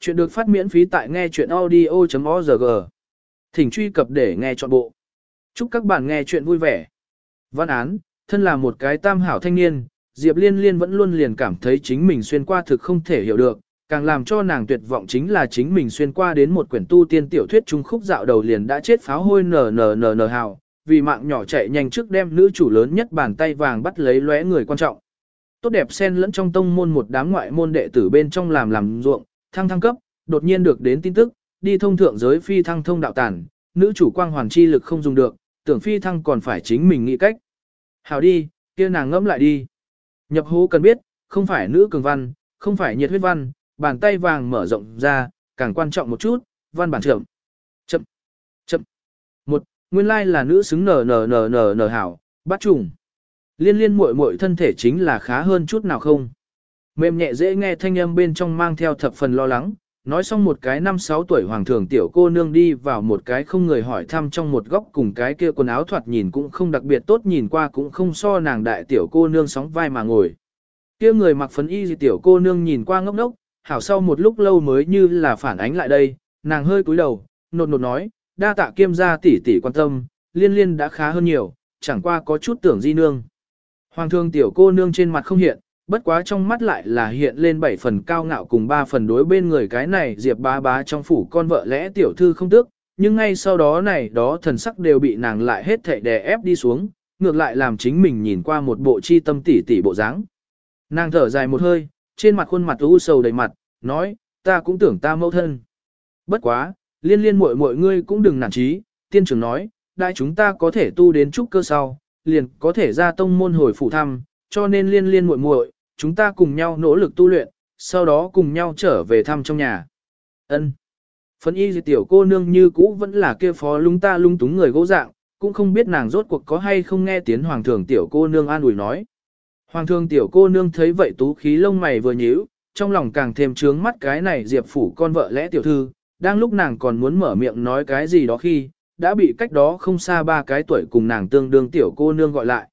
Chuyện được phát miễn phí tại nghe chuyện audio.org. Thỉnh truy cập để nghe trọn bộ. Chúc các bạn nghe chuyện vui vẻ. Văn án, thân là một cái tam hảo thanh niên, Diệp Liên Liên vẫn luôn liền cảm thấy chính mình xuyên qua thực không thể hiểu được, càng làm cho nàng tuyệt vọng chính là chính mình xuyên qua đến một quyển tu tiên tiểu thuyết trung khúc dạo đầu liền đã chết pháo hôi nở nở nở nở hào, vì mạng nhỏ chạy nhanh trước đem nữ chủ lớn nhất bàn tay vàng bắt lấy lóe người quan trọng. Tốt đẹp xen lẫn trong tông môn một đám ngoại môn đệ tử bên trong làm làm ruộng, thăng thăng cấp, đột nhiên được đến tin tức, đi thông thượng giới phi thăng thông đạo tản, nữ chủ quang hoàn chi lực không dùng được, tưởng phi thăng còn phải chính mình nghĩ cách. Hào đi, kia nàng ngẫm lại đi. Nhập hố cần biết, không phải nữ cường văn, không phải nhiệt huyết văn, bàn tay vàng mở rộng ra, càng quan trọng một chút, văn bản trưởng. Chậm, chậm. Một, nguyên lai là nữ xứng nở nở nở nở nở hảo, bắt trùng. Liên liên muội muội thân thể chính là khá hơn chút nào không. Mềm nhẹ dễ nghe thanh âm bên trong mang theo thập phần lo lắng, nói xong một cái năm sáu tuổi hoàng thường tiểu cô nương đi vào một cái không người hỏi thăm trong một góc cùng cái kia quần áo thoạt nhìn cũng không đặc biệt tốt nhìn qua cũng không so nàng đại tiểu cô nương sóng vai mà ngồi. Kia người mặc phấn y gì tiểu cô nương nhìn qua ngốc ngốc, hảo sau một lúc lâu mới như là phản ánh lại đây, nàng hơi cúi đầu, nột nột nói, đa tạ kiêm gia tỷ tỷ quan tâm, liên liên đã khá hơn nhiều, chẳng qua có chút tưởng di nương. Hoàng thương tiểu cô nương trên mặt không hiện, bất quá trong mắt lại là hiện lên bảy phần cao ngạo cùng ba phần đối bên người cái này diệp bá bá trong phủ con vợ lẽ tiểu thư không tức, nhưng ngay sau đó này đó thần sắc đều bị nàng lại hết thảy đè ép đi xuống, ngược lại làm chính mình nhìn qua một bộ chi tâm tỉ tỉ bộ dáng. Nàng thở dài một hơi, trên mặt khuôn mặt u sầu đầy mặt, nói, ta cũng tưởng ta mẫu thân. Bất quá, liên liên muội muội ngươi cũng đừng nản chí, tiên trưởng nói, đại chúng ta có thể tu đến trúc cơ sau, liền có thể ra tông môn hồi phủ thăm, cho nên liên liên muội muội, chúng ta cùng nhau nỗ lực tu luyện, sau đó cùng nhau trở về thăm trong nhà. Ân. Phấn y tiểu cô nương như cũ vẫn là kia phó lung ta lung túng người gỗ dạng, cũng không biết nàng rốt cuộc có hay không nghe tiếng hoàng thường tiểu cô nương an ủi nói. Hoàng thường tiểu cô nương thấy vậy tú khí lông mày vừa nhíu, trong lòng càng thêm trướng mắt cái này diệp phủ con vợ lẽ tiểu thư, đang lúc nàng còn muốn mở miệng nói cái gì đó khi, đã bị cách đó không xa ba cái tuổi cùng nàng tương đương tiểu cô nương gọi lại.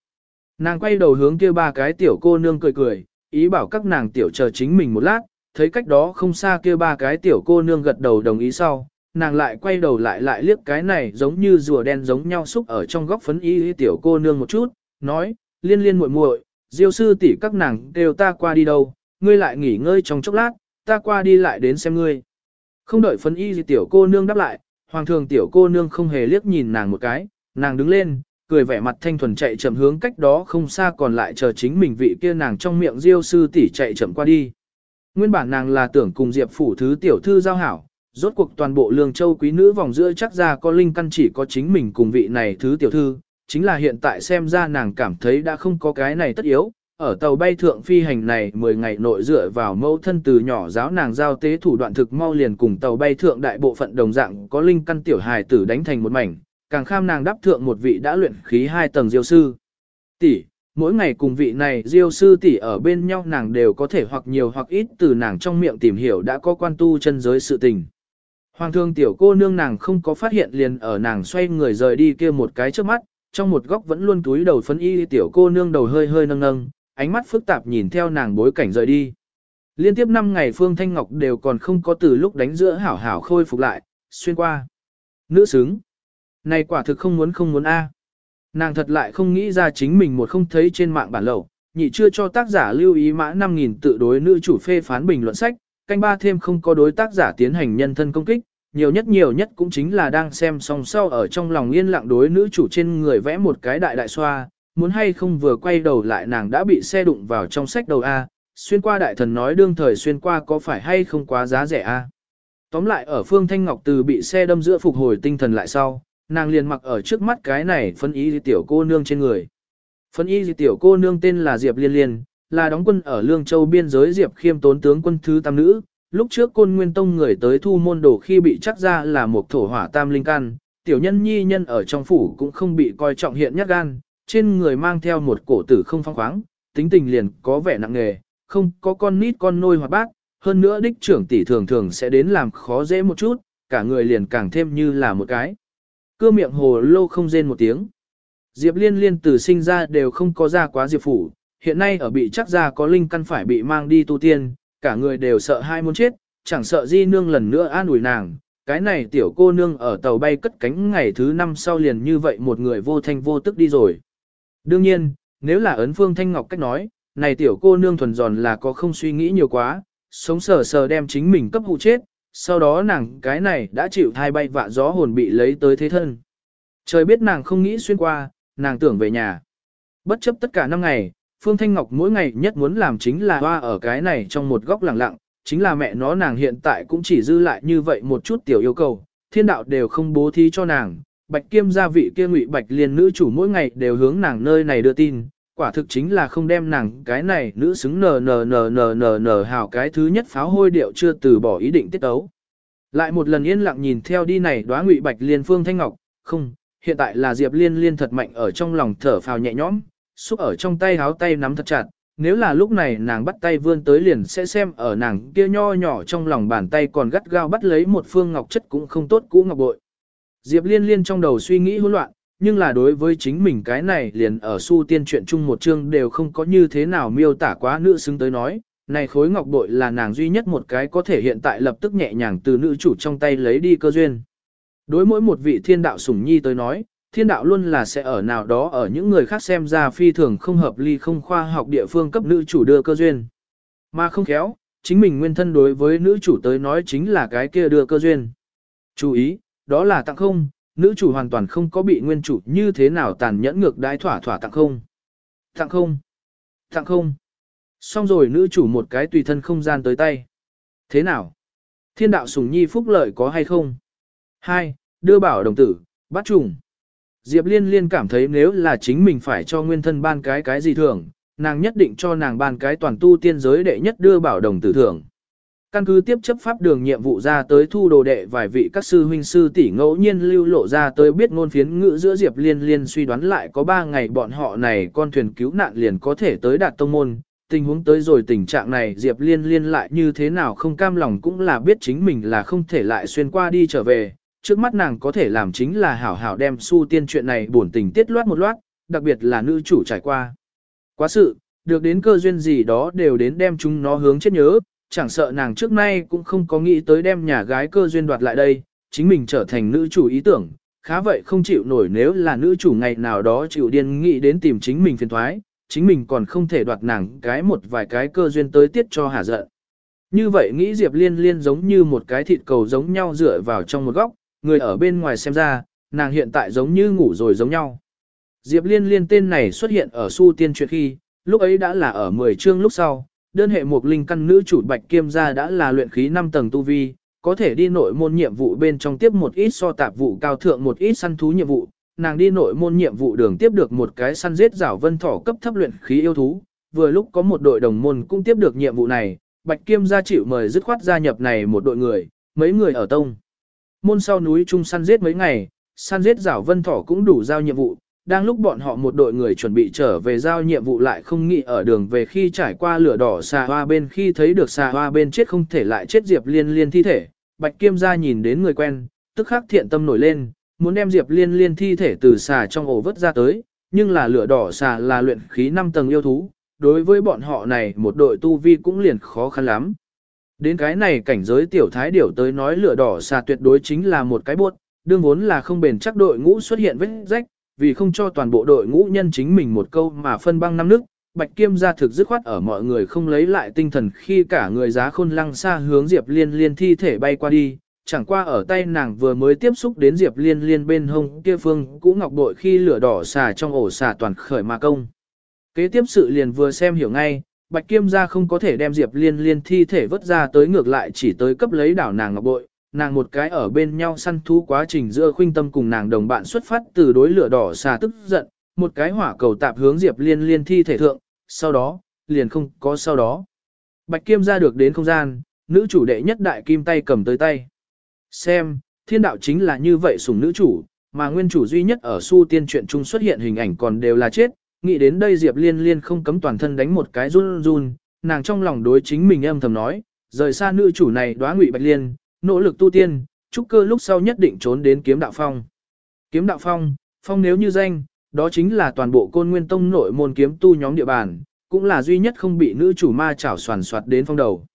Nàng quay đầu hướng kia ba cái tiểu cô nương cười cười, ý bảo các nàng tiểu chờ chính mình một lát, thấy cách đó không xa kia ba cái tiểu cô nương gật đầu đồng ý sau, nàng lại quay đầu lại lại liếc cái này giống như rùa đen giống nhau xúc ở trong góc phấn y tiểu cô nương một chút, nói, liên liên muội muội, diêu sư tỷ các nàng đều ta qua đi đâu, ngươi lại nghỉ ngơi trong chốc lát, ta qua đi lại đến xem ngươi. Không đợi phấn y tiểu cô nương đáp lại, hoàng thường tiểu cô nương không hề liếc nhìn nàng một cái, nàng đứng lên, cười vẻ mặt thanh thuần chạy chậm hướng cách đó không xa còn lại chờ chính mình vị kia nàng trong miệng diêu sư tỷ chạy chậm qua đi. Nguyên bản nàng là tưởng cùng Diệp phủ thứ tiểu thư giao hảo, rốt cuộc toàn bộ lương châu quý nữ vòng giữa chắc ra có linh căn chỉ có chính mình cùng vị này thứ tiểu thư, chính là hiện tại xem ra nàng cảm thấy đã không có cái này tất yếu. Ở tàu bay thượng phi hành này 10 ngày nội dựa vào mẫu thân từ nhỏ giáo nàng giao tế thủ đoạn thực mau liền cùng tàu bay thượng đại bộ phận đồng dạng có linh căn tiểu hài tử đánh thành một mảnh, càng kham nàng đáp thượng một vị đã luyện khí hai tầng diêu sư. Tỷ, mỗi ngày cùng vị này diêu sư tỷ ở bên nhau nàng đều có thể hoặc nhiều hoặc ít từ nàng trong miệng tìm hiểu đã có quan tu chân giới sự tình. Hoàng thương tiểu cô nương nàng không có phát hiện liền ở nàng xoay người rời đi kia một cái trước mắt, trong một góc vẫn luôn túi đầu phấn y tiểu cô nương đầu hơi hơi nâng nâng, ánh mắt phức tạp nhìn theo nàng bối cảnh rời đi. Liên tiếp 5 ngày Phương Thanh Ngọc đều còn không có từ lúc đánh giữa hảo hảo khôi phục lại, xuyên qua. Nữ xứng. Này quả thực không muốn không muốn a. Nàng thật lại không nghĩ ra chính mình một không thấy trên mạng bản lậu, nhị chưa cho tác giả lưu ý mã 5.000 tự đối nữ chủ phê phán bình luận sách, canh ba thêm không có đối tác giả tiến hành nhân thân công kích, nhiều nhất nhiều nhất cũng chính là đang xem song sau ở trong lòng yên lặng đối nữ chủ trên người vẽ một cái đại đại xoa, muốn hay không vừa quay đầu lại nàng đã bị xe đụng vào trong sách đầu A, xuyên qua đại thần nói đương thời xuyên qua có phải hay không quá giá rẻ A. Tóm lại ở phương Thanh Ngọc từ bị xe đâm giữa phục hồi tinh thần lại sau, nàng liền mặc ở trước mắt cái này phân y tiểu cô nương trên người. Phân y tiểu cô nương tên là Diệp Liên Liên, là đóng quân ở Lương Châu biên giới Diệp khiêm tốn tướng quân thứ tam nữ. Lúc trước côn nguyên tông người tới thu môn đồ khi bị chắc ra là một thổ hỏa tam linh căn, tiểu nhân nhi nhân ở trong phủ cũng không bị coi trọng hiện nhát gan, trên người mang theo một cổ tử không phong khoáng, tính tình liền có vẻ nặng nghề không có con nít con nôi hoặc bác, hơn nữa đích trưởng tỷ thường thường sẽ đến làm khó dễ một chút, cả người liền càng thêm như là một cái. Cưa miệng hồ lô không rên một tiếng. Diệp liên liên từ sinh ra đều không có ra quá diệp phủ, hiện nay ở bị chắc ra có linh căn phải bị mang đi tu tiên, cả người đều sợ hai muốn chết, chẳng sợ di nương lần nữa an ủi nàng, cái này tiểu cô nương ở tàu bay cất cánh ngày thứ năm sau liền như vậy một người vô thanh vô tức đi rồi. Đương nhiên, nếu là ấn phương thanh ngọc cách nói, này tiểu cô nương thuần giòn là có không suy nghĩ nhiều quá, sống sờ sờ đem chính mình cấp hụ chết, sau đó nàng cái này đã chịu thai bay vạ gió hồn bị lấy tới thế thân. Trời biết nàng không nghĩ xuyên qua, nàng tưởng về nhà. Bất chấp tất cả năm ngày, Phương Thanh Ngọc mỗi ngày nhất muốn làm chính là hoa ở cái này trong một góc lặng lặng, chính là mẹ nó nàng hiện tại cũng chỉ dư lại như vậy một chút tiểu yêu cầu, thiên đạo đều không bố thí cho nàng. Bạch Kiêm gia vị kia ngụy Bạch Liên nữ chủ mỗi ngày đều hướng nàng nơi này đưa tin, quả thực chính là không đem nàng cái này nữ xứng nờ nờ nờ nờ nờ nờ hào cái thứ nhất pháo hôi điệu chưa từ bỏ ý định tiết tấu. Lại một lần yên lặng nhìn theo đi này đóa ngụy Bạch Liên Phương Thanh Ngọc, không, hiện tại là Diệp Liên Liên thật mạnh ở trong lòng thở phào nhẹ nhõm, xúc ở trong tay háo tay nắm thật chặt, nếu là lúc này nàng bắt tay vươn tới liền sẽ xem ở nàng kia nho nhỏ trong lòng bàn tay còn gắt gao bắt lấy một phương ngọc chất cũng không tốt cũ ngọc bội. Diệp liên liên trong đầu suy nghĩ hỗn loạn, nhưng là đối với chính mình cái này liền ở su tiên truyện chung một chương đều không có như thế nào miêu tả quá nữ xứng tới nói, này khối ngọc bội là nàng duy nhất một cái có thể hiện tại lập tức nhẹ nhàng từ nữ chủ trong tay lấy đi cơ duyên. Đối mỗi một vị thiên đạo sủng nhi tới nói, thiên đạo luôn là sẽ ở nào đó ở những người khác xem ra phi thường không hợp ly không khoa học địa phương cấp nữ chủ đưa cơ duyên. Mà không khéo, chính mình nguyên thân đối với nữ chủ tới nói chính là cái kia đưa cơ duyên. Chú ý, đó là tặng không, nữ chủ hoàn toàn không có bị nguyên chủ như thế nào tàn nhẫn ngược đái thỏa thỏa tặng không. Tặng không, tặng không. Xong rồi nữ chủ một cái tùy thân không gian tới tay. Thế nào? Thiên đạo sủng nhi phúc lợi có hay không? Hai, Đưa bảo đồng tử, bắt trùng. Diệp Liên Liên cảm thấy nếu là chính mình phải cho nguyên thân ban cái cái gì thưởng, nàng nhất định cho nàng ban cái toàn tu tiên giới đệ nhất đưa bảo đồng tử thưởng. Căn cứ tiếp chấp pháp đường nhiệm vụ ra tới thu đồ đệ vài vị các sư huynh sư tỷ ngẫu nhiên lưu lộ ra tới biết ngôn phiến ngữ giữa Diệp Liên Liên suy đoán lại có 3 ngày bọn họ này con thuyền cứu nạn liền có thể tới đạt tông môn. Tình huống tới rồi tình trạng này Diệp Liên Liên lại như thế nào không cam lòng cũng là biết chính mình là không thể lại xuyên qua đi trở về, trước mắt nàng có thể làm chính là hảo hảo đem su tiên chuyện này buồn tình tiết loát một loát, đặc biệt là nữ chủ trải qua. Quá sự, được đến cơ duyên gì đó đều đến đem chúng nó hướng chết nhớ, chẳng sợ nàng trước nay cũng không có nghĩ tới đem nhà gái cơ duyên đoạt lại đây, chính mình trở thành nữ chủ ý tưởng, khá vậy không chịu nổi nếu là nữ chủ ngày nào đó chịu điên nghĩ đến tìm chính mình phiền thoái, chính mình còn không thể đoạt nàng cái một vài cái cơ duyên tới tiết cho hà giận. Như vậy nghĩ Diệp Liên Liên giống như một cái thịt cầu giống nhau dựa vào trong một góc, người ở bên ngoài xem ra, nàng hiện tại giống như ngủ rồi giống nhau. Diệp Liên Liên tên này xuất hiện ở su tiên truyện khi, lúc ấy đã là ở 10 chương lúc sau, đơn hệ một linh căn nữ chủ Bạch Kiêm gia đã là luyện khí 5 tầng tu vi, có thể đi nội môn nhiệm vụ bên trong tiếp một ít so tạp vụ cao thượng một ít săn thú nhiệm vụ, nàng đi nội môn nhiệm vụ đường tiếp được một cái săn giết rảo vân thỏ cấp thấp luyện khí yêu thú, vừa lúc có một đội đồng môn cũng tiếp được nhiệm vụ này, Bạch Kiêm gia chịu mời dứt khoát gia nhập này một đội người, mấy người ở tông. Môn sau núi chung săn giết mấy ngày, săn giết rảo vân thỏ cũng đủ giao nhiệm vụ, đang lúc bọn họ một đội người chuẩn bị trở về giao nhiệm vụ lại không nghĩ ở đường về khi trải qua lửa đỏ xà hoa bên khi thấy được xà hoa bên chết không thể lại chết Diệp Liên Liên thi thể, Bạch Kiêm gia nhìn đến người quen, tức khắc thiện tâm nổi lên, muốn đem Diệp Liên Liên thi thể từ xà trong ổ vớt ra tới, nhưng là lửa đỏ xà là luyện khí 5 tầng yêu thú, đối với bọn họ này một đội tu vi cũng liền khó khăn lắm. Đến cái này cảnh giới tiểu thái điểu tới nói lửa đỏ xà tuyệt đối chính là một cái buốt, đương vốn là không bền chắc đội ngũ xuất hiện vết rách, vì không cho toàn bộ đội ngũ nhân chính mình một câu mà phân băng năm nước, Bạch Kiêm gia thực dứt khoát ở mọi người không lấy lại tinh thần khi cả người giá khôn lăng xa hướng Diệp Liên Liên thi thể bay qua đi, chẳng qua ở tay nàng vừa mới tiếp xúc đến Diệp Liên Liên bên hông kia phương cũ ngọc bội khi lửa đỏ xà trong ổ xà toàn khởi mà công. Kế tiếp sự liền vừa xem hiểu ngay, Bạch Kiêm gia không có thể đem Diệp Liên Liên thi thể vớt ra tới ngược lại chỉ tới cấp lấy đảo nàng ngọc bội, nàng một cái ở bên nhau săn thú quá trình giữa khuynh tâm cùng nàng đồng bạn xuất phát từ đối lửa đỏ xà tức giận, một cái hỏa cầu tạp hướng Diệp Liên Liên thi thể thượng, sau đó, liền không có sau đó. Bạch Kiêm ra được đến không gian, nữ chủ đệ nhất đại kim tay cầm tới tay. Xem, thiên đạo chính là như vậy sủng nữ chủ, mà nguyên chủ duy nhất ở su tiên truyện trung xuất hiện hình ảnh còn đều là chết, nghĩ đến đây Diệp Liên Liên không cấm toàn thân đánh một cái run run, nàng trong lòng đối chính mình âm thầm nói, rời xa nữ chủ này đóa ngụy bạch liên, nỗ lực tu tiên, trúc cơ lúc sau nhất định trốn đến kiếm đạo phong. Kiếm đạo phong, phong nếu như danh, đó chính là toàn bộ côn nguyên tông nội môn kiếm tu nhóm địa bàn, cũng là duy nhất không bị nữ chủ ma chảo soàn soạt đến phong đầu.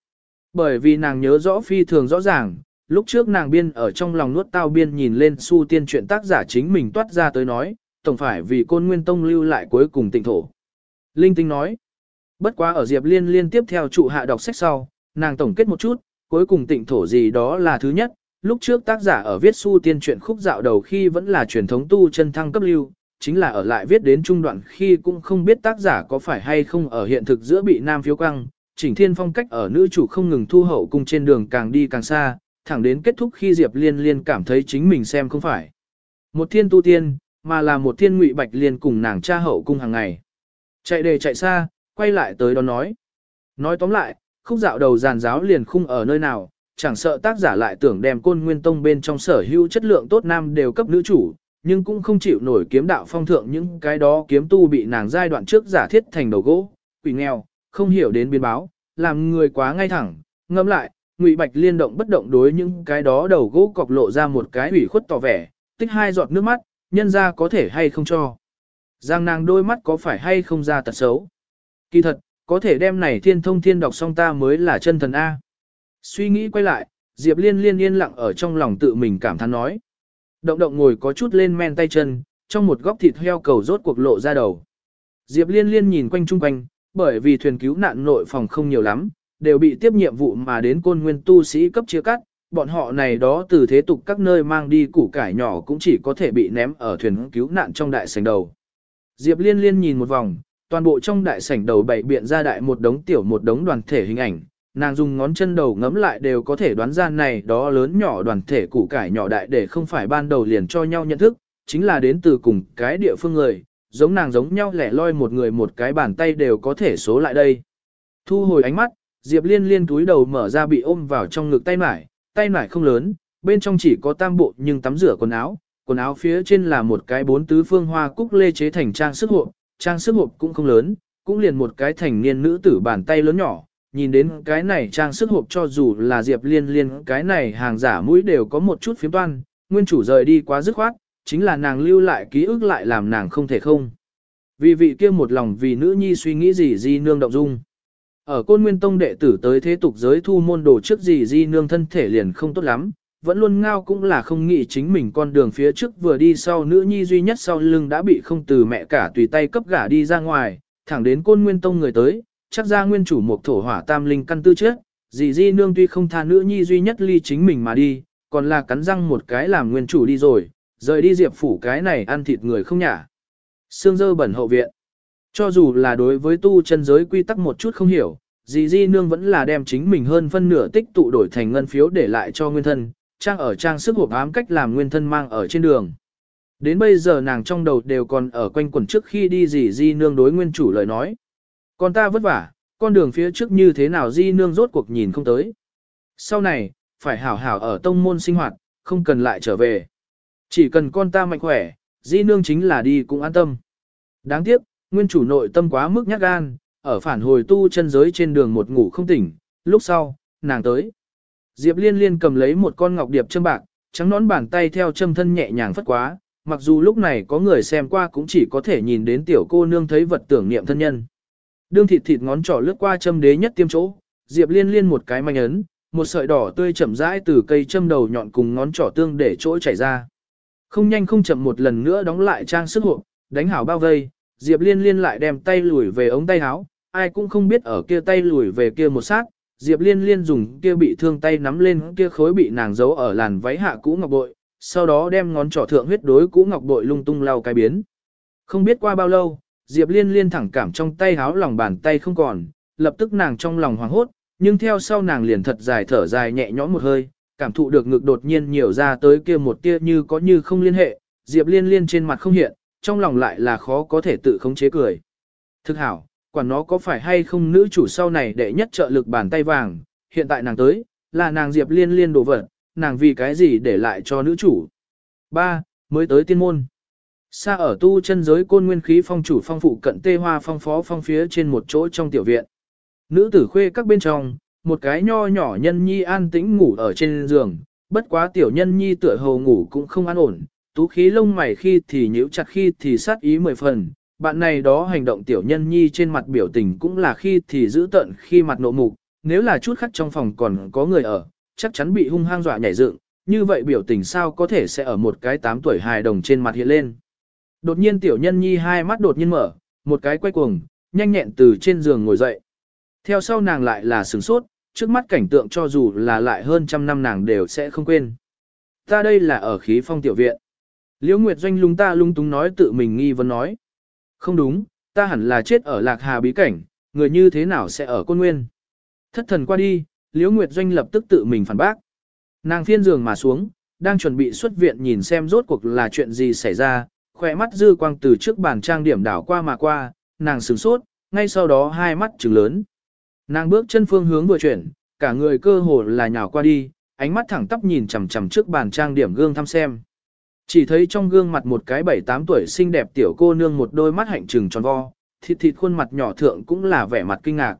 Bởi vì nàng nhớ rõ phi thường rõ ràng, lúc trước nàng biên ở trong lòng nuốt tao biên nhìn lên su tiên chuyện tác giả chính mình toát ra tới nói, tổng phải vì côn nguyên tông lưu lại cuối cùng tịnh thổ. Linh tinh nói, bất quá ở Diệp Liên liên tiếp theo trụ hạ đọc sách sau, nàng tổng kết một chút, cuối cùng tịnh thổ gì đó là thứ nhất, lúc trước tác giả ở viết su tiên truyện khúc dạo đầu khi vẫn là truyền thống tu chân thăng cấp lưu, chính là ở lại viết đến trung đoạn khi cũng không biết tác giả có phải hay không ở hiện thực giữa bị nam phiếu quăng chỉnh thiên phong cách ở nữ chủ không ngừng thu hậu cung trên đường càng đi càng xa, thẳng đến kết thúc khi Diệp Liên Liên cảm thấy chính mình xem không phải. Một thiên tu tiên, mà là một thiên ngụy bạch liên cùng nàng cha hậu cung hàng ngày. Chạy đề chạy xa, quay lại tới đó nói. Nói tóm lại, khúc dạo đầu giàn giáo liền khung ở nơi nào, chẳng sợ tác giả lại tưởng đem côn nguyên tông bên trong sở hữu chất lượng tốt nam đều cấp nữ chủ, nhưng cũng không chịu nổi kiếm đạo phong thượng những cái đó kiếm tu bị nàng giai đoạn trước giả thiết thành đầu gỗ, quỷ nghèo, không hiểu đến biến báo, làm người quá ngay thẳng, ngâm lại, ngụy bạch liên động bất động đối những cái đó đầu gỗ cọc lộ ra một cái ủy khuất tỏ vẻ, tích hai giọt nước mắt, nhân ra có thể hay không cho. Giang nàng đôi mắt có phải hay không ra tật xấu. Kỳ thật, có thể đem này thiên thông thiên đọc xong ta mới là chân thần A. Suy nghĩ quay lại, Diệp Liên liên yên lặng ở trong lòng tự mình cảm thán nói. Động động ngồi có chút lên men tay chân, trong một góc thịt heo cầu rốt cuộc lộ ra đầu. Diệp Liên liên nhìn quanh chung quanh, bởi vì thuyền cứu nạn nội phòng không nhiều lắm, đều bị tiếp nhiệm vụ mà đến côn nguyên tu sĩ cấp chia cắt, bọn họ này đó từ thế tục các nơi mang đi củ cải nhỏ cũng chỉ có thể bị ném ở thuyền cứu nạn trong đại sảnh đầu. Diệp Liên liên nhìn một vòng, toàn bộ trong đại sảnh đầu bảy biện ra đại một đống tiểu một đống đoàn thể hình ảnh, nàng dùng ngón chân đầu ngấm lại đều có thể đoán ra này đó lớn nhỏ đoàn thể củ cải nhỏ đại để không phải ban đầu liền cho nhau nhận thức, chính là đến từ cùng cái địa phương người, giống nàng giống nhau lẻ loi một người một cái bàn tay đều có thể số lại đây. Thu hồi ánh mắt, Diệp Liên liên túi đầu mở ra bị ôm vào trong ngực tay mải, tay mải không lớn, bên trong chỉ có tam bộ nhưng tắm rửa quần áo, quần áo phía trên là một cái bốn tứ phương hoa cúc lê chế thành trang sức hộ trang sức hộp cũng không lớn, cũng liền một cái thành niên nữ tử bàn tay lớn nhỏ, nhìn đến cái này trang sức hộp cho dù là Diệp Liên Liên cái này hàng giả mũi đều có một chút phiếm toan, nguyên chủ rời đi quá dứt khoát, chính là nàng lưu lại ký ức lại làm nàng không thể không. Vì vị kia một lòng vì nữ nhi suy nghĩ gì di nương động dung. Ở côn nguyên tông đệ tử tới thế tục giới thu môn đồ trước gì di nương thân thể liền không tốt lắm, vẫn luôn ngao cũng là không nghĩ chính mình con đường phía trước vừa đi sau nữ nhi duy nhất sau lưng đã bị không từ mẹ cả tùy tay cấp gả đi ra ngoài, thẳng đến côn nguyên tông người tới, chắc ra nguyên chủ một thổ hỏa tam linh căn tư trước, dì di nương tuy không tha nữ nhi duy nhất ly chính mình mà đi, còn là cắn răng một cái làm nguyên chủ đi rồi, rời đi diệp phủ cái này ăn thịt người không nhả. Sương dơ bẩn hậu viện. Cho dù là đối với tu chân giới quy tắc một chút không hiểu, dì di nương vẫn là đem chính mình hơn phân nửa tích tụ đổi thành ngân phiếu để lại cho nguyên thân, trang ở trang sức hộp ám cách làm nguyên thân mang ở trên đường. Đến bây giờ nàng trong đầu đều còn ở quanh quẩn trước khi đi gì di nương đối nguyên chủ lời nói. Con ta vất vả, con đường phía trước như thế nào di nương rốt cuộc nhìn không tới. Sau này, phải hảo hảo ở tông môn sinh hoạt, không cần lại trở về. Chỉ cần con ta mạnh khỏe, di nương chính là đi cũng an tâm. Đáng tiếc, nguyên chủ nội tâm quá mức nhát gan, ở phản hồi tu chân giới trên đường một ngủ không tỉnh, lúc sau, nàng tới. Diệp liên liên cầm lấy một con ngọc điệp châm bạc, trắng nón bàn tay theo châm thân nhẹ nhàng phất quá, mặc dù lúc này có người xem qua cũng chỉ có thể nhìn đến tiểu cô nương thấy vật tưởng niệm thân nhân. Đương thịt thịt ngón trỏ lướt qua châm đế nhất tiêm chỗ, Diệp Liên liên một cái manh ấn, một sợi đỏ tươi chậm rãi từ cây châm đầu nhọn cùng ngón trỏ tương để chỗ chảy ra. Không nhanh không chậm một lần nữa đóng lại trang sức hộ, đánh hảo bao vây, Diệp Liên liên lại đem tay lùi về ống tay áo, ai cũng không biết ở kia tay lùi về kia một sát, Diệp Liên liên dùng kia bị thương tay nắm lên kia khối bị nàng giấu ở làn váy hạ cũ ngọc bội, sau đó đem ngón trỏ thượng huyết đối cũ ngọc bội lung tung lau cái biến. Không biết qua bao lâu, Diệp Liên liên thẳng cảm trong tay háo lòng bàn tay không còn, lập tức nàng trong lòng hoảng hốt, nhưng theo sau nàng liền thật dài thở dài nhẹ nhõm một hơi, cảm thụ được ngực đột nhiên nhiều ra tới kia một tia như có như không liên hệ, Diệp Liên liên trên mặt không hiện, trong lòng lại là khó có thể tự khống chế cười. Thực hảo, quản nó có phải hay không nữ chủ sau này để nhất trợ lực bàn tay vàng, hiện tại nàng tới, là nàng Diệp Liên liên đồ vật, nàng vì cái gì để lại cho nữ chủ. 3. Mới tới tiên môn. Xa ở tu chân giới côn nguyên khí phong chủ phong phụ cận tê hoa phong phó phong phía trên một chỗ trong tiểu viện. Nữ tử khuê các bên trong, một cái nho nhỏ nhân nhi an tĩnh ngủ ở trên giường, bất quá tiểu nhân nhi tựa hồ ngủ cũng không an ổn, tú khí lông mày khi thì nhíu chặt khi thì sát ý mười phần. Bạn này đó hành động tiểu nhân nhi trên mặt biểu tình cũng là khi thì giữ tận khi mặt nộ mục, nếu là chút khắc trong phòng còn có người ở, chắc chắn bị hung hăng dọa nhảy dựng, như vậy biểu tình sao có thể sẽ ở một cái 8 tuổi hài đồng trên mặt hiện lên. Đột nhiên tiểu nhân nhi hai mắt đột nhiên mở, một cái quay cuồng, nhanh nhẹn từ trên giường ngồi dậy. Theo sau nàng lại là sửng sốt, trước mắt cảnh tượng cho dù là lại hơn trăm năm nàng đều sẽ không quên. Ta đây là ở khí phong tiểu viện. Liễu Nguyệt Doanh lung ta lung túng nói tự mình nghi vấn nói. Không đúng, ta hẳn là chết ở lạc hà bí cảnh, người như thế nào sẽ ở côn nguyên. Thất thần qua đi, Liễu Nguyệt Doanh lập tức tự mình phản bác. Nàng phiên giường mà xuống, đang chuẩn bị xuất viện nhìn xem rốt cuộc là chuyện gì xảy ra, khỏe mắt dư quang từ trước bàn trang điểm đảo qua mà qua, nàng sửng sốt, ngay sau đó hai mắt trừng lớn. Nàng bước chân phương hướng vừa chuyển, cả người cơ hồ là nhào qua đi, ánh mắt thẳng tắp nhìn chằm chằm trước bàn trang điểm gương thăm xem. Chỉ thấy trong gương mặt một cái bảy tám tuổi xinh đẹp tiểu cô nương một đôi mắt hạnh trừng tròn vo, thịt thịt khuôn mặt nhỏ thượng cũng là vẻ mặt kinh ngạc.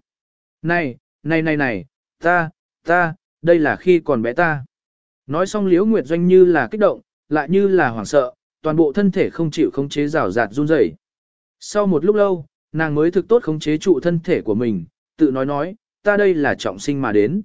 Này, này này này, ta, ta, đây là khi còn bé ta. Nói xong Liễu Nguyệt Doanh như là kích động, lại như là hoảng sợ, toàn bộ thân thể không chịu khống chế rào rạt run rẩy. Sau một lúc lâu, nàng mới thực tốt khống chế trụ thân thể của mình, tự nói nói, ta đây là trọng sinh mà đến.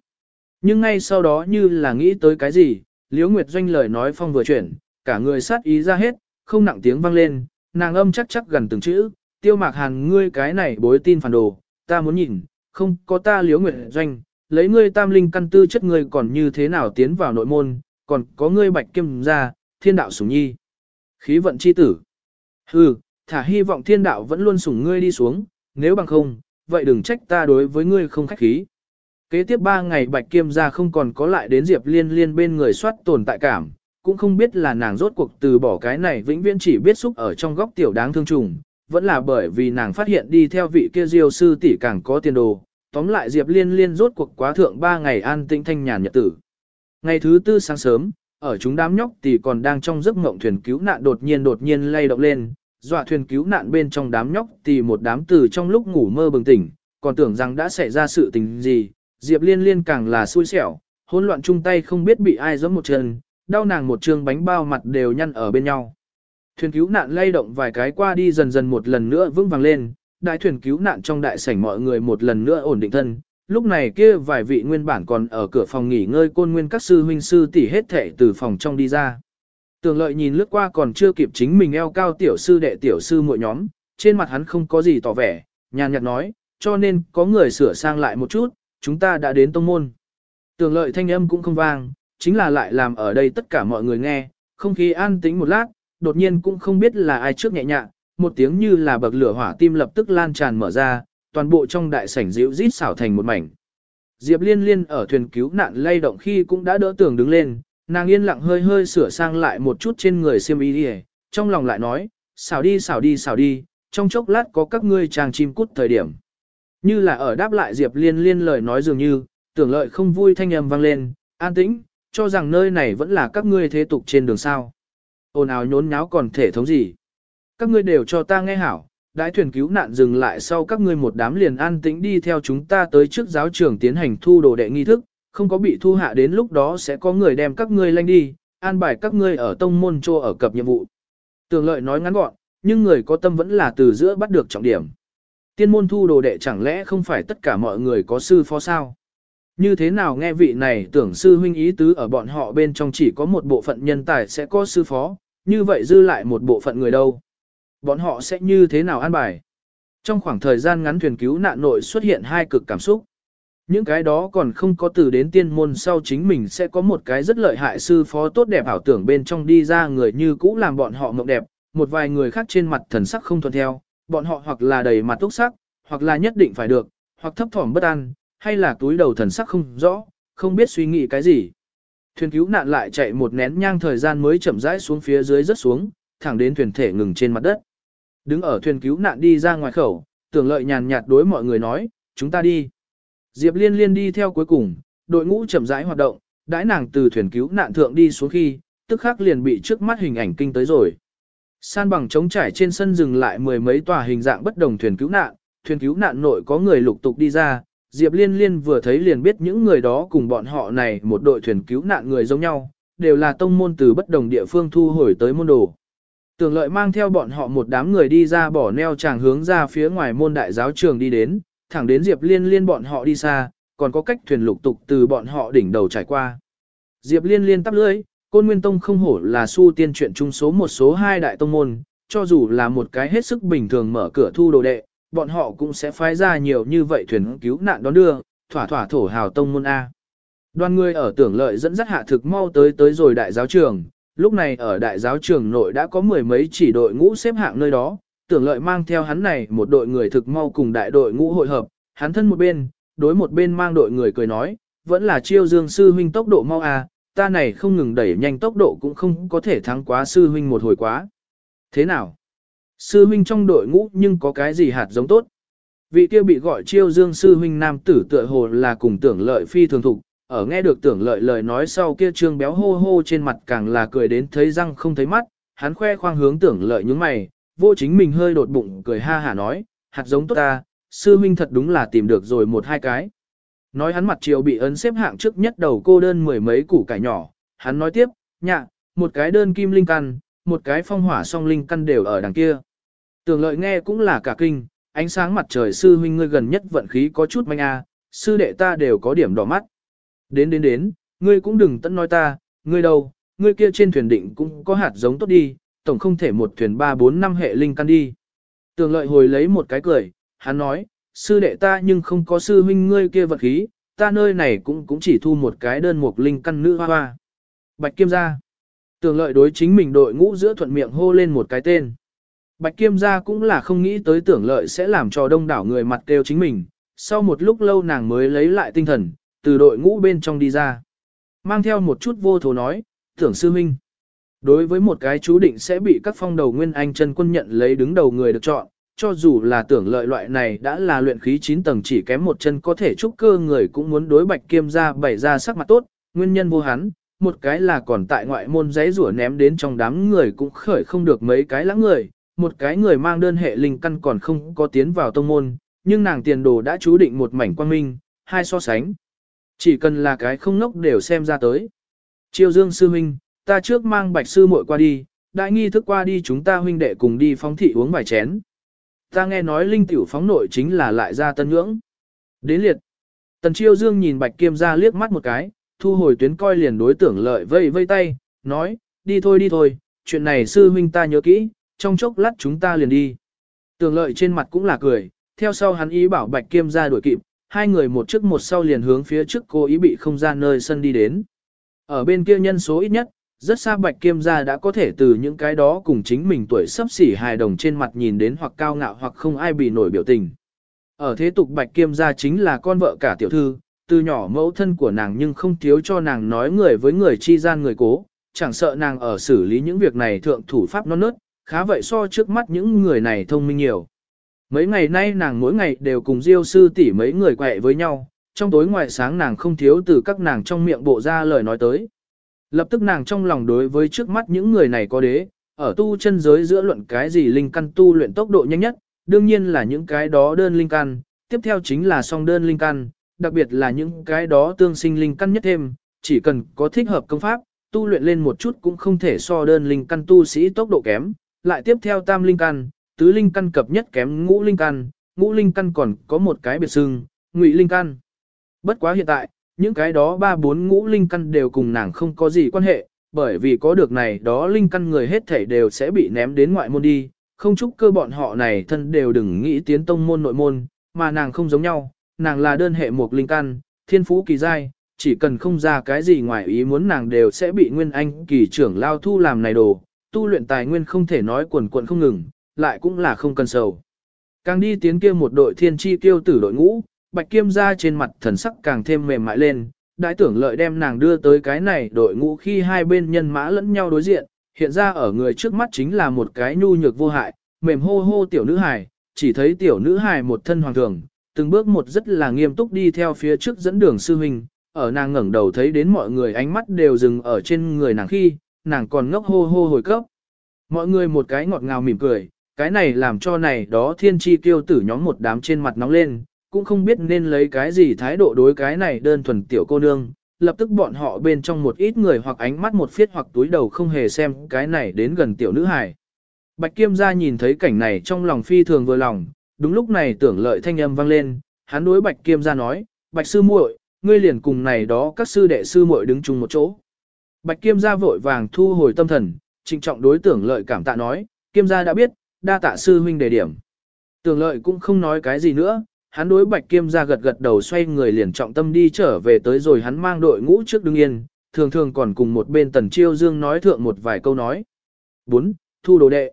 Nhưng ngay sau đó như là nghĩ tới cái gì, Liễu Nguyệt Doanh lời nói phong vừa chuyển, cả người sát ý ra hết, không nặng tiếng vang lên, nàng âm chắc chắc gần từng chữ, tiêu mạc hàn ngươi cái này bối tin phản đồ, ta muốn nhìn, không có ta liếu Nguyệt Doanh, lấy ngươi tam linh căn tư chất ngươi còn như thế nào tiến vào nội môn, còn có ngươi bạch kim ra, thiên đạo sủng nhi. Khí vận chi tử. Hừ, thả hy vọng thiên đạo vẫn luôn sủng ngươi đi xuống, nếu bằng không, vậy đừng trách ta đối với ngươi không khách khí. Kế tiếp ba ngày bạch kiêm ra không còn có lại đến Diệp Liên Liên bên người soát tồn tại cảm, cũng không biết là nàng rốt cuộc từ bỏ cái này vĩnh viễn chỉ biết xúc ở trong góc tiểu đáng thương trùng, vẫn là bởi vì nàng phát hiện đi theo vị kia diêu sư tỷ càng có tiền đồ. Tóm lại Diệp Liên Liên rốt cuộc quá thượng ba ngày an tĩnh thanh nhàn nhật tử. Ngày thứ tư sáng sớm, ở chúng đám nhóc tỷ còn đang trong giấc mộng thuyền cứu nạn đột nhiên đột nhiên lay động lên, dọa thuyền cứu nạn bên trong đám nhóc tỷ một đám từ trong lúc ngủ mơ bừng tỉnh, còn tưởng rằng đã xảy ra sự tình gì, Diệp Liên Liên càng là xui xẻo, hỗn loạn chung tay không biết bị ai giẫm một chân, đau nàng một trương bánh bao mặt đều nhăn ở bên nhau. Thuyền cứu nạn lay động vài cái qua đi dần dần một lần nữa vững vàng lên, đại thuyền cứu nạn trong đại sảnh mọi người một lần nữa ổn định thân. Lúc này kia vài vị nguyên bản còn ở cửa phòng nghỉ ngơi côn nguyên các sư huynh sư tỷ hết thệ từ phòng trong đi ra. Tường lợi nhìn lướt qua còn chưa kịp chính mình eo cao tiểu sư đệ tiểu sư mỗi nhóm, trên mặt hắn không có gì tỏ vẻ, nhàn nhạt nói, cho nên có người sửa sang lại một chút, chúng ta đã đến tông môn. Tường lợi thanh âm cũng không vang, chính là lại làm ở đây tất cả mọi người nghe, không khí an tĩnh một lát, đột nhiên cũng không biết là ai trước nhẹ nhàng, một tiếng như là bậc lửa hỏa tim lập tức lan tràn mở ra, toàn bộ trong đại sảnh dịu rít xảo thành một mảnh. Diệp Liên Liên ở thuyền cứu nạn lay động khi cũng đã đỡ tường đứng lên, nàng yên lặng hơi hơi sửa sang lại một chút trên người xiêm y đi, trong lòng lại nói, xảo đi xảo đi xảo đi, trong chốc lát có các ngươi chàng chim cút thời điểm. Như là ở đáp lại Diệp Liên Liên lời nói dường như, tưởng lợi không vui thanh âm vang lên, an tĩnh, cho rằng nơi này vẫn là các ngươi thế tục trên đường sao. Ồn ào nhốn nháo còn thể thống gì. Các ngươi đều cho ta nghe hảo, đại thuyền cứu nạn dừng lại sau các ngươi một đám liền an tĩnh đi theo chúng ta tới trước giáo trường tiến hành thu đồ đệ nghi thức, không có bị thu hạ đến lúc đó sẽ có người đem các ngươi lanh đi, an bài các ngươi ở tông môn trô ở cập nhiệm vụ. Tường lợi nói ngắn gọn, nhưng người có tâm vẫn là từ giữa bắt được trọng điểm. Tiên môn thu đồ đệ chẳng lẽ không phải tất cả mọi người có sư phó sao? Như thế nào nghe vị này tưởng sư huynh ý tứ ở bọn họ bên trong chỉ có một bộ phận nhân tài sẽ có sư phó, như vậy dư lại một bộ phận người đâu. Bọn họ sẽ như thế nào an bài? Trong khoảng thời gian ngắn thuyền cứu nạn nội xuất hiện hai cực cảm xúc. Những cái đó còn không có từ đến tiên môn sau chính mình sẽ có một cái rất lợi hại sư phó tốt đẹp ảo tưởng bên trong đi ra người như cũ làm bọn họ mộng đẹp, một vài người khác trên mặt thần sắc không thuận theo, bọn họ hoặc là đầy mặt túc sắc, hoặc là nhất định phải được, hoặc thấp thỏm bất an, hay là túi đầu thần sắc không rõ, không biết suy nghĩ cái gì. Thuyền cứu nạn lại chạy một nén nhang thời gian mới chậm rãi xuống phía dưới rất xuống, thẳng đến thuyền thể ngừng trên mặt đất. Đứng ở thuyền cứu nạn đi ra ngoài khẩu, tưởng lợi nhàn nhạt đối mọi người nói, chúng ta đi. Diệp liên liên đi theo cuối cùng, đội ngũ chậm rãi hoạt động, đãi nàng từ thuyền cứu nạn thượng đi xuống khi, tức khắc liền bị trước mắt hình ảnh kinh tới rồi. San bằng trống trải trên sân dừng lại mười mấy tòa hình dạng bất đồng thuyền cứu nạn, thuyền cứu nạn nội có người lục tục đi ra, Diệp Liên Liên vừa thấy liền biết những người đó cùng bọn họ này một đội thuyền cứu nạn người giống nhau, đều là tông môn từ bất đồng địa phương thu hồi tới môn đồ. Tưởng lợi mang theo bọn họ một đám người đi ra bỏ neo chàng hướng ra phía ngoài môn đại giáo trường đi đến, thẳng đến Diệp Liên Liên bọn họ đi xa, còn có cách thuyền lục tục từ bọn họ đỉnh đầu trải qua. Diệp Liên liên tắp lưỡi, Côn Nguyên Tông không hổ là su tiên truyện trung số một số hai đại tông môn, cho dù là một cái hết sức bình thường mở cửa thu đồ đệ, bọn họ cũng sẽ phái ra nhiều như vậy thuyền cứu nạn đón đưa, thỏa thỏa thổ hào tông môn A. Đoàn người ở tưởng lợi dẫn dắt hạ thực mau tới tới rồi đại giáo trường, lúc này ở đại giáo trường nội đã có mười mấy chỉ đội ngũ xếp hạng nơi đó, tưởng lợi mang theo hắn này một đội người thực mau cùng đại đội ngũ hội hợp, hắn thân một bên, đối một bên mang đội người cười nói, vẫn là chiêu dương sư huynh tốc độ mau à, ta này không ngừng đẩy nhanh tốc độ cũng không có thể thắng quá sư huynh một hồi quá. Thế nào? Sư huynh trong đội ngũ nhưng có cái gì hạt giống tốt? Vị kia bị gọi chiêu dương sư huynh nam tử tựa hồ là cùng tưởng lợi phi thường thục, ở nghe được tưởng lợi lời nói sau kia trương béo hô hô trên mặt càng là cười đến thấy răng không thấy mắt, hắn khoe khoang hướng tưởng lợi những mày, vô chính mình hơi đột bụng cười ha hả nói, hạt giống tốt ta, sư huynh thật đúng là tìm được rồi một hai cái. Nói hắn mặt chiều bị ấn xếp hạng trước nhất đầu cô đơn mười mấy củ cải nhỏ, hắn nói tiếp, nhạ, một cái đơn kim linh căn, một cái phong hỏa song linh căn đều ở đằng kia. Tưởng lợi nghe cũng là cả kinh, ánh sáng mặt trời sư huynh ngươi gần nhất vận khí có chút manh a, sư đệ ta đều có điểm đỏ mắt. Đến đến đến, ngươi cũng đừng tận nói ta, ngươi đâu, ngươi kia trên thuyền định cũng có hạt giống tốt đi, tổng không thể một thuyền 3 4 năm hệ linh căn đi. Tường lợi hồi lấy một cái cười, hắn nói, sư đệ ta nhưng không có sư huynh ngươi kia vật khí, ta nơi này cũng cũng chỉ thu một cái đơn mục linh căn nữ hoa hoa. Bạch Kiêm gia. Tưởng lợi đối chính mình đội ngũ giữa thuận miệng hô lên một cái tên. Bạch Kiêm gia cũng là không nghĩ tới tưởng lợi sẽ làm cho đông đảo người mặt kêu chính mình. Sau một lúc lâu nàng mới lấy lại tinh thần, từ đội ngũ bên trong đi ra. Mang theo một chút vô thố nói, tưởng sư huynh. Đối với một cái chú định sẽ bị các phong đầu nguyên anh chân quân nhận lấy đứng đầu người được chọn, cho dù là tưởng lợi loại này đã là luyện khí 9 tầng chỉ kém một chân có thể trúc cơ người cũng muốn đối bạch kiêm ra bày ra sắc mặt tốt, nguyên nhân vô hắn, một cái là còn tại ngoại môn giấy rủa ném đến trong đám người cũng khởi không được mấy cái lãng người, một cái người mang đơn hệ linh căn còn không có tiến vào tông môn, nhưng nàng tiền đồ đã chú định một mảnh quang minh, hai so sánh. Chỉ cần là cái không ngốc đều xem ra tới. Triều Dương sư huynh, ta trước mang bạch sư muội qua đi, đại nghi thức qua đi chúng ta huynh đệ cùng đi phóng thị uống vài chén. Ta nghe nói linh tiểu phóng nội chính là lại ra tân ngưỡng. Đến liệt. Tần Chiêu Dương nhìn Bạch Kiêm ra liếc mắt một cái, thu hồi tuyến coi liền đối tưởng lợi vây vây tay, nói, đi thôi đi thôi, chuyện này sư huynh ta nhớ kỹ, trong chốc lát chúng ta liền đi. Tưởng lợi trên mặt cũng là cười, theo sau hắn ý bảo Bạch Kiêm ra đuổi kịp, hai người một trước một sau liền hướng phía trước cô ý bị không gian nơi sân đi đến. Ở bên kia nhân số ít nhất, rất xa bạch kiêm gia đã có thể từ những cái đó cùng chính mình tuổi sắp xỉ hài đồng trên mặt nhìn đến hoặc cao ngạo hoặc không ai bị nổi biểu tình. Ở thế tục bạch kiêm gia chính là con vợ cả tiểu thư, từ nhỏ mẫu thân của nàng nhưng không thiếu cho nàng nói người với người chi gian người cố, chẳng sợ nàng ở xử lý những việc này thượng thủ pháp non nớt, khá vậy so trước mắt những người này thông minh nhiều. Mấy ngày nay nàng mỗi ngày đều cùng Diêu sư tỷ mấy người quẹ với nhau, trong tối ngoài sáng nàng không thiếu từ các nàng trong miệng bộ ra lời nói tới. Lập tức nàng trong lòng đối với trước mắt những người này có đế, ở tu chân giới giữa luận cái gì linh căn tu luyện tốc độ nhanh nhất, đương nhiên là những cái đó đơn linh căn, tiếp theo chính là song đơn linh căn, đặc biệt là những cái đó tương sinh linh căn nhất thêm, chỉ cần có thích hợp công pháp, tu luyện lên một chút cũng không thể so đơn linh căn tu sĩ tốc độ kém, lại tiếp theo tam linh căn, tứ linh căn cập nhất kém ngũ linh căn, ngũ linh căn còn có một cái biệt xưng, ngụy linh căn. Bất quá hiện tại, những cái đó ba bốn ngũ linh căn đều cùng nàng không có gì quan hệ, bởi vì có được này đó linh căn người hết thảy đều sẽ bị ném đến ngoại môn đi, không chúc cơ bọn họ này thân đều đừng nghĩ tiến tông môn nội môn, mà nàng không giống nhau, nàng là đơn hệ một linh căn, thiên phú kỳ giai, chỉ cần không ra cái gì ngoài ý muốn nàng đều sẽ bị nguyên anh kỳ trưởng lao thu làm này đồ, tu luyện tài nguyên không thể nói quần quận không ngừng, lại cũng là không cần sầu. Càng đi tiến kia một đội thiên chi tiêu tử đội ngũ, bạch kiêm ra trên mặt thần sắc càng thêm mềm mại lên, đại tưởng lợi đem nàng đưa tới cái này đội ngũ khi hai bên nhân mã lẫn nhau đối diện, hiện ra ở người trước mắt chính là một cái nhu nhược vô hại, mềm hô hô tiểu nữ hài, chỉ thấy tiểu nữ hài một thân hoàng thường, từng bước một rất là nghiêm túc đi theo phía trước dẫn đường sư huynh, ở nàng ngẩng đầu thấy đến mọi người ánh mắt đều dừng ở trên người nàng khi, nàng còn ngốc hô hô hồi cấp. Mọi người một cái ngọt ngào mỉm cười, cái này làm cho này đó thiên chi tiêu tử nhóm một đám trên mặt nóng lên, cũng không biết nên lấy cái gì thái độ đối cái này đơn thuần tiểu cô nương. Lập tức bọn họ bên trong một ít người hoặc ánh mắt một phiết hoặc túi đầu không hề xem cái này đến gần tiểu nữ hài. Bạch Kiêm gia nhìn thấy cảnh này trong lòng phi thường vừa lòng, đúng lúc này tưởng lợi thanh âm vang lên, hắn đối Bạch Kiêm gia nói, bạch sư muội, ngươi liền cùng này đó các sư đệ sư muội đứng chung một chỗ. Bạch kiêm gia vội vàng thu hồi tâm thần, trịnh trọng đối tưởng lợi cảm tạ nói, kiêm gia đã biết, đa tạ sư huynh đề điểm. Tưởng lợi cũng không nói cái gì nữa, hắn đối bạch kiêm gia gật gật đầu xoay người liền trọng tâm đi trở về tới rồi hắn mang đội ngũ trước đứng yên, thường thường còn cùng một bên tần chiêu dương nói thượng một vài câu nói. 4. Thu đồ đệ.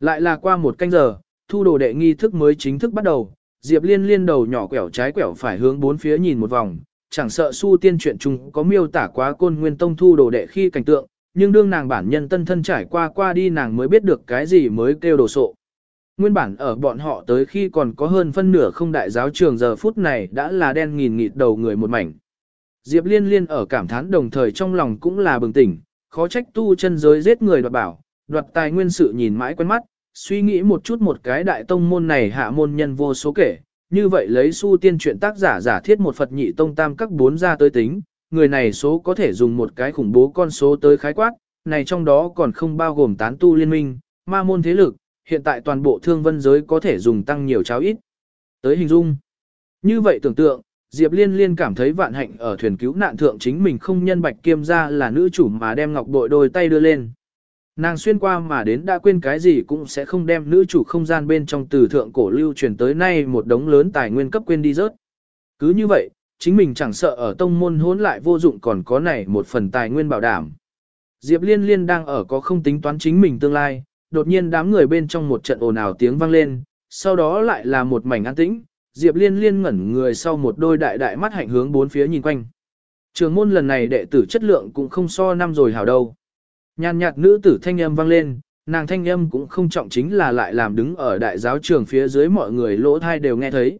Lại là qua một canh giờ, thu đồ đệ nghi thức mới chính thức bắt đầu, Diệp Liên liên đầu nhỏ quẹo trái quẹo phải hướng bốn phía nhìn một vòng, chẳng sợ su tiên chuyện chung có miêu tả quá côn nguyên tông thu đồ đệ khi cảnh tượng, nhưng đương nàng bản nhân tân thân trải qua qua đi nàng mới biết được cái gì mới kêu đồ sộ. Nguyên bản ở bọn họ tới khi còn có hơn phân nửa không đại giáo trường giờ phút này đã là đen nghìn nghịt đầu người một mảnh. Diệp liên liên ở cảm thán đồng thời trong lòng cũng là bừng tỉnh, khó trách tu chân giới giết người đoạt bảo, đoạt tài nguyên sự nhìn mãi quen mắt, suy nghĩ một chút một cái đại tông môn này hạ môn nhân vô số kể, như vậy lấy su tiên truyện tác giả giả thiết một Phật nhị tông tam các bốn ra tới tính, người này số có thể dùng một cái khủng bố con số tới khái quát, này trong đó còn không bao gồm tán tu liên minh, ma môn thế lực, hiện tại toàn bộ thương vân giới có thể dùng tăng nhiều cháo ít. Tới hình dung. Như vậy tưởng tượng, Diệp Liên Liên cảm thấy vạn hạnh ở thuyền cứu nạn thượng chính mình không nhân bạch kiêm ra là nữ chủ mà đem ngọc bội đôi tay đưa lên. Nàng xuyên qua mà đến đã quên cái gì cũng sẽ không đem nữ chủ không gian bên trong từ thượng cổ lưu truyền tới nay một đống lớn tài nguyên cấp quên đi rớt. Cứ như vậy, chính mình chẳng sợ ở tông môn hỗn lại vô dụng còn có này một phần tài nguyên bảo đảm. Diệp Liên Liên đang ở có không tính toán chính mình tương lai, đột nhiên đám người bên trong một trận ồn ào tiếng vang lên, sau đó lại là một mảnh an tĩnh, Diệp Liên Liên ngẩn người sau một đôi đại đại mắt hạnh hướng bốn phía nhìn quanh. Trường môn lần này đệ tử chất lượng cũng không so năm rồi hảo đâu. Nhàn nhạt nữ tử thanh âm vang lên, nàng thanh âm cũng không trọng chính là lại làm đứng ở đại giáo trường phía dưới mọi người lỗ thai đều nghe thấy.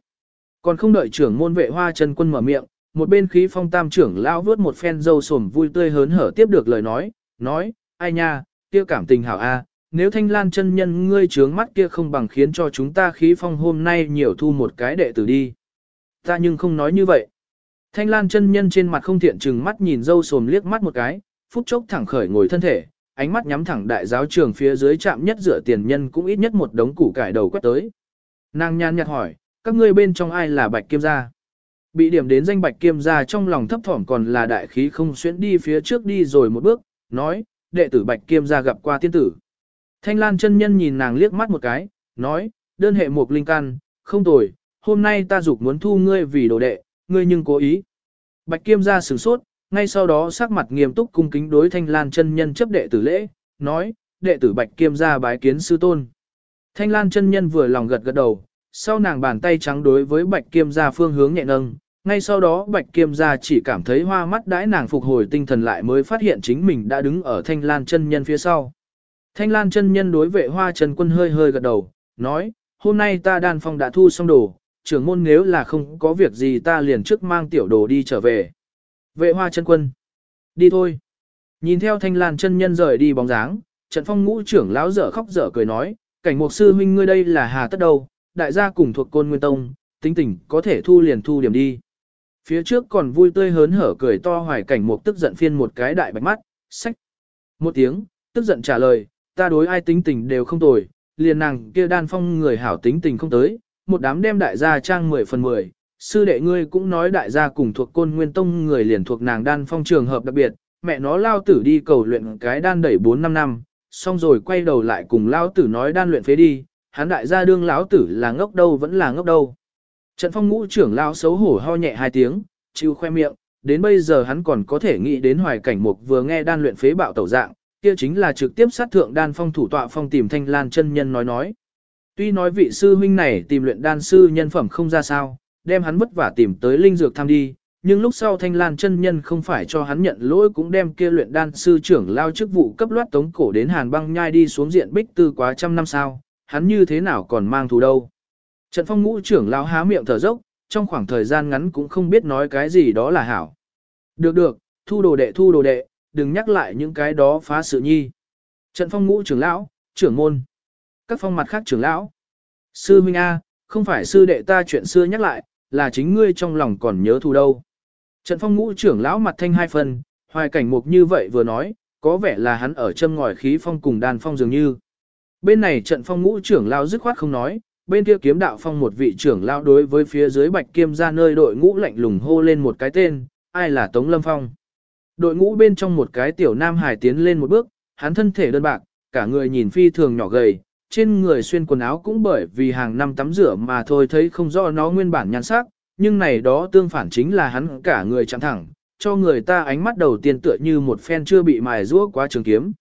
Còn không đợi trưởng môn vệ hoa chân quân mở miệng, một bên khí phong tam trưởng lão vớt một phen dâu sồm vui tươi hớn hở tiếp được lời nói, nói, ai nha, kia cảm tình hảo a, nếu thanh lan chân nhân ngươi trướng mắt kia không bằng khiến cho chúng ta khí phong hôm nay nhiều thu một cái đệ tử đi. Ta nhưng không nói như vậy. Thanh lan chân nhân trên mặt không thiện chừng mắt nhìn dâu sồm liếc mắt một cái, phút chốc thẳng khởi ngồi thân thể, ánh mắt nhắm thẳng đại giáo trường phía dưới chạm nhất rửa tiền nhân cũng ít nhất một đống củ cải đầu quét tới. Nàng nhàn nhạt hỏi, các ngươi bên trong ai là bạch kiêm gia? Bị điểm đến danh bạch kiêm gia trong lòng thấp thỏm còn là đại khí không xuyến đi phía trước đi rồi một bước, nói, đệ tử bạch kiêm gia gặp qua tiên tử. Thanh Lan chân nhân nhìn nàng liếc mắt một cái, nói, đơn hệ một linh căn, không tồi, hôm nay ta dục muốn thu ngươi vì đồ đệ, ngươi nhưng cố ý. Bạch kiêm gia sửng sốt, ngay sau đó sắc mặt nghiêm túc cung kính đối Thanh Lan chân nhân chấp đệ tử lễ, nói, đệ tử Bạch Kiêm gia bái kiến sư tôn. Thanh Lan chân nhân vừa lòng gật gật đầu, sau nàng bàn tay trắng đối với Bạch Kiêm gia phương hướng nhẹ nâng, ngay sau đó Bạch Kiêm gia chỉ cảm thấy hoa mắt đãi nàng phục hồi tinh thần lại mới phát hiện chính mình đã đứng ở Thanh Lan chân nhân phía sau. Thanh Lan chân nhân đối vệ hoa trần quân hơi hơi gật đầu, nói, hôm nay ta đan phong đã thu xong đồ, trưởng môn nếu là không có việc gì ta liền trước mang tiểu đồ đi trở về. Vệ hoa chân quân. Đi thôi. Nhìn theo thanh lan chân nhân rời đi bóng dáng, trận phong ngũ trưởng lão dở khóc dở cười nói, cảnh mục sư huynh ngươi đây là hà tất đâu, đại gia cùng thuộc côn nguyên tông, tính tình có thể thu liền thu điểm đi. Phía trước còn vui tươi hớn hở cười to hoài cảnh mục tức giận phiên một cái đại bạch mắt, sách. Một tiếng, tức giận trả lời, ta đối ai tính tình đều không tồi, liền nàng kia đan phong người hảo tính tình không tới, một đám đem đại gia trang 10 phần 10, sư đệ ngươi cũng nói đại gia cùng thuộc côn nguyên tông người liền thuộc nàng đan phong trường hợp đặc biệt, mẹ nó lao tử đi cầu luyện cái đan đẩy 4-5 năm, xong rồi quay đầu lại cùng lao tử nói đan luyện phế đi, hắn đại gia đương lão tử là ngốc đâu vẫn là ngốc đâu. Trận phong ngũ trưởng lao xấu hổ ho nhẹ hai tiếng, chịu khoe miệng, đến bây giờ hắn còn có thể nghĩ đến hoài cảnh mục vừa nghe đan luyện phế bạo tẩu dạng, kia chính là trực tiếp sát thượng đan phong thủ tọa phong tìm thanh lan chân nhân nói nói. Tuy nói vị sư huynh này tìm luyện đan sư nhân phẩm không ra sao, đem hắn vất vả tìm tới linh dược tham đi, nhưng lúc sau thanh lan chân nhân không phải cho hắn nhận lỗi cũng đem kia luyện đan sư trưởng lao chức vụ cấp loát tống cổ đến hàn băng nhai đi xuống diện bích tư quá trăm năm sao, hắn như thế nào còn mang thù đâu. Trận phong ngũ trưởng lao há miệng thở dốc, trong khoảng thời gian ngắn cũng không biết nói cái gì đó là hảo. Được được, thu đồ đệ thu đồ đệ, đừng nhắc lại những cái đó phá sự nhi. Trận phong ngũ trưởng lão, trưởng môn, các phong mặt khác trưởng lão. Sư Minh A, không phải sư đệ ta chuyện xưa nhắc lại, là chính ngươi trong lòng còn nhớ thù đâu. Trận phong ngũ trưởng lão mặt thanh hai phần, hoài cảnh mục như vậy vừa nói, có vẻ là hắn ở châm ngòi khí phong cùng đàn phong dường như. Bên này trận phong ngũ trưởng lão dứt khoát không nói, bên kia kiếm đạo phong một vị trưởng lão đối với phía dưới bạch kiêm ra nơi đội ngũ lạnh lùng hô lên một cái tên, ai là Tống Lâm Phong. Đội ngũ bên trong một cái tiểu nam hải tiến lên một bước, hắn thân thể đơn bạc, cả người nhìn phi thường nhỏ gầy, trên người xuyên quần áo cũng bởi vì hàng năm tắm rửa mà thôi thấy không rõ nó nguyên bản nhan sắc, nhưng này đó tương phản chính là hắn cả người chẳng thẳng, cho người ta ánh mắt đầu tiên tựa như một phen chưa bị mài rũa quá trường kiếm.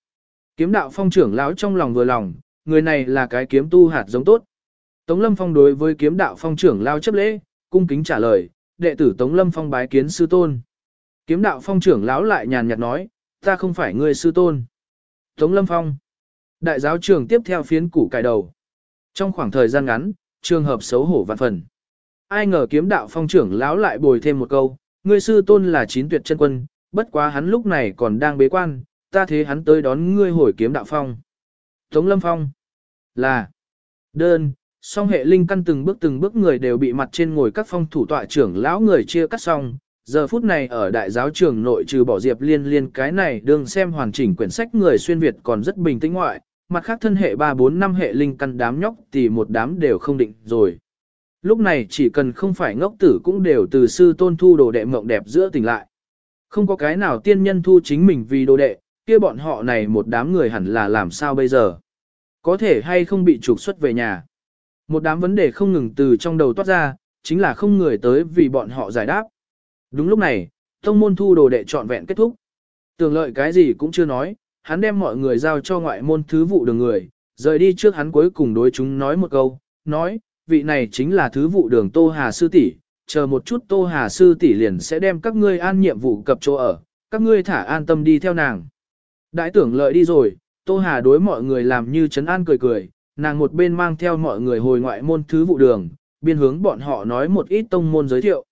Kiếm đạo phong trưởng lão trong lòng vừa lòng, người này là cái kiếm tu hạt giống tốt. Tống Lâm Phong đối với kiếm đạo phong trưởng lao chấp lễ, cung kính trả lời, đệ tử Tống Lâm Phong bái kiến sư tôn. Kiếm đạo phong trưởng lão lại nhàn nhạt nói, ta không phải người sư tôn. Tống Lâm Phong. Đại giáo trường tiếp theo phiến củ cải đầu. Trong khoảng thời gian ngắn, trường hợp xấu hổ vạn phần. Ai ngờ kiếm đạo phong trưởng lão lại bồi thêm một câu, ngươi sư tôn là chín tuyệt chân quân, bất quá hắn lúc này còn đang bế quan, ta thế hắn tới đón ngươi hồi kiếm đạo phong. Tống Lâm Phong. Là. Đơn, song hệ linh căn từng bước từng bước người đều bị mặt trên ngồi các phong thủ tọa trưởng lão người chia cắt xong. Giờ phút này ở đại giáo trường nội trừ bỏ diệp liên liên cái này đương xem hoàn chỉnh quyển sách người xuyên Việt còn rất bình tĩnh ngoại, mặt khác thân hệ 3-4 năm hệ linh căn đám nhóc thì một đám đều không định rồi. Lúc này chỉ cần không phải ngốc tử cũng đều từ sư tôn thu đồ đệ mộng đẹp giữa tỉnh lại. Không có cái nào tiên nhân thu chính mình vì đồ đệ, kia bọn họ này một đám người hẳn là làm sao bây giờ. Có thể hay không bị trục xuất về nhà. Một đám vấn đề không ngừng từ trong đầu toát ra, chính là không người tới vì bọn họ giải đáp. Đúng lúc này, thông môn thu đồ đệ trọn vẹn kết thúc. tường lợi cái gì cũng chưa nói, hắn đem mọi người giao cho ngoại môn thứ vụ đường người, rời đi trước hắn cuối cùng đối chúng nói một câu, nói, vị này chính là thứ vụ đường Tô Hà Sư tỷ, chờ một chút Tô Hà Sư tỷ liền sẽ đem các ngươi an nhiệm vụ cập chỗ ở, các ngươi thả an tâm đi theo nàng. Đại tưởng lợi đi rồi, Tô Hà đối mọi người làm như chấn an cười cười, nàng một bên mang theo mọi người hồi ngoại môn thứ vụ đường, biên hướng bọn họ nói một ít tông môn giới thiệu.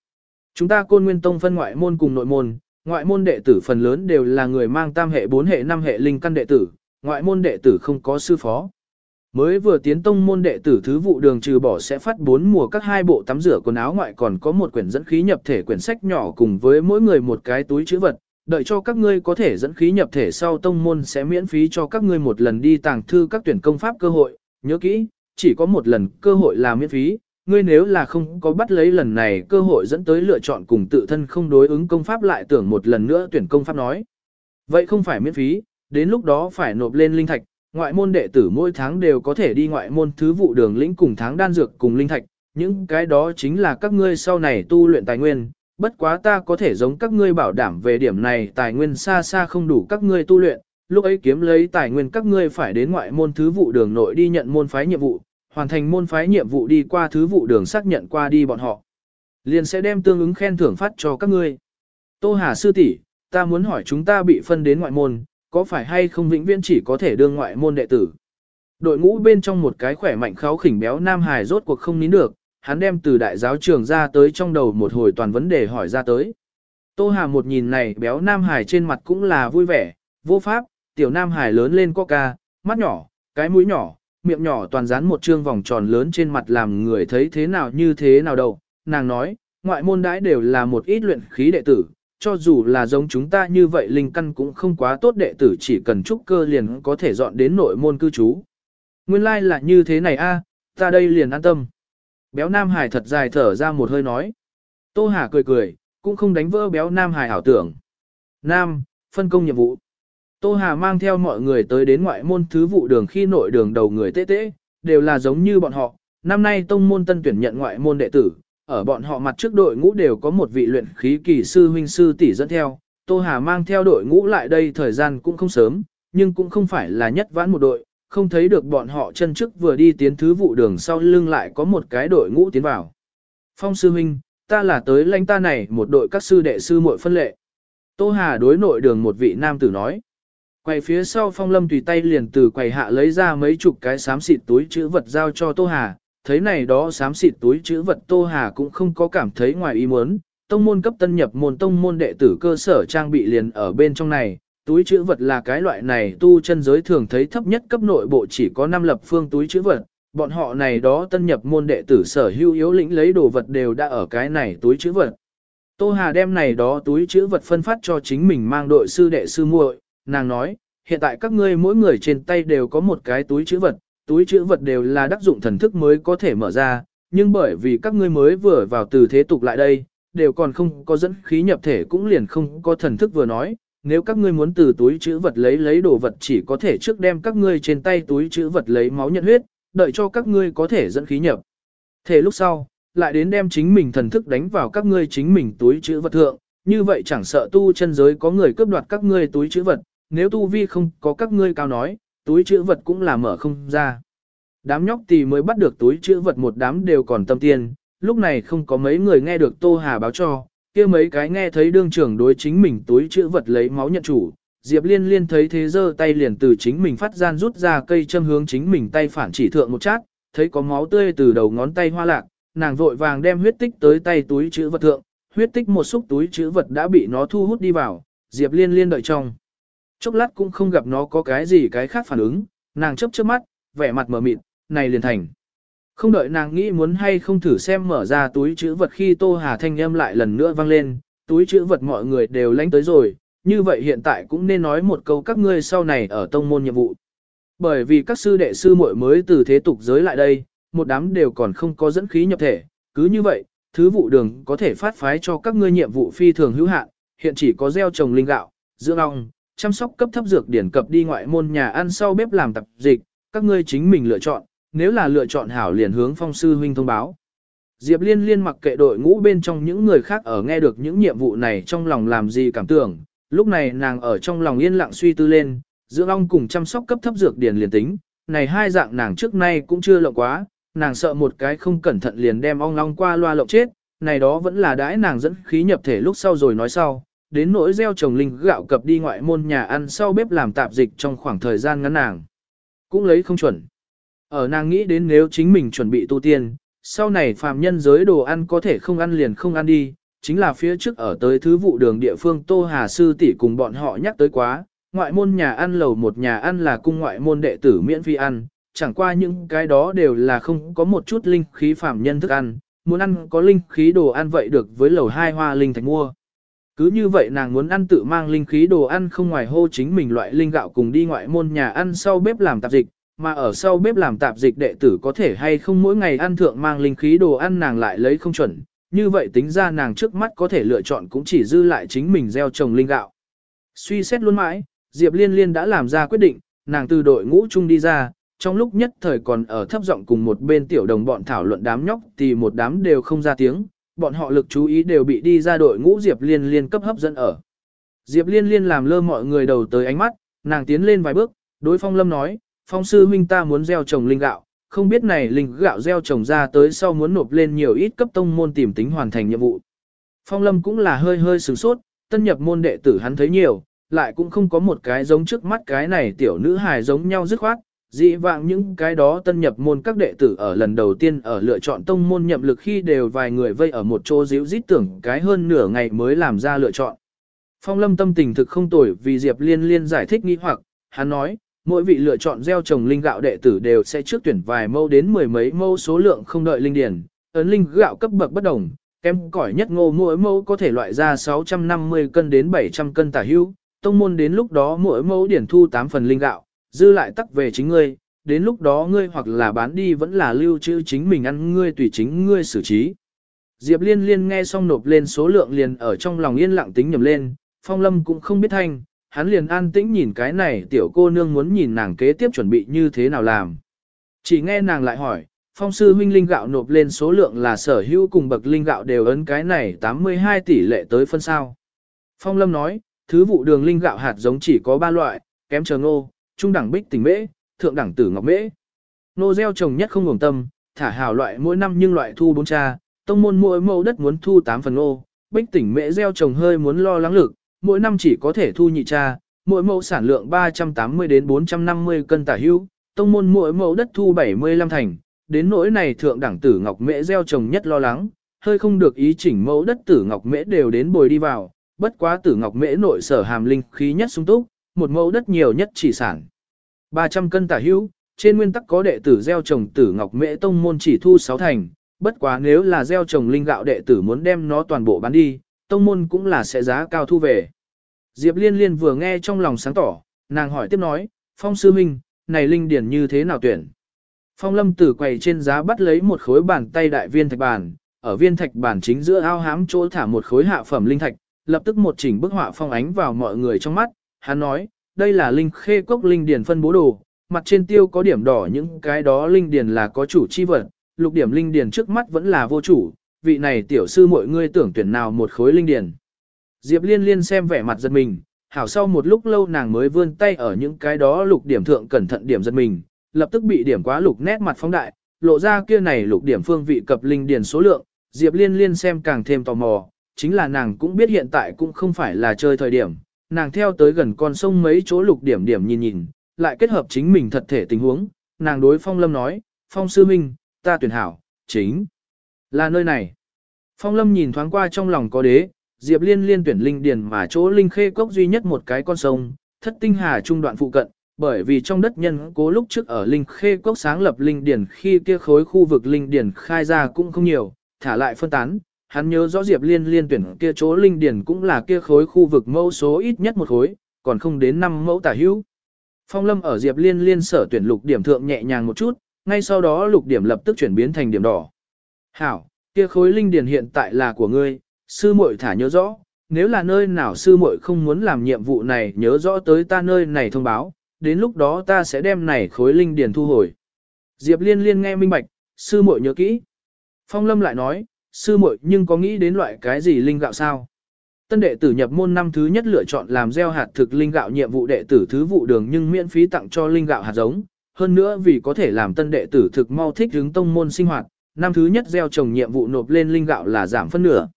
Chúng ta côn nguyên tông phân ngoại môn cùng nội môn, ngoại môn đệ tử phần lớn đều là người mang tam hệ bốn hệ năm hệ linh căn đệ tử, ngoại môn đệ tử không có sư phó. Mới vừa tiến tông môn đệ tử thứ vụ đường trừ bỏ sẽ phát bốn mùa các hai bộ tắm rửa quần áo ngoại còn có một quyển dẫn khí nhập thể quyển sách nhỏ cùng với mỗi người một cái túi chữ vật, đợi cho các ngươi có thể dẫn khí nhập thể sau tông môn sẽ miễn phí cho các ngươi một lần đi tàng thư các tuyển công pháp cơ hội, nhớ kỹ, chỉ có một lần cơ hội là miễn phí, ngươi nếu là không có bắt lấy lần này cơ hội dẫn tới lựa chọn cùng tự thân không đối ứng công pháp lại tưởng một lần nữa tuyển công pháp nói. Vậy không phải miễn phí, đến lúc đó phải nộp lên linh thạch, ngoại môn đệ tử mỗi tháng đều có thể đi ngoại môn thứ vụ đường lĩnh cùng tháng đan dược cùng linh thạch, những cái đó chính là các ngươi sau này tu luyện tài nguyên, bất quá ta có thể giống các ngươi bảo đảm về điểm này tài nguyên xa xa không đủ các ngươi tu luyện, lúc ấy kiếm lấy tài nguyên các ngươi phải đến ngoại môn thứ vụ đường nội đi nhận môn phái nhiệm vụ, hoàn thành môn phái nhiệm vụ đi qua thứ vụ đường xác nhận qua đi bọn họ. Liền sẽ đem tương ứng khen thưởng phát cho các ngươi. Tô Hà sư tỷ, ta muốn hỏi chúng ta bị phân đến ngoại môn, có phải hay không vĩnh viễn chỉ có thể đương ngoại môn đệ tử? Đội ngũ bên trong một cái khỏe mạnh kháo khỉnh béo nam hài rốt cuộc không nín được, hắn đem từ đại giáo trường ra tới trong đầu một hồi toàn vấn đề hỏi ra tới. Tô Hà một nhìn này béo nam hài trên mặt cũng là vui vẻ, vô pháp, tiểu nam hài lớn lên coca, mắt nhỏ, cái mũi nhỏ, miệng nhỏ toàn dán một trương vòng tròn lớn trên mặt làm người thấy thế nào như thế nào đâu. Nàng nói, ngoại môn đãi đều là một ít luyện khí đệ tử, cho dù là giống chúng ta như vậy linh căn cũng không quá tốt đệ tử chỉ cần trúc cơ liền có thể dọn đến nội môn cư trú. Nguyên lai like là như thế này a, à, ta đây liền an tâm. Béo Nam Hải thật dài thở ra một hơi nói. Tô Hà cười cười, cũng không đánh vỡ béo Nam Hải ảo tưởng. Nam, phân công nhiệm vụ. Tô Hà mang theo mọi người tới đến ngoại môn thứ vụ đường khi nội đường đầu người tê tê, đều là giống như bọn họ. Năm nay tông môn tân tuyển nhận ngoại môn đệ tử, ở bọn họ mặt trước đội ngũ đều có một vị luyện khí kỳ sư huynh sư tỷ dẫn theo. Tô Hà mang theo đội ngũ lại đây thời gian cũng không sớm, nhưng cũng không phải là nhất vãn một đội, không thấy được bọn họ chân trước vừa đi tiến thứ vụ đường sau lưng lại có một cái đội ngũ tiến vào. Phong sư huynh, ta là tới lãnh ta này một đội các sư đệ sư muội phân lệ. Tô Hà đối nội đường một vị nam tử nói. Quầy phía sau phong lâm tùy tay liền từ quầy hạ lấy ra mấy chục cái xám xịt túi chữ vật giao cho Tô Hà. Thấy này đó xám xịt túi chữ vật Tô Hà cũng không có cảm thấy ngoài ý muốn. Tông môn cấp tân nhập môn tông môn đệ tử cơ sở trang bị liền ở bên trong này, túi chữ vật là cái loại này tu chân giới thường thấy thấp nhất cấp nội bộ chỉ có năm lập phương túi chữ vật, bọn họ này đó tân nhập môn đệ tử sở hữu yếu lĩnh lấy đồ vật đều đã ở cái này túi chữ vật. Tô Hà đem này đó túi chữ vật phân phát cho chính mình mang đội sư đệ sư muội, nàng nói, hiện tại các ngươi mỗi người trên tay đều có một cái túi chữ vật, túi chữ vật đều là đắc dụng thần thức mới có thể mở ra, nhưng bởi vì các ngươi mới vừa vào từ thế tục lại đây, đều còn không có dẫn khí nhập thể cũng liền không có thần thức vừa nói, nếu các ngươi muốn từ túi chữ vật lấy lấy đồ vật chỉ có thể trước đem các ngươi trên tay túi chữ vật lấy máu nhận huyết, đợi cho các ngươi có thể dẫn khí nhập. Thể lúc sau, lại đến đem chính mình thần thức đánh vào các ngươi chính mình túi chữ vật thượng, như vậy chẳng sợ tu chân giới có người cướp đoạt các ngươi túi chữ vật, nếu tu vi không có các ngươi cao nói, túi chữ vật cũng là mở không ra. Đám nhóc thì mới bắt được túi chữ vật một đám đều còn tâm tiên, lúc này không có mấy người nghe được Tô Hà báo cho, kia mấy cái nghe thấy đương trưởng đối chính mình túi chữ vật lấy máu nhận chủ. Diệp Liên Liên thấy thế giơ tay liền từ chính mình phát gian rút ra cây châm hướng chính mình tay phản chỉ thượng một chát, thấy có máu tươi từ đầu ngón tay hoa lạc, nàng vội vàng đem huyết tích tới tay túi chữ vật thượng, huyết tích một xúc túi chữ vật đã bị nó thu hút đi vào, Diệp Liên Liên đợi trong. Chốc lát cũng không gặp nó có cái gì cái khác phản ứng, nàng chấp chớp mắt, vẻ mặt mở mịt, này liền thành. Không đợi nàng nghĩ muốn hay không thử xem mở ra túi chữ vật khi Tô Hà thanh âm lại lần nữa vang lên, túi chữ vật mọi người đều lánh tới rồi, như vậy hiện tại cũng nên nói một câu các ngươi sau này ở tông môn nhiệm vụ. Bởi vì các sư đệ sư muội mới từ thế tục giới lại đây, một đám đều còn không có dẫn khí nhập thể, cứ như vậy, thứ vụ đường có thể phát phái cho các ngươi nhiệm vụ phi thường hữu hạn, hiện chỉ có gieo trồng linh gạo, dưỡng ong, chăm sóc cấp thấp dược điển cập đi ngoại môn nhà ăn sau bếp làm tập dịch, các ngươi chính mình lựa chọn, nếu là lựa chọn hảo liền hướng phong sư huynh thông báo. Diệp Liên liên mặc kệ đội ngũ bên trong những người khác ở nghe được những nhiệm vụ này trong lòng làm gì cảm tưởng, lúc này nàng ở trong lòng yên lặng suy tư lên, dưỡng ong cùng chăm sóc cấp thấp dược điển liền tính, này hai dạng nàng trước nay cũng chưa lộng quá, nàng sợ một cái không cẩn thận liền đem ong long qua loa lộng chết, này đó vẫn là đãi nàng dẫn khí nhập thể lúc sau rồi nói sau, đến nỗi gieo trồng linh gạo cập đi ngoại môn nhà ăn sau bếp làm tạp dịch trong khoảng thời gian ngắn nàng. Cũng lấy không chuẩn. Ở nàng nghĩ đến nếu chính mình chuẩn bị tu tiên, sau này phàm nhân giới đồ ăn có thể không ăn liền không ăn đi, chính là phía trước ở tới thứ vụ đường địa phương Tô Hà Sư tỷ cùng bọn họ nhắc tới quá, ngoại môn nhà ăn lầu một nhà ăn là cung ngoại môn đệ tử miễn phí ăn, chẳng qua những cái đó đều là không có một chút linh khí phàm nhân thức ăn, muốn ăn có linh khí đồ ăn vậy được với lầu hai hoa linh thạch mua. Cứ như vậy nàng muốn ăn tự mang linh khí đồ ăn không ngoài hô chính mình loại linh gạo cùng đi ngoại môn nhà ăn sau bếp làm tạp dịch, mà ở sau bếp làm tạp dịch đệ tử có thể hay không mỗi ngày ăn thượng mang linh khí đồ ăn nàng lại lấy không chuẩn, như vậy tính ra nàng trước mắt có thể lựa chọn cũng chỉ dư lại chính mình gieo trồng linh gạo. Suy xét luôn mãi, Diệp Liên Liên đã làm ra quyết định, nàng từ đội ngũ chung đi ra, trong lúc nhất thời còn ở thấp giọng cùng một bên tiểu đồng bọn thảo luận đám nhóc thì một đám đều không ra tiếng, bọn họ lực chú ý đều bị đi ra đội ngũ Diệp Liên Liên cấp hấp dẫn ở. Diệp Liên Liên làm lơ mọi người đầu tới ánh mắt, nàng tiến lên vài bước, đối Phong Lâm nói, Phong sư huynh ta muốn gieo trồng linh gạo, không biết này linh gạo gieo trồng ra tới sau muốn nộp lên nhiều ít cấp tông môn tìm tính hoàn thành nhiệm vụ. Phong Lâm cũng là hơi hơi sửng sốt, tân nhập môn đệ tử hắn thấy nhiều, lại cũng không có một cái giống trước mắt cái này tiểu nữ hài giống nhau dứt khoát, dị vạng những cái đó tân nhập môn các đệ tử ở lần đầu tiên ở lựa chọn tông môn nhậm lực khi đều vài người vây ở một chỗ díu dít tưởng cái hơn nửa ngày mới làm ra lựa chọn. Phong lâm tâm tình thực không tồi vì Diệp Liên Liên giải thích nghi hoặc, hắn nói, mỗi vị lựa chọn gieo trồng linh gạo đệ tử đều sẽ trước tuyển vài mâu đến mười mấy mâu số lượng không đợi linh điển, ấn linh gạo cấp bậc bất đồng, kém cỏi nhất ngô mỗi mâu có thể loại ra 650 cân đến 700 cân tả hữu, tông môn đến lúc đó mỗi mẫu điển thu 8 phần linh gạo, dư lại tắc về chính ngươi, đến lúc đó ngươi hoặc là bán đi vẫn là lưu trữ chính mình ăn ngươi tùy chính ngươi xử trí. Diệp liên liên nghe xong nộp lên số lượng liền ở trong lòng yên lặng tính nhầm lên, phong lâm cũng không biết thanh, hắn liền an tĩnh nhìn cái này tiểu cô nương muốn nhìn nàng kế tiếp chuẩn bị như thế nào làm. Chỉ nghe nàng lại hỏi, phong sư huynh linh gạo nộp lên số lượng là sở hữu cùng bậc linh gạo đều ấn cái này 82 tỷ lệ tới phân sao. Phong lâm nói, thứ vụ đường linh gạo hạt giống chỉ có 3 loại, kém chờ ngô, trung đẳng bích tình mễ, thượng đẳng tử ngọc mễ. Nô gieo trồng nhất không ngừng tâm, thả hào loại mỗi năm nhưng loại thu bốn cha, tông môn mỗi mẫu đất muốn thu 8 phần ô, bích tỉnh mễ gieo trồng hơi muốn lo lắng lực, mỗi năm chỉ có thể thu nhị cha, mỗi mẫu sản lượng 380 đến 450 cân tả hữu, tông môn mỗi mẫu đất thu 75 thành, đến nỗi này thượng đẳng tử ngọc mễ gieo trồng nhất lo lắng, hơi không được ý chỉnh mẫu đất tử ngọc mễ đều đến bồi đi vào, bất quá tử ngọc mễ nội sở hàm linh khí nhất sung túc, một mẫu đất nhiều nhất chỉ sản. 300 cân tả hữu, trên nguyên tắc có đệ tử gieo trồng tử ngọc mễ tông môn chỉ thu 6 thành, bất quá nếu là gieo trồng linh gạo đệ tử muốn đem nó toàn bộ bán đi, tông môn cũng là sẽ giá cao thu về. Diệp Liên Liên vừa nghe trong lòng sáng tỏ, nàng hỏi tiếp nói, Phong Sư Minh, này linh điển như thế nào tuyển? Phong lâm tử quầy trên giá bắt lấy một khối bàn tay đại viên thạch bản, ở viên thạch bản chính giữa ao hám chỗ thả một khối hạ phẩm linh thạch, lập tức một chỉnh bức họa phong ánh vào mọi người trong mắt, hắn nói, đây là linh khê cốc linh điển phân bố đồ, mặt trên tiêu có điểm đỏ những cái đó linh điển là có chủ chi vật, lục điểm linh điển trước mắt vẫn là vô chủ, vị này tiểu sư mọi người tưởng tuyển nào một khối linh điển. Diệp liên liên xem vẻ mặt giật mình, hảo sau một lúc lâu nàng mới vươn tay ở những cái đó lục điểm thượng cẩn thận điểm giật mình, lập tức bị điểm quá lục nét mặt phóng đại, lộ ra kia này lục điểm phương vị cập linh điển số lượng, Diệp liên liên xem càng thêm tò mò, chính là nàng cũng biết hiện tại cũng không phải là chơi thời điểm, nàng theo tới gần con sông mấy chỗ lục điểm điểm nhìn nhìn, lại kết hợp chính mình thật thể tình huống, nàng đối Phong Lâm nói, Phong Sư Minh, ta tuyển hảo, chính là nơi này. Phong Lâm nhìn thoáng qua trong lòng có đế, Diệp Liên liên tuyển linh điền mà chỗ linh khê cốc duy nhất một cái con sông, thất tinh hà trung đoạn phụ cận, bởi vì trong đất nhân cố lúc trước ở linh khê cốc sáng lập linh điền khi kia khối khu vực linh điền khai ra cũng không nhiều, thả lại phân tán, hắn nhớ rõ Diệp Liên liên tuyển kia chỗ linh điển cũng là kia khối khu vực mẫu số ít nhất một khối, còn không đến 5 mẫu tả hữu. Phong Lâm ở Diệp Liên liên sở tuyển lục điểm thượng nhẹ nhàng một chút, ngay sau đó lục điểm lập tức chuyển biến thành điểm đỏ. Hảo, kia khối linh điển hiện tại là của ngươi, sư muội thả nhớ rõ, nếu là nơi nào sư muội không muốn làm nhiệm vụ này nhớ rõ tới ta nơi này thông báo, đến lúc đó ta sẽ đem này khối linh điển thu hồi. Diệp Liên liên nghe minh bạch, sư muội nhớ kỹ. Phong Lâm lại nói, sư muội nhưng có nghĩ đến loại cái gì linh gạo sao? Tân đệ tử nhập môn năm thứ nhất lựa chọn làm gieo hạt thực linh gạo nhiệm vụ đệ tử thứ vụ đường nhưng miễn phí tặng cho linh gạo hạt giống. Hơn nữa vì có thể làm tân đệ tử thực mau thích hướng tông môn sinh hoạt, năm thứ nhất gieo trồng nhiệm vụ nộp lên linh gạo là giảm phân nửa.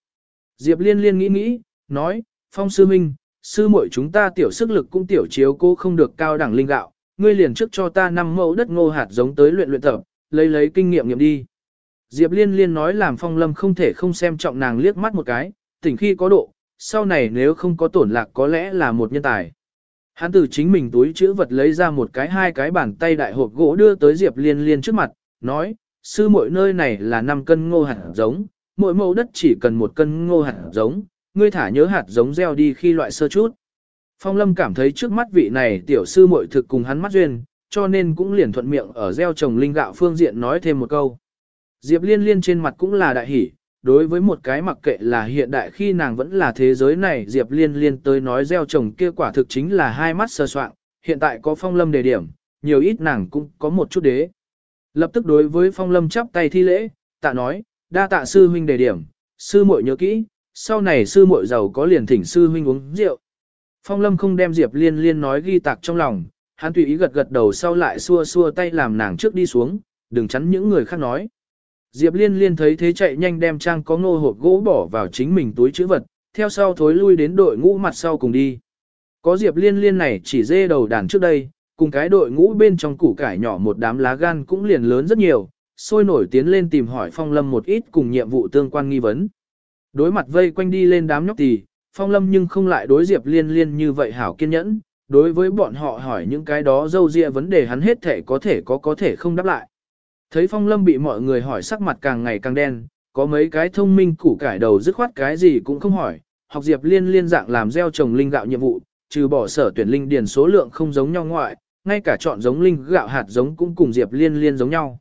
Diệp liên liên nghĩ nghĩ, nói, phong sư minh, sư muội chúng ta tiểu sức lực cũng tiểu chiếu cô không được cao đẳng linh gạo, ngươi liền trước cho ta năm mẫu đất ngô hạt giống tới luyện luyện tập, lấy lấy kinh nghiệm nghiệm đi. Diệp Liên Liên nói làm Phong Lâm không thể không xem trọng nàng liếc mắt một cái, tỉnh khi có độ, sau này nếu không có tổn lạc có lẽ là một nhân tài. Hắn từ chính mình túi chữ vật lấy ra một cái hai cái bàn tay đại hộp gỗ đưa tới Diệp Liên Liên trước mặt, nói, sư mỗi nơi này là 5 cân ngô hạt giống, mỗi mẫu đất chỉ cần một cân ngô hạt giống, ngươi thả nhớ hạt giống gieo đi khi loại sơ chút. Phong Lâm cảm thấy trước mắt vị này tiểu sư muội thực cùng hắn mắt duyên, cho nên cũng liền thuận miệng ở gieo trồng linh gạo phương diện nói thêm một câu. Diệp Liên Liên trên mặt cũng là đại hỉ, đối với một cái mặc kệ là hiện đại khi nàng vẫn là thế giới này Diệp Liên Liên tới nói gieo trồng kia quả thực chính là hai mắt sơ soạn, hiện tại có phong lâm đề điểm, nhiều ít nàng cũng có một chút đế. Lập tức đối với phong lâm chắp tay thi lễ, tạ nói, đa tạ sư huynh đề điểm, sư muội nhớ kỹ, sau này sư muội giàu có liền thỉnh sư huynh uống rượu. Phong lâm không đem Diệp Liên Liên nói ghi tạc trong lòng, hắn tùy ý gật gật đầu sau lại xua xua tay làm nàng trước đi xuống, đừng chắn những người khác nói. Diệp Liên Liên thấy thế chạy nhanh đem trang có ngô hộp gỗ bỏ vào chính mình túi chữ vật, theo sau thối lui đến đội ngũ mặt sau cùng đi. Có Diệp Liên Liên này chỉ dê đầu đàn trước đây, cùng cái đội ngũ bên trong củ cải nhỏ một đám lá gan cũng liền lớn rất nhiều, sôi nổi tiến lên tìm hỏi Phong Lâm một ít cùng nhiệm vụ tương quan nghi vấn. Đối mặt vây quanh đi lên đám nhóc tỳ, Phong Lâm nhưng không lại đối Diệp Liên Liên như vậy hảo kiên nhẫn, đối với bọn họ hỏi những cái đó dâu dịa vấn đề hắn hết thể có thể có có thể không đáp lại. Thấy phong lâm bị mọi người hỏi sắc mặt càng ngày càng đen, có mấy cái thông minh củ cải đầu dứt khoát cái gì cũng không hỏi, học diệp liên liên dạng làm gieo trồng linh gạo nhiệm vụ, trừ bỏ sở tuyển linh điền số lượng không giống nhau ngoại, ngay cả chọn giống linh gạo hạt giống cũng cùng diệp liên liên giống nhau.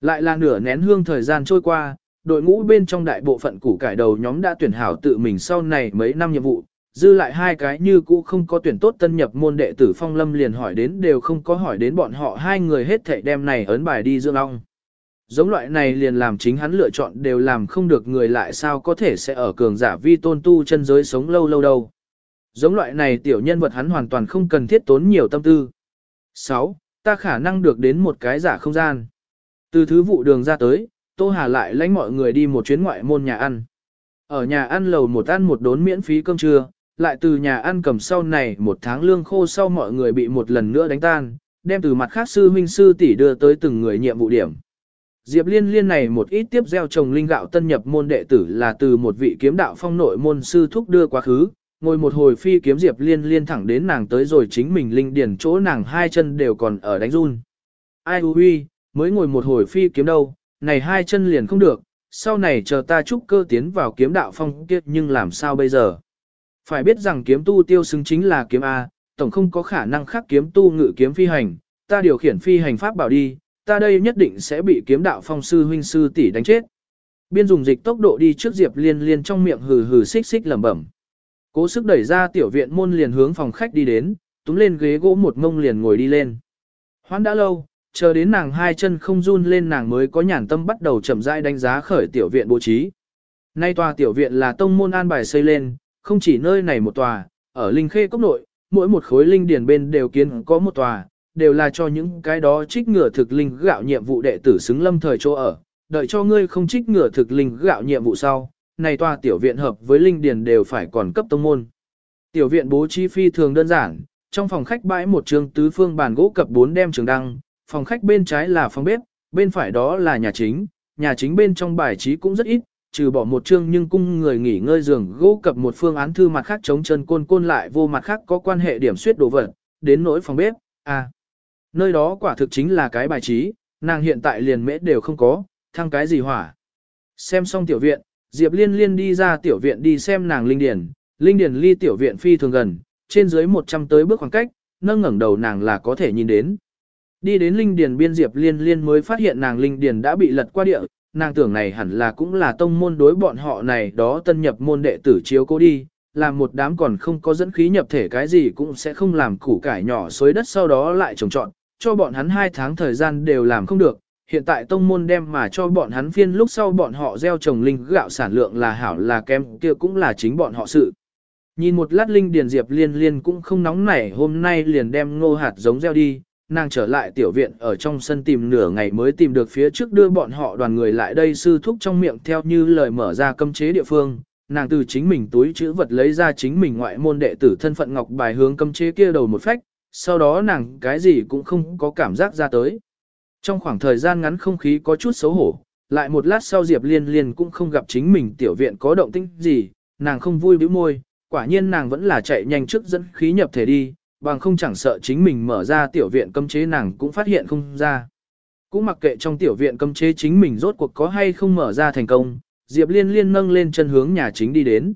Lại là nửa nén hương thời gian trôi qua, đội ngũ bên trong đại bộ phận củ cải đầu nhóm đã tuyển hảo tự mình sau này mấy năm nhiệm vụ, dư lại hai cái như cũ không có tuyển tốt tân nhập môn đệ tử phong lâm liền hỏi đến đều không có hỏi đến bọn họ hai người hết thảy đem này ấn bài đi dương long Giống loại này liền làm chính hắn lựa chọn đều làm không được người lại sao có thể sẽ ở cường giả vi tôn tu chân giới sống lâu lâu đâu. Giống loại này tiểu nhân vật hắn hoàn toàn không cần thiết tốn nhiều tâm tư. 6. Ta khả năng được đến một cái giả không gian. Từ thứ vụ đường ra tới, Tô Hà lại lãnh mọi người đi một chuyến ngoại môn nhà ăn. Ở nhà ăn lầu một ăn một đốn miễn phí cơm trưa, lại từ nhà ăn cầm sau này một tháng lương khô sau mọi người bị một lần nữa đánh tan, đem từ mặt khác sư huynh sư tỷ đưa tới từng người nhiệm vụ điểm. Diệp Liên Liên này một ít tiếp gieo trồng linh gạo tân nhập môn đệ tử là từ một vị kiếm đạo phong nội môn sư thúc đưa quá khứ, ngồi một hồi phi kiếm Diệp Liên Liên thẳng đến nàng tới rồi chính mình linh điển chỗ nàng hai chân đều còn ở đánh run. Ai huy, mới ngồi một hồi phi kiếm đâu, này hai chân liền không được, sau này chờ ta chúc cơ tiến vào kiếm đạo phong kiếp nhưng làm sao bây giờ. Phải biết rằng kiếm tu tiêu xứng chính là kiếm A, tổng không có khả năng khác kiếm tu ngự kiếm phi hành, ta điều khiển phi hành pháp bảo đi, ta đây nhất định sẽ bị kiếm đạo phong sư huynh sư tỷ đánh chết. Biên dùng dịch tốc độ đi trước Diệp Liên Liên trong miệng hừ hừ xích xích lẩm bẩm. Cố sức đẩy ra tiểu viện môn liền hướng phòng khách đi đến, túm lên ghế gỗ một mông liền ngồi đi lên. Hoãn đã lâu, chờ đến nàng hai chân không run lên nàng mới có nhàn tâm bắt đầu chậm rãi đánh giá khởi tiểu viện bố trí. Nay tòa tiểu viện là tông môn an bài xây lên, không chỉ nơi này một tòa, ở Linh Khê Cốc nội, mỗi một khối linh Điền bên đều kiến có một tòa, đều là cho những cái đó trích ngựa thực linh gạo nhiệm vụ đệ tử xứng lâm thời chỗ ở, đợi cho ngươi không trích ngựa thực linh gạo nhiệm vụ sau, này tòa tiểu viện hợp với linh Điền đều phải còn cấp tông môn. Tiểu viện bố trí phi thường đơn giản, trong phòng khách bãi một trường tứ phương bàn gỗ cập bốn đem trường đăng, phòng khách bên trái là phòng bếp, bên phải đó là nhà chính, nhà chính bên trong bài trí cũng rất ít, trừ bỏ một chương nhưng cung người nghỉ ngơi giường gỗ cập một phương án thư mặt khác chống chân côn côn lại vô mặt khác có quan hệ điểm suyết đồ vật, đến nỗi phòng bếp, à. Nơi đó quả thực chính là cái bài trí, nàng hiện tại liền mễ đều không có, thăng cái gì hỏa. Xem xong tiểu viện, Diệp Liên Liên đi ra tiểu viện đi xem nàng Linh Điền, Linh Điền ly tiểu viện phi thường gần, trên dưới 100 tới bước khoảng cách, nâng ngẩng đầu nàng là có thể nhìn đến. Đi đến Linh Điền biên Diệp Liên Liên mới phát hiện nàng Linh Điền đã bị lật qua địa, nàng tưởng này hẳn là cũng là tông môn đối bọn họ này đó tân nhập môn đệ tử chiếu cố đi, làm một đám còn không có dẫn khí nhập thể cái gì cũng sẽ không làm củ cải nhỏ xối đất sau đó lại trồng trọn, cho bọn hắn hai tháng thời gian đều làm không được. Hiện tại tông môn đem mà cho bọn hắn phiên lúc sau bọn họ gieo trồng linh gạo sản lượng là hảo là kém kia cũng là chính bọn họ sự. Nhìn một lát linh điền diệp liên liên cũng không nóng nảy hôm nay liền đem ngô hạt giống gieo đi, nàng trở lại tiểu viện ở trong sân tìm nửa ngày mới tìm được phía trước đưa bọn họ đoàn người lại đây sư thúc trong miệng theo như lời mở ra cấm chế địa phương. Nàng từ chính mình túi chữ vật lấy ra chính mình ngoại môn đệ tử thân phận ngọc bài hướng cấm chế kia đầu một phách, sau đó nàng cái gì cũng không có cảm giác ra tới. Trong khoảng thời gian ngắn không khí có chút xấu hổ, lại một lát sau Diệp Liên Liên cũng không gặp chính mình tiểu viện có động tĩnh gì, nàng không vui bĩu môi, quả nhiên nàng vẫn là chạy nhanh trước dẫn khí nhập thể đi, bằng không chẳng sợ chính mình mở ra tiểu viện cấm chế nàng cũng phát hiện không ra. Cũng mặc kệ trong tiểu viện cấm chế chính mình rốt cuộc có hay không mở ra thành công, Diệp Liên Liên nâng lên chân hướng nhà chính đi đến.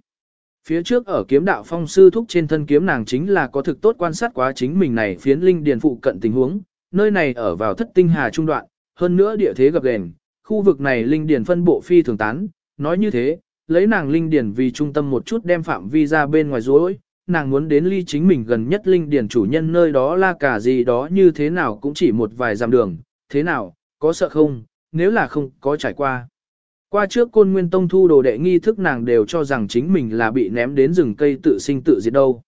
Phía trước ở kiếm đạo phong sư thúc trên thân kiếm nàng chính là có thực tốt quan sát quá chính mình này phiến linh điền phụ cận tình huống, nơi này ở vào thất tinh hà trung đoạn, hơn nữa địa thế gập ghềnh, khu vực này linh điền phân bộ phi thường tán, nói như thế, lấy nàng linh điền vì trung tâm một chút đem phạm vi ra bên ngoài rối, nàng muốn đến ly chính mình gần nhất linh điền chủ nhân nơi đó là cả gì đó như thế nào cũng chỉ một vài dặm đường, thế nào, có sợ không, nếu là không có trải qua. Qua trước côn nguyên tông thu đồ đệ nghi thức nàng đều cho rằng chính mình là bị ném đến rừng cây tự sinh tự diệt đâu.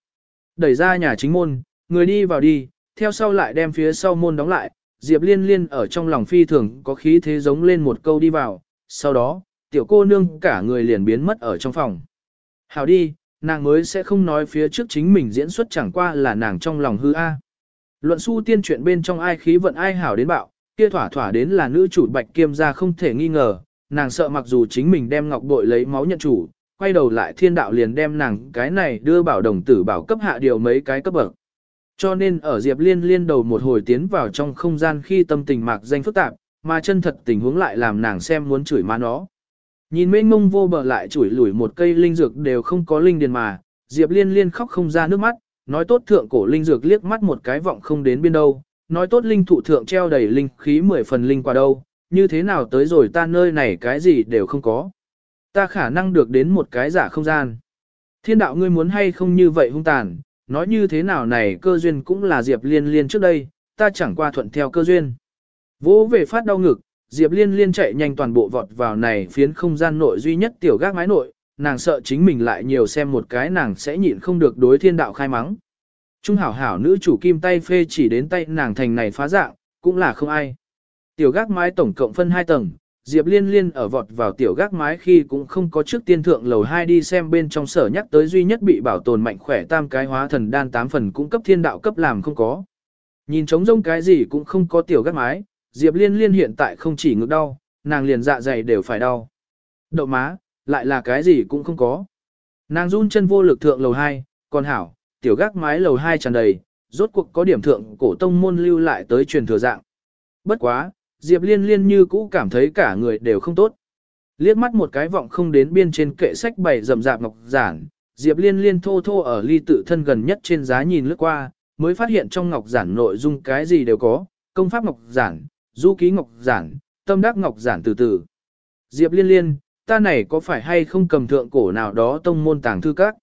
Đẩy ra nhà chính môn, người đi vào đi, theo sau lại đem phía sau môn đóng lại, Diệp Liên Liên ở trong lòng phi thường có khí thế giống lên một câu đi vào, sau đó, tiểu cô nương cả người liền biến mất ở trong phòng. Hào đi, nàng mới sẽ không nói phía trước chính mình diễn xuất chẳng qua là nàng trong lòng hư a. Luận su tiên chuyện bên trong ai khí vận ai hảo đến bạo, kia thỏa thỏa đến là nữ chủ bạch kiêm ra không thể nghi ngờ, nàng sợ mặc dù chính mình đem ngọc bội lấy máu nhận chủ, quay đầu lại thiên đạo liền đem nàng cái này đưa bảo đồng tử bảo cấp hạ điều mấy cái cấp bậc. Cho nên ở Diệp Liên liên đầu một hồi tiến vào trong không gian khi tâm tình mạc danh phức tạp, mà chân thật tình huống lại làm nàng xem muốn chửi má nó. Nhìn mênh mông vô bờ lại chủi lủi một cây linh dược đều không có linh điền mà, Diệp Liên liên khóc không ra nước mắt, nói tốt thượng cổ linh dược liếc mắt một cái vọng không đến biên đâu, nói tốt linh thụ thượng treo đầy linh khí mười phần linh qua đâu, như thế nào tới rồi ta nơi này cái gì đều không có. Ta khả năng được đến một cái giả không gian. Thiên đạo ngươi muốn hay không như vậy hung tàn, nói như thế nào này cơ duyên cũng là Diệp Liên liên trước đây, ta chẳng qua thuận theo cơ duyên. Vỗ về phát đau ngực, Diệp Liên liên chạy nhanh toàn bộ vọt vào này phiến không gian nội duy nhất tiểu gác mái nội, nàng sợ chính mình lại nhiều xem một cái nàng sẽ nhịn không được đối thiên đạo khai mắng. Trung hảo hảo nữ chủ kim tay phê chỉ đến tay nàng thành này phá dạng, cũng là không ai. Tiểu gác mái tổng cộng phân 2 tầng, Diệp Liên Liên ở vọt vào tiểu gác mái khi cũng không có trước tiên thượng lầu 2 đi xem bên trong sở nhắc tới duy nhất bị bảo tồn mạnh khỏe tam cái hóa thần đan 8 phần cung cấp thiên đạo cấp làm không có. Nhìn trống rông cái gì cũng không có tiểu gác mái, Diệp Liên Liên hiện tại không chỉ ngực đau, nàng liền dạ dày đều phải đau. Đậu má, lại là cái gì cũng không có. Nàng run chân vô lực thượng lầu 2, còn hảo, tiểu gác mái lầu 2 tràn đầy, rốt cuộc có điểm thượng cổ tông môn lưu lại tới truyền thừa dạng. Bất quá, Diệp Liên Liên như cũ cảm thấy cả người đều không tốt. Liếc mắt một cái vọng không đến biên trên kệ sách bày rậm rạp ngọc giản, Diệp Liên Liên thô thô ở ly tự thân gần nhất trên giá nhìn lướt qua, mới phát hiện trong ngọc giản nội dung cái gì đều có, công pháp ngọc giản, du ký ngọc giản, tâm đắc ngọc giản từ từ. Diệp liên liên, ta này có phải hay không cầm thượng cổ nào đó tông môn tàng thư các.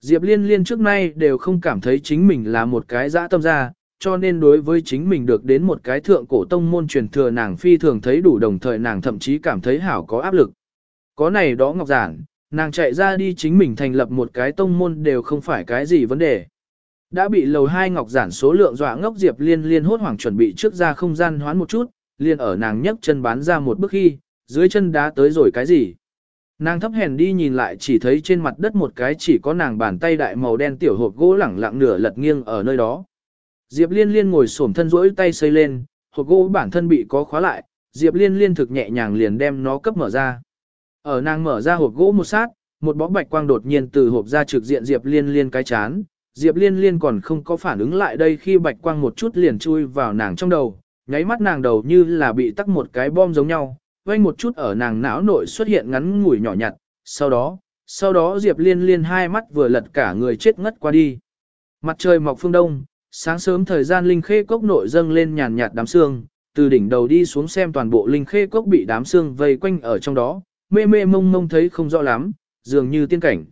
Diệp liên liên trước nay đều không cảm thấy chính mình là một cái dã tâm gia, cho nên đối với chính mình được đến một cái thượng cổ tông môn truyền thừa nàng phi thường thấy đủ đồng thời nàng thậm chí cảm thấy hảo có áp lực. Có này đó ngọc giản, nàng chạy ra đi chính mình thành lập một cái tông môn đều không phải cái gì vấn đề. Đã bị lầu hai ngọc giản số lượng dọa ngốc Diệp Liên liên hốt hoảng chuẩn bị trước ra không gian hoán một chút, liền ở nàng nhấc chân bán ra một bước khi, dưới chân đá tới rồi cái gì. Nàng thấp hèn đi nhìn lại chỉ thấy trên mặt đất một cái chỉ có nàng bàn tay đại màu đen tiểu hộp gỗ lẳng lặng nửa lật nghiêng ở nơi đó. Diệp Liên Liên ngồi xổm thân rỗi tay xây lên, hộp gỗ bản thân bị có khóa lại, Diệp Liên Liên thực nhẹ nhàng liền đem nó cấp mở ra. Ở nàng mở ra hộp gỗ một sát, một bó bạch quang đột nhiên từ hộp ra trực diện Diệp Liên Liên cái chán, Diệp Liên Liên còn không có phản ứng lại đây khi bạch quang một chút liền chui vào nàng trong đầu, nháy mắt nàng đầu như là bị tắc một cái bom giống nhau, vang một chút ở nàng não nội xuất hiện ngắn ngủi nhỏ nhặt, sau đó, sau đó Diệp Liên Liên hai mắt vừa lật cả người chết ngất qua đi. Mặt trời mọc phương đông, sáng sớm thời gian linh khê cốc nội dâng lên nhàn nhạt đám sương, từ đỉnh đầu đi xuống xem toàn bộ linh khê cốc bị đám sương vây quanh ở trong đó, mê mê mông mông thấy không rõ lắm, dường như tiên cảnh.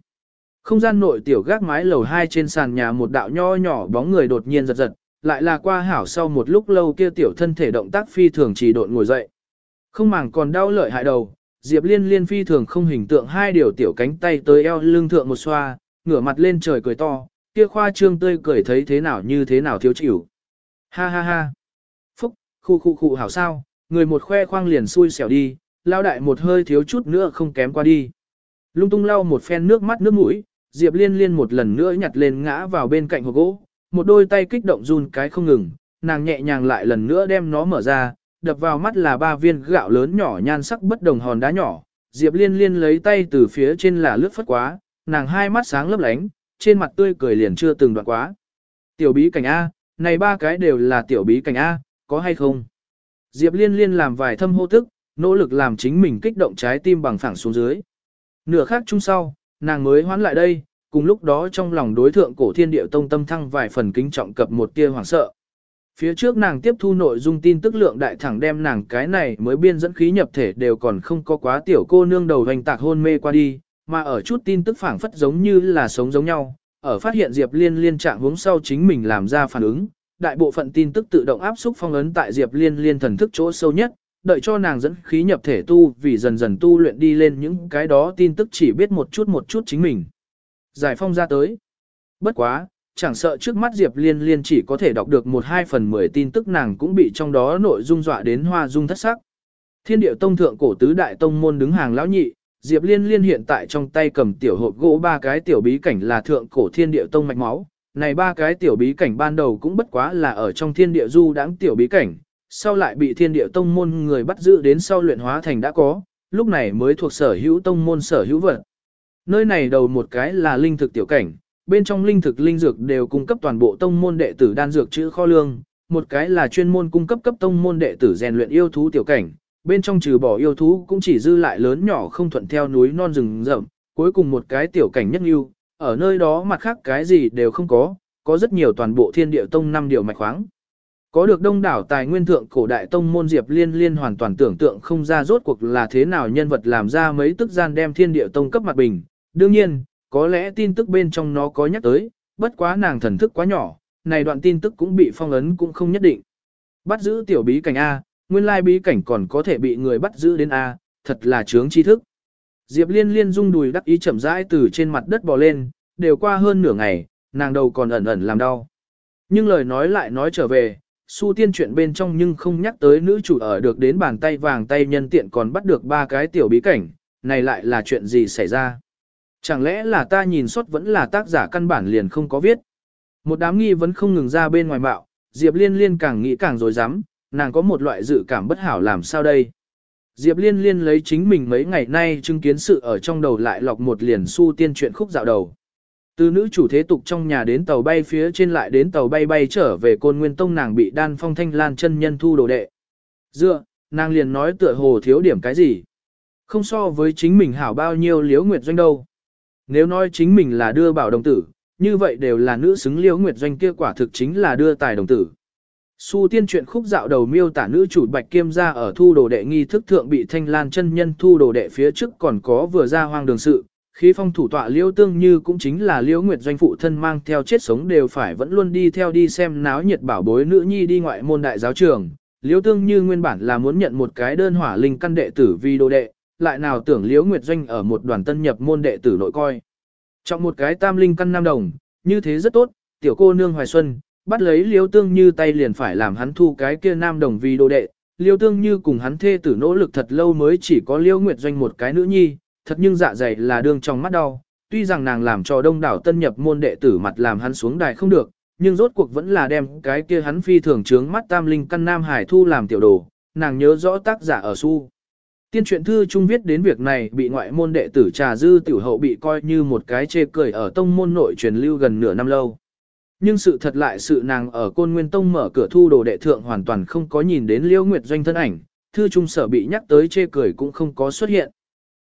Không gian nội tiểu gác mái lầu hai trên sàn nhà một đạo nho nhỏ bóng người đột nhiên giật giật, lại là qua hảo sau một lúc lâu kia tiểu thân thể động tác phi thường chỉ độn ngồi dậy. Không màng còn đau lợi hại đầu, Diệp Liên liên phi thường không hình tượng hai điều tiểu cánh tay tới eo lưng thượng một xoa, ngửa mặt lên trời cười to, kia khoa trương tươi cười thấy thế nào như thế nào thiếu chịu. Ha ha ha. Phúc, khu khu khu hảo sao, người một khoe khoang liền xui xẻo đi, lao đại một hơi thiếu chút nữa không kém qua đi. Lung tung lau một phen nước mắt nước mũi, Diệp Liên Liên một lần nữa nhặt lên ngã vào bên cạnh hộp gỗ, một đôi tay kích động run cái không ngừng, nàng nhẹ nhàng lại lần nữa đem nó mở ra, đập vào mắt là ba viên gạo lớn nhỏ nhan sắc bất đồng hòn đá nhỏ. Diệp Liên Liên lấy tay từ phía trên là lướt phất quá, nàng hai mắt sáng lấp lánh, trên mặt tươi cười liền chưa từng đoạn quá. Tiểu bí cảnh A, này ba cái đều là tiểu bí cảnh A, có hay không? Diệp Liên Liên làm vài thâm hô tức, nỗ lực làm chính mình kích động trái tim bằng phẳng xuống dưới. Nửa khác chung sau, nàng mới hoán lại đây, cùng lúc đó trong lòng đối thượng cổ thiên điệu tông tâm thăng vài phần kính trọng cập một tia hoảng sợ. Phía trước nàng tiếp thu nội dung tin tức lượng đại thẳng đem nàng cái này mới biên dẫn khí nhập thể đều còn không có quá tiểu cô nương đầu hành tạc hôn mê qua đi, mà ở chút tin tức phảng phất giống như là sống giống nhau, ở phát hiện Diệp Liên liên trạng hướng sau chính mình làm ra phản ứng, đại bộ phận tin tức tự động áp xúc phong ấn tại Diệp Liên liên thần thức chỗ sâu nhất, đợi cho nàng dẫn khí nhập thể tu vì dần dần tu luyện đi lên những cái đó tin tức chỉ biết một chút một chút chính mình. Giải phong ra tới. Bất quá, chẳng sợ trước mắt Diệp Liên Liên chỉ có thể đọc được một hai phần mười tin tức nàng cũng bị trong đó nội dung dọa đến hoa dung thất sắc. Thiên điệu tông thượng cổ tứ đại tông môn đứng hàng lão nhị, Diệp Liên Liên hiện tại trong tay cầm tiểu hộp gỗ ba cái tiểu bí cảnh là thượng cổ thiên điệu tông mạch máu. Này ba cái tiểu bí cảnh ban đầu cũng bất quá là ở trong thiên địa du đãng tiểu bí cảnh, sau lại bị thiên địa tông môn người bắt giữ đến sau luyện hóa thành đã có, lúc này mới thuộc sở hữu tông môn sở hữu vật. Nơi này đầu một cái là linh thực tiểu cảnh, bên trong linh thực linh dược đều cung cấp toàn bộ tông môn đệ tử đan dược chữ kho lương, một cái là chuyên môn cung cấp cấp tông môn đệ tử rèn luyện yêu thú tiểu cảnh, bên trong trừ bỏ yêu thú cũng chỉ dư lại lớn nhỏ không thuận theo núi non rừng rậm, cuối cùng một cái tiểu cảnh nhất ưu ở nơi đó mặt khác cái gì đều không có, có rất nhiều toàn bộ thiên địa tông năm điều mạch khoáng. Có được đông đảo tài nguyên thượng cổ đại tông môn Diệp Liên Liên hoàn toàn tưởng tượng không ra rốt cuộc là thế nào nhân vật làm ra mấy tức gian đem thiên địa tông cấp mặt bình. Đương nhiên, có lẽ tin tức bên trong nó có nhắc tới, bất quá nàng thần thức quá nhỏ, này đoạn tin tức cũng bị phong ấn cũng không nhất định. Bắt giữ tiểu bí cảnh A, nguyên lai bí cảnh còn có thể bị người bắt giữ đến A, thật là chướng tri thức. Diệp Liên Liên rung đùi đắc ý chậm rãi từ trên mặt đất bò lên, đều qua hơn nửa ngày, nàng đầu còn ẩn ẩn làm đau. Nhưng lời nói lại nói trở về, su tiên chuyện bên trong nhưng không nhắc tới nữ chủ ở được đến bàn tay vàng tay nhân tiện còn bắt được ba cái tiểu bí cảnh, này lại là chuyện gì xảy ra. Chẳng lẽ là ta nhìn xuất vẫn là tác giả căn bản liền không có viết. Một đám nghi vẫn không ngừng ra bên ngoài bạo, Diệp Liên Liên càng nghĩ càng rồi dám, nàng có một loại dự cảm bất hảo làm sao đây. Diệp Liên Liên lấy chính mình mấy ngày nay chứng kiến sự ở trong đầu lại lọc một liền su tiên chuyện khúc dạo đầu. Từ nữ chủ thế tục trong nhà đến tàu bay phía trên lại đến tàu bay bay trở về côn nguyên tông nàng bị đan phong thanh lan chân nhân thu đồ đệ. Dựa, nàng liền nói tựa hồ thiếu điểm cái gì. Không so với chính mình hảo bao nhiêu liếu nguyệt doanh đâu. Nếu nói chính mình là đưa bảo đồng tử, như vậy đều là nữ xứng liếu nguyệt doanh kia quả thực chính là đưa tài đồng tử. Su tiên truyện khúc dạo đầu miêu tả nữ chủ Bạch Kiêm gia ở thu đồ đệ nghi thức thượng bị thanh lan chân nhân thu đồ đệ phía trước còn có vừa ra hoang đường sự. Khí phong thủ tọa liễu tương như cũng chính là liễu nguyệt doanh phụ thân mang theo chết sống đều phải vẫn luôn đi theo đi xem náo nhiệt bảo bối nữ nhi đi ngoại môn đại giáo trường. Liễu tương như nguyên bản là muốn nhận một cái đơn hỏa linh căn đệ tử vi đồ đệ, lại nào tưởng liễu nguyệt doanh ở một đoàn tân nhập môn đệ tử nội coi. Trong một cái tam linh căn nam đồng, như thế rất tốt, tiểu cô nương hoài xuân, bắt lấy liễu tương như tay liền phải làm hắn thu cái kia nam đồng vì đồ đệ. Liễu tương như cùng hắn thê tử nỗ lực thật lâu mới chỉ có liễu nguyệt doanh một cái nữ nhi, thật nhưng dạ dày là đương trong mắt đau. Tuy rằng nàng làm cho đông đảo tân nhập môn đệ tử mặt làm hắn xuống đài không được, nhưng rốt cuộc vẫn là đem cái kia hắn phi thường trướng mắt tam linh căn nam hải thu làm tiểu đồ, nàng nhớ rõ tác giả ở su. Tiên truyện thư trung viết đến việc này bị ngoại môn đệ tử trà dư tiểu hậu bị coi như một cái chê cười ở tông môn nội truyền lưu gần nửa năm lâu. Nhưng sự thật lại sự nàng ở Côn Nguyên Tông mở cửa thu đồ đệ thượng hoàn toàn không có nhìn đến Liễu Nguyệt Doanh thân ảnh, thư trung sở bị nhắc tới chê cười cũng không có xuất hiện.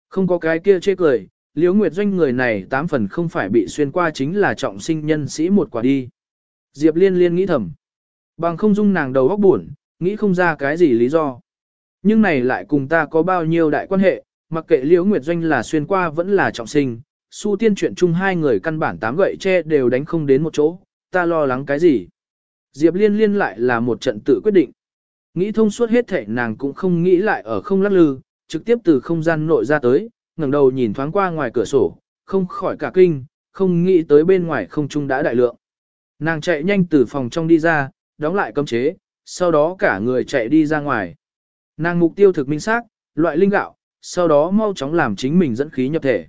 Không có cái kia chê cười, Liễu Nguyệt Doanh người này tám phần không phải bị xuyên qua chính là trọng sinh nhân sĩ một quả đi. Diệp Liên Liên nghĩ thầm. Bằng không dung nàng đầu óc buồn, nghĩ không ra cái gì lý do. Nhưng này lại cùng ta có bao nhiêu đại quan hệ, mặc kệ Liễu Nguyệt Doanh là xuyên qua vẫn là trọng sinh, su tiên chuyện chung hai người căn bản tám gậy che đều đánh không đến một chỗ, ta lo lắng cái gì? Diệp liên liên lại là một trận tự quyết định. Nghĩ thông suốt hết thể nàng cũng không nghĩ lại ở không lắc lư, trực tiếp từ không gian nội ra tới, ngẩng đầu nhìn thoáng qua ngoài cửa sổ, không khỏi cả kinh, không nghĩ tới bên ngoài không trung đã đại lượng. Nàng chạy nhanh từ phòng trong đi ra, đóng lại cấm chế, sau đó cả người chạy đi ra ngoài. Nàng mục tiêu thực minh xác, loại linh gạo, sau đó mau chóng làm chính mình dẫn khí nhập thể.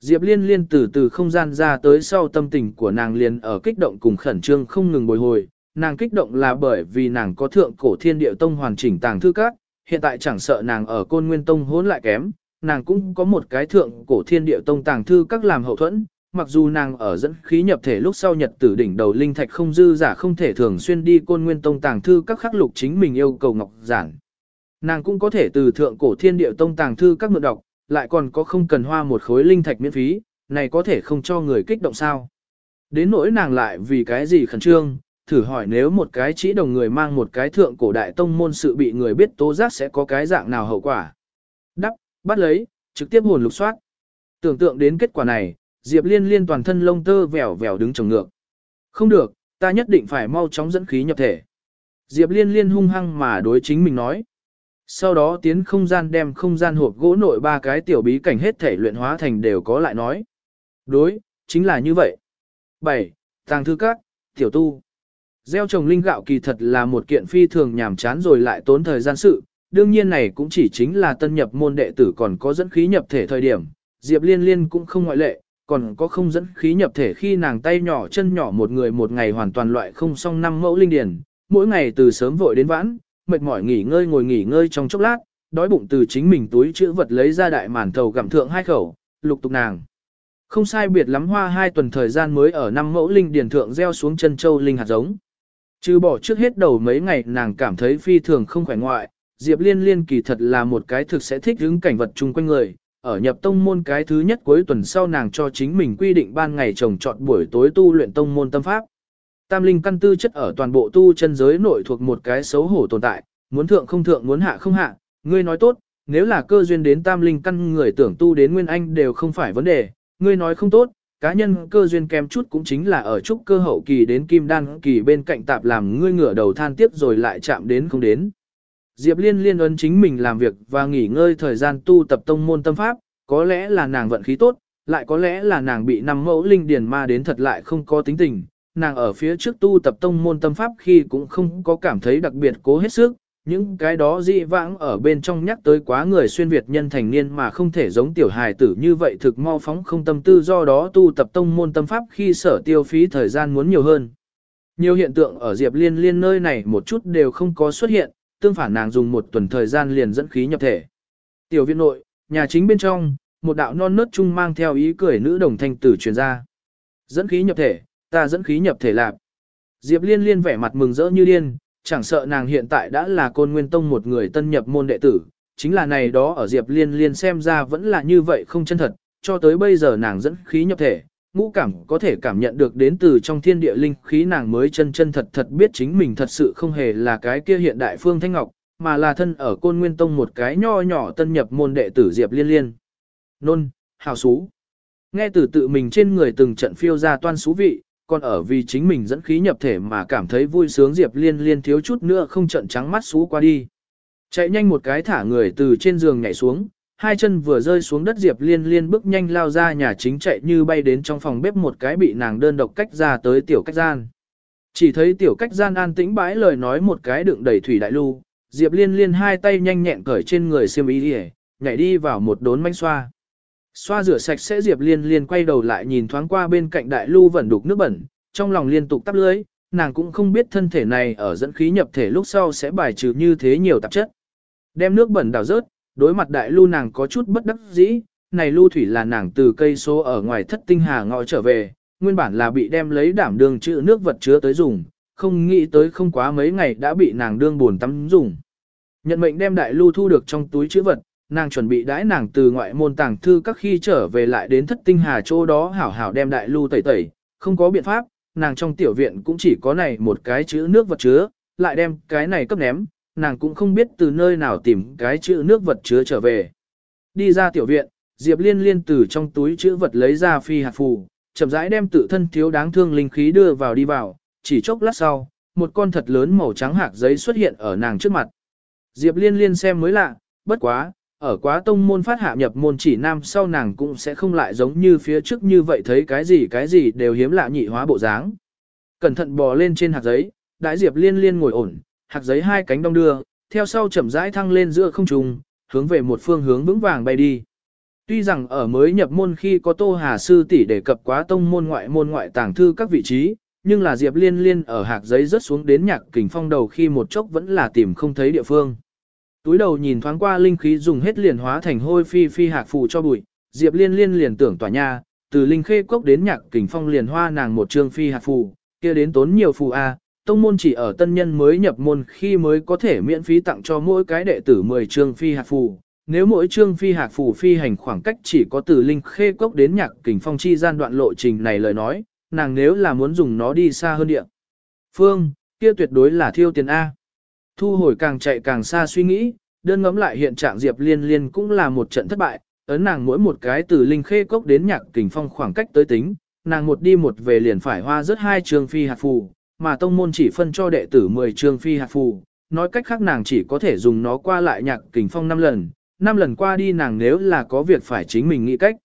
Diệp Liên liên từ từ không gian ra tới sau tâm tình của nàng liền ở kích động cùng khẩn trương không ngừng bồi hồi. Nàng kích động là bởi vì nàng có thượng cổ thiên địa tông hoàn chỉnh tàng thư các, hiện tại chẳng sợ nàng ở côn nguyên tông hỗn lại kém, nàng cũng có một cái thượng cổ thiên địa tông tàng thư các làm hậu thuẫn, mặc dù nàng ở dẫn khí nhập thể lúc sau nhật tử đỉnh đầu linh thạch không dư giả không thể thường xuyên đi côn nguyên tông tàng thư các khắc lục chính mình yêu cầu ngọc giản. Nàng cũng có thể từ thượng cổ thiên địa tông tàng thư các mượn đọc, lại còn có không cần hoa một khối linh thạch miễn phí, này có thể không cho người kích động sao. Đến nỗi nàng lại vì cái gì khẩn trương, thử hỏi nếu một cái chỉ đồng người mang một cái thượng cổ đại tông môn sự bị người biết tố giác sẽ có cái dạng nào hậu quả. Đắp, bắt lấy, trực tiếp hồn lục soát. Tưởng tượng đến kết quả này, Diệp Liên liên toàn thân lông tơ vèo vèo đứng trồng ngược. Không được, ta nhất định phải mau chóng dẫn khí nhập thể. Diệp Liên liên hung hăng mà đối chính mình nói. Sau đó tiến không gian đem không gian hộp gỗ nội ba cái tiểu bí cảnh hết thể luyện hóa thành đều có lại nói. Đối, chính là như vậy. 7. Tàng thư các, tiểu tu. Gieo trồng linh gạo kỳ thật là một kiện phi thường nhàm chán rồi lại tốn thời gian sự, đương nhiên này cũng chỉ chính là tân nhập môn đệ tử còn có dẫn khí nhập thể thời điểm, Diệp Liên Liên cũng không ngoại lệ, còn có không dẫn khí nhập thể khi nàng tay nhỏ chân nhỏ một người một ngày hoàn toàn loại không xong năm mẫu linh điển, mỗi ngày từ sớm vội đến vãn, mệt mỏi nghỉ ngơi ngồi nghỉ ngơi trong chốc lát, đói bụng từ chính mình túi chữ vật lấy ra đại màn thầu gặm thượng hai khẩu, lục tục nàng. Không sai biệt lắm hoa hai tuần thời gian mới ở năm mẫu linh điển thượng gieo xuống chân châu linh hạt giống. Trừ bỏ trước hết đầu mấy ngày nàng cảm thấy phi thường không khỏe ngoại, Diệp Liên Liên kỳ thật là một cái thực sẽ thích hứng cảnh vật chung quanh người. Ở nhập tông môn cái thứ nhất cuối tuần sau nàng cho chính mình quy định ban ngày trồng trọt buổi tối tu luyện tông môn tâm pháp. Tam linh căn tư chất ở toàn bộ tu chân giới nội thuộc một cái xấu hổ tồn tại, muốn thượng không thượng muốn hạ không hạ, ngươi nói tốt, nếu là cơ duyên đến tam linh căn người tưởng tu đến nguyên anh đều không phải vấn đề, ngươi nói không tốt, cá nhân cơ duyên kém chút cũng chính là ở trúc cơ hậu kỳ đến kim đan kỳ bên cạnh tạp làm ngươi ngửa đầu than tiếp rồi lại chạm đến không đến. Diệp Liên liên ấn chính mình làm việc và nghỉ ngơi thời gian tu tập tông môn tâm pháp, có lẽ là nàng vận khí tốt, lại có lẽ là nàng bị năm mẫu linh điền ma đến thật lại không có tính tình, nàng ở phía trước tu tập tông môn tâm pháp khi cũng không có cảm thấy đặc biệt cố hết sức, những cái đó dị vãng ở bên trong nhắc tới quá người xuyên Việt nhân thành niên mà không thể giống tiểu hài tử như vậy thực mau phóng không tâm tư do đó tu tập tông môn tâm pháp khi sở tiêu phí thời gian muốn nhiều hơn. Nhiều hiện tượng ở Diệp Liên Liên nơi này một chút đều không có xuất hiện, tương phản nàng dùng một tuần thời gian liền dẫn khí nhập thể. Tiểu viện nội, nhà chính bên trong, một đạo non nớt chung mang theo ý cười nữ đồng thanh tử truyền ra. Dẫn khí nhập thể, ta dẫn khí nhập thể lạp. Diệp Liên Liên vẻ mặt mừng rỡ như điên, chẳng sợ nàng hiện tại đã là côn nguyên tông một người tân nhập môn đệ tử, chính là này đó ở Diệp Liên Liên xem ra vẫn là như vậy không chân thật, cho tới bây giờ nàng dẫn khí nhập thể, ngũ cảm có thể cảm nhận được đến từ trong thiên địa linh khí nàng mới chân chân thật thật biết chính mình thật sự không hề là cái kia hiện đại phương thanh ngọc, mà là thân ở côn nguyên tông một cái nho nhỏ tân nhập môn đệ tử Diệp Liên Liên. Nôn, hào xú. Nghe từ tự mình trên người từng trận phiêu ra toan xú vị, còn ở vì chính mình dẫn khí nhập thể mà cảm thấy vui sướng Diệp Liên Liên thiếu chút nữa không trận trắng mắt xú qua đi. Chạy nhanh một cái thả người từ trên giường nhảy xuống, hai chân vừa rơi xuống đất Diệp Liên Liên bước nhanh lao ra nhà chính chạy như bay đến trong phòng bếp một cái bị nàng đơn độc cách ra tới tiểu cách gian. Chỉ thấy tiểu cách gian an tĩnh bãi lời nói một cái đựng đầy thủy đại lưu, Diệp Liên Liên hai tay nhanh nhẹn cởi trên người xiêm y đi nhảy đi vào một đốn manh xoa. Xoa rửa sạch sẽ Diệp Liên Liên quay đầu lại nhìn thoáng qua bên cạnh đại lưu vẫn đục nước bẩn, trong lòng liên tục tắp lưới, nàng cũng không biết thân thể này ở dẫn khí nhập thể lúc sau sẽ bài trừ như thế nhiều tạp chất. Đem nước bẩn đào rớt, đối mặt đại lưu nàng có chút bất đắc dĩ, này lưu thủy là nàng từ cây số ở ngoài thất tinh hà ngõ trở về, nguyên bản là bị đem lấy đảm đường chữ nước vật chứa tới dùng, không nghĩ tới không quá mấy ngày đã bị nàng đương buồn tắm dùng. Nhận mệnh đem đại lưu thu được trong túi chữ vật, nàng chuẩn bị đãi nàng từ ngoại môn tàng thư các khi trở về lại đến thất tinh hà chỗ đó hảo hảo đem đại lưu tẩy tẩy, không có biện pháp, nàng trong tiểu viện cũng chỉ có này một cái chữ nước vật chứa, lại đem cái này cấp ném, nàng cũng không biết từ nơi nào tìm cái chữ nước vật chứa trở về. Đi ra tiểu viện, Diệp Liên liên từ trong túi chữ vật lấy ra phi hạt phù, chậm rãi đem tự thân thiếu đáng thương linh khí đưa vào đi vào, chỉ chốc lát sau, một con thật lớn màu trắng hạt giấy xuất hiện ở nàng trước mặt. Diệp Liên liên xem mới lạ, bất quá, ở quá tông môn phát hạ nhập môn chỉ nam sau nàng cũng sẽ không lại giống như phía trước như vậy thấy cái gì cái gì đều hiếm lạ nhị hóa bộ dáng. Cẩn thận bò lên trên hạt giấy, đại Diệp Liên liên ngồi ổn, hạt giấy hai cánh đong đưa, theo sau chậm rãi thăng lên giữa không trung, hướng về một phương hướng vững vàng bay đi. Tuy rằng ở mới nhập môn khi có Tô Hà Sư tỷ đề cập quá tông môn ngoại môn ngoại tàng thư các vị trí, nhưng là Diệp Liên Liên ở hạt giấy rớt xuống đến nhạc kình phong đầu khi một chốc vẫn là tìm không thấy địa phương. Túi đầu nhìn thoáng qua linh khí dùng hết liền hóa thành hôi phi phi hạt phù cho bụi, Diệp Liên Liên liền tưởng tỏa nha, từ linh khê cốc đến nhạc kình phong liền hoa nàng một trương phi hạt phù, kia đến tốn nhiều phù a, tông môn chỉ ở tân nhân mới nhập môn khi mới có thể miễn phí tặng cho mỗi cái đệ tử 10 trương phi hạt phù. Nếu mỗi trương phi hạt phù phi hành khoảng cách chỉ có từ linh khê cốc đến nhạc kình phong chi gian đoạn lộ trình này lời nói, nàng nếu là muốn dùng nó đi xa hơn địa. Phương, kia tuyệt đối là thiêu tiền A. Thu hồi càng chạy càng xa suy nghĩ, đơn ngẫm lại hiện trạng Diệp Liên Liên cũng là một trận thất bại, ấn nàng mỗi một cái từ linh khê cốc đến nhạc kình phong khoảng cách tới tính, nàng một đi một về liền phải hoa rất hai trường phi hạt phù, mà tông môn chỉ phân cho đệ tử 10 trường phi hạt phù, nói cách khác nàng chỉ có thể dùng nó qua lại nhạc kình phong 5 lần, 5 lần qua đi nàng nếu là có việc phải chính mình nghĩ cách.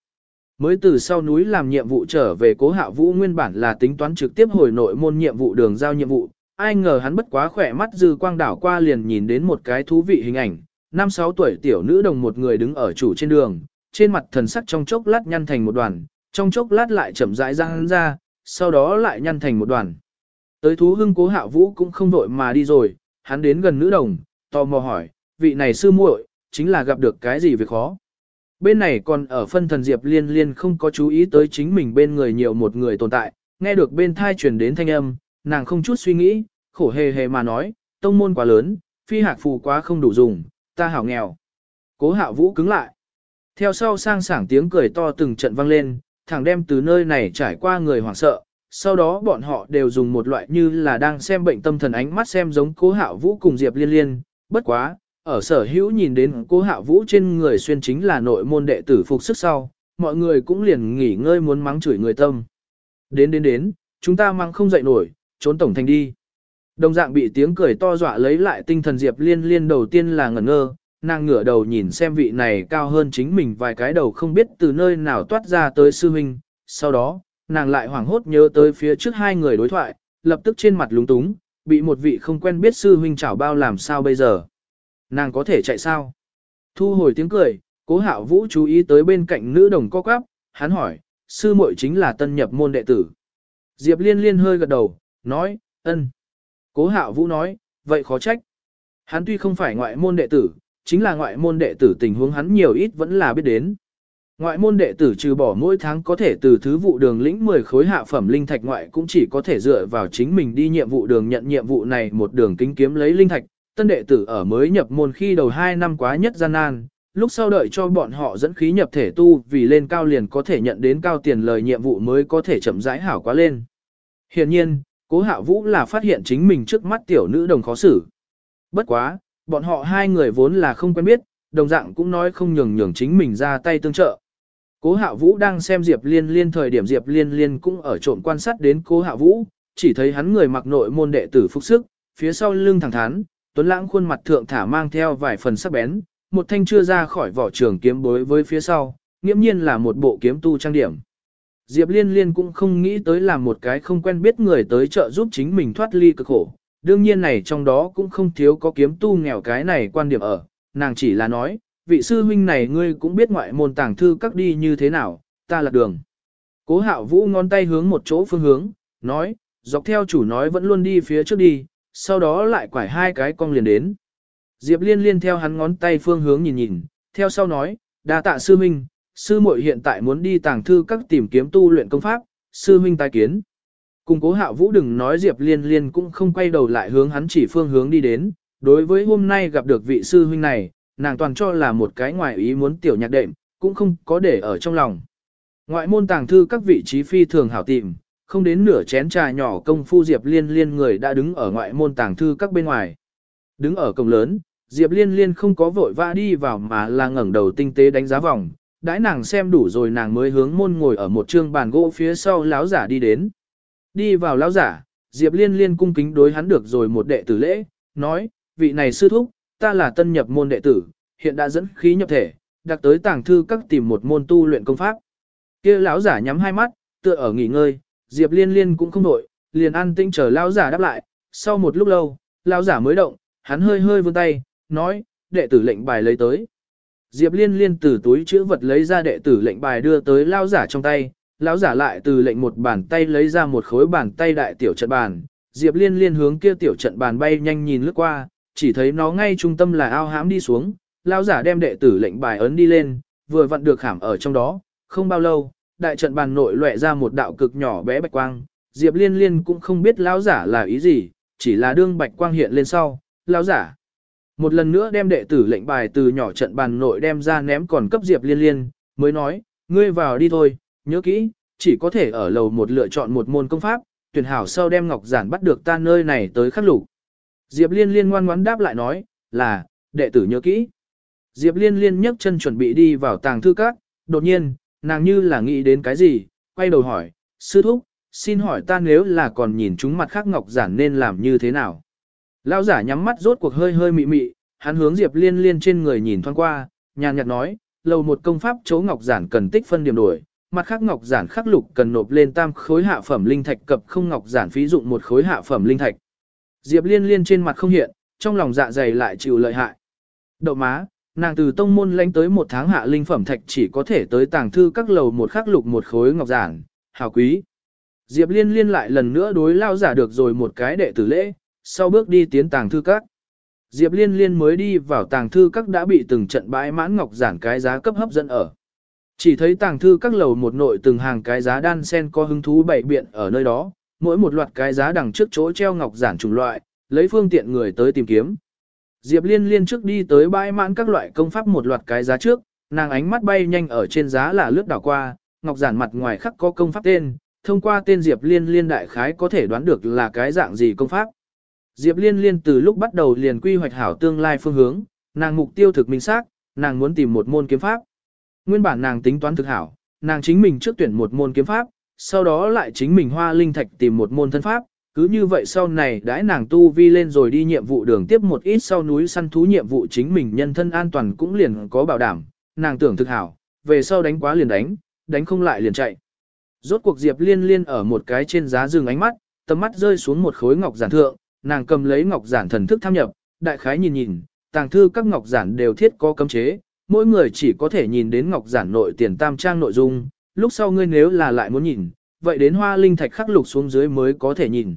Mới từ sau núi làm nhiệm vụ trở về cố hạ vũ nguyên bản là tính toán trực tiếp hồi nội môn nhiệm vụ đường giao nhiệm vụ, ai ngờ hắn bất quá khỏe mắt dư quang đảo qua liền nhìn đến một cái thú vị hình ảnh, năm sáu tuổi tiểu nữ đồng một người đứng ở chủ trên đường, trên mặt thần sắc trong chốc lát nhăn thành một đoàn, trong chốc lát lại chậm rãi răng ra, sau đó lại nhăn thành một đoàn. Tới thú hưng cố hạ vũ cũng không vội mà đi rồi, hắn đến gần nữ đồng, tò mò hỏi, vị này sư muội, chính là gặp được cái gì việc khó. Bên này còn ở phân thần Diệp liên liên không có chú ý tới chính mình bên người nhiều một người tồn tại, nghe được bên thai truyền đến thanh âm, nàng không chút suy nghĩ, khổ hề hề mà nói, tông môn quá lớn, phi hạc phù quá không đủ dùng, ta hảo nghèo. Cố hạ vũ cứng lại. Theo sau sang sảng tiếng cười to từng trận vang lên, thẳng đem từ nơi này trải qua người hoảng sợ, sau đó bọn họ đều dùng một loại như là đang xem bệnh tâm thần ánh mắt xem giống cố hạ vũ cùng Diệp liên liên, bất quá, ở sở hữu nhìn đến cố hạ vũ trên người xuyên chính là nội môn đệ tử phục sức sau, mọi người cũng liền nghỉ ngơi muốn mắng chửi người tâm. Đến đến đến, chúng ta mang không dậy nổi, trốn tổng thành đi. Đồng dạng bị tiếng cười to dọa lấy lại tinh thần Diệp liên liên đầu tiên là ngẩn ngơ, nàng ngửa đầu nhìn xem vị này cao hơn chính mình vài cái đầu không biết từ nơi nào toát ra tới sư huynh, sau đó, nàng lại hoảng hốt nhớ tới phía trước hai người đối thoại, lập tức trên mặt lúng túng, bị một vị không quen biết sư huynh chảo bao làm sao bây giờ. Nàng có thể chạy sao? Thu hồi tiếng cười, cố hạo vũ chú ý tới bên cạnh nữ đồng co quắp, hắn hỏi, sư muội chính là tân nhập môn đệ tử. Diệp liên liên hơi gật đầu, nói, ân. Cố hạo vũ nói, vậy khó trách. Hắn tuy không phải ngoại môn đệ tử, chính là ngoại môn đệ tử tình huống hắn nhiều ít vẫn là biết đến. Ngoại môn đệ tử trừ bỏ mỗi tháng có thể từ thứ vụ đường lĩnh 10 khối hạ phẩm linh thạch ngoại cũng chỉ có thể dựa vào chính mình đi nhiệm vụ đường nhận nhiệm vụ này một đường kính kiếm lấy linh thạch. Tân đệ tử ở mới nhập môn khi đầu 2 năm quá nhất gian nan, lúc sau đợi cho bọn họ dẫn khí nhập thể tu vì lên cao liền có thể nhận đến cao tiền lời nhiệm vụ mới có thể chậm rãi hảo quá lên. Hiện nhiên, cố hạ vũ là phát hiện chính mình trước mắt tiểu nữ đồng khó xử. Bất quá, bọn họ hai người vốn là không quen biết, đồng dạng cũng nói không nhường nhường chính mình ra tay tương trợ. Cố hạ vũ đang xem Diệp Liên Liên thời điểm Diệp Liên Liên cũng ở trộm quan sát đến cố hạ vũ, chỉ thấy hắn người mặc nội môn đệ tử phục sức, phía sau lưng thẳng thắn, tuấn lãng khuôn mặt thượng thả mang theo vài phần sắc bén, một thanh chưa ra khỏi vỏ trường kiếm bối với phía sau, nghiễm nhiên là một bộ kiếm tu trang điểm. Diệp Liên Liên cũng không nghĩ tới làm một cái không quen biết người tới trợ giúp chính mình thoát ly cực khổ. Đương nhiên này trong đó cũng không thiếu có kiếm tu nghèo cái này quan điểm ở, nàng chỉ là nói, vị sư huynh này ngươi cũng biết ngoại môn tàng thư các đi như thế nào, ta là đường. Cố hạo vũ ngón tay hướng một chỗ phương hướng, nói, dọc theo chủ nói vẫn luôn đi phía trước đi, sau đó lại quải hai cái cong liền đến. Diệp liên liên theo hắn ngón tay phương hướng nhìn nhìn, theo sau nói, đa tạ sư huynh, sư muội hiện tại muốn đi tàng thư các tìm kiếm tu luyện công pháp, sư huynh tái kiến. Cùng cố hạo vũ đừng nói Diệp liên liên cũng không quay đầu lại hướng hắn chỉ phương hướng đi đến, đối với hôm nay gặp được vị sư huynh này, nàng toàn cho là một cái ngoài ý muốn tiểu nhạc đệm, cũng không có để ở trong lòng. Ngoại môn tàng thư các vị trí phi thường hảo tìm, không đến nửa chén trà nhỏ công phu Diệp Liên Liên người đã đứng ở ngoại môn tàng thư các bên ngoài. Đứng ở cổng lớn, Diệp Liên Liên không có vội vã đi vào mà là ngẩng đầu tinh tế đánh giá vòng, đãi nàng xem đủ rồi nàng mới hướng môn ngồi ở một trương bàn gỗ phía sau lão giả đi đến. Đi vào lão giả, Diệp Liên Liên cung kính đối hắn được rồi một đệ tử lễ, nói, vị này sư thúc, ta là tân nhập môn đệ tử, hiện đã dẫn khí nhập thể, đặc tới tàng thư các tìm một môn tu luyện công pháp. Kia lão giả nhắm hai mắt, tựa ở nghỉ ngơi, Diệp Liên Liên cũng không đổi, liền an tĩnh chờ lão giả đáp lại, sau một lúc lâu, lão giả mới động, hắn hơi hơi vươn tay, nói, đệ tử lệnh bài lấy tới. Diệp Liên Liên từ túi chữ vật lấy ra đệ tử lệnh bài đưa tới lão giả trong tay, lão giả lại từ lệnh một bàn tay lấy ra một khối bàn tay đại tiểu trận bàn. Diệp Liên Liên hướng kia tiểu trận bàn bay nhanh nhìn lướt qua, chỉ thấy nó ngay trung tâm là ao hãm đi xuống, lão giả đem đệ tử lệnh bài ấn đi lên, vừa vặn được khảm ở trong đó, không bao lâu, đại trận bàn nội lóe ra một đạo cực nhỏ bé bạch quang, Diệp Liên Liên cũng không biết lão giả là ý gì, chỉ là đương bạch quang hiện lên sau, lão giả một lần nữa đem đệ tử lệnh bài từ nhỏ trận bàn nội đem ra ném còn cấp Diệp Liên Liên, mới nói, ngươi vào đi thôi, nhớ kỹ, chỉ có thể ở lầu một lựa chọn một môn công pháp, tuyển hảo sau đem ngọc giản bắt được ta nơi này tới khắc lục. Diệp Liên Liên ngoan ngoãn đáp lại nói, là, đệ tử nhớ kỹ. Diệp Liên Liên nhấc chân chuẩn bị đi vào tàng thư các, đột nhiên, nàng như là nghĩ đến cái gì, quay đầu hỏi, sư thúc, xin hỏi ta nếu là còn nhìn chúng mặt khác ngọc giản nên làm như thế nào? Lão giả nhắm mắt rốt cuộc hơi hơi mị mị, hắn hướng Diệp Liên Liên trên người nhìn thoáng qua, nhàn nhạt nói, lầu một công pháp chấu ngọc giản cần tích phân điểm đổi, mặt khác ngọc giản khắc lục cần nộp lên tam khối hạ phẩm linh thạch cập không ngọc giản phí dụng một khối hạ phẩm linh thạch. Diệp Liên Liên trên mặt không hiện, trong lòng dạ dày lại chịu lợi hại. Đậu má, nàng từ tông môn lãnh tới một tháng hạ linh phẩm thạch chỉ có thể tới tàng thư các lầu một khắc lục một khối ngọc giản, hào quý. Diệp Liên Liên lại lần nữa đối lao giả được rồi một cái đệ tử lễ, sau bước đi tiến tàng thư các. Diệp Liên Liên mới đi vào tàng thư các đã bị từng trận bãi mãn ngọc giản cái giá cấp hấp dẫn ở. Chỉ thấy tàng thư các lầu một nội từng hàng cái giá đan sen có hứng thú bảy biện ở nơi đó, mỗi một loạt cái giá đằng trước chỗ treo ngọc giản chủng loại, lấy phương tiện người tới tìm kiếm. Diệp Liên Liên trước đi tới bãi mãn các loại công pháp một loạt cái giá trước, nàng ánh mắt bay nhanh ở trên giá là lướt đảo qua, ngọc giản mặt ngoài khắc có công pháp tên, thông qua tên Diệp Liên Liên đại khái có thể đoán được là cái dạng gì công pháp. Diệp Liên Liên từ lúc bắt đầu liền quy hoạch hảo tương lai phương hướng, nàng mục tiêu thực minh xác, nàng muốn tìm một môn kiếm pháp. Nguyên bản nàng tính toán thực hảo, nàng chính mình trước tuyển một môn kiếm pháp, sau đó lại chính mình hoa linh thạch tìm một môn thân pháp, cứ như vậy sau này đãi nàng tu vi lên rồi đi nhiệm vụ đường tiếp một ít sau núi săn thú nhiệm vụ chính mình nhân thân an toàn cũng liền có bảo đảm, nàng tưởng thực hảo, về sau đánh quá liền đánh, đánh không lại liền chạy. Rốt cuộc Diệp Liên Liên ở một cái trên giá rừng ánh mắt, tầm mắt rơi xuống một khối ngọc giản thượng, nàng cầm lấy ngọc giản thần thức tham nhập, đại khái nhìn nhìn, tàng thư các ngọc giản đều thiết có cấm chế, mỗi người chỉ có thể nhìn đến ngọc giản nội tiền tam trang nội dung, lúc sau ngươi nếu là lại muốn nhìn, vậy đến hoa linh thạch khắc lục xuống dưới mới có thể nhìn.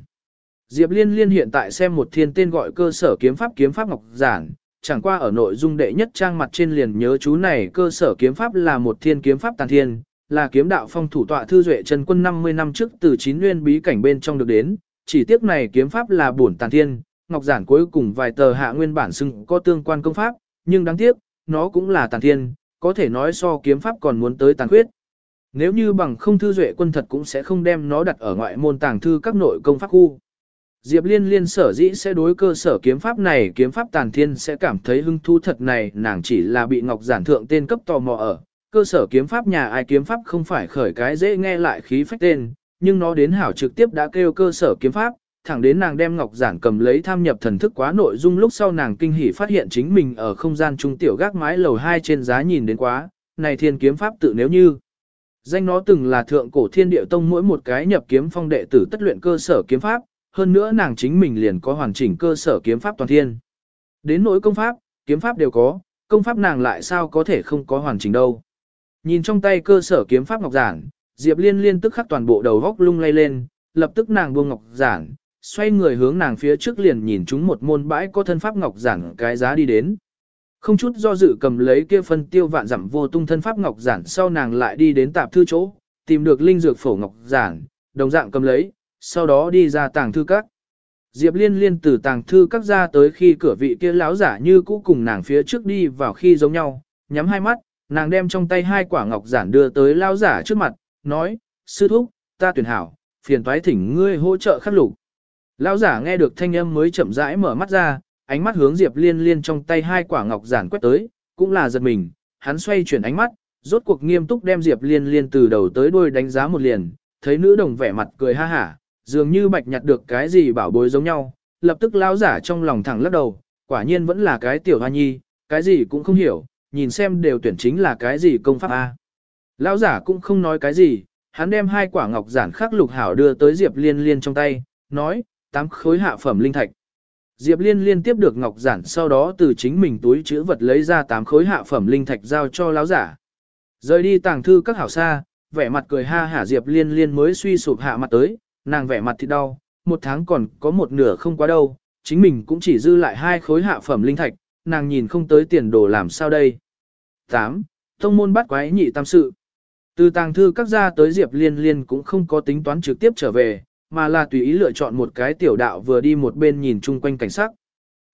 Diệp Liên Liên hiện tại xem một thiên tên gọi cơ sở kiếm pháp kiếm pháp ngọc giản, chẳng qua ở nội dung đệ nhất trang mặt trên liền nhớ chú này cơ sở kiếm pháp là một thiên kiếm pháp tàn thiên, là kiếm đạo phong thủ tọa thư duệ Trần Quân 50 năm trước từ chín nguyên bí cảnh bên trong được đến, chỉ tiếc này kiếm pháp là bổn tàn thiên, ngọc giản cuối cùng vài tờ hạ nguyên bản xưng có tương quan công pháp, nhưng đáng tiếc, nó cũng là tàn thiên, có thể nói so kiếm pháp còn muốn tới tàn khuyết. Nếu như bằng không thư duệ quân thật cũng sẽ không đem nó đặt ở ngoại môn tàng thư các nội công pháp khu. Diệp Liên Liên sở dĩ sẽ đối cơ sở kiếm pháp này kiếm pháp tàn thiên sẽ cảm thấy hứng thú thật này nàng chỉ là bị Ngọc Giản thượng tên cấp tò mò ở. Cơ sở kiếm pháp nhà ai kiếm pháp không phải khởi cái dễ nghe lại khí phách tên, nhưng nó đến hảo trực tiếp đã kêu cơ sở kiếm pháp, thẳng đến nàng đem Ngọc Giản cầm lấy tham nhập thần thức quá nội dung lúc sau nàng kinh hỉ phát hiện chính mình ở không gian trung tiểu gác mái lầu 2 trên giá nhìn đến quá, này thiên kiếm pháp tự nếu như. Danh nó từng là thượng cổ thiên địa tông mỗi một cái nhập kiếm phong đệ tử tất luyện cơ sở kiếm pháp, hơn nữa nàng chính mình liền có hoàn chỉnh cơ sở kiếm pháp toàn thiên. Đến nỗi công pháp, kiếm pháp đều có, công pháp nàng lại sao có thể không có hoàn chỉnh đâu. Nhìn trong tay cơ sở kiếm pháp ngọc giản, Diệp Liên liên tức khắc toàn bộ đầu góc lung lay lên, lập tức nàng buông ngọc giản, xoay người hướng nàng phía trước liền nhìn chúng một môn bãi có thân pháp ngọc giản cái giá đi đến. Không chút do dự cầm lấy kia phân tiêu vạn dặm vô tung thân pháp ngọc giản sau nàng lại đi đến tạp thư chỗ, tìm được linh dược phổ ngọc giản, đồng dạng cầm lấy, sau đó đi ra tàng thư các. Diệp Liên liên từ tàng thư các ra tới khi cửa vị kia lão giả như cũ cùng nàng phía trước đi vào khi giống nhau, nhắm hai mắt, nàng đem trong tay hai quả ngọc giản đưa tới lão giả trước mặt, nói, sư thúc, ta tuyển hảo, phiền toái thỉnh ngươi hỗ trợ khắc lục. Lão giả nghe được thanh âm mới chậm rãi mở mắt ra, ánh mắt hướng Diệp Liên Liên trong tay hai quả ngọc giản quét tới, cũng là giật mình, hắn xoay chuyển ánh mắt, rốt cuộc nghiêm túc đem Diệp Liên Liên từ đầu tới đuôi đánh giá một liền, thấy nữ đồng vẻ mặt cười ha hả, dường như bạch nhặt được cái gì bảo bối giống nhau, lập tức lão giả trong lòng thẳng lắc đầu, quả nhiên vẫn là cái tiểu hoa nhi, cái gì cũng không hiểu, nhìn xem đều tuyển chính là cái gì công pháp a. Lão giả cũng không nói cái gì, hắn đem hai quả ngọc giản khắc lục hảo đưa tới Diệp Liên Liên trong tay, nói, tám khối hạ phẩm linh thạch. Diệp Liên liên tiếp được ngọc giản sau đó từ chính mình túi chữ vật lấy ra tám khối hạ phẩm linh thạch giao cho lão giả. Rời đi tàng thư các hảo xa, vẻ mặt cười ha hả Diệp Liên liên mới suy sụp hạ mặt tới, nàng vẻ mặt thì đau, một tháng còn có một nửa không quá đâu, chính mình cũng chỉ dư lại hai khối hạ phẩm linh thạch, nàng nhìn không tới tiền đồ làm sao đây. 8. Tông môn bắt quái nhị tam sự. Từ tàng thư các ra tới Diệp Liên Liên cũng không có tính toán trực tiếp trở về, mà là tùy ý lựa chọn một cái tiểu đạo vừa đi một bên nhìn chung quanh cảnh sắc.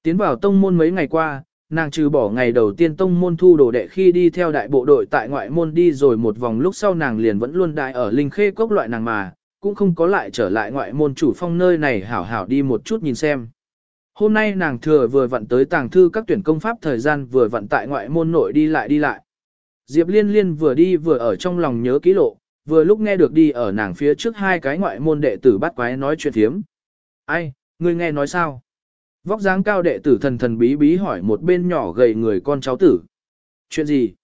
Tiến vào tông môn mấy ngày qua, nàng trừ bỏ ngày đầu tiên tông môn thu đồ đệ khi đi theo đại bộ đội tại ngoại môn đi rồi một vòng lúc sau nàng liền vẫn luôn đại ở linh khê cốc loại nàng mà, cũng không có lại trở lại ngoại môn chủ phong nơi này hảo hảo đi một chút nhìn xem. Hôm nay nàng thừa vừa vặn tới tàng thư các tuyển công pháp thời gian vừa vặn tại ngoại môn nội đi lại đi lại. Diệp liên liên vừa đi vừa ở trong lòng nhớ kỹ lộ, vừa lúc nghe được đi ở nàng phía trước hai cái ngoại môn đệ tử bắt quái nói chuyện thiếm. Ai, ngươi nghe nói sao? Vóc dáng cao đệ tử thần thần bí bí hỏi một bên nhỏ gầy người con cháu tử. Chuyện gì?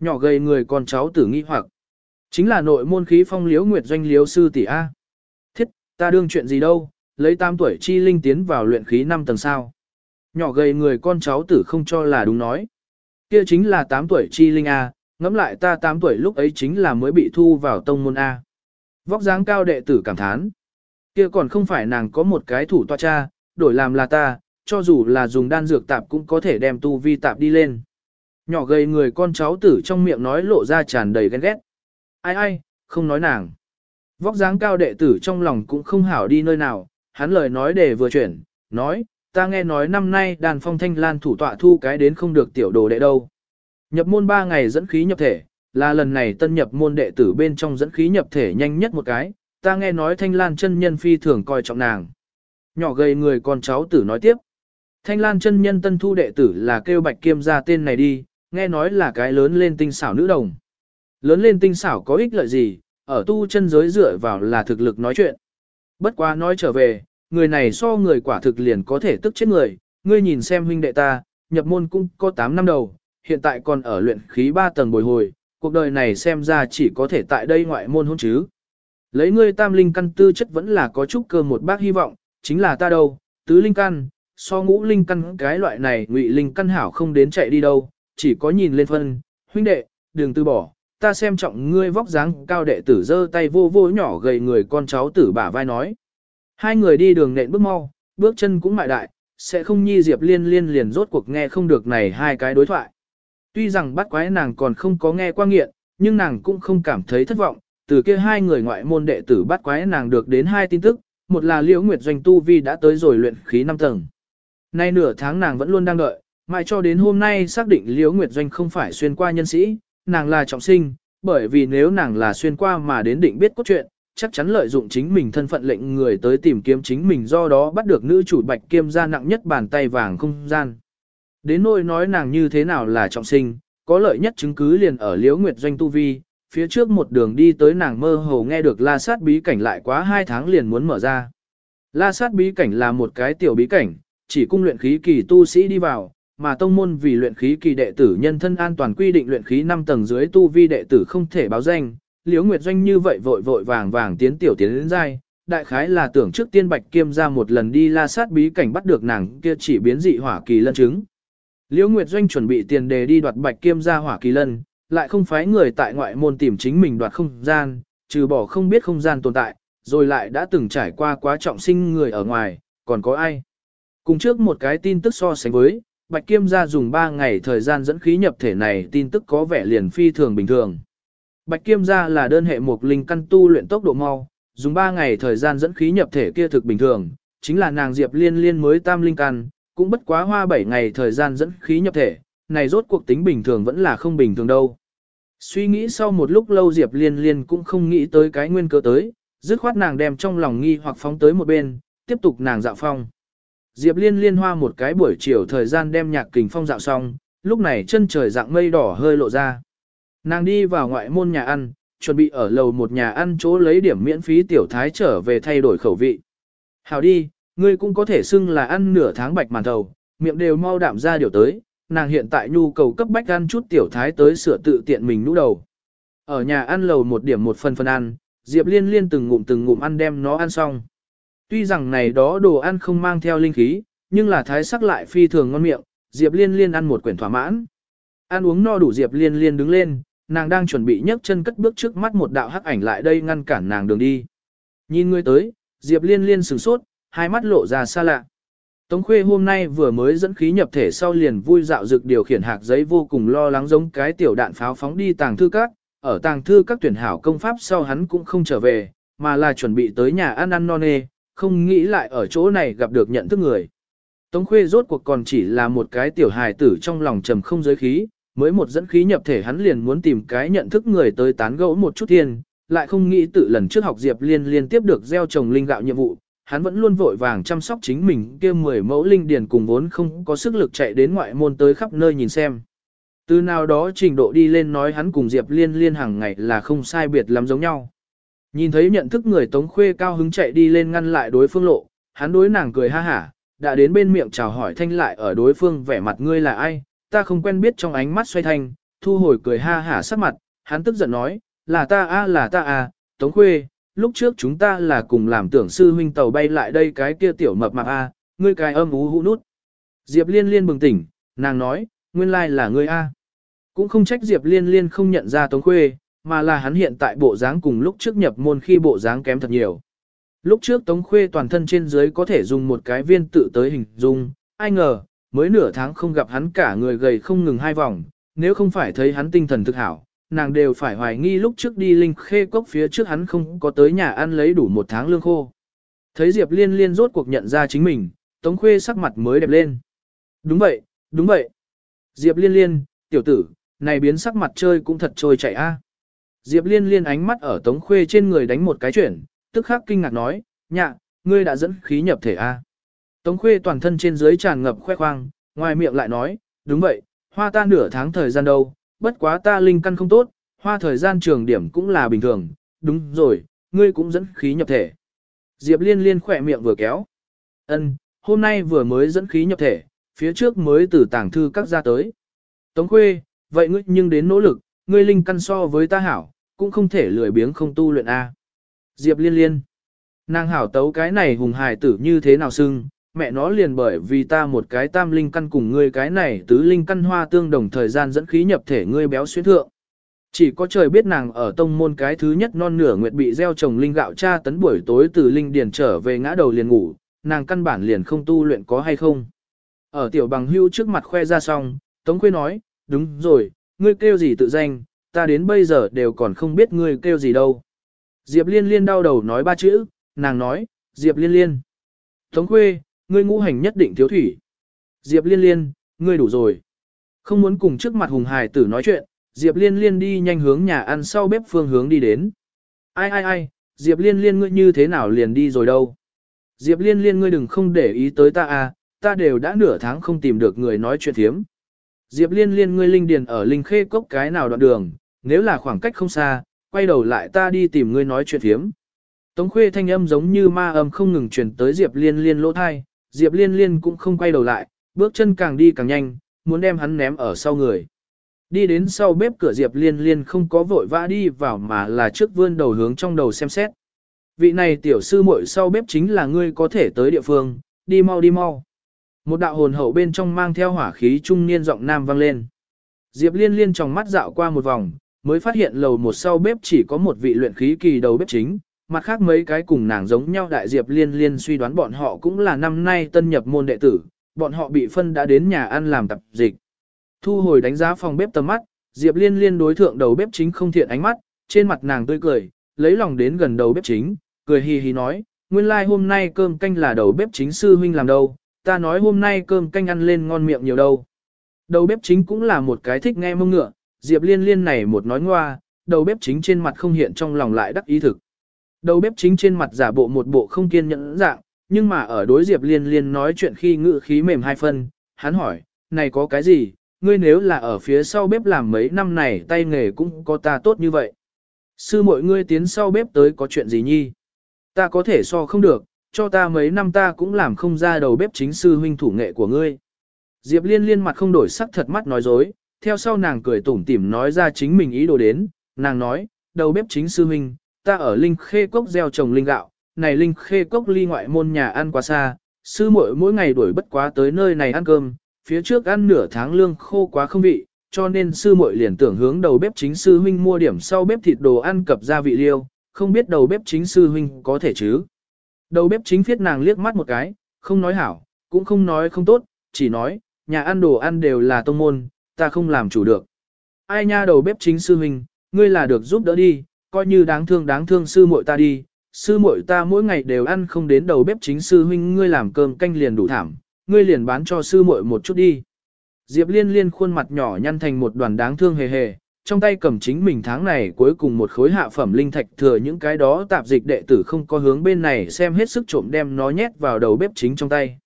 Nhỏ gầy người con cháu tử nghi hoặc. Chính là nội môn khí phong liếu nguyệt doanh liếu sư tỷ A. Thiết, ta đương chuyện gì đâu, lấy tam tuổi chi linh tiến vào luyện khí 5 tầng sao. Nhỏ gầy người con cháu tử không cho là đúng nói. Kia chính là 8 tuổi chi linh A, ngẫm lại ta 8 tuổi lúc ấy chính là mới bị thu vào tông môn A. Vóc dáng cao đệ tử cảm thán. kia còn không phải nàng có một cái thủ toa cha, đổi làm là ta, cho dù là dùng đan dược tạp cũng có thể đem tu vi tạp đi lên. Nhỏ gầy người con cháu tử trong miệng nói lộ ra tràn đầy ghen ghét. Ai ai, không nói nàng. Vóc dáng cao đệ tử trong lòng cũng không hảo đi nơi nào, hắn lời nói để vừa chuyển, nói, ta nghe nói năm nay đàn phong thanh lan thủ tọa thu cái đến không được tiểu đồ đệ đâu. Nhập môn 3 ngày dẫn khí nhập thể, là lần này tân nhập môn đệ tử bên trong dẫn khí nhập thể nhanh nhất một cái, ta nghe nói thanh lan chân nhân phi thường coi trọng nàng. Nhỏ gầy người con cháu tử nói tiếp. Thanh lan chân nhân tân thu đệ tử là kêu bạch kiêm ra tên này đi, nghe nói là cái lớn lên tinh xảo nữ đồng. Lớn lên tinh xảo có ích lợi gì, ở tu chân giới dựa vào là thực lực nói chuyện. Bất quá nói trở về, người này so người quả thực liền có thể tức chết người, ngươi nhìn xem huynh đệ ta, nhập môn cũng có 8 năm đầu, hiện tại còn ở luyện khí 3 tầng bồi hồi, cuộc đời này xem ra chỉ có thể tại đây ngoại môn hôn chứ. Lấy ngươi tam linh căn tư chất vẫn là có chút cơ một bác hy vọng, chính là ta đâu, tứ linh căn, so ngũ linh căn cái loại này ngụy linh căn hảo không đến chạy đi đâu, chỉ có nhìn lên phân, huynh đệ, đừng từ bỏ, ta xem trọng ngươi vóc dáng cao đệ tử giơ tay vô vô nhỏ gầy người con cháu tử bả vai nói. Hai người đi đường nện bước mau, bước chân cũng mại đại, sẽ không nhi diệp liên liên liền rốt cuộc nghe không được này hai cái đối thoại. Tuy rằng bắt quái nàng còn không có nghe qua nghiện, nhưng nàng cũng không cảm thấy thất vọng, từ kia hai người ngoại môn đệ tử bắt quái nàng được đến hai tin tức, một là Liễu Nguyệt Doanh Tu Vi đã tới rồi luyện khí 5 tầng. Nay nửa tháng nàng vẫn luôn đang đợi, Mãi cho đến hôm nay xác định Liễu Nguyệt Doanh không phải xuyên qua nhân sĩ, nàng là trọng sinh, bởi vì nếu nàng là xuyên qua mà đến định biết cốt truyện, chắc chắn lợi dụng chính mình thân phận lệnh người tới tìm kiếm chính mình do đó bắt được nữ chủ bạch kiêm ra nặng nhất bàn tay vàng không gian. Đến nỗi nói nàng như thế nào là trọng sinh, có lợi nhất chứng cứ liền ở Liễu Nguyệt Doanh Tu Vi, phía trước một đường đi tới nàng mơ hồ nghe được la sát bí cảnh lại quá hai tháng liền muốn mở ra. La sát bí cảnh là một cái tiểu bí cảnh, chỉ cung luyện khí kỳ tu sĩ đi vào, mà tông môn vì luyện khí kỳ đệ tử nhân thân an toàn quy định luyện khí 5 tầng dưới tu vi đệ tử không thể báo danh, Liễu Nguyệt Doanh như vậy vội vội vàng vàng tiến tiểu tiến đến giai, đại khái là tưởng trước tiên Bạch Kiêm ra một lần đi la sát bí cảnh bắt được nàng kia chỉ biến dị hỏa kỳ lân chứng. Liễu Nguyệt Doanh chuẩn bị tiền đề đi đoạt Bạch Kiêm ra hỏa kỳ lân, lại không phái người tại ngoại môn tìm chính mình đoạt không gian, trừ bỏ không biết không gian tồn tại, rồi lại đã từng trải qua quá trọng sinh người ở ngoài, còn có ai. Cùng trước một cái tin tức so sánh với, Bạch Kiêm gia dùng 3 ngày thời gian dẫn khí nhập thể này tin tức có vẻ liền phi thường bình thường. Bạch Kiêm gia là đơn hệ một linh căn tu luyện tốc độ mau, dùng 3 ngày thời gian dẫn khí nhập thể kia thực bình thường, chính là nàng Diệp Liên Liên mới tam linh căn, cũng bất quá hoa 7 ngày thời gian dẫn khí nhập thể, này rốt cuộc tính bình thường vẫn là không bình thường đâu. Suy nghĩ sau một lúc lâu Diệp Liên Liên cũng không nghĩ tới cái nguyên cơ tới, dứt khoát nàng đem trong lòng nghi hoặc phóng tới một bên, tiếp tục nàng dạo phong. Diệp Liên liên hoa một cái buổi chiều thời gian đem nhạc kình phong dạo xong, lúc này chân trời dạng mây đỏ hơi lộ ra. Nàng đi vào ngoại môn nhà ăn, chuẩn bị ở lầu một nhà ăn chỗ lấy điểm miễn phí tiểu thái trở về thay đổi khẩu vị. Hào đi, ngươi cũng có thể xưng là ăn nửa tháng bạch màn thầu, miệng đều mau đạm ra điều tới, nàng hiện tại nhu cầu cấp bách ăn chút tiểu thái tới sửa tự tiện mình nũ đầu. Ở nhà ăn lầu một điểm một phần phần ăn, Diệp Liên liên từng ngụm từng ngụm ăn đem nó ăn xong. Tuy rằng này đó đồ ăn không mang theo linh khí, nhưng là thái sắc lại phi thường ngon miệng, Diệp Liên Liên ăn một quyển thỏa mãn. Ăn uống no đủ Diệp Liên Liên đứng lên, nàng đang chuẩn bị nhấc chân cất bước trước mắt một đạo hắc ảnh lại đây ngăn cản nàng đường đi. Nhìn người tới, Diệp Liên Liên sửng sốt, hai mắt lộ ra xa lạ. Tống Khuê hôm nay vừa mới dẫn khí nhập thể sau liền vui dạo dực điều khiển hạc giấy vô cùng lo lắng giống cái tiểu đạn pháo phóng đi tàng thư các, ở tàng thư các tuyển hảo công pháp sau hắn cũng không trở về, mà là chuẩn bị tới nhà ăn ăn non nê, không nghĩ lại ở chỗ này gặp được nhận thức người. Tống Khuê rốt cuộc còn chỉ là một cái tiểu hài tử trong lòng trầm không giới khí, mới một dẫn khí nhập thể hắn liền muốn tìm cái nhận thức người tới tán gẫu một chút tiền, lại không nghĩ tự lần trước học Diệp Liên liên tiếp được gieo trồng linh gạo nhiệm vụ, hắn vẫn luôn vội vàng chăm sóc chính mình kia 10 mẫu linh điền cùng vốn không có sức lực chạy đến ngoại môn tới khắp nơi nhìn xem. Từ nào đó trình độ đi lên nói hắn cùng Diệp Liên liên hàng ngày là không sai biệt lắm giống nhau. Nhìn thấy nhận thức người Tống Khuê cao hứng chạy đi lên ngăn lại đối phương lộ, hắn đối nàng cười ha hả, đã đến bên miệng chào hỏi thanh lại ở đối phương vẻ mặt ngươi là ai, ta không quen biết trong ánh mắt xoay thanh, thu hồi cười ha hả sắc mặt, hắn tức giận nói, là ta a là ta a, Tống Khuê, lúc trước chúng ta là cùng làm tưởng sư huynh tàu bay lại đây cái kia tiểu mập mạp a, ngươi cái âm ú hũ nút. Diệp Liên Liên bừng tỉnh, nàng nói, nguyên lai là ngươi a. Cũng không trách Diệp Liên Liên không nhận ra Tống Khuê, mà là hắn hiện tại bộ dáng cùng lúc trước nhập môn khi bộ dáng kém thật nhiều. Lúc trước Tống Khuê toàn thân trên dưới có thể dùng một cái viên tự tới hình dung, ai ngờ, mới nửa tháng không gặp hắn cả người gầy không ngừng hai vòng, nếu không phải thấy hắn tinh thần thực hảo, nàng đều phải hoài nghi lúc trước đi linh khê cốc phía trước hắn không có tới nhà ăn lấy đủ một tháng lương khô. Thấy Diệp Liên Liên rốt cuộc nhận ra chính mình, Tống Khuê sắc mặt mới đẹp lên. Đúng vậy, đúng vậy. Diệp Liên Liên, tiểu tử, này biến sắc mặt chơi cũng thật trôi chạy a. Diệp Liên Liên ánh mắt ở Tống Khuê trên người đánh một cái chuyển, tức khắc kinh ngạc nói, nhạ, ngươi đã dẫn khí nhập thể A. Tống Khuê toàn thân trên dưới tràn ngập khoe khoang, ngoài miệng lại nói, đúng vậy, hoa ta nửa tháng thời gian đâu, bất quá ta linh căn không tốt, hoa thời gian trường điểm cũng là bình thường, đúng rồi, ngươi cũng dẫn khí nhập thể. Diệp Liên Liên khỏe miệng vừa kéo. Ân, hôm nay vừa mới dẫn khí nhập thể, phía trước mới từ tàng thư các ra tới. Tống Khuê, vậy ngươi nhưng đến nỗ lực, ngươi linh căn so với ta hảo, cũng không thể lười biếng không tu luyện A. Diệp liên liên. Nàng hảo tấu cái này hùng hài tử như thế nào xưng, mẹ nó liền bởi vì ta một cái tam linh căn cùng ngươi cái này tứ linh căn hoa tương đồng thời gian dẫn khí nhập thể ngươi béo xuyên thượng. Chỉ có trời biết nàng ở tông môn cái thứ nhất non nửa nguyệt bị gieo trồng linh gạo cha tấn buổi tối từ linh điền trở về ngã đầu liền ngủ, nàng căn bản liền không tu luyện có hay không. Ở tiểu bằng hưu trước mặt khoe ra xong, Tống Khuê nói, đúng rồi, ngươi kêu gì tự danh, ta đến bây giờ đều còn không biết ngươi kêu gì đâu. Diệp liên liên đau đầu nói ba chữ, nàng nói, Diệp liên liên. Tống khuê, ngươi ngũ hành nhất định thiếu thủy. Diệp liên liên, ngươi đủ rồi. Không muốn cùng trước mặt hùng hài tử nói chuyện, Diệp Liên Liên đi nhanh hướng nhà ăn sau bếp phương hướng đi đến. Ai ai ai, Diệp Liên Liên ngươi như thế nào liền đi rồi đâu. Diệp Liên Liên ngươi đừng không để ý tới ta à, ta đều đã nửa tháng không tìm được người nói chuyện thiếm. Diệp Liên Liên ngươi linh điền ở linh khê cốc cái nào đoạn đường, nếu là khoảng cách không xa, quay đầu lại ta đi tìm ngươi nói chuyện thiếm. Tống khuê thanh âm giống như ma âm không ngừng truyền tới Diệp Liên Liên lỗ thai, Diệp Liên Liên cũng không quay đầu lại, bước chân càng đi càng nhanh, muốn đem hắn ném ở sau người. Đi đến sau bếp cửa Diệp Liên Liên không có vội vã đi vào mà là trước vươn đầu hướng trong đầu xem xét. Vị này tiểu sư muội sau bếp chính là ngươi có thể tới địa phương, đi mau đi mau. Một đạo hồn hậu bên trong mang theo hỏa khí trung niên giọng nam vang lên. Diệp Liên Liên trong mắt dạo qua một vòng, mới phát hiện lầu một sau bếp chỉ có một vị luyện khí kỳ đầu bếp chính, mặt khác mấy cái cùng nàng giống nhau đại Diệp Liên Liên suy đoán bọn họ cũng là năm nay tân nhập môn đệ tử, bọn họ bị phân đã đến nhà ăn làm tập dịch. Thu hồi đánh giá phòng bếp tầm mắt, Diệp Liên Liên đối thượng đầu bếp chính không thiện ánh mắt, trên mặt nàng tươi cười, lấy lòng đến gần đầu bếp chính, cười hì hì nói, nguyên lai like hôm nay cơm canh là đầu bếp chính sư huynh làm đâu, ta nói hôm nay cơm canh ăn lên ngon miệng nhiều đâu. Đầu bếp chính cũng là một cái thích nghe mông ngựa, Diệp Liên Liên này một nói ngoa, đầu bếp chính trên mặt không hiện trong lòng lại đắc ý thực. Đầu bếp chính trên mặt giả bộ một bộ không kiên nhẫn dạng, nhưng mà ở đối Diệp Liên Liên nói chuyện khi ngự khí mềm hai phân, hắn hỏi, này có cái gì, ngươi nếu là ở phía sau bếp làm mấy năm này tay nghề cũng có ta tốt như vậy. Sư mọi ngươi tiến sau bếp tới có chuyện gì nhi? Ta có thể so không được, cho ta mấy năm ta cũng làm không ra đầu bếp chính sư huynh thủ nghệ của ngươi. Diệp liên liên mặt không đổi sắc thật mắt nói dối, theo sau nàng cười tủm tỉm nói ra chính mình ý đồ đến, nàng nói, đầu bếp chính sư huynh, ta ở Linh Khê Cốc gieo trồng linh gạo, này Linh Khê Cốc ly ngoại môn nhà ăn quá xa, sư muội mỗi ngày đuổi bất quá tới nơi này ăn cơm, phía trước ăn nửa tháng lương khô quá không vị, cho nên sư muội liền tưởng hướng đầu bếp chính sư huynh mua điểm sau bếp thịt đồ ăn cập gia vị liêu, không biết đầu bếp chính sư huynh có thể chứ. Đầu bếp chính phiết nàng liếc mắt một cái, không nói hảo, cũng không nói không tốt, chỉ nói, nhà ăn đồ ăn đều là tông môn, ta không làm chủ được. Ai nha đầu bếp chính sư huynh, ngươi là được giúp đỡ đi, coi như đáng thương đáng thương sư muội ta đi, sư muội ta mỗi ngày đều ăn không đến đầu bếp chính sư huynh ngươi làm cơm canh liền đủ thảm, ngươi liền bán cho sư muội một chút đi. Diệp liên liên khuôn mặt nhỏ nhăn thành một đoàn đáng thương hề hề, trong tay cầm chính mình tháng này cuối cùng một khối hạ phẩm linh thạch thừa những cái đó tạp dịch đệ tử không có hướng bên này xem hết sức trộm đem nó nhét vào đầu bếp chính trong tay.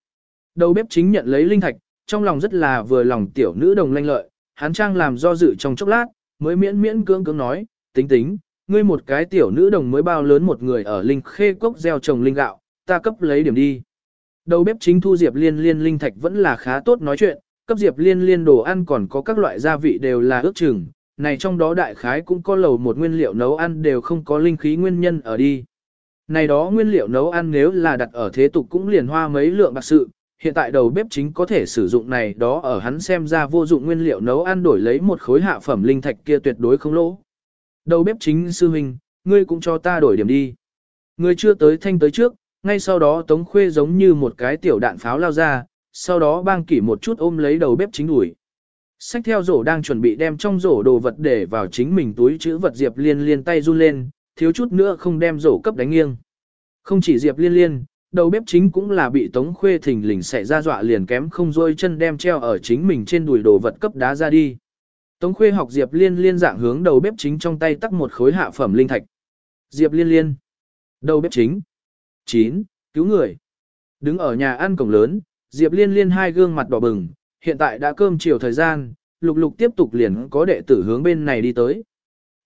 Đầu bếp chính nhận lấy linh thạch, trong lòng rất là vừa lòng tiểu nữ đồng lanh lợi, hắn trang làm do dự trong chốc lát, mới miễn miễn cưỡng cưỡng nói, tính tính, ngươi một cái tiểu nữ đồng mới bao lớn một người ở linh khê cốc gieo trồng linh gạo, ta cấp lấy điểm đi. Đầu bếp chính thu Diệp Liên Liên linh thạch vẫn là khá tốt nói chuyện, cấp Diệp Liên Liên đồ ăn còn có các loại gia vị đều là ước chừng, này trong đó đại khái cũng có lầu một nguyên liệu nấu ăn đều không có linh khí nguyên nhân ở đi. Này đó nguyên liệu nấu ăn nếu là đặt ở thế tục cũng liền hoa mấy lượng bạc sự, hiện tại đầu bếp chính có thể sử dụng này đó ở hắn xem ra vô dụng nguyên liệu nấu ăn đổi lấy một khối hạ phẩm linh thạch kia tuyệt đối không lỗ. Đầu bếp chính sư huynh, ngươi cũng cho ta đổi điểm đi. Ngươi chưa tới thanh tới trước, ngay sau đó Tống Khuê giống như một cái tiểu đạn pháo lao ra, sau đó bang kỷ một chút ôm lấy đầu bếp chính đuổi. Sách theo rổ đang chuẩn bị đem trong rổ đồ vật để vào chính mình túi chữ vật Diệp Liên liên tay run lên, thiếu chút nữa không đem rổ cấp đánh nghiêng. Không chỉ Diệp Liên liên, đầu bếp chính cũng là bị Tống Khuê thình lình xảy ra dọa liền kém không rôi chân đem treo ở chính mình trên đùi đồ vật cấp đá ra đi. Tống Khuê học Diệp Liên liên dạng hướng đầu bếp chính trong tay tắc một khối hạ phẩm linh thạch. Diệp Liên liên. Đầu bếp chính. 9. Cứu người. Đứng ở nhà ăn cổng lớn, Diệp Liên liên hai gương mặt đỏ bừng, hiện tại đã cơm chiều thời gian, lục lục tiếp tục liền có đệ tử hướng bên này đi tới.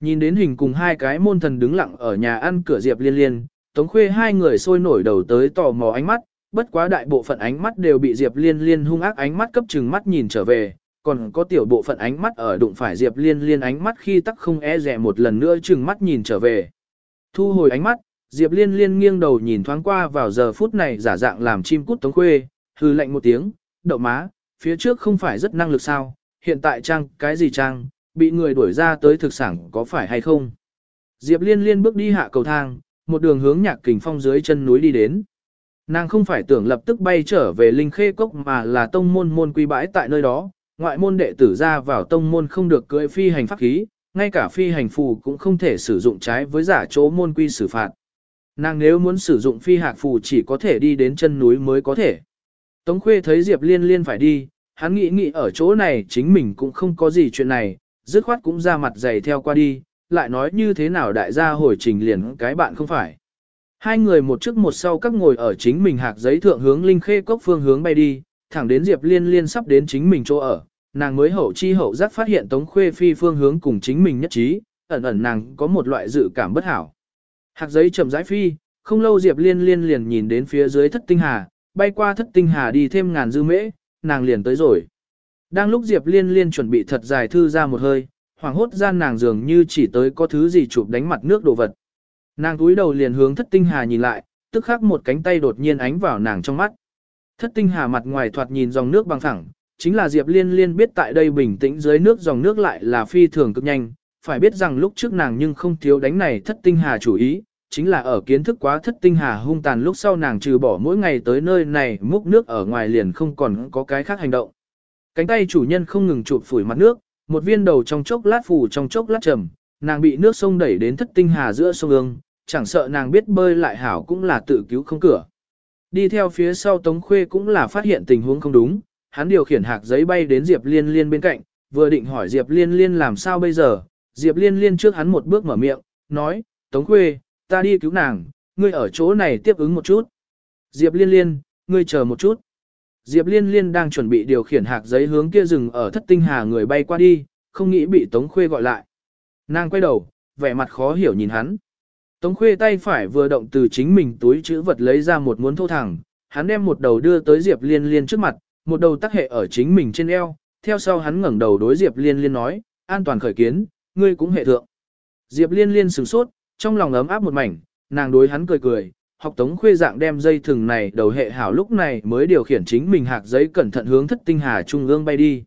Nhìn đến hình cùng hai cái môn thần đứng lặng ở nhà ăn cửa Diệp Liên liên, Tống Khuê hai người sôi nổi đầu tới tò mò ánh mắt, bất quá đại bộ phận ánh mắt đều bị Diệp Liên liên hung ác ánh mắt cấp chừng mắt nhìn trở về, còn có tiểu bộ phận ánh mắt ở đụng phải Diệp Liên liên ánh mắt khi tắc không e rẻ một lần nữa chừng mắt nhìn trở về. Thu hồi ánh mắt, Diệp Liên liên nghiêng đầu nhìn thoáng qua vào giờ phút này giả dạng làm chim cút Tống Khuê, hư lạnh một tiếng, đậu má, phía trước không phải rất năng lực sao, hiện tại trang cái gì trang, bị người đuổi ra tới thực sản có phải hay không. Diệp liên liên bước đi hạ cầu thang, một đường hướng nhạc kình phong dưới chân núi đi đến. Nàng không phải tưởng lập tức bay trở về Linh Khê Cốc mà là tông môn môn quy bãi tại nơi đó, ngoại môn đệ tử ra vào tông môn không được cưỡi phi hành pháp khí, ngay cả phi hành phù cũng không thể sử dụng trái với giả chỗ môn quy xử phạt. Nàng nếu muốn sử dụng phi hạc phù chỉ có thể đi đến chân núi mới có thể. Tống Khuê thấy Diệp Liên Liên phải đi, Hắn nghĩ nghĩ ở chỗ này chính mình cũng không có gì chuyện này, dứt khoát cũng ra mặt dày theo qua đi, lại nói như thế nào đại gia hồi trình liền cái bạn không phải. Hai người một trước một sau các ngồi ở chính mình hạc giấy thượng hướng linh khê cốc phương hướng bay đi, thẳng đến Diệp Liên Liên sắp đến chính mình chỗ ở, nàng mới hậu chi hậu giác phát hiện Tống Khuê Phi phương hướng cùng chính mình nhất trí, ẩn ẩn nàng có một loại dự cảm bất hảo. Hạc giấy chậm rãi phi, không lâu Diệp Liên Liên liền nhìn đến phía dưới thất tinh hà, bay qua thất tinh hà đi thêm ngàn dư mễ, nàng liền tới rồi. Đang lúc Diệp Liên Liên chuẩn bị thật dài thư ra một hơi, hoảng hốt gian nàng dường như chỉ tới có thứ gì chụp đánh mặt nước đồ vật. Nàng túi đầu liền hướng thất tinh hà nhìn lại, tức khắc một cánh tay đột nhiên ánh vào nàng trong mắt. Thất tinh hà mặt ngoài thoạt nhìn dòng nước bằng phẳng, chính là Diệp Liên Liên biết tại đây bình tĩnh dưới nước dòng nước lại là phi thường cực nhanh, phải biết rằng lúc trước nàng nhưng không thiếu đánh này thất tinh hà chủ ý, chính là ở kiến thức quá thất tinh hà hung tàn lúc sau nàng trừ bỏ mỗi ngày tới nơi này múc nước ở ngoài liền không còn có cái khác hành động. Cánh tay chủ nhân không ngừng chụp phủi mặt nước, một viên đầu trong chốc lát phủ trong chốc lát trầm, nàng bị nước sông đẩy đến thất tinh hà giữa sông ương, chẳng sợ nàng biết bơi lại hảo cũng là tự cứu không cửa. Đi theo phía sau Tống Khuê cũng là phát hiện tình huống không đúng, hắn điều khiển hạc giấy bay đến Diệp Liên Liên bên cạnh, vừa định hỏi Diệp Liên Liên làm sao bây giờ, Diệp Liên Liên trước hắn một bước mở miệng, nói, Tống Khuê, ta đi cứu nàng, ngươi ở chỗ này tiếp ứng một chút. Diệp Liên Liên, ngươi chờ một chút. Diệp Liên Liên đang chuẩn bị điều khiển hạc giấy hướng kia rừng ở thất tinh hà người bay qua đi, không nghĩ bị Tống Khuê gọi lại. Nàng quay đầu, vẻ mặt khó hiểu nhìn hắn. Tống Khuê tay phải vừa động từ chính mình túi chữ vật lấy ra một muốn thô thẳng, hắn đem một đầu đưa tới Diệp Liên Liên trước mặt, một đầu tác hệ ở chính mình trên eo, theo sau hắn ngẩng đầu đối Diệp Liên Liên nói, an toàn khởi kiến, ngươi cũng hệ thượng. Diệp Liên Liên sửng sốt, trong lòng ấm áp một mảnh, nàng đối hắn cười cười, học tống khuê dạng đem dây thừng này đầu hệ hảo lúc này mới điều khiển chính mình hạc giấy cẩn thận hướng thất tinh hà trung ương bay đi.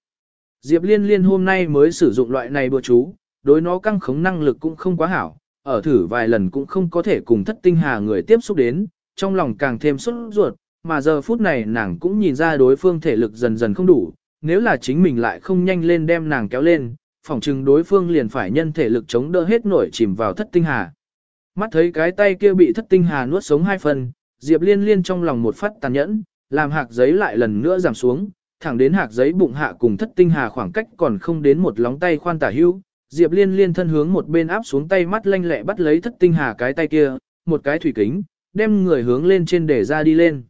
Diệp Liên Liên hôm nay mới sử dụng loại này bừa chú, đối nó căng khống năng lực cũng không quá hảo, ở thử vài lần cũng không có thể cùng thất tinh hà người tiếp xúc đến, trong lòng càng thêm sốt ruột, mà giờ phút này nàng cũng nhìn ra đối phương thể lực dần dần không đủ, nếu là chính mình lại không nhanh lên đem nàng kéo lên, phỏng chừng đối phương liền phải nhân thể lực chống đỡ hết nổi chìm vào thất tinh hà. Mắt thấy cái tay kia bị thất tinh hà nuốt sống hai phần, Diệp Liên Liên trong lòng một phát tàn nhẫn, làm hạc giấy lại lần nữa giảm xuống, thẳng đến hạc giấy bụng hạ cùng thất tinh hà khoảng cách còn không đến một lóng tay khoan tả hưu. Diệp Liên Liên thân hướng một bên áp xuống tay mắt lanh lẹ bắt lấy thất tinh hà cái tay kia, một cái thủy kính, đem người hướng lên trên để ra đi lên.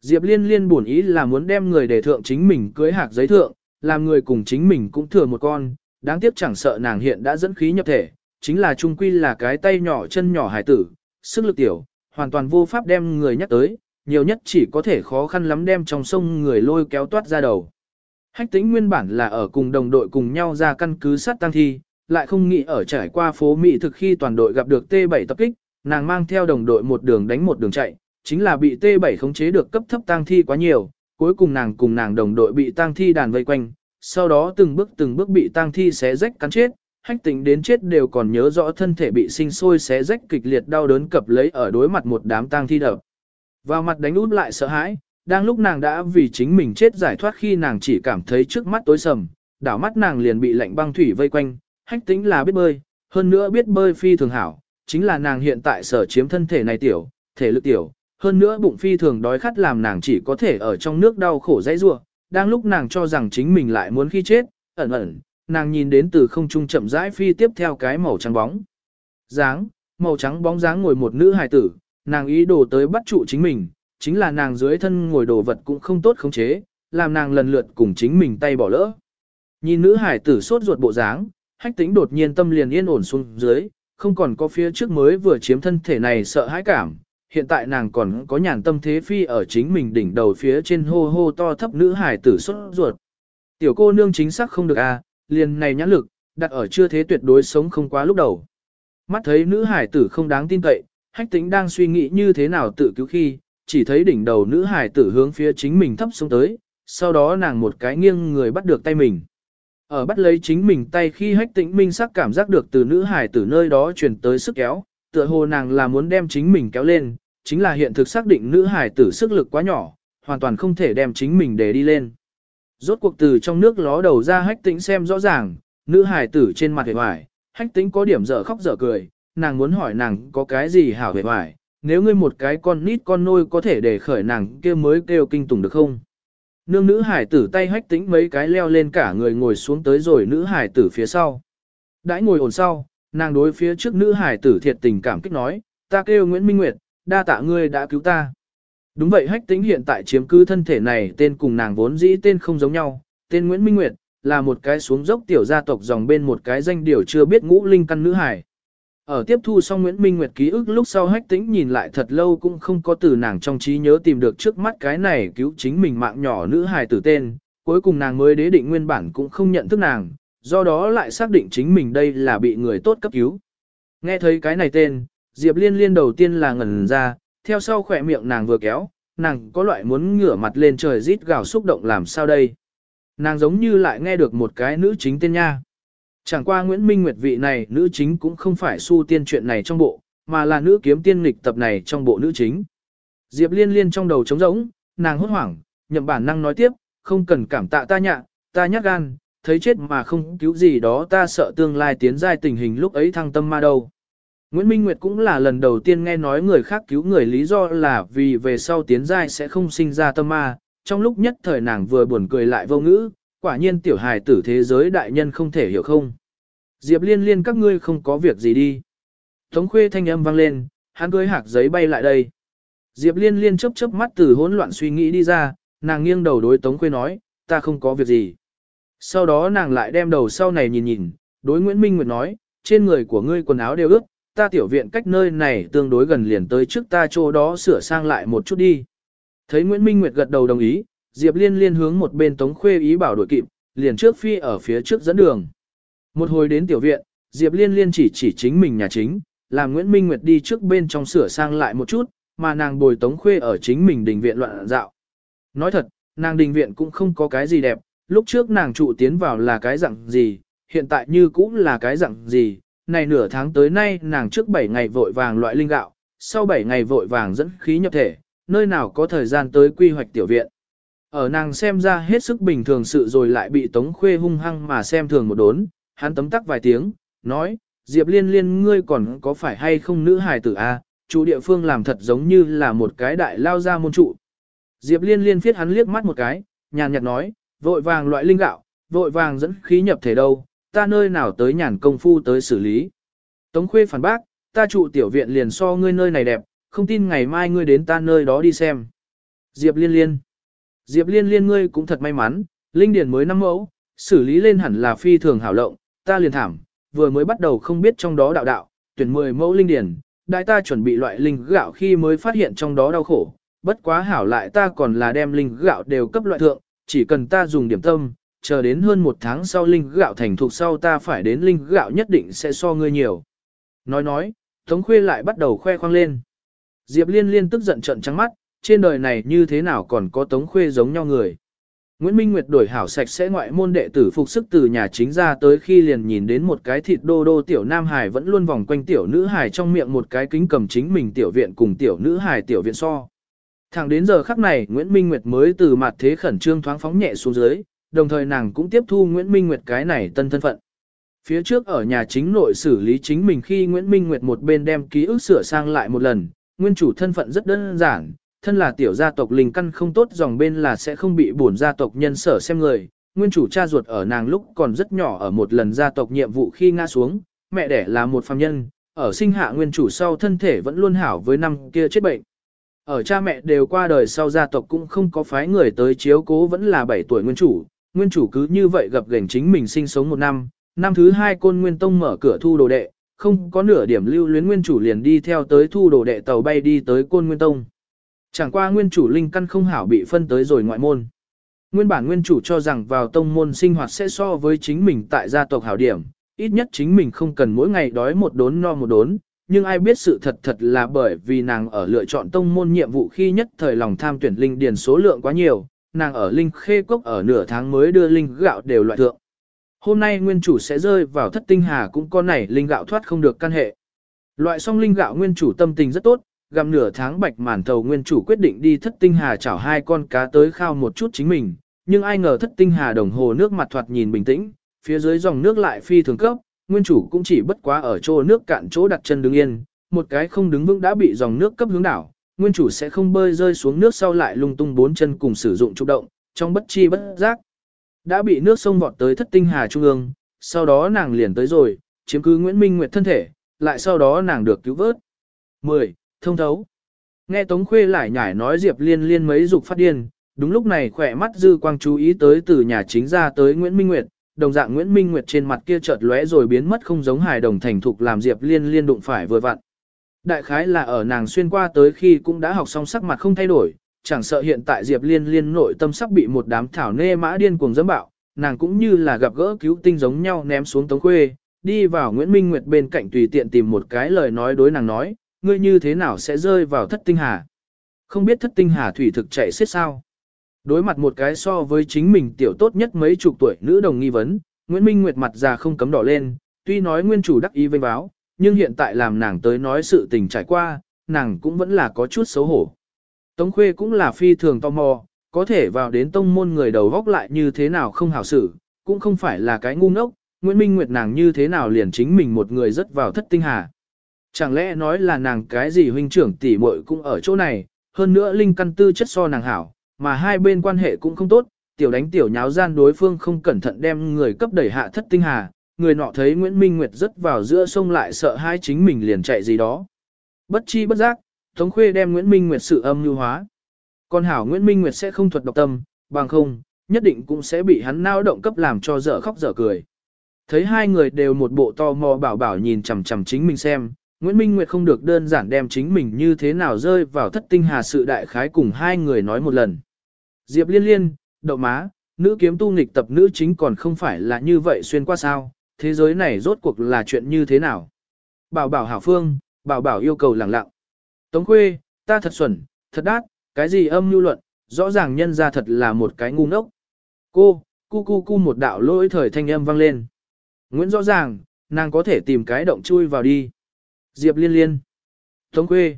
Diệp Liên Liên buồn ý là muốn đem người để thượng chính mình cưới hạc giấy thượng, làm người cùng chính mình cũng thừa một con, đáng tiếc chẳng sợ nàng hiện đã dẫn khí nhập thể, chính là trung quy là cái tay nhỏ chân nhỏ hải tử, sức lực tiểu, hoàn toàn vô pháp đem người nhắc tới, nhiều nhất chỉ có thể khó khăn lắm đem trong sông người lôi kéo toát ra đầu. Hách tĩnh nguyên bản là ở cùng đồng đội cùng nhau ra căn cứ sát tăng thi, lại không nghĩ ở trải qua phố Mỹ thực khi toàn đội gặp được T7 tập kích, nàng mang theo đồng đội một đường đánh một đường chạy, chính là bị T7 khống chế được cấp thấp tăng thi quá nhiều, cuối cùng nàng cùng nàng đồng đội bị tăng thi đàn vây quanh, sau đó từng bước từng bước bị tăng thi xé rách cắn chết, hách tỉnh đến chết đều còn nhớ rõ thân thể bị sinh sôi xé rách kịch liệt đau đớn cập lấy ở đối mặt một đám tang thi đập. Vào mặt đánh út lại sợ hãi, đang lúc nàng đã vì chính mình chết giải thoát khi nàng chỉ cảm thấy trước mắt tối sầm, đảo mắt nàng liền bị lạnh băng thủy vây quanh, hách tính là biết bơi, hơn nữa biết bơi phi thường hảo, chính là nàng hiện tại sở chiếm thân thể này tiểu, thể lực tiểu, hơn nữa bụng phi thường đói khát làm nàng chỉ có thể ở trong nước đau khổ dãy rua, đang lúc nàng cho rằng chính mình lại muốn khi chết, ẩn ẩn, nàng nhìn đến từ không trung chậm rãi phi tiếp theo cái màu trắng bóng. Dáng, màu trắng bóng dáng ngồi một nữ hài tử, nàng ý đồ tới bắt trụ chính mình, chính là nàng dưới thân ngồi đồ vật cũng không tốt khống chế, làm nàng lần lượt cùng chính mình tay bỏ lỡ. Nhìn nữ hải tử sốt ruột bộ dáng, hách tính đột nhiên tâm liền yên ổn xuống dưới, không còn có phía trước mới vừa chiếm thân thể này sợ hãi cảm. Hiện tại nàng còn có nhàn tâm thế phi ở chính mình đỉnh đầu phía trên hô hô to thấp nữ hải tử xuất ruột. Tiểu cô nương chính xác không được a à, liền này nhãn lực, đặt ở chưa thế tuyệt đối sống không quá lúc đầu. Mắt thấy nữ hải tử không đáng tin cậy, hách tính đang suy nghĩ như thế nào tự cứu khi, chỉ thấy đỉnh đầu nữ hải tử hướng phía chính mình thấp xuống tới, sau đó nàng một cái nghiêng người bắt được tay mình. Ở bắt lấy chính mình tay khi hách tĩnh minh sắc cảm giác được từ nữ hải tử nơi đó truyền tới sức kéo, tựa hồ nàng là muốn đem chính mình kéo lên, chính là hiện thực xác định nữ hải tử sức lực quá nhỏ, hoàn toàn không thể đem chính mình để đi lên. Rốt cuộc từ trong nước ló đầu ra hách tĩnh xem rõ ràng, nữ hải tử trên mặt hề hoài, hách tĩnh có điểm dở khóc dở cười, nàng muốn hỏi nàng có cái gì hảo hề hoài, nếu ngươi một cái con nít con nôi có thể để khởi nàng kia mới kêu kinh tủng được không? Nương nữ hải tử tay hách tĩnh mấy cái leo lên cả người ngồi xuống tới rồi nữ hải tử phía sau. Đãi ngồi ổn sau, nàng đối phía trước nữ hải tử thiệt tình cảm kích nói, ta kêu Nguyễn Minh Nguyệt, đa tạ ngươi đã cứu ta. Đúng vậy hách tĩnh hiện tại chiếm cứ thân thể này tên cùng nàng vốn dĩ tên không giống nhau, tên Nguyễn Minh Nguyệt, là một cái xuống dốc tiểu gia tộc dòng bên một cái danh điều chưa biết ngũ linh căn nữ hải. Ở tiếp thu xong Nguyễn Minh Nguyệt ký ức lúc sau hách tĩnh nhìn lại thật lâu cũng không có từ nàng trong trí nhớ tìm được trước mắt cái này cứu chính mình mạng nhỏ nữ hài tử tên, cuối cùng nàng mới đế định nguyên bản cũng không nhận thức nàng, do đó lại xác định chính mình đây là bị người tốt cấp cứu. Nghe thấy cái này tên, Diệp Liên Liên đầu tiên là ngẩn ra, theo sau khỏe miệng nàng vừa kéo, nàng có loại muốn ngửa mặt lên trời rít gào xúc động làm sao đây. Nàng giống như lại nghe được một cái nữ chính tên nha. Chẳng qua Nguyễn Minh Nguyệt vị này nữ chính cũng không phải su tiên chuyện này trong bộ, mà là nữ kiếm tiên nghịch tập này trong bộ nữ chính. Diệp liên liên trong đầu trống rỗng, nàng hốt hoảng, nhậm bản năng nói tiếp, không cần cảm tạ ta nhạ, ta nhát gan, thấy chết mà không cứu gì đó ta sợ tương lai tiến giai tình hình lúc ấy thăng tâm ma đâu. Nguyễn Minh Nguyệt cũng là lần đầu tiên nghe nói người khác cứu người lý do là vì về sau tiến giai sẽ không sinh ra tâm ma, trong lúc nhất thời nàng vừa buồn cười lại vô ngữ, quả nhiên tiểu hài tử thế giới đại nhân không thể hiểu không. Diệp liên liên các ngươi không có việc gì đi. Tống khuê thanh âm vang lên, hắn cưới hạc giấy bay lại đây. Diệp liên liên chớp chớp mắt từ hỗn loạn suy nghĩ đi ra, nàng nghiêng đầu đối tống khuê nói, ta không có việc gì. Sau đó nàng lại đem đầu sau này nhìn nhìn, đối Nguyễn Minh Nguyệt nói, trên người của ngươi quần áo đều ướt, ta tiểu viện cách nơi này tương đối gần liền tới trước ta chỗ đó sửa sang lại một chút đi. Thấy Nguyễn Minh Nguyệt gật đầu đồng ý, Diệp Liên liên hướng một bên Tống Khuê ý bảo đội kịp, liền trước phi ở phía trước dẫn đường. Một hồi đến tiểu viện, Diệp Liên liên chỉ chỉ chính mình nhà chính, làm Nguyễn Minh Nguyệt đi trước bên trong sửa sang lại một chút, mà nàng bồi Tống Khuê ở chính mình đình viện loạn dạo. Nói thật, nàng đình viện cũng không có cái gì đẹp, lúc trước nàng trụ tiến vào là cái dạng gì, hiện tại như cũng là cái dạng gì, này nửa tháng tới nay nàng trước 7 ngày vội vàng loại linh gạo, sau 7 ngày vội vàng dẫn khí nhập thể, nơi nào có thời gian tới quy hoạch tiểu viện. Ở nàng xem ra hết sức bình thường sự rồi lại bị Tống Khuê hung hăng mà xem thường một đốn, hắn tấm tắc vài tiếng, nói, Diệp liên liên ngươi còn có phải hay không nữ hài tử a? chủ địa phương làm thật giống như là một cái đại lao ra môn trụ. Diệp liên liên phiết hắn liếc mắt một cái, nhàn nhạt nói, vội vàng loại linh gạo, vội vàng dẫn khí nhập thể đâu, ta nơi nào tới nhàn công phu tới xử lý. Tống khuê phản bác, ta trụ tiểu viện liền so ngươi nơi này đẹp, không tin ngày mai ngươi đến ta nơi đó đi xem. Diệp liên liên. Diệp liên liên ngươi cũng thật may mắn, linh điển mới năm mẫu, xử lý lên hẳn là phi thường hảo lộng, ta liền thảm, vừa mới bắt đầu không biết trong đó đạo đạo, tuyển 10 mẫu linh điển, đại ta chuẩn bị loại linh gạo khi mới phát hiện trong đó đau khổ, bất quá hảo lại ta còn là đem linh gạo đều cấp loại thượng, chỉ cần ta dùng điểm tâm, chờ đến hơn một tháng sau linh gạo thành thục sau ta phải đến linh gạo nhất định sẽ so ngươi nhiều. Nói nói, Tống Khuê lại bắt đầu khoe khoang lên. Diệp Liên Liên tức giận trận trắng mắt, trên đời này như thế nào còn có Tống Khuê giống nhau người. Nguyễn Minh Nguyệt đổi hảo sạch sẽ ngoại môn đệ tử phục sức từ nhà chính ra tới khi liền nhìn đến một cái thịt đô đô tiểu nam hải vẫn luôn vòng quanh tiểu nữ hải trong miệng một cái kính cầm chính mình tiểu viện cùng tiểu nữ hải tiểu viện so. Thẳng đến giờ khắc này Nguyễn Minh Nguyệt mới từ mặt thế khẩn trương thoáng phóng nhẹ xuống dưới, đồng thời nàng cũng tiếp thu Nguyễn Minh Nguyệt cái này tân thân phận. Phía trước ở nhà chính nội xử lý chính mình khi Nguyễn Minh Nguyệt một bên đem ký ức sửa sang lại một lần, nguyên chủ thân phận rất đơn giản, thân là tiểu gia tộc linh căn không tốt dòng bên là sẽ không bị bổn gia tộc nhân sở xem người. Nguyên chủ cha ruột ở nàng lúc còn rất nhỏ ở một lần gia tộc nhiệm vụ khi ngã xuống, mẹ đẻ là một phàm nhân, ở sinh hạ nguyên chủ sau thân thể vẫn luôn hảo với năm kia chết bệnh. Ở cha mẹ đều qua đời sau gia tộc cũng không có phái người tới chiếu cố vẫn là 7 tuổi nguyên chủ, nguyên chủ cứ như vậy gặp gành chính mình sinh sống một năm, năm thứ hai côn nguyên tông mở cửa thu đồ đệ, không có nửa điểm lưu luyến nguyên chủ liền đi theo tới thu đồ đệ tàu bay đi tới côn nguyên tông. Chẳng qua nguyên chủ linh căn không hảo bị phân tới rồi ngoại môn. Nguyên bản nguyên chủ cho rằng vào tông môn sinh hoạt sẽ so với chính mình tại gia tộc hảo điểm, ít nhất chính mình không cần mỗi ngày đói một đốn no một đốn, nhưng ai biết sự thật thật là bởi vì nàng ở lựa chọn tông môn nhiệm vụ khi nhất thời lòng tham tuyển linh điền số lượng quá nhiều, nàng ở linh khê cốc ở nửa tháng mới đưa linh gạo đều loại thượng. Hôm nay nguyên chủ sẽ rơi vào thất tinh hà cũng con này linh gạo thoát không được căn hệ. Loại xong linh gạo nguyên chủ tâm tình rất tốt, gặm nửa tháng bạch màn thầu nguyên chủ quyết định đi thất tinh hà chảo hai con cá tới khao một chút chính mình, nhưng ai ngờ thất tinh hà đồng hồ nước mặt thoạt nhìn bình tĩnh, phía dưới dòng nước lại phi thường cấp, nguyên chủ cũng chỉ bất quá ở chỗ nước cạn chỗ đặt chân đứng yên, một cái không đứng vững đã bị dòng nước cấp hướng đảo, nguyên chủ sẽ không bơi rơi xuống nước sau lại lung tung bốn chân cùng sử dụng trục động, trong bất chi bất giác. Đã bị nước sông vọt tới thất tinh hà trung ương, sau đó nàng liền tới rồi, chiếm cứ Nguyễn Minh Nguyệt thân thể, lại sau đó nàng được cứu vớt. 10. Thông thấu. Nghe Tống Khuê lại nhải nói Diệp Liên Liên mấy dục phát điên, đúng lúc này khỏe mắt dư quang chú ý tới từ nhà chính ra tới Nguyễn Minh Nguyệt, đồng dạng Nguyễn Minh Nguyệt trên mặt kia chợt lóe rồi biến mất không giống hài đồng thành thục làm Diệp Liên Liên đụng phải vừa vặn. Đại khái là ở nàng xuyên qua tới khi cũng đã học xong sắc mặt không thay đổi, chẳng sợ hiện tại Diệp Liên Liên nội tâm sắc bị một đám thảo nê mã điên cuồng dẫm bạo, nàng cũng như là gặp gỡ cứu tinh giống nhau ném xuống Tống Khuê, đi vào Nguyễn Minh Nguyệt bên cạnh tùy tiện tìm một cái lời nói đối nàng nói, ngươi như thế nào sẽ rơi vào thất tinh hà. Không biết thất tinh hà thủy thực chạy xiết sao. Đối mặt một cái so với chính mình tiểu tốt nhất mấy chục tuổi nữ đồng nghi vấn, Nguyễn Minh Nguyệt mặt già không cấm đỏ lên, tuy nói nguyên chủ đắc ý vênh báo, nhưng hiện tại làm nàng tới nói sự tình trải qua, nàng cũng vẫn là có chút xấu hổ. Tống Khuê cũng là phi thường tò mò, có thể vào đến tông môn người đầu góc lại như thế nào không hảo xử, cũng không phải là cái ngu ngốc, Nguyễn Minh Nguyệt nàng như thế nào liền chính mình một người rất vào thất tinh hà. Chẳng lẽ nói là nàng cái gì huynh trưởng tỷ muội cũng ở chỗ này, hơn nữa linh căn tư chất so nàng hảo, mà hai bên quan hệ cũng không tốt, tiểu đánh tiểu nháo gian đối phương không cẩn thận đem người cấp đẩy hạ thất tinh hà, người nọ thấy Nguyễn Minh Nguyệt rất vào giữa sông lại sợ hai chính mình liền chạy gì đó. Bất chi bất giác, Tống Khuê đem Nguyễn Minh Nguyệt sự âm lưu hóa. Còn hảo Nguyễn Minh Nguyệt sẽ không thuật độc tâm, bằng không, nhất định cũng sẽ bị hắn nao động cấp làm cho dở khóc dở cười. Thấy hai người đều một bộ to mò bảo bảo nhìn chằm chằm chính mình xem, Nguyễn Minh Nguyệt không được đơn giản đem chính mình như thế nào rơi vào thất tinh hà sự đại khái cùng hai người nói một lần. Diệp liên liên, đậu má, nữ kiếm tu nghịch tập nữ chính còn không phải là như vậy xuyên qua sao, thế giới này rốt cuộc là chuyện như thế nào. Bảo bảo hảo phương, bảo bảo yêu cầu lẳng lặng. Tống khuê, ta thật xuẩn, thật đát, cái gì âm mưu luận, rõ ràng nhân ra thật là một cái ngu ngốc. Cô, cu cu cu một đạo lỗi thời thanh âm vang lên. Nguyễn rõ ràng, nàng có thể tìm cái động chui vào đi. Diệp liên liên. Tống khuê.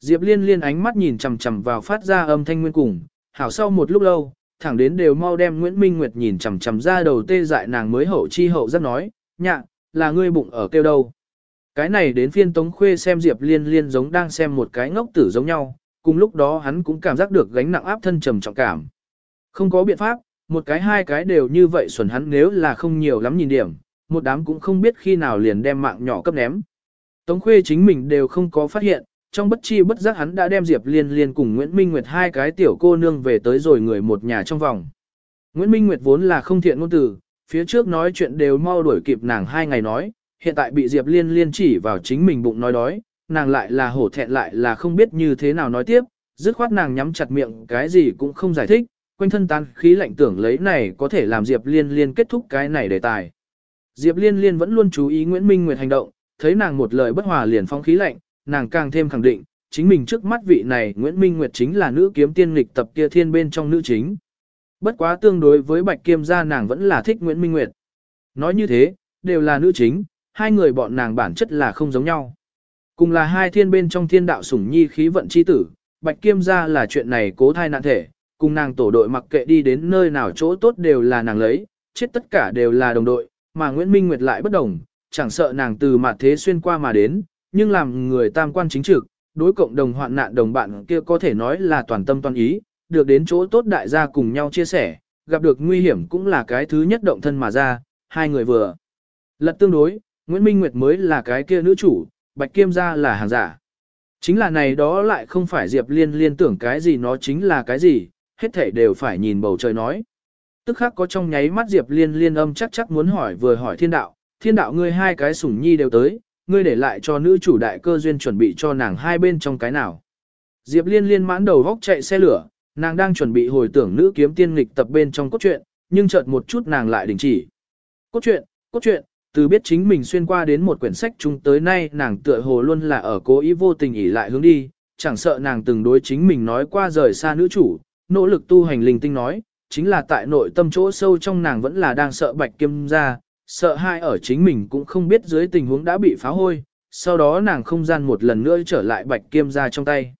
Diệp liên liên ánh mắt nhìn chằm chằm vào phát ra âm thanh nguyên cùng, hảo sau một lúc lâu, thẳng đến đều mau đem Nguyễn Minh Nguyệt nhìn chằm chằm ra đầu tê dại nàng mới hậu chi hậu rất nói, nhạ, là ngươi bụng ở kêu đâu. Cái này đến phiên Tống Khuê xem Diệp Liên Liên giống đang xem một cái ngốc tử giống nhau, cùng lúc đó hắn cũng cảm giác được gánh nặng áp thân trầm trọng cảm. Không có biện pháp, một cái hai cái đều như vậy xuẩn hắn nếu là không nhiều lắm nhìn điểm, một đám cũng không biết khi nào liền đem mạng nhỏ cấp ném. Tống Khuê chính mình đều không có phát hiện, trong bất chi bất giác hắn đã đem Diệp Liên Liên cùng Nguyễn Minh Nguyệt hai cái tiểu cô nương về tới rồi người một nhà trong vòng. Nguyễn Minh Nguyệt vốn là không thiện ngôn từ, phía trước nói chuyện đều mau đuổi kịp nàng hai ngày nói, hiện tại bị Diệp Liên Liên chỉ vào chính mình bụng nói đói, nàng lại là hổ thẹn lại là không biết như thế nào nói tiếp, dứt khoát nàng nhắm chặt miệng cái gì cũng không giải thích, quanh thân tan khí lạnh tưởng lấy này có thể làm Diệp Liên Liên kết thúc cái này đề tài. Diệp Liên Liên vẫn luôn chú ý Nguyễn Minh Nguyệt hành động, thấy nàng một lời bất hòa liền phong khí lạnh, nàng càng thêm khẳng định, chính mình trước mắt vị này Nguyễn Minh Nguyệt chính là nữ kiếm tiên lịch tập kia thiên bên trong nữ chính. Bất quá tương đối với Bạch Kiêm gia nàng vẫn là thích Nguyễn Minh Nguyệt. Nói như thế, đều là nữ chính, hai người bọn nàng bản chất là không giống nhau. Cùng là hai thiên bên trong thiên đạo sủng nhi khí vận chi tử, Bạch Kiêm gia là chuyện này cố thai nạn thể, cùng nàng tổ đội mặc kệ đi đến nơi nào chỗ tốt đều là nàng lấy, chết tất cả đều là đồng đội, mà Nguyễn Minh Nguyệt lại bất đồng, chẳng sợ nàng từ mặt thế xuyên qua mà đến, nhưng làm người tam quan chính trực, đối cộng đồng hoạn nạn đồng bạn kia có thể nói là toàn tâm toàn ý, được đến chỗ tốt đại gia cùng nhau chia sẻ, gặp được nguy hiểm cũng là cái thứ nhất động thân mà ra, hai người vừa. Lật tương đối, Nguyễn Minh Nguyệt mới là cái kia nữ chủ, Bạch Kiêm gia là hàng giả. Chính là này đó lại không phải Diệp Liên liên tưởng cái gì nó chính là cái gì, hết thể đều phải nhìn bầu trời nói. Tức khắc có trong nháy mắt Diệp Liên liên âm chắc chắc muốn hỏi vừa hỏi thiên đạo, thiên đạo ngươi hai cái sủng nhi đều tới, ngươi để lại cho nữ chủ đại cơ duyên chuẩn bị cho nàng hai bên trong cái nào. Diệp liên liên mãn đầu góc chạy xe lửa, nàng đang chuẩn bị hồi tưởng nữ kiếm tiên nghịch tập bên trong cốt truyện, nhưng chợt một chút nàng lại đình chỉ. Cốt truyện, cốt truyện, từ biết chính mình xuyên qua đến một quyển sách chung tới nay nàng tựa hồ luôn là ở cố ý vô tình ỉ lại hướng đi, chẳng sợ nàng từng đối chính mình nói qua rời xa nữ chủ, nỗ lực tu hành linh tinh nói, chính là tại nội tâm chỗ sâu trong nàng vẫn là đang sợ bạch kim ra, sợ hai ở chính mình cũng không biết dưới tình huống đã bị phá hôi, sau đó nàng không gian một lần nữa trở lại bạch kiêm ra trong tay.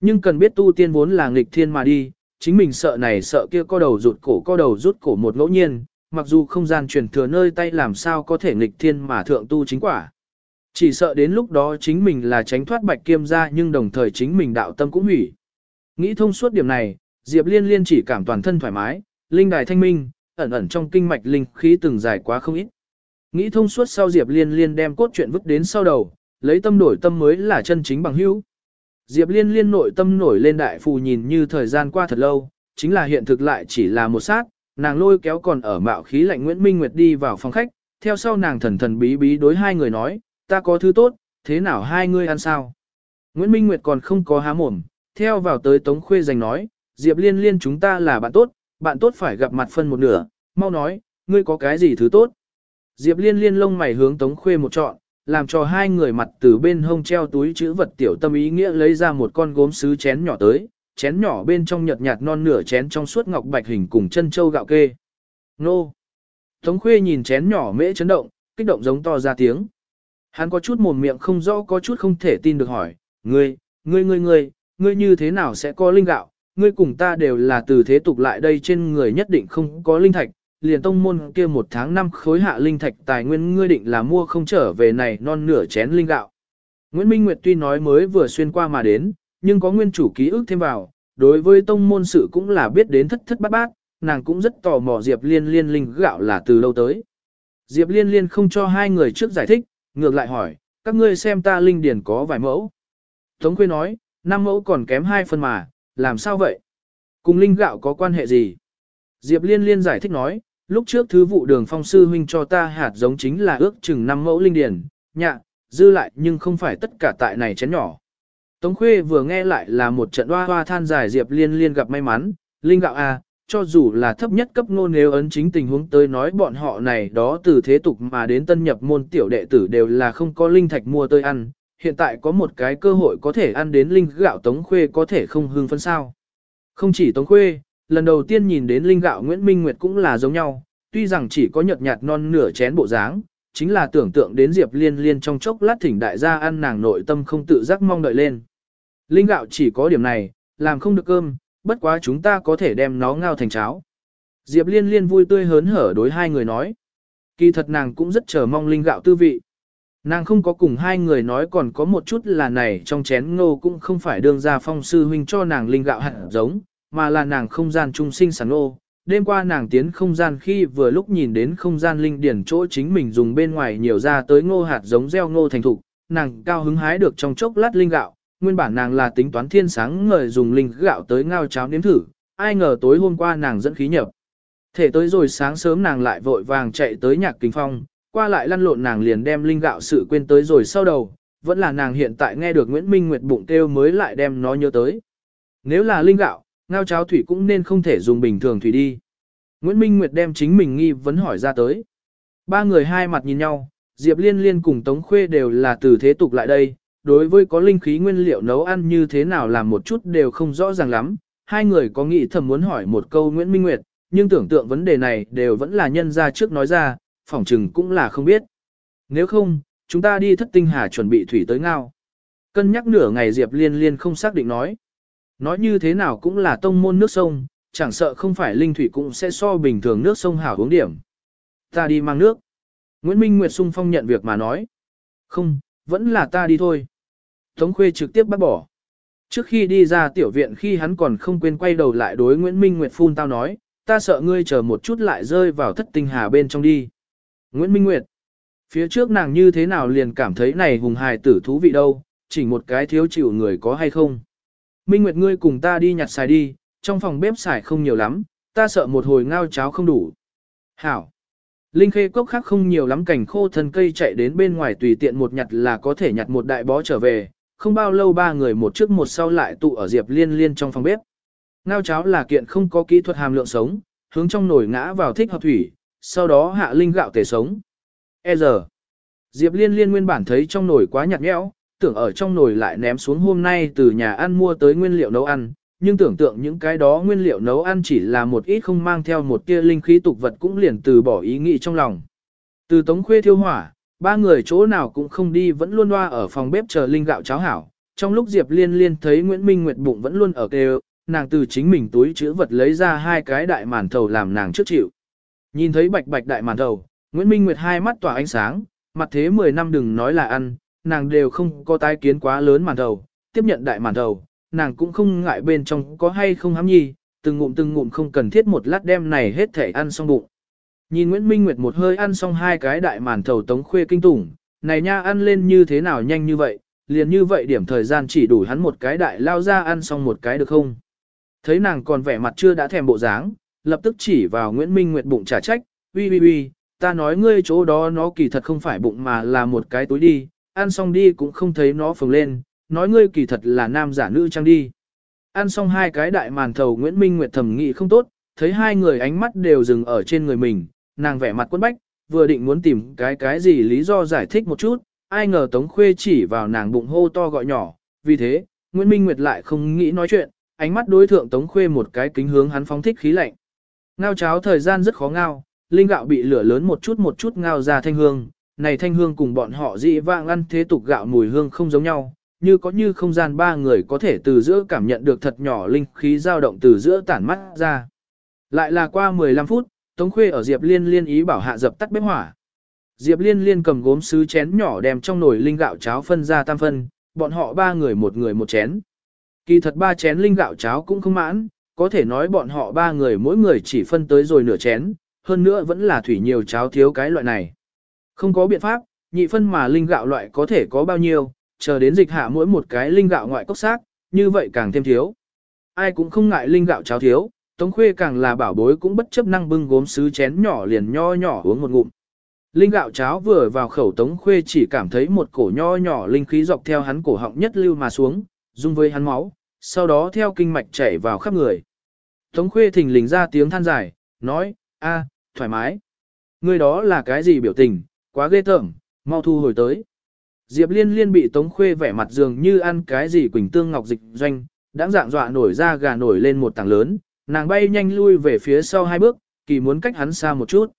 Nhưng cần biết tu tiên vốn là nghịch thiên mà đi, chính mình sợ này sợ kia co đầu rụt cổ co đầu rút cổ một ngẫu nhiên, mặc dù không gian truyền thừa nơi tay làm sao có thể nghịch thiên mà thượng tu chính quả. Chỉ sợ đến lúc đó chính mình là tránh thoát bạch kiêm ra nhưng đồng thời chính mình đạo tâm cũng hủy. Nghĩ thông suốt điểm này, Diệp Liên Liên chỉ cảm toàn thân thoải mái, linh đài thanh minh, ẩn ẩn trong kinh mạch linh khí từng dài quá không ít. Nghĩ thông suốt sau Diệp Liên Liên đem cốt truyện vứt đến sau đầu, lấy tâm đổi tâm mới là chân chính bằng hữu. Diệp Liên Liên nội tâm nổi lên đại phù nhìn như thời gian qua thật lâu, chính là hiện thực lại chỉ là một sát, nàng lôi kéo còn ở mạo khí lạnh Nguyễn Minh Nguyệt đi vào phòng khách, theo sau nàng thần thần bí bí đối hai người nói, ta có thứ tốt, thế nào hai ngươi ăn sao? Nguyễn Minh Nguyệt còn không có há mồm, theo vào tới Tống Khuê giành nói, Diệp Liên Liên chúng ta là bạn tốt, bạn tốt phải gặp mặt phân một nửa, mau nói, ngươi có cái gì thứ tốt? Diệp Liên Liên lông mày hướng Tống Khuê một trọn, làm cho hai người mặt từ bên hông treo túi chữ vật tiểu tâm ý nghĩa lấy ra một con gốm sứ chén nhỏ tới, chén nhỏ bên trong nhợt nhạt non nửa chén trong suốt ngọc bạch hình cùng chân châu gạo kê. Nô! Tống Khuê nhìn chén nhỏ mễ chấn động, kích động giống to ra tiếng. Hắn có chút mồm miệng không rõ có chút không thể tin được hỏi, ngươi, ngươi ngươi ngươi, ngươi như thế nào sẽ có linh gạo, ngươi cùng ta đều là từ thế tục lại đây trên người nhất định không có linh thạch, liền tông môn kia một tháng năm khối hạ linh thạch tài nguyên ngươi định là mua không trở về này non nửa chén linh gạo. Nguyễn Minh Nguyệt tuy nói mới vừa xuyên qua mà đến, nhưng có nguyên chủ ký ức thêm vào, đối với tông môn sự cũng là biết đến thất thất bát bát, nàng cũng rất tò mò Diệp Liên Liên linh gạo là từ lâu tới. Diệp Liên Liên không cho hai người trước giải thích, ngược lại hỏi, các ngươi xem ta linh điển có vài mẫu. Tống Khuê nói, năm mẫu còn kém hai phần mà, làm sao vậy? Cùng linh gạo có quan hệ gì? Diệp Liên Liên giải thích nói, lúc trước thứ vụ đường phong sư huynh cho ta hạt giống chính là ước chừng năm mẫu linh điển, nhạ, dư lại nhưng không phải tất cả tại này chén nhỏ. Tống Khuê vừa nghe lại là một trận hoa hoa than dài Diệp Liên Liên gặp may mắn, linh gạo a, à, cho dù là thấp nhất cấp nô nếu ấn chính tình huống tới nói bọn họ này đó từ thế tục mà đến tân nhập môn tiểu đệ tử đều là không có linh thạch mua tới ăn, hiện tại có một cái cơ hội có thể ăn đến linh gạo Tống Khuê có thể không hưng phấn sao. Không chỉ Tống Khuê, lần đầu tiên nhìn đến linh gạo Nguyễn Minh Nguyệt cũng là giống nhau, tuy rằng chỉ có nhợt nhạt non nửa chén bộ dáng, chính là tưởng tượng đến Diệp Liên Liên trong chốc lát thỉnh đại gia ăn nàng nội tâm không tự giác mong đợi lên. Linh gạo chỉ có điểm này, làm không được cơm, bất quá chúng ta có thể đem nó ngao thành cháo. Diệp Liên Liên vui tươi hớn hở đối hai người nói. Kỳ thật nàng cũng rất chờ mong linh gạo tư vị. Nàng không có cùng hai người nói còn có một chút là này trong chén ngô cũng không phải đương ra phong sư huynh cho nàng linh gạo hạt giống, mà là nàng không gian trung sinh sản ngô. Đêm qua nàng tiến không gian khi vừa lúc nhìn đến không gian linh điển chỗ chính mình dùng bên ngoài nhiều ra tới ngô hạt giống gieo ngô thành thục, nàng cao hứng hái được trong chốc lát linh gạo, nguyên bản nàng là tính toán thiên sáng ngời dùng linh gạo tới ngao cháo nếm thử, ai ngờ tối hôm qua nàng dẫn khí nhập. Thể tới rồi sáng sớm nàng lại vội vàng chạy tới nhạc kinh phong, qua lại lăn lộn nàng liền đem linh gạo sự quên tới rồi sau đầu, vẫn là nàng hiện tại nghe được Nguyễn Minh Nguyệt bụng kêu mới lại đem nó nhớ tới. Nếu là linh gạo, ngao cháo thủy cũng nên không thể dùng bình thường thủy đi. Nguyễn Minh Nguyệt đem chính mình nghi vấn hỏi ra tới. Ba người hai mặt nhìn nhau, Diệp Liên Liên cùng Tống Khuê đều là từ thế tục lại đây, đối với có linh khí nguyên liệu nấu ăn như thế nào làm một chút đều không rõ ràng lắm. Hai người có nghĩ thầm muốn hỏi một câu Nguyễn Minh Nguyệt, nhưng tưởng tượng vấn đề này đều vẫn là nhân ra trước nói ra, phỏng chừng cũng là không biết. Nếu không, chúng ta đi thất tinh hà chuẩn bị thủy tới ngao. Cân nhắc nửa ngày Diệp Liên Liên không xác định nói. Nói như thế nào cũng là tông môn nước sông, chẳng sợ không phải linh thủy cũng sẽ so bình thường nước sông hảo hướng điểm. Ta đi mang nước. Nguyễn Minh Nguyệt sung phong nhận việc mà nói. Không, vẫn là ta đi thôi. Tống Khuê trực tiếp bắt bỏ. Trước khi đi ra tiểu viện khi hắn còn không quên quay đầu lại đối Nguyễn Minh Nguyệt phun tao nói, ta sợ ngươi chờ một chút lại rơi vào thất tinh hà bên trong đi. Nguyễn Minh Nguyệt. Phía trước nàng như thế nào liền cảm thấy này hùng hài tử thú vị đâu, chỉ một cái thiếu chịu người có hay không. Minh Nguyệt ngươi cùng ta đi nhặt xài đi, trong phòng bếp xài không nhiều lắm, ta sợ một hồi ngao cháo không đủ. Hảo. Linh khê cốc khác không nhiều lắm cảnh khô thân cây chạy đến bên ngoài tùy tiện một nhặt là có thể nhặt một đại bó trở về, không bao lâu ba người một trước một sau lại tụ ở Diệp Liên Liên trong phòng bếp. Ngao cháo là kiện không có kỹ thuật hàm lượng sống, hướng trong nồi ngã vào thích hợp thủy, sau đó hạ linh gạo tề sống. E giờ, Diệp Liên Liên nguyên bản thấy trong nồi quá nhạt nhẽo, tưởng ở trong nồi lại ném xuống hôm nay từ nhà ăn mua tới nguyên liệu nấu ăn, nhưng tưởng tượng những cái đó nguyên liệu nấu ăn chỉ là một ít không mang theo một tia linh khí tục vật cũng liền từ bỏ ý nghĩ trong lòng. Từ tống khuê thiêu hỏa, ba người chỗ nào cũng không đi vẫn luôn loa ở phòng bếp chờ linh gạo cháo hảo. Trong lúc Diệp Liên Liên thấy Nguyễn Minh Nguyệt bụng vẫn luôn ở kêu, nàng từ chính mình túi chữ vật lấy ra hai cái đại màn thầu làm nàng trước chịu. Nhìn thấy bạch bạch đại màn đầu, Nguyễn Minh Nguyệt hai mắt tỏa ánh sáng, mặt thế 10 năm đừng nói là ăn, nàng đều không có tái kiến quá lớn màn đầu, tiếp nhận đại màn đầu, nàng cũng không ngại bên trong có hay không hám nhi, từng ngụm từng ngụm không cần thiết một lát đem này hết thể ăn xong bụng. Nhìn Nguyễn Minh Nguyệt một hơi ăn xong hai cái đại màn thầu tống khuê kinh tủng, này nha ăn lên như thế nào nhanh như vậy, liền như vậy điểm thời gian chỉ đủ hắn một cái đại lao ra ăn xong một cái được không. Thấy nàng còn vẻ mặt chưa đã thèm bộ dáng, lập tức chỉ vào Nguyễn Minh Nguyệt bụng trả trách, uy uy uy, ta nói ngươi chỗ đó nó kỳ thật không phải bụng mà là một cái túi đi, ăn xong đi cũng không thấy nó phồng lên, nói ngươi kỳ thật là nam giả nữ trang đi. Ăn xong hai cái đại màn thầu Nguyễn Minh Nguyệt thầm nghĩ không tốt, thấy hai người ánh mắt đều dừng ở trên người mình, nàng vẻ mặt quấn bách, vừa định muốn tìm cái cái gì lý do giải thích một chút, ai ngờ Tống Khuê chỉ vào nàng bụng hô to gọi nhỏ, vì thế, Nguyễn Minh Nguyệt lại không nghĩ nói chuyện, ánh mắt đối thượng Tống Khuê một cái kính hướng hắn phóng thích khí lạnh. Ngao cháo thời gian rất khó ngao, linh gạo bị lửa lớn một chút một chút ngao ra thanh hương, này thanh hương cùng bọn họ dị vang ăn thế tục gạo mùi hương không giống nhau, như có như không gian ba người có thể từ giữa cảm nhận được thật nhỏ linh khí dao động từ giữa tản mắt ra. Lại là qua 15 phút, Tống Khuê ở Diệp Liên liên ý bảo hạ dập tắt bếp hỏa. Diệp Liên liên cầm gốm sứ chén nhỏ đem trong nồi linh gạo cháo phân ra tam phân, bọn họ ba người một người một chén. Kỳ thật ba chén linh gạo cháo cũng không mãn, có thể nói bọn họ ba người mỗi người chỉ phân tới rồi nửa chén, hơn nữa vẫn là thủy nhiều cháo thiếu cái loại này. Không có biện pháp, nhị phân mà linh gạo loại có thể có bao nhiêu, chờ đến dịch hạ mỗi một cái linh gạo ngoại cốc xác, như vậy càng thêm thiếu. Ai cũng không ngại linh gạo cháo thiếu, Tống Khuê càng là bảo bối cũng bất chấp năng bưng gốm sứ chén nhỏ liền nho nhỏ uống một ngụm. Linh gạo cháo vừa vào khẩu Tống Khuê chỉ cảm thấy một cổ nho nhỏ linh khí dọc theo hắn cổ họng nhất lưu mà xuống, dung với hắn máu, sau đó theo kinh mạch chảy vào khắp người. Tống Khuê thình lình ra tiếng than dài, nói, a, thoải mái. Người đó là cái gì biểu tình, quá ghê tởm, mau thu hồi tới. Diệp Liên Liên bị Tống Khuê vẻ mặt dường như ăn cái gì quỳnh tương ngọc dịch doanh, đã dạng dọa nổi ra gà nổi lên một tảng lớn, nàng bay nhanh lui về phía sau hai bước, kỳ muốn cách hắn xa một chút.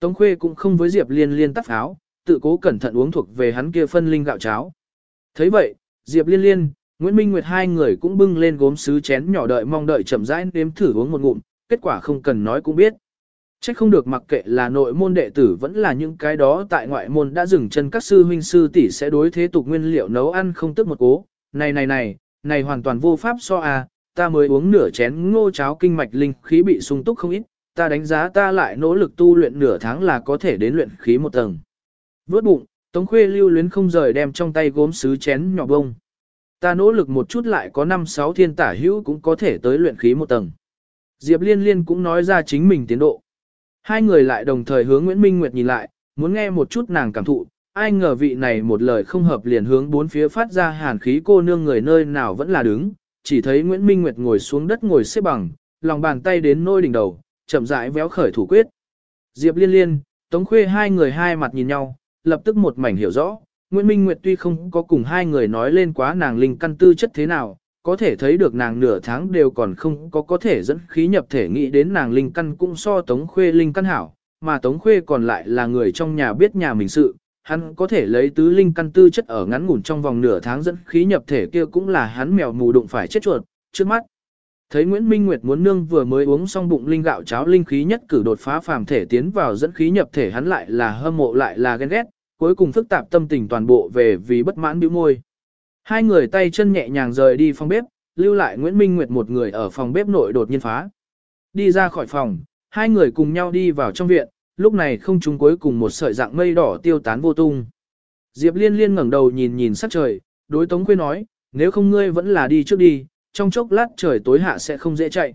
Tống Khuê cũng không với Diệp Liên Liên tắt áo, tự cố cẩn thận uống thuộc về hắn kia phân linh gạo cháo. thấy vậy, Diệp Liên Liên, Nguyễn Minh Nguyệt hai người cũng bưng lên gốm sứ chén nhỏ đợi mong đợi chậm rãi nếm thử uống một ngụm, kết quả không cần nói cũng biết. Chắc không được mặc kệ là nội môn đệ tử vẫn là những cái đó tại ngoại môn đã dừng chân các sư huynh sư tỷ sẽ đối thế tục nguyên liệu nấu ăn không tức một cố. Này này này, này hoàn toàn vô pháp so à, ta mới uống nửa chén ngô cháo kinh mạch linh khí bị sung túc không ít, ta đánh giá ta lại nỗ lực tu luyện nửa tháng là có thể đến luyện khí một tầng. Vớt bụng, Tống Khuê lưu luyến không rời đem trong tay gốm sứ chén nhỏ bông. Ta nỗ lực một chút lại có 5-6 thiên tả hữu cũng có thể tới luyện khí một tầng. Diệp Liên Liên cũng nói ra chính mình tiến độ. Hai người lại đồng thời hướng Nguyễn Minh Nguyệt nhìn lại, muốn nghe một chút nàng cảm thụ, ai ngờ vị này một lời không hợp liền hướng bốn phía phát ra hàn khí cô nương người nơi nào vẫn là đứng, chỉ thấy Nguyễn Minh Nguyệt ngồi xuống đất ngồi xếp bằng, lòng bàn tay đến nôi đỉnh đầu, chậm rãi véo khởi thủ quyết. Diệp Liên Liên, Tống Khuê hai người hai mặt nhìn nhau, lập tức một mảnh hiểu rõ, Nguyễn Minh Nguyệt tuy không có cùng hai người nói lên quá nàng linh căn tư chất thế nào, có thể thấy được nàng nửa tháng đều còn không có có thể dẫn khí nhập thể nghĩ đến nàng linh căn cũng so Tống Khuê linh căn hảo, mà Tống Khuê còn lại là người trong nhà biết nhà mình sự, hắn có thể lấy tứ linh căn tư chất ở ngắn ngủn trong vòng nửa tháng dẫn khí nhập thể kia cũng là hắn mèo mù đụng phải chết chuột, trước mắt. Thấy Nguyễn Minh Nguyệt muốn nương vừa mới uống xong bụng linh gạo cháo linh khí nhất cử đột phá phàm thể tiến vào dẫn khí nhập thể hắn lại là hâm mộ lại là ghen ghét, cuối cùng phức tạp tâm tình toàn bộ về vì bất mãn bĩu môi. Hai người tay chân nhẹ nhàng rời đi phòng bếp, lưu lại Nguyễn Minh Nguyệt một người ở phòng bếp nội đột nhiên phá. Đi ra khỏi phòng, hai người cùng nhau đi vào trong viện, lúc này không chúng cuối cùng một sợi dạng mây đỏ tiêu tán vô tung. Diệp Liên Liên ngẩng đầu nhìn nhìn sắc trời, đối Tống Khuê nói, nếu không ngươi vẫn là đi trước đi, trong chốc lát trời tối hạ sẽ không dễ chạy.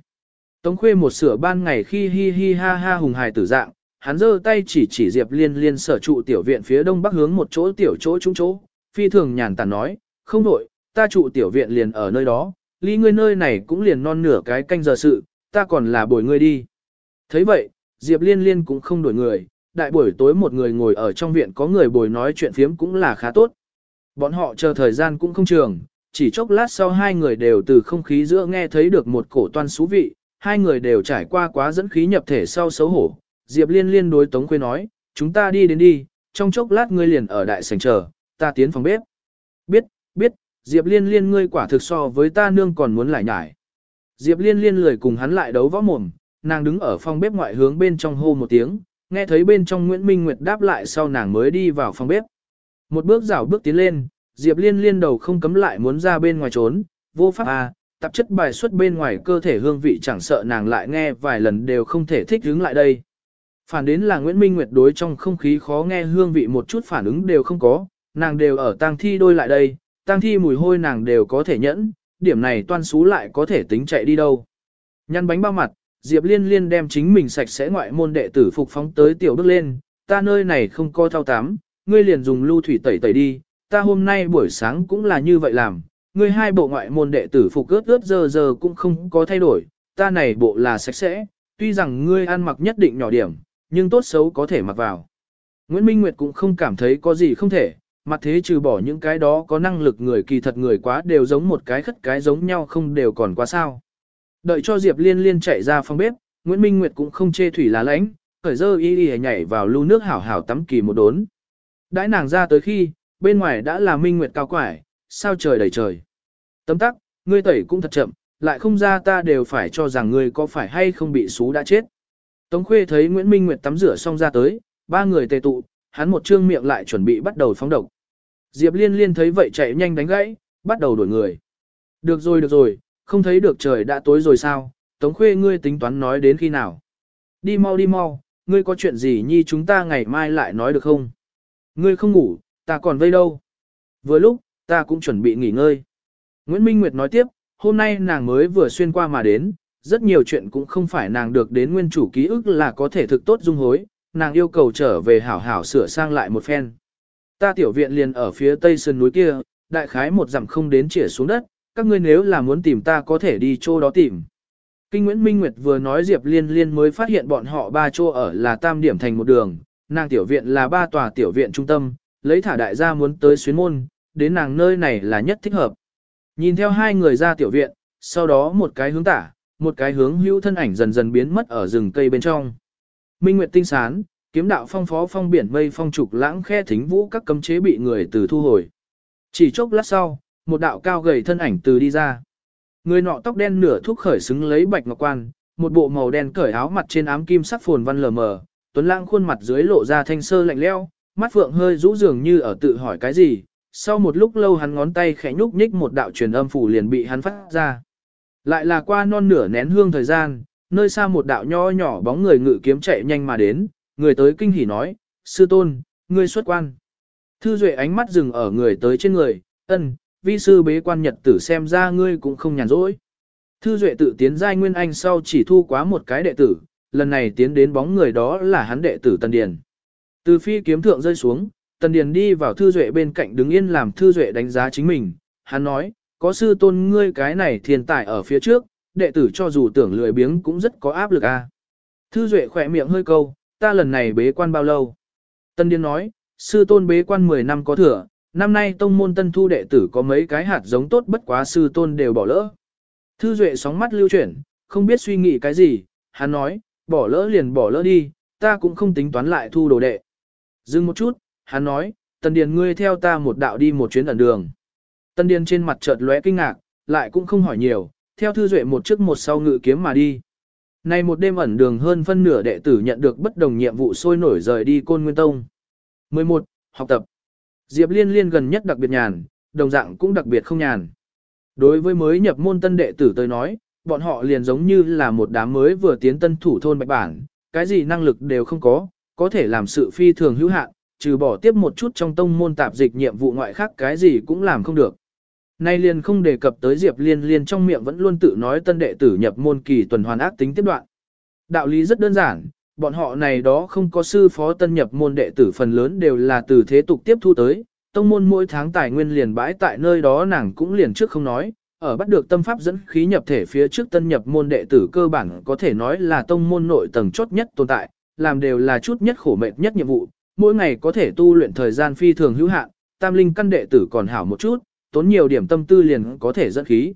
Tống Khuê một sửa ban ngày khi hi hi ha ha hùng hài tử dạng, hắn giơ tay chỉ chỉ Diệp Liên Liên sở trụ tiểu viện phía đông bắc hướng một chỗ tiểu chỗ trúng chỗ, phi thường nhàn tản nói, không đổi, ta trụ tiểu viện liền ở nơi đó, ly ngươi nơi này cũng liền non nửa cái canh giờ sự, ta còn là bồi ngươi đi. thấy vậy, Diệp Liên Liên cũng không đổi người, đại buổi tối một người ngồi ở trong viện có người bồi nói chuyện phiếm cũng là khá tốt. Bọn họ chờ thời gian cũng không trường, chỉ chốc lát sau hai người đều từ không khí giữa nghe thấy được một cổ toan xú vị, hai người đều trải qua quá dẫn khí nhập thể sau xấu hổ. Diệp Liên Liên đối Tống Khuê nói, chúng ta đi đến đi, trong chốc lát ngươi liền ở đại sảnh chờ, ta tiến phòng bếp. Biết, biết, Diệp Liên Liên ngươi quả thực so với ta nương còn muốn lại nhải. Diệp Liên Liên lười cùng hắn lại đấu võ mồm, nàng đứng ở phòng bếp ngoại hướng bên trong hô một tiếng, nghe thấy bên trong Nguyễn Minh Nguyệt đáp lại sau nàng mới đi vào phòng bếp. Một bước rảo bước tiến lên, Diệp Liên Liên đầu không cấm lại muốn ra bên ngoài trốn, vô pháp à, tạp chất bài xuất bên ngoài cơ thể hương vị chẳng sợ nàng lại nghe vài lần đều không thể thích hướng lại đây. Phản đến là Nguyễn Minh Nguyệt đối trong không khí khó nghe hương vị một chút phản ứng đều không có, nàng đều ở tang thi đôi lại đây, tang thi mùi hôi nàng đều có thể nhẫn, điểm này toan xú lại có thể tính chạy đi đâu. Nhăn bánh bao mặt, Diệp Liên Liên đem chính mình sạch sẽ ngoại môn đệ tử phục phóng tới tiểu bước lên, ta nơi này không có thao tám, ngươi liền dùng lưu thủy tẩy tẩy đi, ta hôm nay buổi sáng cũng là như vậy làm, ngươi hai bộ ngoại môn đệ tử phục ướt ướt giờ giờ cũng không có thay đổi, ta này bộ là sạch sẽ, tuy rằng ngươi ăn mặc nhất định nhỏ điểm, nhưng tốt xấu có thể mặc vào. Nguyễn Minh Nguyệt cũng không cảm thấy có gì không thể, mặt thế trừ bỏ những cái đó có năng lực người kỳ thật người quá đều giống một cái khất cái giống nhau không đều còn quá sao. Đợi cho Diệp Liên Liên chạy ra phòng bếp, Nguyễn Minh Nguyệt cũng không chê thủy lá lánh, khởi dơ y y nhảy vào lưu nước hảo hảo tắm kỳ một đốn. Đãi nàng ra tới khi, bên ngoài đã là Minh Nguyệt cao quải, sao trời đầy trời. Tấm tắc, ngươi tẩy cũng thật chậm, lại không ra ta đều phải cho rằng ngươi có phải hay không bị xú đã chết. Tống Khuê thấy Nguyễn Minh Nguyệt tắm rửa xong ra tới, ba người tề tụ, hắn một trương miệng lại chuẩn bị bắt đầu phóng độc. Diệp Liên Liên thấy vậy chạy nhanh đánh gãy, bắt đầu đuổi người. Được rồi được rồi, không thấy được trời đã tối rồi sao, Tống Khuê ngươi tính toán nói đến khi nào. Đi mau đi mau, ngươi có chuyện gì nhi chúng ta ngày mai lại nói được không? Ngươi không ngủ, ta còn vây đâu? Vừa lúc, ta cũng chuẩn bị nghỉ ngơi. Nguyễn Minh Nguyệt nói tiếp, hôm nay nàng mới vừa xuyên qua mà đến, rất nhiều chuyện cũng không phải nàng được đến nguyên chủ ký ức là có thể thực tốt dung hối, nàng yêu cầu trở về hảo hảo sửa sang lại một phen. Ta tiểu viện liền ở phía tây sơn núi kia, đại khái một dặm không đến chĩa xuống đất, các ngươi nếu là muốn tìm ta có thể đi chỗ đó tìm. Kinh Nguyễn Minh Nguyệt vừa nói Diệp Liên Liên mới phát hiện bọn họ ba chỗ ở là tam điểm thành một đường, nàng tiểu viện là ba tòa tiểu viện trung tâm, lấy thả đại gia muốn tới xuyến môn, đến nàng nơi này là nhất thích hợp. Nhìn theo hai người ra tiểu viện, sau đó một cái hướng tả, một cái hướng hữu thân ảnh dần dần biến mất ở rừng cây bên trong. Minh Nguyệt tinh sán, kiếm đạo phong phó phong biển mây phong trục lãng khe thính vũ các cấm chế bị người từ thu hồi. Chỉ chốc lát sau, một đạo cao gầy thân ảnh từ đi ra. Người nọ tóc đen nửa thuốc khởi xứng lấy bạch ngọc quan, một bộ màu đen cởi áo mặt trên ám kim sắc phồn văn lờ mờ, tuấn lãng khuôn mặt dưới lộ ra thanh sơ lạnh lẽo, mắt phượng hơi rũ dường như ở tự hỏi cái gì. Sau một lúc lâu hắn ngón tay khẽ nhúc nhích một đạo truyền âm phủ liền bị hắn phát ra. Lại là qua non nửa nén hương thời gian, nơi xa một đạo nho nhỏ bóng người ngự kiếm chạy nhanh mà đến, người tới kinh hỉ nói, sư tôn, ngươi xuất quan. Thư Duệ ánh mắt dừng ở người tới trên người, ân, vi sư bế quan nhật tử xem ra ngươi cũng không nhàn rỗi. Thư Duệ tự tiến giai nguyên anh sau chỉ thu quá một cái đệ tử, lần này tiến đến bóng người đó là hắn đệ tử Tần Điền. Từ phi kiếm thượng rơi xuống, Tần Điền đi vào Thư Duệ bên cạnh đứng yên làm Thư Duệ đánh giá chính mình, hắn nói, có sư tôn ngươi cái này thiên tài ở phía trước, đệ tử cho dù tưởng lười biếng cũng rất có áp lực a. Thư Duệ khỏe miệng hơi câu, ta lần này bế quan bao lâu? Tân Điên nói, sư tôn bế quan 10 năm có thừa, năm nay tông môn tân thu đệ tử có mấy cái hạt giống tốt bất quá sư tôn đều bỏ lỡ. Thư Duệ sóng mắt lưu chuyển, không biết suy nghĩ cái gì, hắn nói, bỏ lỡ liền bỏ lỡ đi, ta cũng không tính toán lại thu đồ đệ. Dừng một chút, hắn nói, Tần Điền ngươi theo ta một đạo đi một chuyến ẩn đường. Tân Điền trên mặt chợt lóe kinh ngạc, lại cũng không hỏi nhiều, theo Thư Duệ một trước một sau ngự kiếm mà đi. Nay một đêm ẩn đường hơn phân nửa đệ tử nhận được bất đồng nhiệm vụ sôi nổi rời đi Côn Nguyên Tông. 11. Học tập Diệp Liên Liên gần nhất đặc biệt nhàn, đồng dạng cũng đặc biệt không nhàn. Đối với mới nhập môn tân đệ tử tới nói, bọn họ liền giống như là một đám mới vừa tiến tân thủ thôn bạch bản, cái gì năng lực đều không có, có thể làm sự phi thường hữu hạn, trừ bỏ tiếp một chút trong tông môn tạp dịch nhiệm vụ ngoại khác cái gì cũng làm không được. Nay liền không đề cập tới Diệp Liên Liên trong miệng vẫn luôn tự nói tân đệ tử nhập môn kỳ tuần hoàn ác tính tiếp đoạn. Đạo lý rất đơn giản, bọn họ này đó không có sư phó tân nhập môn đệ tử phần lớn đều là từ thế tục tiếp thu tới, tông môn mỗi tháng tài nguyên liền bãi tại nơi đó nàng cũng liền trước không nói, ở bắt được tâm pháp dẫn khí nhập thể phía trước tân nhập môn đệ tử cơ bản có thể nói là tông môn nội tầng chốt nhất tồn tại, làm đều là chút nhất khổ mệt nhất nhiệm vụ, mỗi ngày có thể tu luyện thời gian phi thường hữu hạn, tam linh căn đệ tử còn hảo một chút, tốn nhiều điểm tâm tư liền có thể dẫn khí.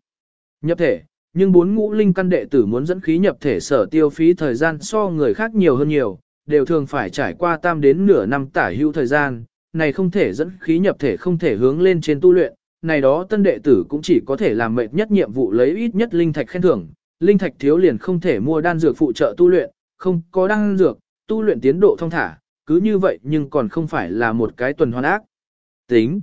Nhập thể, nhưng bốn ngũ linh căn đệ tử muốn dẫn khí nhập thể sở tiêu phí thời gian so người khác nhiều hơn nhiều, đều thường phải trải qua tam đến nửa năm tả hữu thời gian, này không thể dẫn khí nhập thể không thể hướng lên trên tu luyện, này đó tân đệ tử cũng chỉ có thể làm mệt nhất nhiệm vụ lấy ít nhất linh thạch khen thưởng, linh thạch thiếu liền không thể mua đan dược phụ trợ tu luyện, không có đan dược, tu luyện tiến độ thông thả, cứ như vậy nhưng còn không phải là một cái tuần hoàn ác. Tính,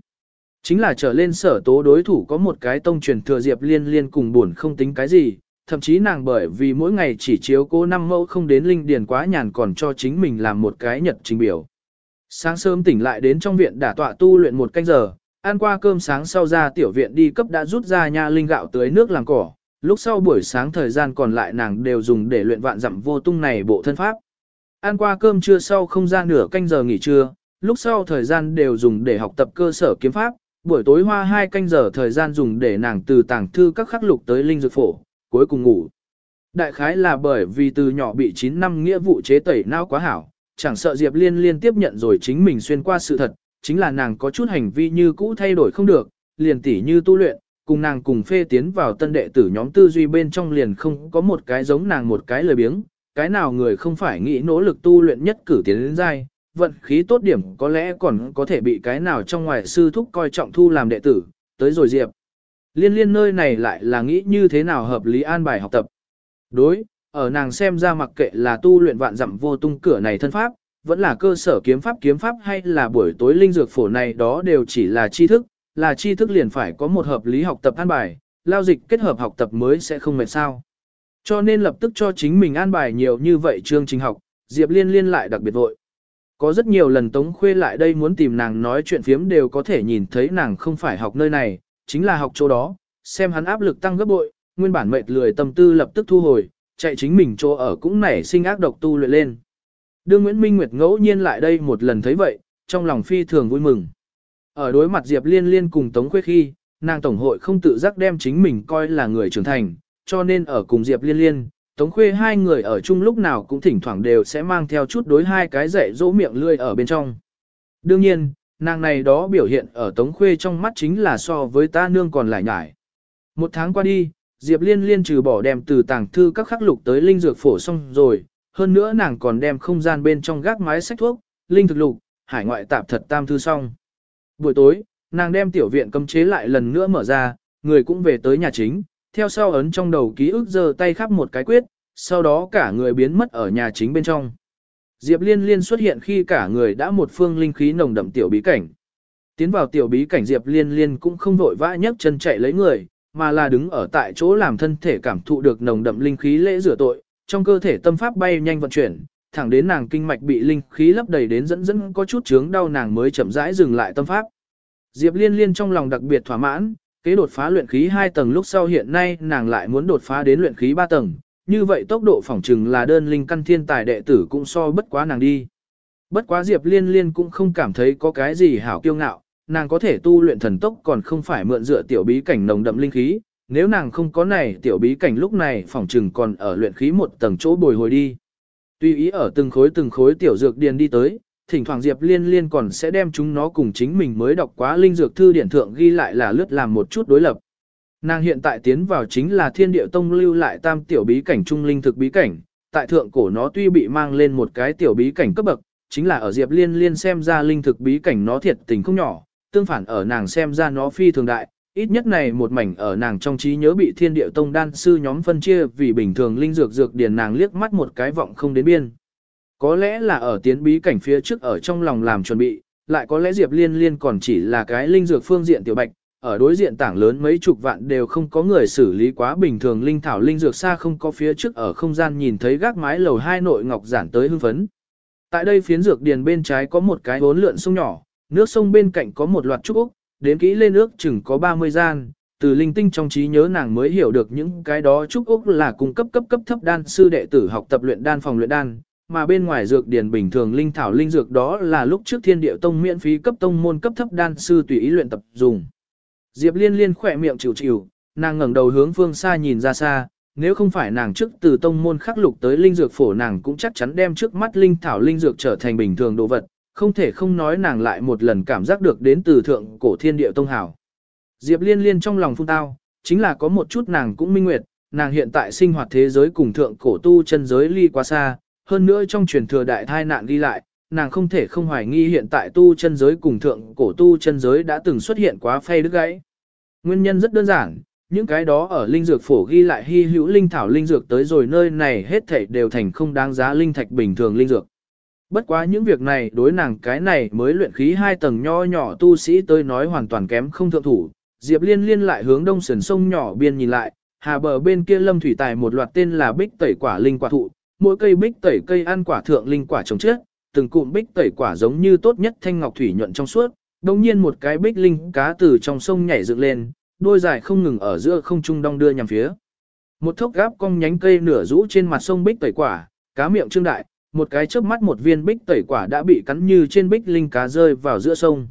Chính là trở lên sở tố đối thủ có một cái tông truyền thừa Diệp Liên Liên cùng buồn không tính cái gì, thậm chí nàng bởi vì mỗi ngày chỉ chiếu cố năm mẫu không đến linh điền quá nhàn còn cho chính mình làm một cái nhật trình biểu. Sáng sớm tỉnh lại đến trong viện đả tọa tu luyện một canh giờ, ăn qua cơm sáng sau ra tiểu viện đi cấp đã rút ra nha linh gạo tưới nước làm cỏ, lúc sau buổi sáng thời gian còn lại nàng đều dùng để luyện vạn dặm vô tung này bộ thân pháp. Ăn qua cơm trưa sau không ra nửa canh giờ nghỉ trưa, lúc sau thời gian đều dùng để học tập cơ sở kiếm pháp, buổi tối hoa hai canh giờ thời gian dùng để nàng từ tàng thư các khắc lục tới linh dược phổ, cuối cùng ngủ. Đại khái là bởi vì từ nhỏ bị 9 năm nghĩa vụ chế tẩy não quá hảo, chẳng sợ Diệp Liên liên tiếp nhận rồi chính mình xuyên qua sự thật, chính là nàng có chút hành vi như cũ thay đổi không được, liền tỉ như tu luyện, cùng nàng cùng phê tiến vào tân đệ tử nhóm tư duy bên trong liền không có một cái giống nàng một cái lời biếng, cái nào người không phải nghĩ nỗ lực tu luyện nhất cử tiến đến dai, vận khí tốt điểm có lẽ còn có thể bị cái nào trong ngoài sư thúc coi trọng thu làm đệ tử, tới rồi Diệp. Liên liên nơi này lại là nghĩ như thế nào hợp lý an bài học tập. Đối, ở nàng xem ra mặc kệ là tu luyện vạn dặm vô tung cửa này thân pháp, vẫn là cơ sở kiếm pháp kiếm pháp hay là buổi tối linh dược phổ này đó đều chỉ là tri thức, là tri thức liền phải có một hợp lý học tập an bài, lao dịch kết hợp học tập mới sẽ không mệt sao. Cho nên lập tức cho chính mình an bài nhiều như vậy chương trình học, Diệp Liên liên lại đặc biệt vội. Có rất nhiều lần Tống Khuê lại đây muốn tìm nàng nói chuyện phiếm đều có thể nhìn thấy nàng không phải học nơi này, chính là học chỗ đó, xem hắn áp lực tăng gấp bội, nguyên bản mệt lười tâm tư lập tức thu hồi, chạy chính mình chỗ ở cũng nảy sinh ác độc tu luyện lên. Đương Nguyễn Minh Nguyệt ngẫu nhiên lại đây một lần thấy vậy, trong lòng phi thường vui mừng. Ở đối mặt Diệp Liên Liên cùng Tống Khuê khi, nàng tổng hội không tự giác đem chính mình coi là người trưởng thành, cho nên ở cùng Diệp Liên Liên, Tống Khuê hai người ở chung lúc nào cũng thỉnh thoảng đều sẽ mang theo chút đối hai cái dạy dỗ miệng lươi ở bên trong. Đương nhiên, nàng này đó biểu hiện ở Tống Khuê trong mắt chính là so với ta nương còn lại nhải. Một tháng qua đi, Diệp Liên Liên trừ bỏ đem từ tàng thư các khắc lục tới linh dược phổ xong rồi, hơn nữa nàng còn đem không gian bên trong gác mái sách thuốc, linh thực lục, hải ngoại tạp thật tam thư xong. Buổi tối, nàng đem tiểu viện cấm chế lại lần nữa mở ra, người cũng về tới nhà chính, theo sau ấn trong đầu ký ức giơ tay khắp một cái quyết, sau đó cả người biến mất ở nhà chính bên trong. Diệp Liên Liên xuất hiện khi cả người đã một phương linh khí nồng đậm tiểu bí cảnh. Tiến vào tiểu bí cảnh Diệp Liên Liên cũng không vội vã nhấc chân chạy lấy người, mà là đứng ở tại chỗ làm thân thể cảm thụ được nồng đậm linh khí lễ rửa tội, trong cơ thể tâm pháp bay nhanh vận chuyển, thẳng đến nàng kinh mạch bị linh khí lấp đầy đến dẫn dẫn có chút chướng đau nàng mới chậm rãi dừng lại tâm pháp. Diệp Liên Liên trong lòng đặc biệt thỏa mãn, kế đột phá luyện khí 2 tầng lúc sau hiện nay nàng lại muốn đột phá đến luyện khí 3 tầng, như vậy tốc độ phỏng trừng là đơn linh căn thiên tài đệ tử cũng so bất quá nàng đi. Bất quá Diệp Liên Liên cũng không cảm thấy có cái gì hảo kiêu ngạo, nàng có thể tu luyện thần tốc còn không phải mượn dựa tiểu bí cảnh nồng đậm linh khí, nếu nàng không có này tiểu bí cảnh lúc này phỏng trừng còn ở luyện khí một tầng chỗ bồi hồi đi. Tuy ý ở từng khối từng khối tiểu dược điền đi tới, thỉnh thoảng Diệp Liên Liên còn sẽ đem chúng nó cùng chính mình mới đọc quá linh dược thư điển thượng ghi lại là lướt làm một chút đối lập. Nàng hiện tại tiến vào chính là thiên địa tông lưu lại tam tiểu bí cảnh trung linh thực bí cảnh, tại thượng cổ nó tuy bị mang lên một cái tiểu bí cảnh cấp bậc, chính là ở Diệp Liên Liên xem ra linh thực bí cảnh nó thiệt tình không nhỏ, tương phản ở nàng xem ra nó phi thường đại, ít nhất này một mảnh ở nàng trong trí nhớ bị thiên địa tông đan sư nhóm phân chia vì bình thường linh dược dược điển nàng liếc mắt một cái vọng không đến biên. Có lẽ là ở tiến bí cảnh phía trước ở trong lòng làm chuẩn bị, lại có lẽ Diệp Liên Liên còn chỉ là cái linh dược phương diện tiểu bạch, ở đối diện tảng lớn mấy chục vạn đều không có người xử lý quá bình thường linh thảo linh dược xa không có phía trước ở không gian nhìn thấy gác mái lầu hai nội ngọc giản tới hưng phấn. Tại đây phiến dược điền bên trái có một cái hốn lượn sông nhỏ, nước sông bên cạnh có một loạt trúc úc, đến kỹ lên nước chừng có 30 gian, từ linh tinh trong trí nhớ nàng mới hiểu được những cái đó trúc úc là cung cấp cấp cấp thấp đan sư đệ tử học tập luyện đan phòng luyện đan, mà bên ngoài dược điển bình thường linh thảo linh dược đó là lúc trước thiên địa tông miễn phí cấp tông môn cấp thấp đan sư tùy ý luyện tập dùng. Diệp liên liên khỏe miệng chịu chịu, nàng ngẩng đầu hướng phương xa nhìn ra xa, nếu không phải nàng trước từ tông môn khắc lục tới linh dược phổ nàng cũng chắc chắn đem trước mắt linh thảo linh dược trở thành bình thường đồ vật, không thể không nói nàng lại một lần cảm giác được đến từ thượng cổ thiên địa tông hảo. Diệp liên liên trong lòng phun tao, chính là có một chút nàng cũng minh nguyệt, nàng hiện tại sinh hoạt thế giới cùng thượng cổ tu chân giới ly quá xa, hơn nữa trong truyền thừa đại thai nạn ghi lại, nàng không thể không hoài nghi hiện tại tu chân giới cùng thượng cổ tu chân giới đã từng xuất hiện quá phay đứt gãy. Nguyên nhân rất đơn giản, những cái đó ở linh dược phổ ghi lại hy hữu linh thảo linh dược tới rồi nơi này hết thảy đều thành không đáng giá linh thạch bình thường linh dược. Bất quá những việc này đối nàng cái này mới luyện khí hai tầng nho nhỏ tu sĩ tới nói hoàn toàn kém không thượng thủ. Diệp Liên liên lại hướng đông sườn sông nhỏ biên nhìn lại, hà bờ bên kia lâm thủy tài một loạt tên là bích tẩy quả linh quả thụ, mỗi cây bích tẩy cây ăn quả thượng linh quả trồng trước, từng cụm bích tẩy quả giống như tốt nhất thanh ngọc thủy nhuận trong suốt, đồng nhiên một cái bích linh cá từ trong sông nhảy dựng lên, đôi dài không ngừng ở giữa không trung đong đưa nhằm phía. Một thốc gáp cong nhánh cây nửa rũ trên mặt sông bích tẩy quả, cá miệng trương đại, một cái chớp mắt một viên bích tẩy quả đã bị cắn như trên bích linh cá rơi vào giữa sông.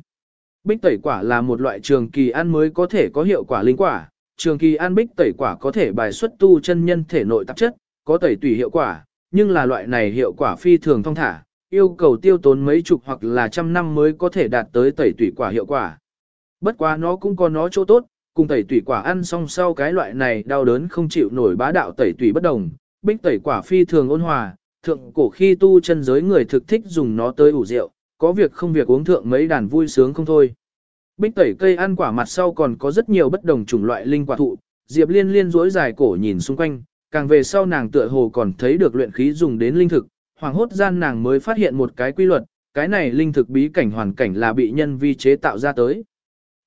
Bích tẩy quả là một loại trường kỳ ăn mới có thể có hiệu quả linh quả, trường kỳ ăn bích tẩy quả có thể bài xuất tu chân nhân thể nội tạp chất, có tẩy tùy hiệu quả, nhưng là loại này hiệu quả phi thường thông thả, yêu cầu tiêu tốn mấy chục hoặc là trăm năm mới có thể đạt tới tẩy tủy quả hiệu quả. Bất quá nó cũng có nó chỗ tốt, cùng tẩy tủy quả ăn xong sau cái loại này đau đớn không chịu nổi bá đạo tẩy tủy bất đồng, bích tẩy quả phi thường ôn hòa, thượng cổ khi tu chân giới người thực thích dùng nó tới ủ rượu, có việc không việc uống thượng mấy đàn vui sướng không thôi. Bích tẩy cây ăn quả mặt sau còn có rất nhiều bất đồng chủng loại linh quả thụ, Diệp Liên liên duỗi dài cổ nhìn xung quanh, càng về sau nàng tựa hồ còn thấy được luyện khí dùng đến linh thực, hoàng hốt gian nàng mới phát hiện một cái quy luật, cái này linh thực bí cảnh hoàn cảnh là bị nhân vi chế tạo ra tới.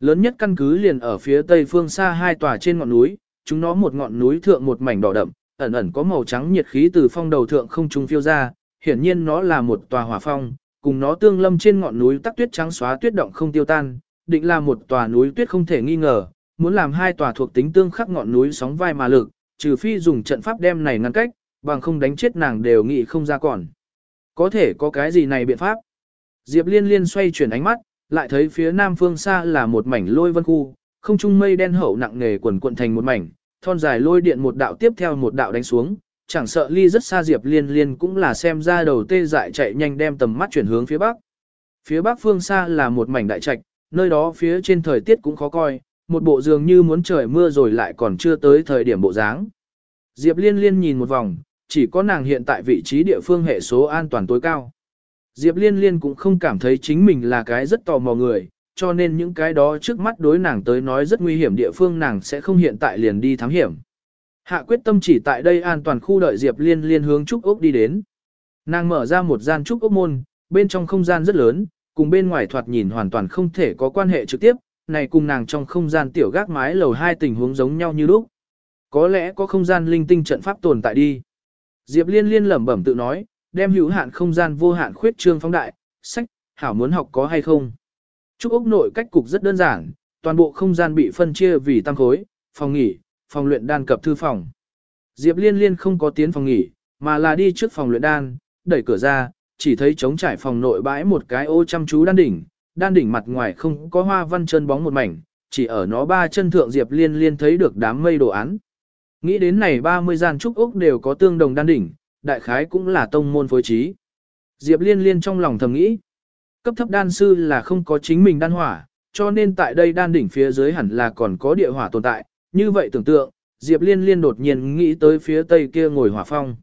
Lớn nhất căn cứ liền ở phía tây phương xa hai tòa trên ngọn núi, chúng nó một ngọn núi thượng một mảnh đỏ đậm, ẩn ẩn có màu trắng nhiệt khí từ phong đầu thượng không trung phiêu ra, hiển nhiên nó là một tòa hỏa phong, cùng nó tương lâm trên ngọn núi tắc tuyết trắng xóa tuyết động không tiêu tan, định là một tòa núi tuyết không thể nghi ngờ, muốn làm hai tòa thuộc tính tương khắc ngọn núi sóng vai mà lực, trừ phi dùng trận pháp đem này ngăn cách, bằng không đánh chết nàng đều nghĩ không ra còn. Có thể có cái gì này biện pháp? Diệp liên liên xoay chuyển ánh mắt, lại thấy phía nam phương xa là một mảnh lôi vân khu, không trung mây đen hậu nặng nề quần cuộn thành một mảnh, thon dài lôi điện một đạo tiếp theo một đạo đánh xuống, chẳng sợ ly rất xa Diệp liên liên cũng là xem ra đầu tê dại chạy nhanh đem tầm mắt chuyển hướng phía bắc. Phía bắc phương xa là một mảnh đại trạch, nơi đó phía trên thời tiết cũng khó coi, một bộ dường như muốn trời mưa rồi lại còn chưa tới thời điểm bộ dáng. Diệp liên liên nhìn một vòng, chỉ có nàng hiện tại vị trí địa phương hệ số an toàn tối cao. Diệp liên liên cũng không cảm thấy chính mình là cái rất tò mò người, cho nên những cái đó trước mắt đối nàng tới nói rất nguy hiểm địa phương nàng sẽ không hiện tại liền đi thám hiểm. Hạ quyết tâm chỉ tại đây an toàn khu đợi Diệp liên liên hướng Trúc Ốc đi đến. Nàng mở ra một gian Trúc Ốc môn, bên trong không gian rất lớn, cùng bên ngoài thoạt nhìn hoàn toàn không thể có quan hệ trực tiếp, này cùng nàng trong không gian tiểu gác mái lầu hai tình huống giống nhau như lúc. Có lẽ có không gian linh tinh trận pháp tồn tại đi. Diệp Liên Liên lẩm bẩm tự nói, đem hữu hạn không gian vô hạn khuyết trương phóng đại, sách, hảo muốn học có hay không. Trúc ốc nội cách cục rất đơn giản, toàn bộ không gian bị phân chia vì tam khối, phòng nghỉ, phòng luyện đan cập thư phòng. Diệp Liên Liên không có tiến phòng nghỉ, mà là đi trước phòng luyện đan, đẩy cửa ra, chỉ thấy trống trải phòng nội bãi một cái ô chăm chú đan đỉnh, đan đỉnh mặt ngoài không có hoa văn chân bóng một mảnh, chỉ ở nó ba chân thượng Diệp Liên Liên thấy được đám mây đồ án. Nghĩ đến này 30 gian trúc ốc đều có tương đồng đan đỉnh, đại khái cũng là tông môn phối trí. Diệp Liên Liên trong lòng thầm nghĩ, cấp thấp đan sư là không có chính mình đan hỏa, cho nên tại đây đan đỉnh phía dưới hẳn là còn có địa hỏa tồn tại, như vậy tưởng tượng, Diệp Liên Liên đột nhiên nghĩ tới phía tây kia ngồi hỏa phong.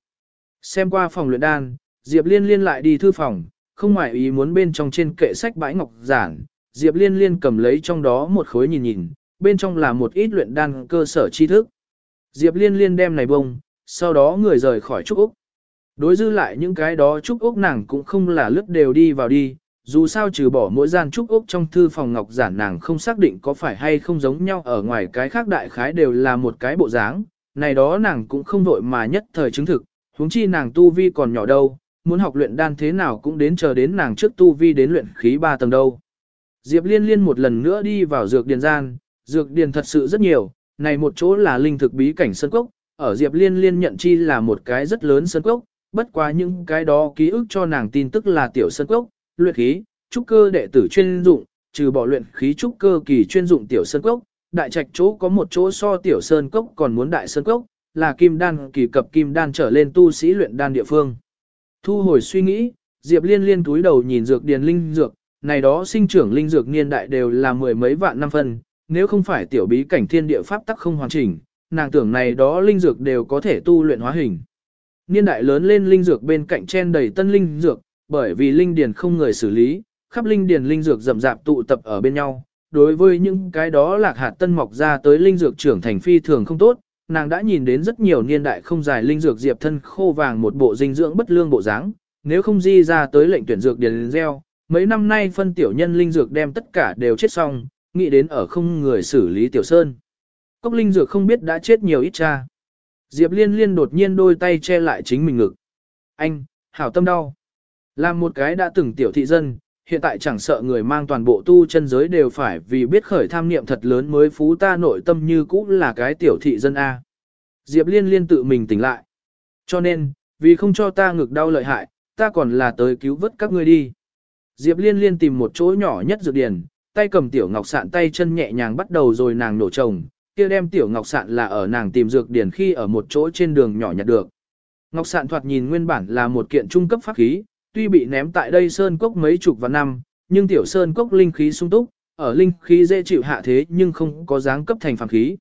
Xem qua phòng luyện đan, Diệp Liên Liên lại đi thư phòng, không ngoại ý muốn bên trong trên kệ sách bãi ngọc giản, Diệp Liên Liên cầm lấy trong đó một khối nhìn nhìn, bên trong là một ít luyện đan cơ sở tri thức. Diệp Liên Liên đem này bông, sau đó người rời khỏi Trúc Úc. Đối dư lại những cái đó Trúc Úc nàng cũng không là lướt đều đi vào đi, dù sao trừ bỏ mỗi gian Trúc Úc trong thư phòng ngọc giản nàng không xác định có phải hay không giống nhau ở ngoài cái khác đại khái đều là một cái bộ dáng, này đó nàng cũng không vội mà nhất thời chứng thực, huống chi nàng tu vi còn nhỏ đâu, muốn học luyện đan thế nào cũng đến chờ đến nàng trước tu vi đến luyện khí 3 tầng đâu. Diệp Liên Liên một lần nữa đi vào dược điền gian, dược điền thật sự rất nhiều, này một chỗ là linh thực bí cảnh sơn cốc, ở Diệp Liên Liên nhận chi là một cái rất lớn sơn cốc, bất quá những cái đó ký ức cho nàng tin tức là tiểu sơn cốc, luyện khí, trúc cơ đệ tử chuyên dụng, trừ bỏ luyện khí trúc cơ kỳ chuyên dụng tiểu sơn cốc, đại trạch chỗ có một chỗ so tiểu sơn cốc còn muốn đại sơn cốc, là kim đan kỳ cập kim đan trở lên tu sĩ luyện đan địa phương. Thu hồi suy nghĩ, Diệp Liên Liên túi đầu nhìn dược điền linh dược, này đó sinh trưởng linh dược niên đại đều là mười mấy vạn năm phân, nếu không phải tiểu bí cảnh thiên địa pháp tắc không hoàn chỉnh, nàng tưởng này đó linh dược đều có thể tu luyện hóa hình. Niên đại lớn lên linh dược bên cạnh chen đầy tân linh dược, bởi vì linh điền không người xử lý, khắp linh điền linh dược rậm rạp tụ tập ở bên nhau. Đối với những cái đó lạc hạt tân mọc ra tới linh dược trưởng thành phi thường không tốt, nàng đã nhìn đến rất nhiều niên đại không dài linh dược diệp thân khô vàng một bộ dinh dưỡng bất lương bộ dáng, nếu không di ra tới lệnh tuyển dược điền gieo, mấy năm nay phân tiểu nhân linh dược đem tất cả đều chết xong, nghĩ đến ở không người xử lý tiểu sơn. Cốc linh dược không biết đã chết nhiều ít cha. Diệp liên liên đột nhiên đôi tay che lại chính mình ngực. Anh, hảo tâm đau. Làm một cái đã từng tiểu thị dân, hiện tại chẳng sợ người mang toàn bộ tu chân giới đều phải vì biết khởi tham niệm thật lớn mới phú ta nội tâm như cũ là cái tiểu thị dân A. Diệp liên liên tự mình tỉnh lại. Cho nên, vì không cho ta ngực đau lợi hại, ta còn là tới cứu vớt các ngươi đi. Diệp liên liên tìm một chỗ nhỏ nhất dược điển, tay cầm tiểu ngọc sạn tay chân nhẹ nhàng bắt đầu rồi nàng nổ trồng, kia đem tiểu ngọc sạn là ở nàng tìm dược điển khi ở một chỗ trên đường nhỏ nhặt được. Ngọc sạn thoạt nhìn nguyên bản là một kiện trung cấp pháp khí, tuy bị ném tại đây sơn cốc mấy chục và năm, nhưng tiểu sơn cốc linh khí sung túc, ở linh khí dễ chịu hạ thế nhưng không có dáng cấp thành phàm khí.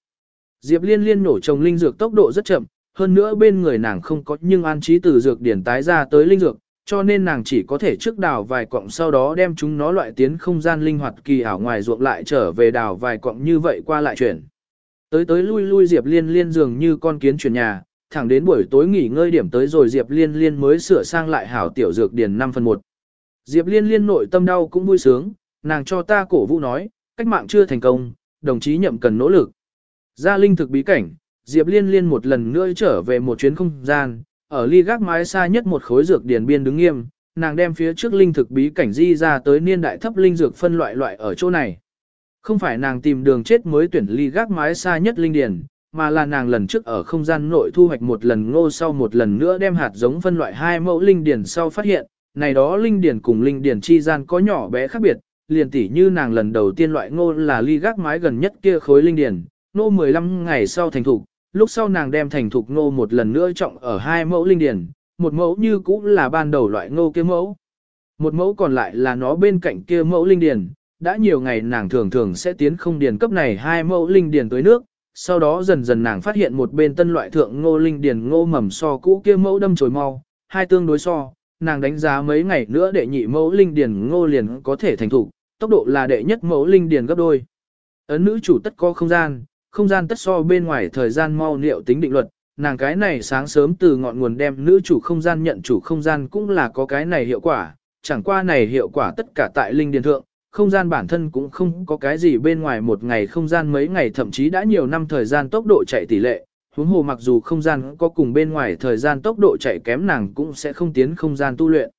Diệp Liên Liên nổ trồng linh dược tốc độ rất chậm, hơn nữa bên người nàng không có nhưng an trí từ dược điển tái ra tới linh dược, cho nên nàng chỉ có thể trước đào vài cọng sau đó đem chúng nó loại tiến không gian linh hoạt kỳ ảo ngoài ruộng lại trở về đào vài cọng như vậy qua lại chuyển. Tới tới lui lui Diệp Liên Liên dường như con kiến chuyển nhà, thẳng đến buổi tối nghỉ ngơi điểm tới rồi Diệp Liên Liên mới sửa sang lại hảo tiểu dược điền 5 phần 1. Diệp Liên Liên nội tâm đau cũng vui sướng, nàng cho ta cổ vũ nói, cách mạng chưa thành công, đồng chí nhậm cần nỗ lực. Ra linh thực bí cảnh, Diệp Liên Liên một lần nữa trở về một chuyến không gian, ở ly gác mái xa nhất một khối dược điền biên đứng nghiêm, nàng đem phía trước linh thực bí cảnh di ra tới niên đại thấp linh dược phân loại loại ở chỗ này. Không phải nàng tìm đường chết mới tuyển ly gác mái xa nhất linh điền, mà là nàng lần trước ở không gian nội thu hoạch một lần ngô sau một lần nữa đem hạt giống phân loại hai mẫu linh điển sau phát hiện, này đó linh điển cùng linh điển chi gian có nhỏ bé khác biệt, liền tỉ như nàng lần đầu tiên loại ngô là ly gác mái gần nhất kia khối linh điển ngô 15 ngày sau thành thục, lúc sau nàng đem thành thục ngô một lần nữa trọng ở hai mẫu linh điển một mẫu như cũ là ban đầu loại ngô kia mẫu. Một mẫu còn lại là nó bên cạnh kia mẫu linh điển đã nhiều ngày nàng thường thường sẽ tiến không điền cấp này hai mẫu linh điền tới nước, sau đó dần dần nàng phát hiện một bên tân loại thượng ngô linh điền ngô mầm so cũ kia mẫu đâm chồi mau, hai tương đối so, nàng đánh giá mấy ngày nữa đệ nhị mẫu linh điền ngô liền có thể thành thủ, tốc độ là đệ nhất mẫu linh điền gấp đôi. Ấn nữ chủ tất có không gian, không gian tất so bên ngoài thời gian mau liệu tính định luật, nàng cái này sáng sớm từ ngọn nguồn đem nữ chủ không gian nhận chủ không gian cũng là có cái này hiệu quả, chẳng qua này hiệu quả tất cả tại linh điền thượng, không gian bản thân cũng không có cái gì bên ngoài một ngày không gian mấy ngày thậm chí đã nhiều năm thời gian tốc độ chạy tỷ lệ, huống hồ mặc dù không gian có cùng bên ngoài thời gian tốc độ chạy kém nàng cũng sẽ không tiến không gian tu luyện.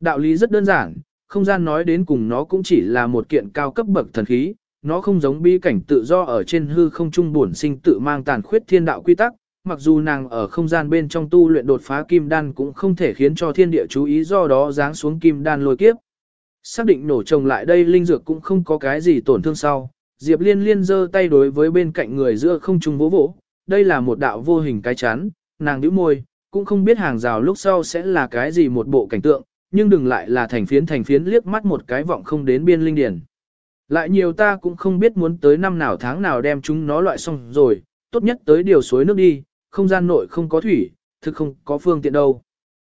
Đạo lý rất đơn giản, không gian nói đến cùng nó cũng chỉ là một kiện cao cấp bậc thần khí, nó không giống bi cảnh tự do ở trên hư không trung bổn sinh tự mang tàn khuyết thiên đạo quy tắc, mặc dù nàng ở không gian bên trong tu luyện đột phá kim đan cũng không thể khiến cho thiên địa chú ý do đó giáng xuống kim đan lôi kiếp. Xác định nổ trồng lại đây linh dược cũng không có cái gì tổn thương sau, Diệp Liên liên giơ tay đối với bên cạnh người giữa không trung vỗ vỗ, đây là một đạo vô hình cái chán nàng nhíu môi, cũng không biết hàng rào lúc sau sẽ là cái gì một bộ cảnh tượng, nhưng đừng lại là thành phiến thành phiến liếc mắt một cái vọng không đến biên linh điển. Lại nhiều ta cũng không biết muốn tới năm nào tháng nào đem chúng nó loại xong rồi, tốt nhất tới điều suối nước đi, không gian nội không có thủy, thực không có phương tiện đâu.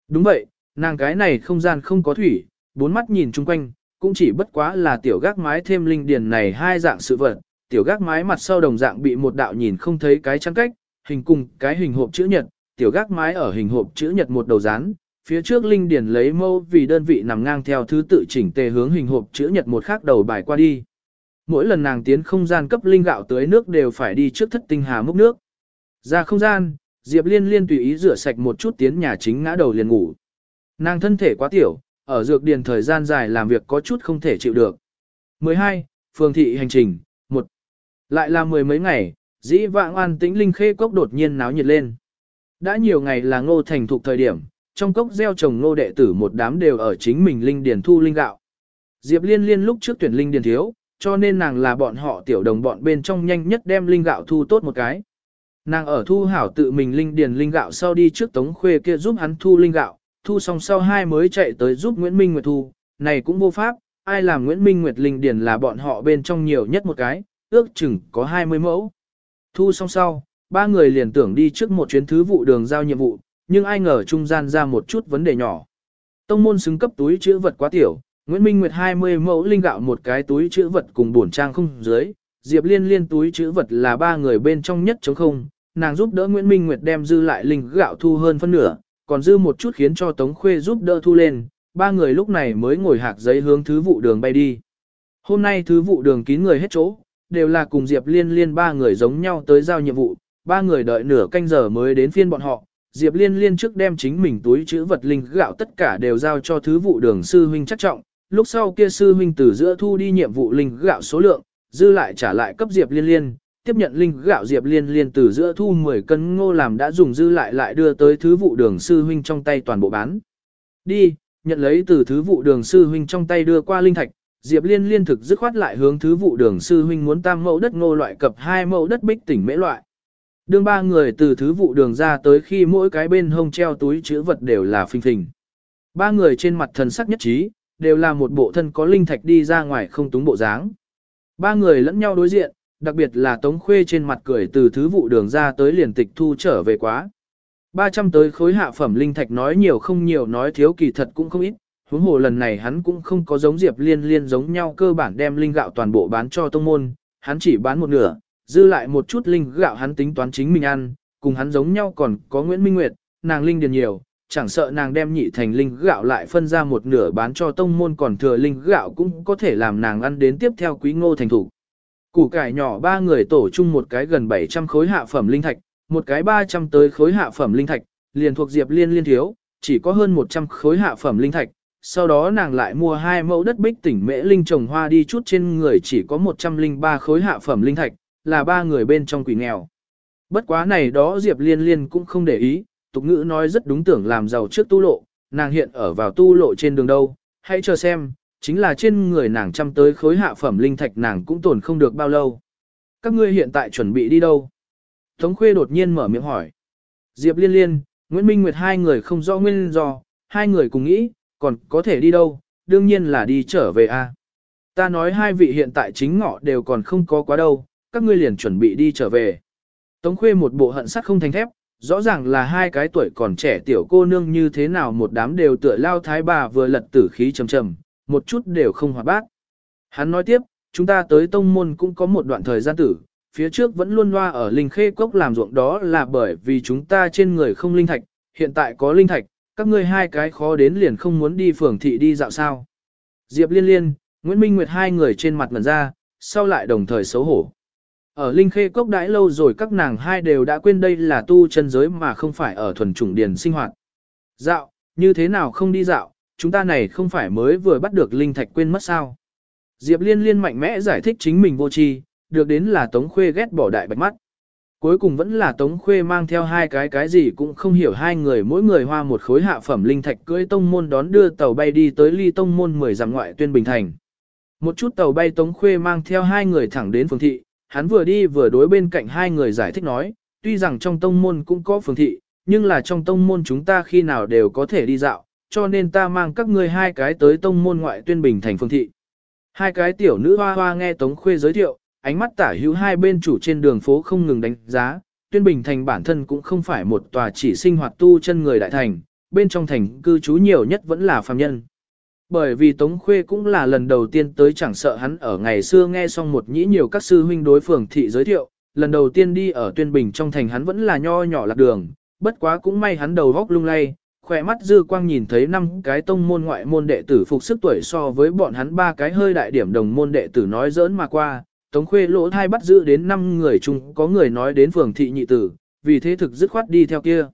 Đúng vậy, nàng cái này không gian không có thủy, bốn mắt nhìn chung quanh, cũng chỉ bất quá là tiểu gác mái thêm linh điền này hai dạng sự vật, tiểu gác mái mặt sau đồng dạng bị một đạo nhìn không thấy cái trắng cách, hình cùng cái hình hộp chữ nhật, tiểu gác mái ở hình hộp chữ nhật một đầu dán, phía trước linh điền lấy mâu vì đơn vị nằm ngang theo thứ tự chỉnh tề hướng hình hộp chữ nhật một khác đầu bài qua đi. Mỗi lần nàng tiến không gian cấp linh gạo tới nước đều phải đi trước thất tinh hà múc nước. Ra không gian, Diệp Liên Liên tùy ý rửa sạch một chút tiến nhà chính ngã đầu liền ngủ. Nàng thân thể quá tiểu, ở dược điền thời gian dài làm việc có chút không thể chịu được. 12. Phường thị hành trình, 1. Lại là mười mấy ngày, dĩ vãng an tĩnh linh khê cốc đột nhiên náo nhiệt lên. Đã nhiều ngày là ngô thành thục thời điểm, trong cốc gieo trồng ngô đệ tử một đám đều ở chính mình linh điền thu linh gạo. Diệp liên liên lúc trước tuyển linh điền thiếu, cho nên nàng là bọn họ tiểu đồng bọn bên trong nhanh nhất đem linh gạo thu tốt một cái. Nàng ở thu hảo tự mình linh điền linh gạo sau đi trước tống khuê kia giúp hắn thu linh gạo, thu xong sau hai mới chạy tới giúp Nguyễn Minh Nguyệt thu, này cũng vô pháp, ai làm Nguyễn Minh Nguyệt linh điền là bọn họ bên trong nhiều nhất một cái, ước chừng có 20 mẫu. Thu xong sau, ba người liền tưởng đi trước một chuyến thứ vụ đường giao nhiệm vụ, nhưng ai ngờ trung gian ra một chút vấn đề nhỏ. Tông môn xứng cấp túi chữ vật quá tiểu, Nguyễn Minh Nguyệt 20 mẫu linh gạo một cái túi chữ vật cùng bổn trang không dưới, Diệp Liên Liên túi chữ vật là ba người bên trong nhất chống không, nàng giúp đỡ Nguyễn Minh Nguyệt đem dư lại linh gạo thu hơn phân nửa, còn dư một chút khiến cho Tống Khuê giúp đỡ thu lên, ba người lúc này mới ngồi hạc giấy hướng thứ vụ đường bay đi. Hôm nay thứ vụ đường kín người hết chỗ, đều là cùng Diệp Liên Liên ba người giống nhau tới giao nhiệm vụ, ba người đợi nửa canh giờ mới đến phiên bọn họ. Diệp Liên Liên trước đem chính mình túi chữ vật linh gạo tất cả đều giao cho thứ vụ đường sư huynh chắc trọng, lúc sau kia sư huynh từ giữa thu đi nhiệm vụ linh gạo số lượng, dư lại trả lại cấp Diệp Liên Liên, tiếp nhận linh gạo Diệp Liên Liên từ giữa thu 10 cân ngô làm đã dùng dư lại lại đưa tới thứ vụ đường sư huynh trong tay toàn bộ bán. Đi, nhận lấy từ thứ vụ đường sư huynh trong tay đưa qua linh thạch, Diệp Liên liên thực dứt khoát lại hướng thứ vụ đường sư huynh muốn tam mẫu đất ngô loại cập hai mẫu đất bích tỉnh mễ loại. Đương ba người từ thứ vụ đường ra tới khi mỗi cái bên hông treo túi chữ vật đều là phình phình. Ba người trên mặt thần sắc nhất trí, đều là một bộ thân có linh thạch đi ra ngoài không túng bộ dáng. Ba người lẫn nhau đối diện, đặc biệt là Tống Khuê trên mặt cười từ thứ vụ đường ra tới liền tịch thu trở về quá. 300 tới khối hạ phẩm linh thạch nói nhiều không nhiều nói thiếu kỳ thật cũng không ít, huống hồ lần này hắn cũng không có giống Diệp Liên Liên giống nhau cơ bản đem linh gạo toàn bộ bán cho tông môn, hắn chỉ bán một nửa, dư lại một chút linh gạo hắn tính toán chính mình ăn, cùng hắn giống nhau còn có Nguyễn Minh Nguyệt, nàng linh điền nhiều, chẳng sợ nàng đem nhị thành linh gạo lại phân ra một nửa bán cho tông môn còn thừa linh gạo cũng có thể làm nàng ăn đến tiếp theo quý ngô thành thủ. Củ cải nhỏ ba người tổ chung một cái gần 700 khối hạ phẩm linh thạch, một cái 300 tới khối hạ phẩm linh thạch, liền thuộc Diệp Liên liên thiếu, chỉ có hơn 100 khối hạ phẩm linh thạch. Sau đó nàng lại mua hai mẫu đất bích tỉnh mễ linh trồng hoa đi chút trên người chỉ có 103 khối hạ phẩm linh thạch, là ba người bên trong quỷ nghèo. Bất quá này đó Diệp Liên Liên cũng không để ý, tục ngữ nói rất đúng tưởng làm giàu trước tu lộ, nàng hiện ở vào tu lộ trên đường đâu, hãy chờ xem, chính là trên người nàng chăm tới khối hạ phẩm linh thạch nàng cũng tồn không được bao lâu. Các ngươi hiện tại chuẩn bị đi đâu? Tống Khuê đột nhiên mở miệng hỏi. Diệp Liên Liên, Nguyễn Minh Nguyệt hai người không rõ nguyên do, hai người cùng nghĩ, còn có thể đi đâu, đương nhiên là đi trở về a. Ta nói hai vị hiện tại chính ngọ đều còn không có quá đâu, các ngươi liền chuẩn bị đi trở về. Tống Khuê một bộ hận sắt không thành thép, rõ ràng là hai cái tuổi còn trẻ tiểu cô nương như thế nào một đám đều tựa lao thái bà vừa lật tử khí trầm trầm, một chút đều không hoạt bát. Hắn nói tiếp, chúng ta tới tông môn cũng có một đoạn thời gian tử, phía trước vẫn luôn loa ở linh khê cốc làm ruộng đó là bởi vì chúng ta trên người không linh thạch, hiện tại có linh thạch, các ngươi hai cái khó đến liền không muốn đi phường thị đi dạo sao. Diệp liên liên, Nguyễn Minh Nguyệt hai người trên mặt ngần ra, sau lại đồng thời xấu hổ. Ở Linh Khê Cốc đãi lâu rồi các nàng hai đều đã quên đây là tu chân giới mà không phải ở thuần chủng điền sinh hoạt. Dạo, như thế nào không đi dạo, chúng ta này không phải mới vừa bắt được Linh Thạch quên mất sao. Diệp Liên Liên mạnh mẽ giải thích chính mình vô tri, được đến là Tống Khuê ghét bỏ đại bạch mắt. Cuối cùng vẫn là Tống Khuê mang theo hai cái cái gì cũng không hiểu hai người mỗi người hoa một khối hạ phẩm linh thạch cưỡi tông môn đón đưa tàu bay đi tới ly tông môn 10 dặm ngoại tuyên bình thành. Một chút tàu bay Tống Khuê mang theo hai người thẳng đến phường thị, hắn vừa đi vừa đối bên cạnh hai người giải thích nói, tuy rằng trong tông môn cũng có phường thị, nhưng là trong tông môn chúng ta khi nào đều có thể đi dạo, cho nên ta mang các ngươi hai cái tới tông môn ngoại tuyên bình thành phương thị. Hai cái tiểu nữ hoa hoa nghe Tống Khuê giới thiệu, ánh mắt tả hữu hai bên chủ trên đường phố không ngừng đánh giá, tuyên bình thành bản thân cũng không phải một tòa chỉ sinh hoạt tu chân người đại thành, bên trong thành cư trú nhiều nhất vẫn là phàm nhân. Bởi vì Tống Khuê cũng là lần đầu tiên tới chẳng sợ hắn ở ngày xưa nghe xong một nhĩ nhiều các sư huynh đối phường thị giới thiệu, lần đầu tiên đi ở tuyên bình trong thành hắn vẫn là nho nhỏ lạc đường, bất quá cũng may hắn đầu góc lung lay, khỏe mắt dư quang nhìn thấy năm cái tông môn ngoại môn đệ tử phục sức tuổi so với bọn hắn ba cái hơi đại điểm đồng môn đệ tử nói giỡn mà qua, Tống Khuê lỗ thai bắt giữ đến năm người chung có người nói đến phường thị nhị tử, vì thế thực dứt khoát đi theo kia.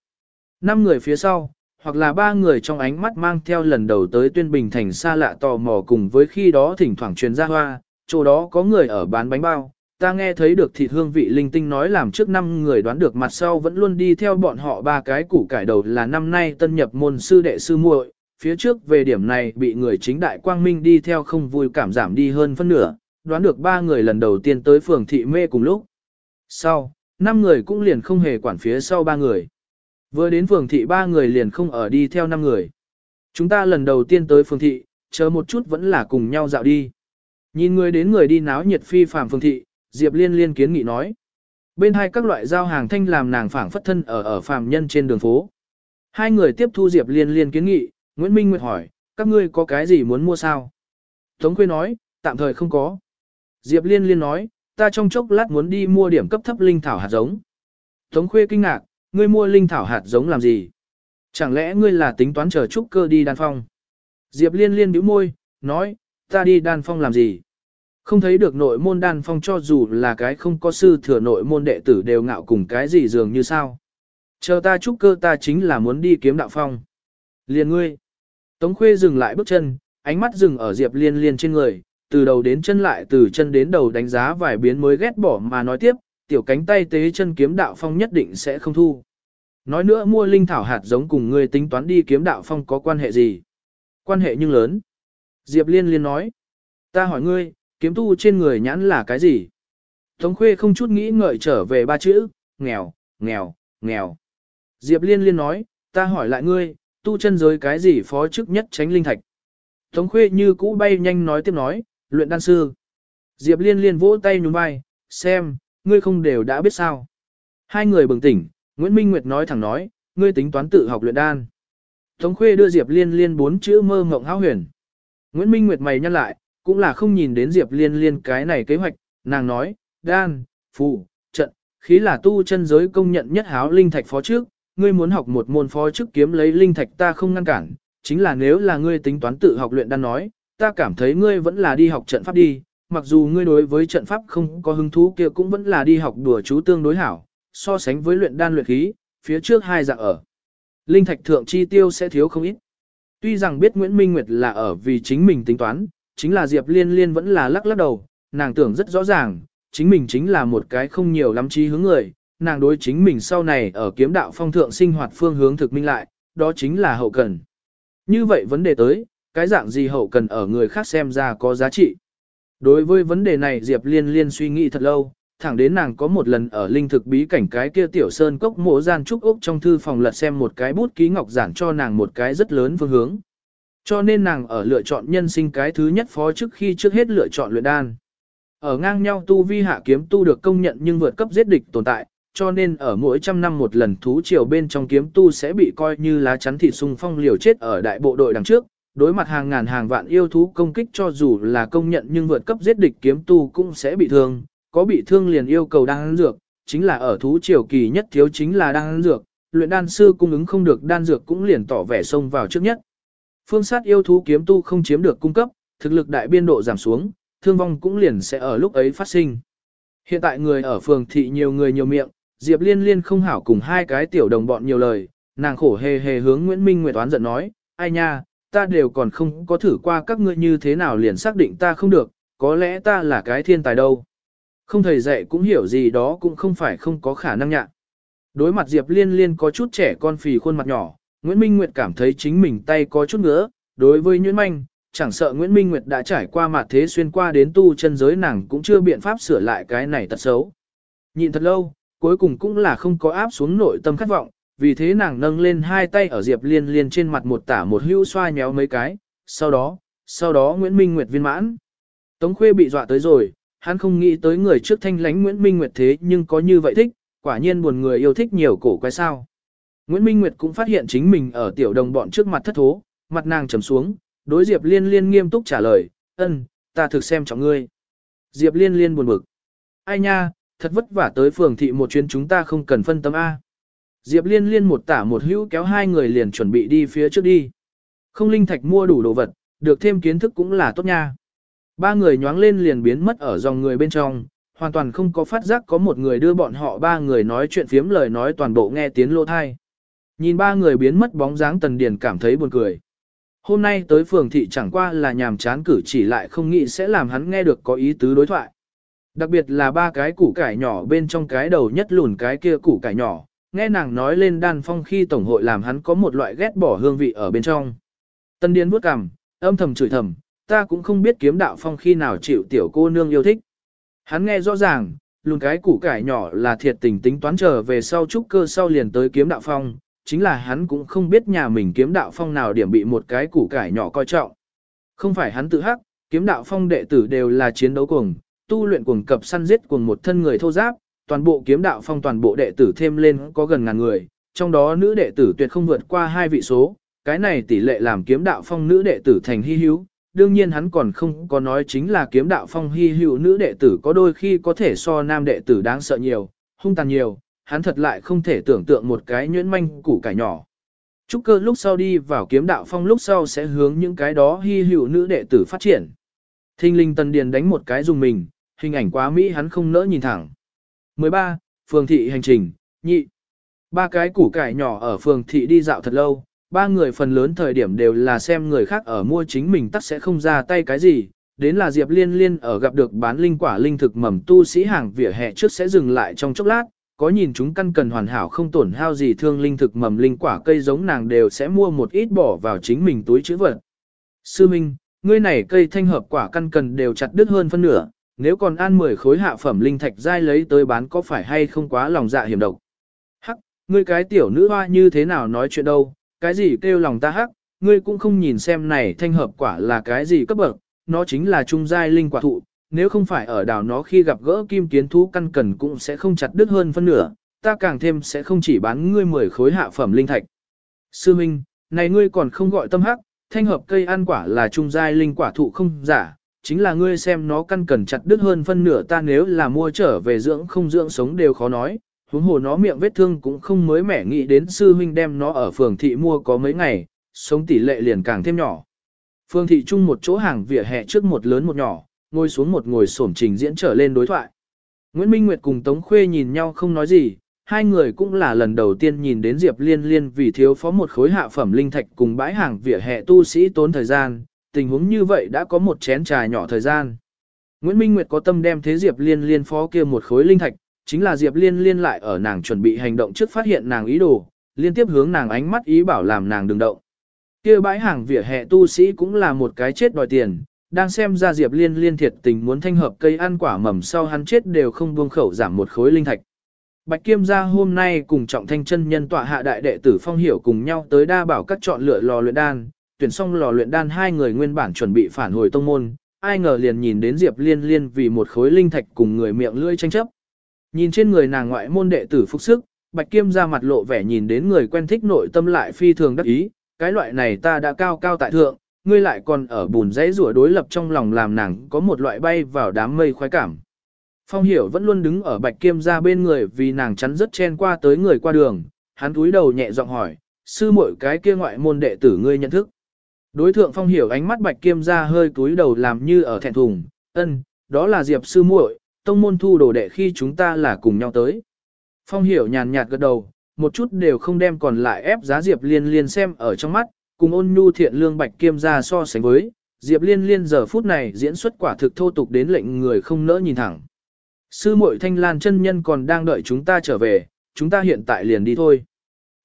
Năm người phía sau, hoặc là ba người trong ánh mắt mang theo lần đầu tới tuyên bình thành xa lạ tò mò cùng với khi đó thỉnh thoảng truyền ra hoa, chỗ đó có người ở bán bánh bao. Ta nghe thấy được thịt hương vị linh tinh nói làm trước năm người đoán được mặt sau vẫn luôn đi theo bọn họ ba cái củ cải đầu là năm nay tân nhập môn sư đệ sư muội, phía trước về điểm này bị người chính đại quang minh đi theo không vui cảm giảm đi hơn phân nửa, đoán được ba người lần đầu tiên tới phường thị mê cùng lúc. Sau, năm người cũng liền không hề quản phía sau ba người. Vừa đến phường thị ba người liền không ở đi theo năm người. Chúng ta lần đầu tiên tới phường thị, chờ một chút vẫn là cùng nhau dạo đi. Nhìn người đến người đi náo nhiệt phi phàm phường thị, Diệp Liên liên kiến nghị nói. Bên hai các loại giao hàng thanh làm nàng phảng phất thân ở ở phàm nhân trên đường phố. Hai người tiếp thu Diệp Liên liên kiến nghị, Nguyễn Minh Nguyệt hỏi, các ngươi có cái gì muốn mua sao? Tống Khuê nói, tạm thời không có. Diệp Liên liên nói, ta trong chốc lát muốn đi mua điểm cấp thấp linh thảo hạt giống. Tống Khuê kinh ngạc, ngươi mua linh thảo hạt giống làm gì? Chẳng lẽ ngươi là tính toán chờ trúc cơ đi đan phong? Diệp liên liên bĩu môi, nói, ta đi đan phong làm gì? Không thấy được nội môn đan phong cho dù là cái không có sư thừa nội môn đệ tử đều ngạo cùng cái gì dường như sao. Chờ ta trúc cơ ta chính là muốn đi kiếm đạo phong. Liên ngươi. Tống khuê dừng lại bước chân, ánh mắt dừng ở Diệp liên liên trên người, từ đầu đến chân lại từ chân đến đầu đánh giá vài biến mới ghét bỏ mà nói tiếp, tiểu cánh tay tế chân kiếm đạo phong nhất định sẽ không thu. Nói nữa mua linh thảo hạt giống cùng ngươi tính toán đi kiếm đạo phong có quan hệ gì? Quan hệ nhưng lớn. Diệp liên liên nói. Ta hỏi ngươi, kiếm tu trên người nhãn là cái gì? Tống khuê không chút nghĩ ngợi trở về ba chữ, nghèo, nghèo, nghèo. Diệp liên liên nói, ta hỏi lại ngươi, tu chân giới cái gì phó chức nhất tránh linh thạch? Tống khuê như cũ bay nhanh nói tiếp nói, luyện đan sư. Diệp liên liên vỗ tay nhún vai, xem, ngươi không đều đã biết sao. Hai người bừng tỉnh, Nguyễn Minh Nguyệt nói thẳng nói, ngươi tính toán tự học luyện đan. Tống khuê đưa Diệp liên liên bốn chữ mơ ngộng háo huyền. Nguyễn Minh Nguyệt mày nhăn lại, cũng là không nhìn đến Diệp Liên Liên cái này kế hoạch, nàng nói, đan, phù, trận, khí là tu chân giới công nhận nhất háo linh thạch phó trước, ngươi muốn học một môn phó trước kiếm lấy linh thạch ta không ngăn cản, chính là nếu là ngươi tính toán tự học luyện đan nói, ta cảm thấy ngươi vẫn là đi học trận pháp đi, mặc dù ngươi đối với trận pháp không có hứng thú kia cũng vẫn là đi học đùa chú tương đối hảo, so sánh với luyện đan luyện khí, phía trước hai dạng ở. Linh thạch thượng chi tiêu sẽ thiếu không ít. Tuy rằng biết Nguyễn Minh Nguyệt là ở vì chính mình tính toán, chính là Diệp Liên Liên vẫn là lắc lắc đầu, nàng tưởng rất rõ ràng, chính mình chính là một cái không nhiều lắm trí hướng người, nàng đối chính mình sau này ở kiếm đạo phong thượng sinh hoạt phương hướng thực minh lại, đó chính là hậu cần. Như vậy vấn đề tới, cái dạng gì hậu cần ở người khác xem ra có giá trị. Đối với vấn đề này Diệp Liên Liên suy nghĩ thật lâu, thẳng đến nàng có một lần ở linh thực bí cảnh cái kia tiểu sơn cốc mộ gian trúc ốc trong thư phòng lật xem một cái bút ký ngọc giản cho nàng một cái rất lớn phương hướng. Cho nên nàng ở lựa chọn nhân sinh cái thứ nhất phó trước khi trước hết lựa chọn luyện đan. Ở ngang nhau tu vi hạ kiếm tu được công nhận nhưng vượt cấp giết địch tồn tại, cho nên ở mỗi trăm năm một lần thú triều bên trong kiếm tu sẽ bị coi như lá chắn thịt sung phong liều chết ở đại bộ đội đằng trước, đối mặt hàng ngàn hàng vạn yêu thú công kích cho dù là công nhận nhưng vượt cấp giết địch kiếm tu cũng sẽ bị thương, có bị thương liền yêu cầu đan dược, chính là ở thú triều kỳ nhất thiếu chính là đan dược, luyện đan sư cung ứng không được đan dược cũng liền tỏ vẻ xông vào trước nhất. Phương sát yêu thú kiếm tu không chiếm được cung cấp, thực lực đại biên độ giảm xuống, thương vong cũng liền sẽ ở lúc ấy phát sinh. Hiện tại người ở phường thị nhiều người nhiều miệng, Diệp Liên Liên không hảo cùng hai cái tiểu đồng bọn nhiều lời, nàng khổ hề hề hướng Nguyễn Minh Nguyệt toán giận nói, ai nha, ta đều còn không có thử qua các ngươi như thế nào liền xác định ta không được, có lẽ ta là cái thiên tài đâu. Không thầy dạy cũng hiểu gì đó cũng không phải không có khả năng nhạ. Đối mặt Diệp Liên Liên có chút trẻ con phì khuôn mặt nhỏ, Nguyễn Minh Nguyệt cảm thấy chính mình tay có chút ngứa, đối với Nguyễn Manh, chẳng sợ Nguyễn Minh Nguyệt đã trải qua mặt thế xuyên qua đến tu chân giới nàng cũng chưa biện pháp sửa lại cái này tật xấu. Nhìn thật lâu, cuối cùng cũng là không có áp xuống nội tâm khát vọng, vì thế nàng nâng lên hai tay ở Diệp Liên Liên trên mặt một tả một hưu xoa nhéo mấy cái, sau đó, sau đó Nguyễn Minh Nguyệt viên mãn. Tống Khuê bị dọa tới rồi, hắn không nghĩ tới người trước thanh lánh Nguyễn Minh Nguyệt thế nhưng có như vậy thích, quả nhiên buồn người yêu thích nhiều cổ quái sao. Nguyễn Minh Nguyệt cũng phát hiện chính mình ở tiểu đồng bọn trước mặt thất thố, mặt nàng trầm xuống, đối Diệp Liên Liên nghiêm túc trả lời, ân, ta thực xem trọng ngươi. Diệp Liên Liên buồn bực. Ai nha, thật vất vả tới phường thị một chuyến chúng ta không cần phân tâm A. Diệp Liên Liên một tả một hữu kéo hai người liền chuẩn bị đi phía trước đi. Không linh thạch mua đủ đồ vật, được thêm kiến thức cũng là tốt nha. Ba người nhoáng lên liền biến mất ở dòng người bên trong, hoàn toàn không có phát giác có một người đưa bọn họ ba người nói chuyện phiếm lời nói toàn bộ nghe tiếng lô thai. Nhìn ba người biến mất bóng dáng tần điền cảm thấy buồn cười. Hôm nay tới phường thị chẳng qua là nhàm chán cử chỉ lại không nghĩ sẽ làm hắn nghe được có ý tứ đối thoại. Đặc biệt là ba cái củ cải nhỏ bên trong cái đầu nhất lùn cái kia củ cải nhỏ, nghe nàng nói lên đan phong khi tổng hội làm hắn có một loại ghét bỏ hương vị ở bên trong. Tân điên bước cằm, âm thầm chửi thầm, ta cũng không biết kiếm đạo phong khi nào chịu tiểu cô nương yêu thích. Hắn nghe rõ ràng, lùn cái củ cải nhỏ là thiệt tình tính toán trở về sau trúc cơ sau liền tới kiếm đạo phong, chính là hắn cũng không biết nhà mình kiếm đạo phong nào điểm bị một cái củ cải nhỏ coi trọng. Không phải hắn tự hắc, kiếm đạo phong đệ tử đều là chiến đấu cuồng, tu luyện cuồng cập săn giết cuồng một thân người thô giáp, toàn bộ kiếm đạo phong toàn bộ đệ tử thêm lên có gần ngàn người, trong đó nữ đệ tử tuyệt không vượt qua hai vị số, cái này tỷ lệ làm kiếm đạo phong nữ đệ tử thành hy hữu. Đương nhiên hắn còn không có nói chính là kiếm đạo phong hy hữu nữ đệ tử có đôi khi có thể so nam đệ tử đáng sợ nhiều, hung tàn nhiều, hắn thật lại không thể tưởng tượng một cái nhuyễn manh củ cải nhỏ. Trúc cơ lúc sau đi vào kiếm đạo phong lúc sau sẽ hướng những cái đó hy hữu nữ đệ tử phát triển. Thinh linh tần điền đánh một cái dùng mình, hình ảnh quá Mỹ hắn không nỡ nhìn thẳng. 13. Phường thị hành trình, nhị. Ba cái củ cải nhỏ ở phường thị đi dạo thật lâu, ba người phần lớn thời điểm đều là xem người khác ở mua chính mình tắc sẽ không ra tay cái gì, đến là Diệp Liên Liên ở gặp được bán linh quả linh thực mầm tu sĩ hàng vỉa hè trước sẽ dừng lại trong chốc lát, có nhìn chúng căn cần hoàn hảo không tổn hao gì thương linh thực mầm linh quả cây giống nàng đều sẽ mua một ít bỏ vào chính mình túi chữ vật. Sư Minh, ngươi này cây thanh hợp quả căn cần đều chặt đứt hơn phân nửa, nếu còn ăn 10 khối hạ phẩm linh thạch dai lấy tới bán có phải hay không quá lòng dạ hiểm độc. Hắc, ngươi cái tiểu nữ hoa như thế nào nói chuyện đâu, cái gì kêu lòng ta hắc, ngươi cũng không nhìn xem này thanh hợp quả là cái gì cấp bậc, nó chính là trung giai linh quả thụ, nếu không phải ở đảo nó khi gặp gỡ kim kiến thú căn cần cũng sẽ không chặt đứt hơn phân nửa, ta càng thêm sẽ không chỉ bán ngươi 10 khối hạ phẩm linh thạch. Sư Minh, này ngươi còn không gọi tâm hắc, thanh hợp cây ăn quả là trung giai linh quả thụ không giả, chính là ngươi xem nó căn cần chặt đứt hơn phân nửa ta nếu là mua trở về dưỡng không dưỡng sống đều khó nói, huống hồ nó miệng vết thương cũng không mới mẻ nghĩ đến sư huynh đem nó ở phường thị mua có mấy ngày, sống tỷ lệ liền càng thêm nhỏ. Phường thị chung một chỗ hàng vỉa hè trước một lớn một nhỏ, ngồi xuống một ngồi xổm trình diễn trở lên đối thoại. Nguyễn Minh Nguyệt cùng Tống Khuê nhìn nhau không nói gì, hai người cũng là lần đầu tiên nhìn đến Diệp Liên Liên vì thiếu phó một khối hạ phẩm linh thạch cùng bãi hàng vỉa hè tu sĩ tốn thời gian, tình huống như vậy đã có một chén trà nhỏ thời gian. Nguyễn Minh Nguyệt có tâm đem thế Diệp Liên Liên phó kia một khối linh thạch, chính là Diệp Liên Liên lại ở nàng chuẩn bị hành động trước phát hiện nàng ý đồ, liên tiếp hướng nàng ánh mắt ý bảo làm nàng đừng động. Kia bãi hàng vỉa hè tu sĩ cũng là một cái chết đòi tiền, đang xem ra Diệp Liên liên thiệt tình muốn thanh hợp cây ăn quả mầm sau hắn chết đều không buông khẩu giảm một khối linh thạch. Bạch Kiêm gia hôm nay cùng trọng thanh chân nhân tọa hạ đại đệ tử phong hiểu cùng nhau tới đa bảo các chọn lựa lò luyện đan, tuyển xong lò luyện đan hai người nguyên bản chuẩn bị phản hồi tông môn, ai ngờ liền nhìn đến Diệp Liên liên vì một khối linh thạch cùng người miệng lưỡi tranh chấp. Nhìn trên người nàng ngoại môn đệ tử phục sức, Bạch Kiêm ra mặt lộ vẻ nhìn đến người quen thích nội tâm lại phi thường đắc ý, cái loại này ta đã cao cao tại thượng, ngươi lại còn ở bùn dãy rủa đối lập trong lòng làm nàng có một loại bay vào đám mây khoái cảm. Phong hiểu vẫn luôn đứng ở Bạch Kiêm ra bên người vì nàng chắn rất chen qua tới người qua đường, hắn túi đầu nhẹ giọng hỏi, sư muội cái kia ngoại môn đệ tử ngươi nhận thức. Đối thượng Phong hiểu ánh mắt Bạch Kiêm ra hơi túi đầu làm như ở thẹn thùng, ân, đó là Diệp sư muội, tông môn thu đồ đệ khi chúng ta là cùng nhau tới. Phong hiểu nhàn nhạt gật đầu, một chút đều không đem còn lại ép giá Diệp Liên Liên xem ở trong mắt, cùng ôn nhu thiện lương bạch kiêm ra so sánh với, Diệp Liên Liên giờ phút này diễn xuất quả thực thô tục đến lệnh người không nỡ nhìn thẳng. Sư muội Thanh Lan chân nhân còn đang đợi chúng ta trở về, chúng ta hiện tại liền đi thôi.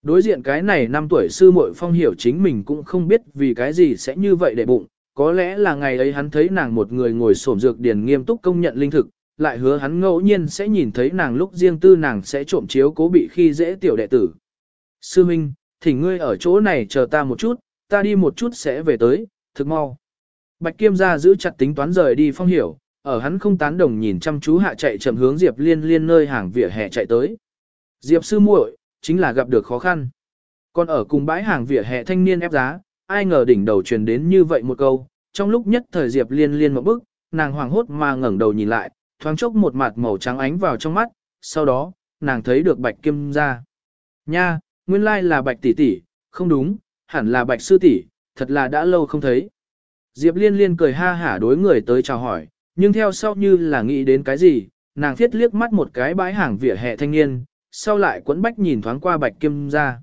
Đối diện cái này năm tuổi sư muội phong hiểu chính mình cũng không biết vì cái gì sẽ như vậy để bụng, có lẽ là ngày ấy hắn thấy nàng một người ngồi xổm dược điển nghiêm túc công nhận linh thực, lại hứa hắn ngẫu nhiên sẽ nhìn thấy nàng lúc riêng tư nàng sẽ trộm chiếu cố bị khi dễ tiểu đệ tử. Sư Minh, thỉnh ngươi ở chỗ này chờ ta một chút, ta đi một chút sẽ về tới, thực mau. Bạch Kiêm gia giữ chặt tính toán rời đi phong hiểu, ở hắn không tán đồng nhìn chăm chú hạ chạy chậm hướng Diệp Liên Liên nơi hàng vỉa hè chạy tới. Diệp sư muội chính là gặp được khó khăn. Còn ở cùng bãi hàng vỉa hè thanh niên ép giá, ai ngờ đỉnh đầu truyền đến như vậy một câu, trong lúc nhất thời Diệp Liên Liên một bức, nàng hoảng hốt mà ngẩng đầu nhìn lại, thoáng chốc một mặt màu trắng ánh vào trong mắt, sau đó, nàng thấy được Bạch Kiêm gia. Nha, nguyên lai là Bạch tỷ tỷ, không đúng, hẳn là bạch sư tỷ, thật là đã lâu không thấy. Diệp liên liên cười ha hả đối người tới chào hỏi, nhưng theo sau như là nghĩ đến cái gì, nàng thiết liếc mắt một cái bãi hàng vỉa hè thanh niên, sau lại quấn bách nhìn thoáng qua bạch kim ra.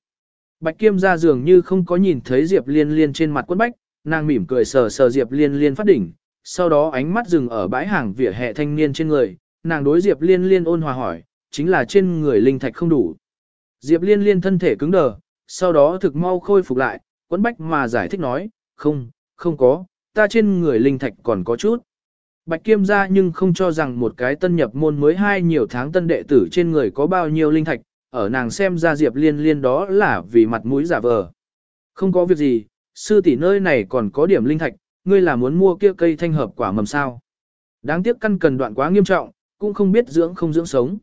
Bạch kim ra dường như không có nhìn thấy Diệp liên liên trên mặt quấn bách, nàng mỉm cười sờ sờ Diệp liên liên phát đỉnh, sau đó ánh mắt dừng ở bãi hàng vỉa hè thanh niên trên người, nàng đối Diệp liên liên ôn hòa hỏi, chính là trên người linh thạch không đủ. Diệp liên liên thân thể cứng đờ, sau đó thực mau khôi phục lại, quấn bách mà giải thích nói, không, không có, ta trên người linh thạch còn có chút. Bạch Kiêm ra nhưng không cho rằng một cái tân nhập môn mới hai nhiều tháng tân đệ tử trên người có bao nhiêu linh thạch, ở nàng xem ra Diệp Liên Liên đó là vì mặt mũi giả vờ. Không có việc gì, sư tỷ nơi này còn có điểm linh thạch, ngươi là muốn mua kia cây thanh hợp quả mầm sao. Đáng tiếc căn cần đoạn quá nghiêm trọng, cũng không biết dưỡng không dưỡng sống.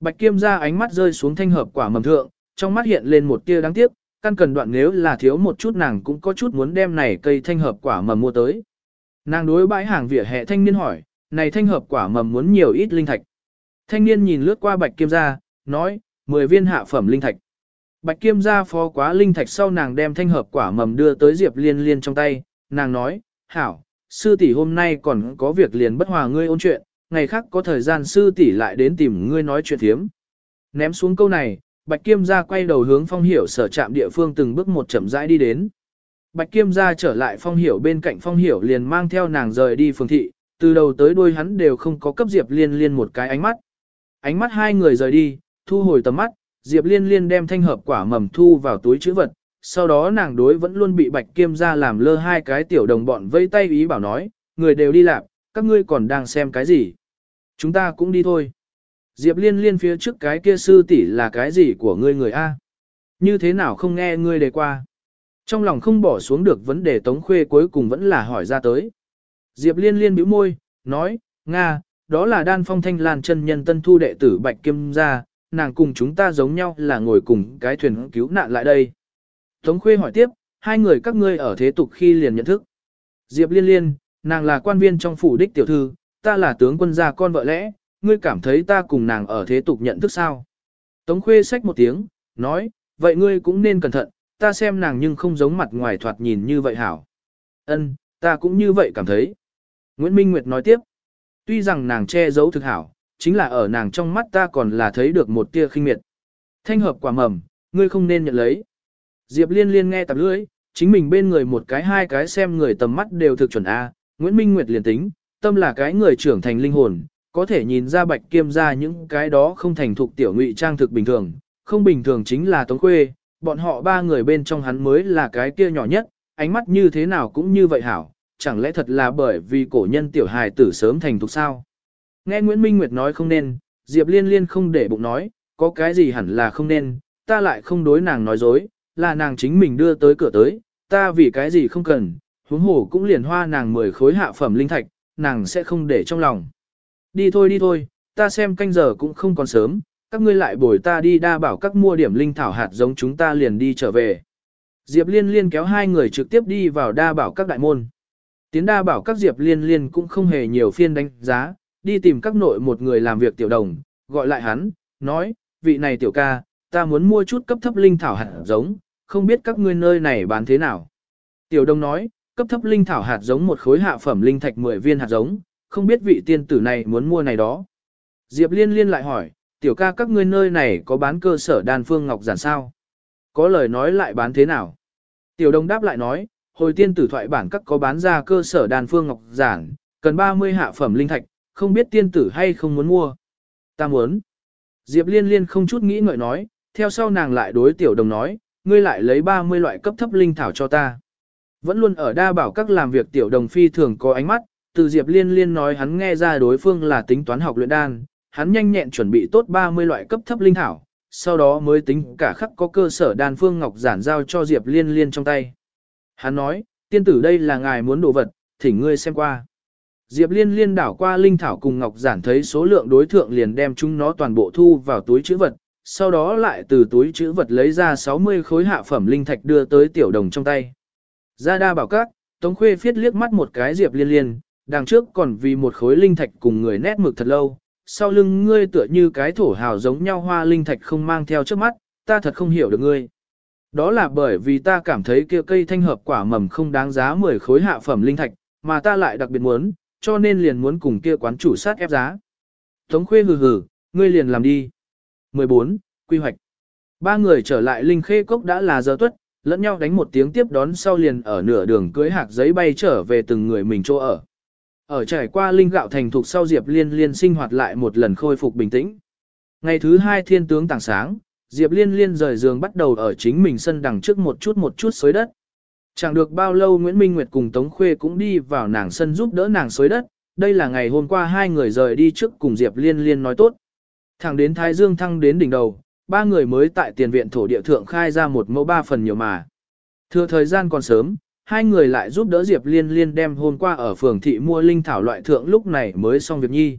Bạch Kiêm ra ánh mắt rơi xuống thanh hợp quả mầm thượng, trong mắt hiện lên một tia đáng tiếc, căn cần đoạn nếu là thiếu một chút nàng cũng có chút muốn đem này cây thanh hợp quả mầm mua tới. Nàng đối bãi hàng vỉa hè thanh niên hỏi, này thanh hợp quả mầm muốn nhiều ít linh thạch. Thanh niên nhìn lướt qua bạch kiêm ra, nói, 10 viên hạ phẩm linh thạch. Bạch Kiêm gia phó quá linh thạch sau nàng đem thanh hợp quả mầm đưa tới Diệp Liên Liên trong tay, nàng nói, hảo, sư tỷ hôm nay còn có việc liền bất hòa ngươi ôn chuyện, ngày khác có thời gian sư tỷ lại đến tìm ngươi nói chuyện thiếm. Ném xuống câu này, Bạch Kiêm gia quay đầu hướng phong hiểu sở trạm địa phương từng bước một chậm rãi đi đến. Bạch Kiêm gia trở lại phong hiểu bên cạnh phong hiểu liền mang theo nàng rời đi phường thị, từ đầu tới đuôi hắn đều không có cấp Diệp Liên Liên một cái ánh mắt. Ánh mắt hai người rời đi, thu hồi tầm mắt, Diệp Liên Liên đem thanh hợp quả mầm thu vào túi chữ vật, sau đó nàng đối vẫn luôn bị Bạch Kiêm gia làm lơ hai cái tiểu đồng bọn vây tay ý bảo nói, người đều đi làm, các ngươi còn đang xem cái gì? Chúng ta cũng đi thôi. Diệp Liên Liên phía trước cái kia sư tỷ là cái gì của ngươi người A? Như thế nào không nghe ngươi đề qua? Trong lòng không bỏ xuống được vấn đề Tống Khuê cuối cùng vẫn là hỏi ra tới. Diệp Liên Liên bĩu môi, nói, Nga, đó là đan phong thanh lan chân nhân tân thu đệ tử Bạch Kim gia, nàng cùng chúng ta giống nhau là ngồi cùng cái thuyền cứu nạn lại đây. Tống Khuê hỏi tiếp, hai người các ngươi ở thế tục khi liền nhận thức. Diệp Liên Liên, nàng là quan viên trong phủ đích tiểu thư, ta là tướng quân gia con vợ lẽ, ngươi cảm thấy ta cùng nàng ở thế tục nhận thức sao? Tống Khuê xách một tiếng, nói, vậy ngươi cũng nên cẩn thận, ta xem nàng nhưng không giống mặt ngoài thoạt nhìn như vậy hảo. Ân, ta cũng như vậy cảm thấy. Nguyễn Minh Nguyệt nói tiếp, tuy rằng nàng che giấu thực hảo, chính là ở nàng trong mắt ta còn là thấy được một tia khinh miệt. Thanh hợp quả mầm, ngươi không nên nhận lấy. Diệp liên liên nghe tạp lưỡi, chính mình bên người một cái hai cái xem người tầm mắt đều thực chuẩn A, Nguyễn Minh Nguyệt liền tính, tâm là cái người trưởng thành linh hồn, có thể nhìn ra bạch kiêm ra những cái đó không thành thục tiểu ngụy trang thực bình thường, không bình thường chính là Tống Khuê, bọn họ ba người bên trong hắn mới là cái kia nhỏ nhất, ánh mắt như thế nào cũng như vậy hảo, chẳng lẽ thật là bởi vì cổ nhân tiểu hài tử sớm thành thục sao? Nghe Nguyễn Minh Nguyệt nói không nên, Diệp Liên Liên không để bụng nói, có cái gì hẳn là không nên, ta lại không đối nàng nói dối, là nàng chính mình đưa tới cửa tới, ta vì cái gì không cần, huống hồ cũng liền hoa nàng 10 khối hạ phẩm linh thạch, nàng sẽ không để trong lòng. Đi thôi đi thôi, ta xem canh giờ cũng không còn sớm, các ngươi lại bồi ta đi đa bảo các mua điểm linh thảo hạt giống chúng ta liền đi trở về. Diệp Liên Liên kéo hai người trực tiếp đi vào đa bảo các đại môn. Tiến đa bảo các Diệp Liên Liên cũng không hề nhiều phiên đánh giá, đi tìm các nội một người làm việc tiểu đồng, gọi lại hắn, nói, vị này tiểu ca, ta muốn mua chút cấp thấp linh thảo hạt giống, không biết các ngươi nơi này bán thế nào. Tiểu đồng nói, cấp thấp linh thảo hạt giống một khối hạ phẩm linh thạch 10 viên hạt giống, không biết vị tiên tử này muốn mua này đó. Diệp liên liên lại hỏi, tiểu ca các ngươi nơi này có bán cơ sở đan phương ngọc giản sao? Có lời nói lại bán thế nào? Tiểu đồng đáp lại nói, hồi tiên tử thoại bản các có bán ra cơ sở đan phương ngọc giản, cần 30 hạ phẩm linh thạch, không biết tiên tử hay không muốn mua. Ta muốn. Diệp liên liên không chút nghĩ ngợi nói, theo sau nàng lại đối tiểu đồng nói, ngươi lại lấy 30 loại cấp thấp linh thảo cho ta. Vẫn luôn ở đa bảo các làm việc tiểu đồng phi thường có ánh mắt, từ Diệp Liên Liên nói hắn nghe ra đối phương là tính toán học luyện đan, hắn nhanh nhẹn chuẩn bị tốt 30 loại cấp thấp linh thảo, sau đó mới tính cả khắc có cơ sở đan phương ngọc giản giao cho Diệp Liên Liên trong tay. Hắn nói, tiên tử đây là ngài muốn đồ vật, thỉnh ngươi xem qua. Diệp Liên Liên đảo qua linh thảo cùng ngọc giản thấy số lượng đối thượng liền đem chúng nó toàn bộ thu vào túi chữ vật, sau đó lại từ túi chữ vật lấy ra 60 khối hạ phẩm linh thạch đưa tới tiểu đồng trong tay. Ra đa bảo các, Tống Khuê phiết liếc mắt một cái Diệp Liên Liên, đằng trước còn vì một khối linh thạch cùng người nét mực thật lâu, sau lưng ngươi tựa như cái thổ hào giống nhau hoa linh thạch không mang theo trước mắt, ta thật không hiểu được ngươi. Đó là bởi vì ta cảm thấy kia cây thanh hợp quả mầm không đáng giá 10 khối hạ phẩm linh thạch, mà ta lại đặc biệt muốn, cho nên liền muốn cùng kia quán chủ sát ép giá. Tống khuê hừ hừ, ngươi liền làm đi. 14. Quy hoạch. Ba người trở lại linh khê cốc đã là giờ tuất, lẫn nhau đánh một tiếng tiếp đón sau liền ở nửa đường cưới hạc giấy bay trở về từng người mình chỗ ở. Ở trải qua linh gạo thành thục sau Diệp Liên Liên sinh hoạt lại một lần khôi phục bình tĩnh. Ngày thứ hai thiên tướng tảng sáng, Diệp Liên Liên rời giường bắt đầu ở chính mình sân đằng trước một chút một chút xới đất. Chẳng được bao lâu Nguyễn Minh Nguyệt cùng Tống Khuê cũng đi vào nàng sân giúp đỡ nàng xới đất. Đây là ngày hôm qua hai người rời đi trước cùng Diệp Liên Liên nói tốt. Thẳng đến Thái Dương thăng đến đỉnh đầu, ba người mới tại tiền viện thổ địa thượng khai ra một mẫu ba phần nhiều mà. Thừa thời gian còn sớm, hai người lại giúp đỡ Diệp Liên Liên đem hôm qua ở phường thị mua linh thảo loại thượng lúc này mới xong việc nhi.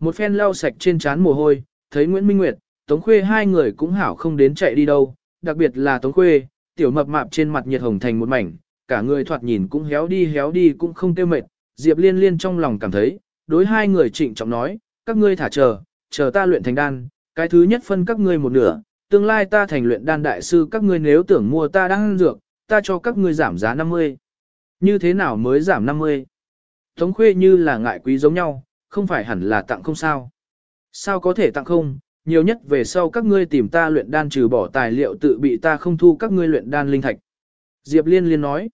Một phen lau sạch trên trán mồ hôi, thấy Nguyễn Minh Nguyệt, Tống Khuê hai người cũng hảo không đến chạy đi đâu, đặc biệt là Tống Khuê, tiểu mập mạp trên mặt nhiệt hồng thành một mảnh, cả người thoạt nhìn cũng héo đi héo đi cũng không tiêu mệt. Diệp Liên Liên trong lòng cảm thấy, đối hai người trịnh trọng nói, các ngươi thả chờ, chờ ta luyện thành đan, cái thứ nhất phân các ngươi một nửa, tương lai ta thành luyện đan đại sư các ngươi nếu tưởng mua ta đang dược, ta cho các ngươi giảm giá 50. Như thế nào mới giảm 50? Tống khuê như là ngại quý giống nhau, không phải hẳn là tặng không sao. Sao có thể tặng không, nhiều nhất về sau các ngươi tìm ta luyện đan trừ bỏ tài liệu tự bị ta không thu các ngươi luyện đan linh thạch. Diệp Liên Liên nói,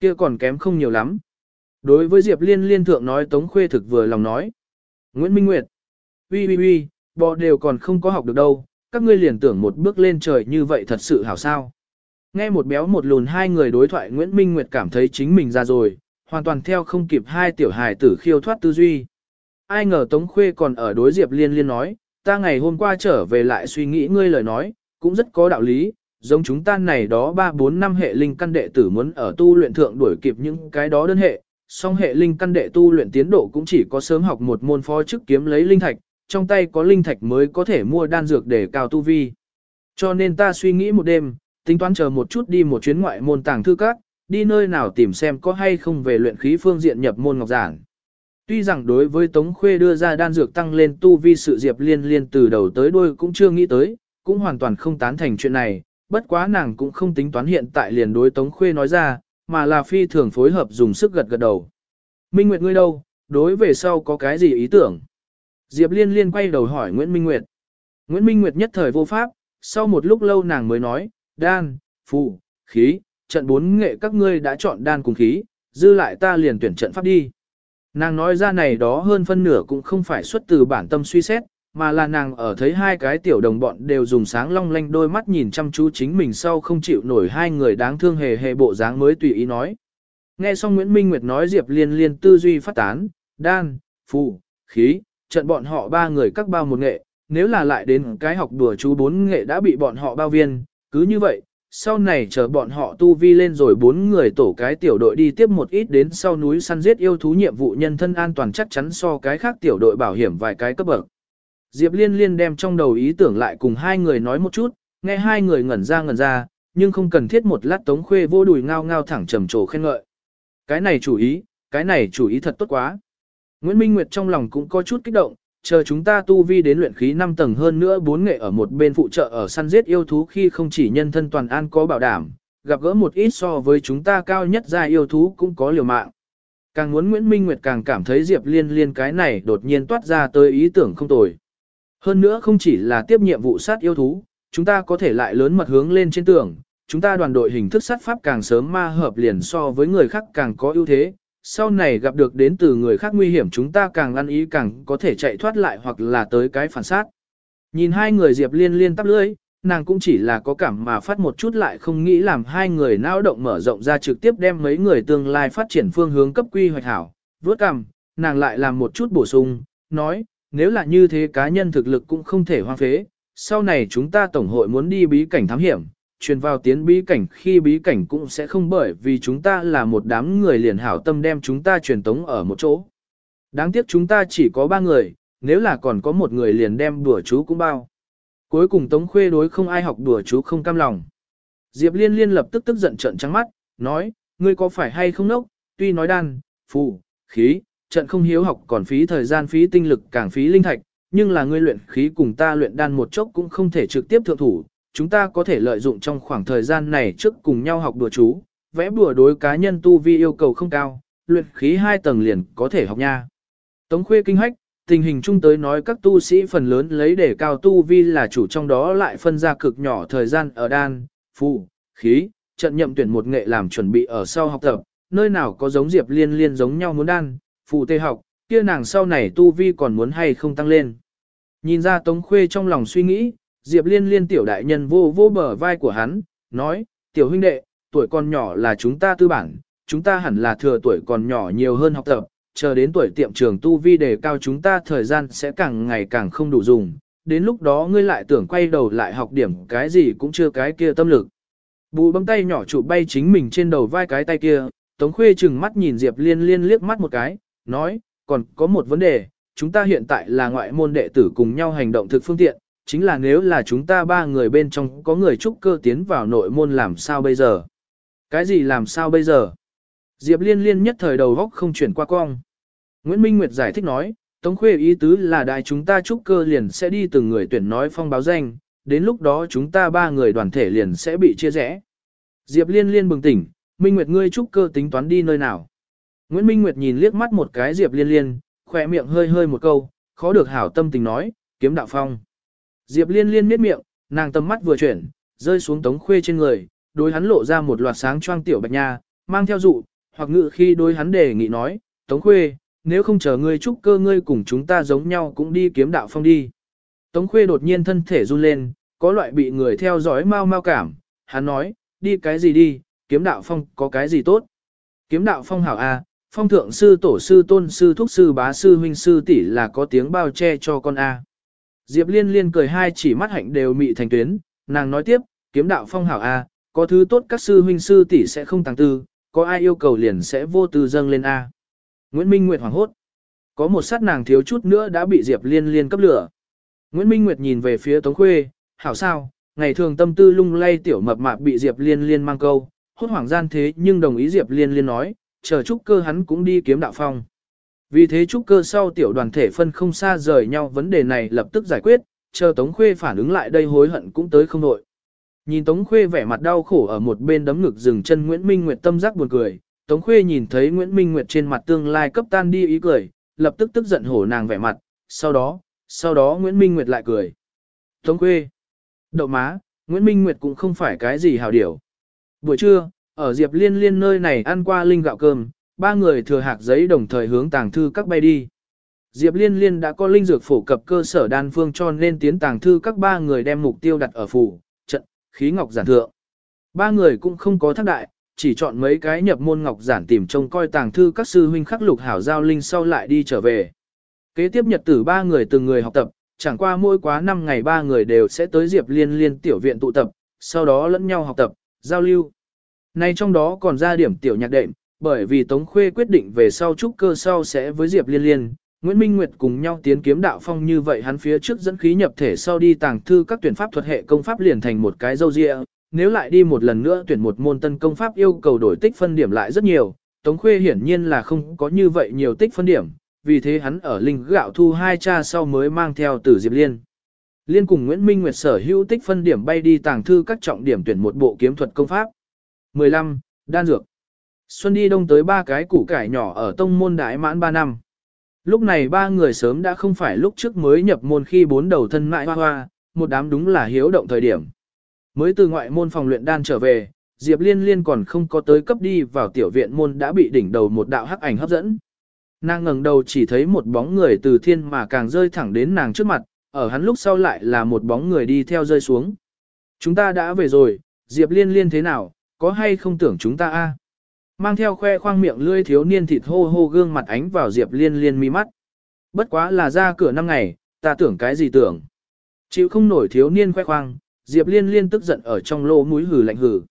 kia còn kém không nhiều lắm. Đối với Diệp Liên Liên thượng nói Tống Khuê thực vừa lòng nói. Nguyễn Minh Nguyệt, uy uy uy, bò đều còn không có học được đâu, các ngươi liền tưởng một bước lên trời như vậy thật sự hảo sao. Nghe một béo một lùn hai người đối thoại Nguyễn Minh Nguyệt cảm thấy chính mình ra rồi, hoàn toàn theo không kịp hai tiểu hài tử khiêu thoát tư duy. Ai ngờ Tống Khuê còn ở đối Diệp Liên Liên nói, ta ngày hôm qua trở về lại suy nghĩ ngươi lời nói, cũng rất có đạo lý, giống chúng ta này đó 3-4 năm hệ linh căn đệ tử muốn ở tu luyện thượng đuổi kịp những cái đó đơn hệ, song hệ linh căn đệ tu luyện tiến độ cũng chỉ có sớm học một môn phó chức kiếm lấy linh thạch, trong tay có linh thạch mới có thể mua đan dược để cao tu vi. Cho nên ta suy nghĩ một đêm, tính toán chờ một chút đi một chuyến ngoại môn tàng thư các, đi nơi nào tìm xem có hay không về luyện khí phương diện nhập môn ngọc giản. Tuy rằng đối với Tống Khuê đưa ra đan dược tăng lên tu vi sự diệp liên liên từ đầu tới đuôi cũng chưa nghĩ tới, cũng hoàn toàn không tán thành chuyện này, bất quá nàng cũng không tính toán hiện tại liền đối Tống Khuê nói ra, mà là phi thường phối hợp dùng sức gật gật đầu. Minh Nguyệt ngươi đâu, đối về sau có cái gì ý tưởng? Diệp Liên Liên quay đầu hỏi Nguyễn Minh Nguyệt. Nguyễn Minh Nguyệt nhất thời vô pháp, sau một lúc lâu nàng mới nói, đan, phù, khí, trận bốn nghệ các ngươi đã chọn đan cùng khí, dư lại ta liền tuyển trận pháp đi. Nàng nói ra này đó hơn phân nửa cũng không phải xuất từ bản tâm suy xét, mà là nàng ở thấy hai cái tiểu đồng bọn đều dùng sáng long lanh đôi mắt nhìn chăm chú chính mình sau không chịu nổi hai người đáng thương hề hề bộ dáng mới tùy ý nói. Nghe xong Nguyễn Minh Nguyệt nói Diệp Liên liên tư duy phát tán, đan, phù, khí, trận bọn họ ba người các bao một nghệ, nếu là lại đến cái học đùa chú bốn nghệ đã bị bọn họ bao viên, cứ như vậy, sau này chờ bọn họ tu vi lên rồi bốn người tổ cái tiểu đội đi tiếp một ít đến sau núi săn giết yêu thú nhiệm vụ nhân thân an toàn chắc chắn so cái khác tiểu đội bảo hiểm vài cái cấp bậc. Diệp Liên Liên đem trong đầu ý tưởng lại cùng hai người nói một chút, nghe hai người ngẩn ra ngẩn ra, nhưng không cần thiết một lát tống khuê vô đùi ngao ngao thẳng trầm trồ khen ngợi. Cái này chủ ý, cái này chủ ý thật tốt quá. Nguyễn Minh Nguyệt trong lòng cũng có chút kích động, chờ chúng ta tu vi đến luyện khí 5 tầng hơn nữa bốn nghệ ở một bên phụ trợ ở săn giết yêu thú khi không chỉ nhân thân toàn an có bảo đảm, gặp gỡ một ít so với chúng ta cao nhất ra yêu thú cũng có liều mạng. Càng muốn Nguyễn Minh Nguyệt càng cảm thấy Diệp Liên Liên cái này đột nhiên toát ra tới ý tưởng không tồi. Hơn nữa không chỉ là tiếp nhiệm vụ sát yêu thú, chúng ta có thể lại lớn mật hướng lên trên tường, chúng ta đoàn đội hình thức sát pháp càng sớm ma hợp liền so với người khác càng có ưu thế, sau này gặp được đến từ người khác nguy hiểm chúng ta càng ăn ý càng có thể chạy thoát lại hoặc là tới cái phản sát. Nhìn hai người Diệp Liên liên tắp lưỡi, nàng cũng chỉ là có cảm mà phát một chút lại không nghĩ làm hai người não động mở rộng ra trực tiếp đem mấy người tương lai phát triển phương hướng cấp quy hoạch hảo. Vốt cằm, nàng lại làm một chút bổ sung, nói, nếu là như thế cá nhân thực lực cũng không thể hoang phế, sau này chúng ta tổng hội muốn đi bí cảnh thám hiểm, truyền vào tiến bí cảnh khi bí cảnh cũng sẽ không bởi vì chúng ta là một đám người liền hảo tâm đem chúng ta truyền tống ở một chỗ. Đáng tiếc chúng ta chỉ có ba người, nếu là còn có một người liền đem đùa chú cũng bao. Cuối cùng Tống Khuê đối không ai học đùa chú không cam lòng. Diệp Liên Liên lập tức tức giận trận trắng mắt, nói, ngươi có phải hay không nốc, tuy nói đan, phù, khí, trận không hiếu học còn phí thời gian phí tinh lực càng phí linh thạch, nhưng là ngươi luyện khí cùng ta luyện đan một chốc cũng không thể trực tiếp thượng thủ, chúng ta có thể lợi dụng trong khoảng thời gian này trước cùng nhau học đùa chú, vẽ bùa đối cá nhân tu vi yêu cầu không cao, luyện khí hai tầng liền có thể học nha. Tống khuê kinh hách, tình hình chung tới nói các tu sĩ phần lớn lấy để cao tu vi là chủ trong đó lại phân ra cực nhỏ thời gian ở đan, phù, khí, trận nhậm tuyển một nghệ làm chuẩn bị ở sau học tập, nơi nào có giống diệp liên liên giống nhau muốn đan, phù tê học, kia nàng sau này tu vi còn muốn hay không tăng lên. Nhìn ra Tống Khuê trong lòng suy nghĩ, Diệp Liên liên tiểu đại nhân vô vô bờ vai của hắn, nói, tiểu huynh đệ, tuổi còn nhỏ là chúng ta tư bản, chúng ta hẳn là thừa tuổi còn nhỏ nhiều hơn học tập, chờ đến tuổi tiệm trường tu vi đề cao chúng ta thời gian sẽ càng ngày càng không đủ dùng, đến lúc đó ngươi lại tưởng quay đầu lại học điểm cái gì cũng chưa cái kia tâm lực. Bù bấm tay nhỏ trụ bay chính mình trên đầu vai cái tay kia, Tống Khuê chừng mắt nhìn Diệp Liên liên liếc mắt một cái, nói, còn có một vấn đề, chúng ta hiện tại là ngoại môn đệ tử cùng nhau hành động thực phương tiện, chính là nếu là chúng ta ba người bên trong có người trúc cơ tiến vào nội môn làm sao bây giờ? Cái gì làm sao bây giờ? Diệp liên liên nhất thời đầu góc không chuyển qua cong. Nguyễn Minh Nguyệt giải thích nói, Tống Khuê ý tứ là đại chúng ta trúc cơ liền sẽ đi từng người tuyển nói phong báo danh, đến lúc đó chúng ta ba người đoàn thể liền sẽ bị chia rẽ. Diệp Liên Liên bừng tỉnh, Minh Nguyệt ngươi trúc cơ tính toán đi nơi nào. Nguyễn Minh Nguyệt nhìn liếc mắt một cái Diệp Liên Liên, khỏe miệng hơi hơi một câu, khó được hảo tâm tình nói, kiếm đạo phong. Diệp Liên Liên miết miệng, nàng tầm mắt vừa chuyển, rơi xuống tống khuê trên người, đối hắn lộ ra một loạt sáng choang tiểu bạch nha, mang theo dụ, hoặc ngự khi đối hắn đề nghị nói, tống khuê, nếu không chờ ngươi trúc cơ ngươi cùng chúng ta giống nhau cũng đi kiếm đạo phong đi. Tống khuê đột nhiên thân thể run lên, có loại bị người theo dõi mau mau cảm, hắn nói, đi cái gì đi, kiếm đạo phong có cái gì tốt. Kiếm đạo phong hảo A, phong thượng sư tổ sư tôn sư thúc sư bá sư huynh sư tỷ là có tiếng bao che cho con A. Diệp liên liên cười hai chỉ mắt hạnh đều mị thành tuyến, nàng nói tiếp, kiếm đạo phong hảo A, có thứ tốt các sư huynh sư tỷ sẽ không tăng tư, có ai yêu cầu liền sẽ vô tư dâng lên A. Nguyễn Minh Nguyệt hoảng hốt. Có một sát nàng thiếu chút nữa đã bị Diệp liên liên cấp lửa. Nguyễn Minh Nguyệt nhìn về phía Tống Khuê, hảo sao, ngày thường tâm tư lung lay tiểu mập mạp bị Diệp liên liên mang câu, hốt hoảng gian thế nhưng đồng ý Diệp liên liên nói, chờ chút cơ hắn cũng đi kiếm đạo phong. Vì thế trúc cơ sau tiểu đoàn thể phân không xa rời nhau vấn đề này lập tức giải quyết, chờ Tống Khuê phản ứng lại đây hối hận cũng tới không đội. Nhìn Tống Khuê vẻ mặt đau khổ ở một bên đấm ngực dừng chân Nguyễn Minh Nguyệt tâm giác buồn cười, Tống Khuê nhìn thấy Nguyễn Minh Nguyệt trên mặt tương lai cấp tan đi ý cười, lập tức tức giận hổ nàng vẻ mặt, sau đó, sau đó Nguyễn Minh Nguyệt lại cười. Tống Khuê, đậu má, Nguyễn Minh Nguyệt cũng không phải cái gì hào điểu. Buổi trưa, ở Diệp Liên Liên nơi này ăn qua linh gạo cơm, ba người thừa hạc giấy đồng thời hướng tàng thư các bay đi. Diệp Liên Liên đã có linh dược phổ cập cơ sở đan phương cho nên tiến tàng thư các ba người đem mục tiêu đặt ở phủ, trận, khí ngọc giản thượng. Ba người cũng không có thác đại, chỉ chọn mấy cái nhập môn ngọc giản tìm trông coi tàng thư các sư huynh khắc lục hảo giao linh sau lại đi trở về. Kế tiếp nhật tử ba người từng người học tập, chẳng qua mỗi quá 5 ngày ba người đều sẽ tới Diệp Liên Liên tiểu viện tụ tập, sau đó lẫn nhau học tập, giao lưu. Nay trong đó còn ra điểm tiểu nhạc đệm, bởi vì Tống Khuê quyết định về sau trúc cơ sau sẽ với Diệp Liên Liên, Nguyễn Minh Nguyệt cùng nhau tiến kiếm đạo phong như vậy hắn phía trước dẫn khí nhập thể sau đi tàng thư các tuyển pháp thuật hệ công pháp liền thành một cái dâu dịa, nếu lại đi một lần nữa tuyển một môn tân công pháp yêu cầu đổi tích phân điểm lại rất nhiều, Tống Khuê hiển nhiên là không có như vậy nhiều tích phân điểm, vì thế hắn ở linh gạo thu hai cha sau mới mang theo từ Diệp Liên. Liên cùng Nguyễn Minh Nguyệt sở hữu tích phân điểm bay đi tàng thư các trọng điểm tuyển một bộ kiếm thuật công pháp. 15. Đan dược. Xuân đi đông tới ba cái củ cải nhỏ ở tông môn đại mãn 3 năm. Lúc này ba người sớm đã không phải lúc trước mới nhập môn khi bốn đầu thân mại hoa hoa, một đám đúng là hiếu động thời điểm. Mới từ ngoại môn phòng luyện đan trở về, Diệp Liên Liên còn không có tới cấp đi vào tiểu viện môn đã bị đỉnh đầu một đạo hắc ảnh hấp dẫn. Nàng ngẩng đầu chỉ thấy một bóng người từ thiên mà càng rơi thẳng đến nàng trước mặt, ở hắn lúc sau lại là một bóng người đi theo rơi xuống. Chúng ta đã về rồi, Diệp Liên Liên thế nào, có hay không tưởng chúng ta a? Mang theo khoe khoang miệng lươi thiếu niên thịt hô hô gương mặt ánh vào Diệp Liên Liên mi mắt. Bất quá là ra cửa năm ngày, ta tưởng cái gì tưởng. Chịu không nổi thiếu niên khoe khoang, Diệp Liên Liên tức giận ở trong lỗ mũi hừ lạnh hừ.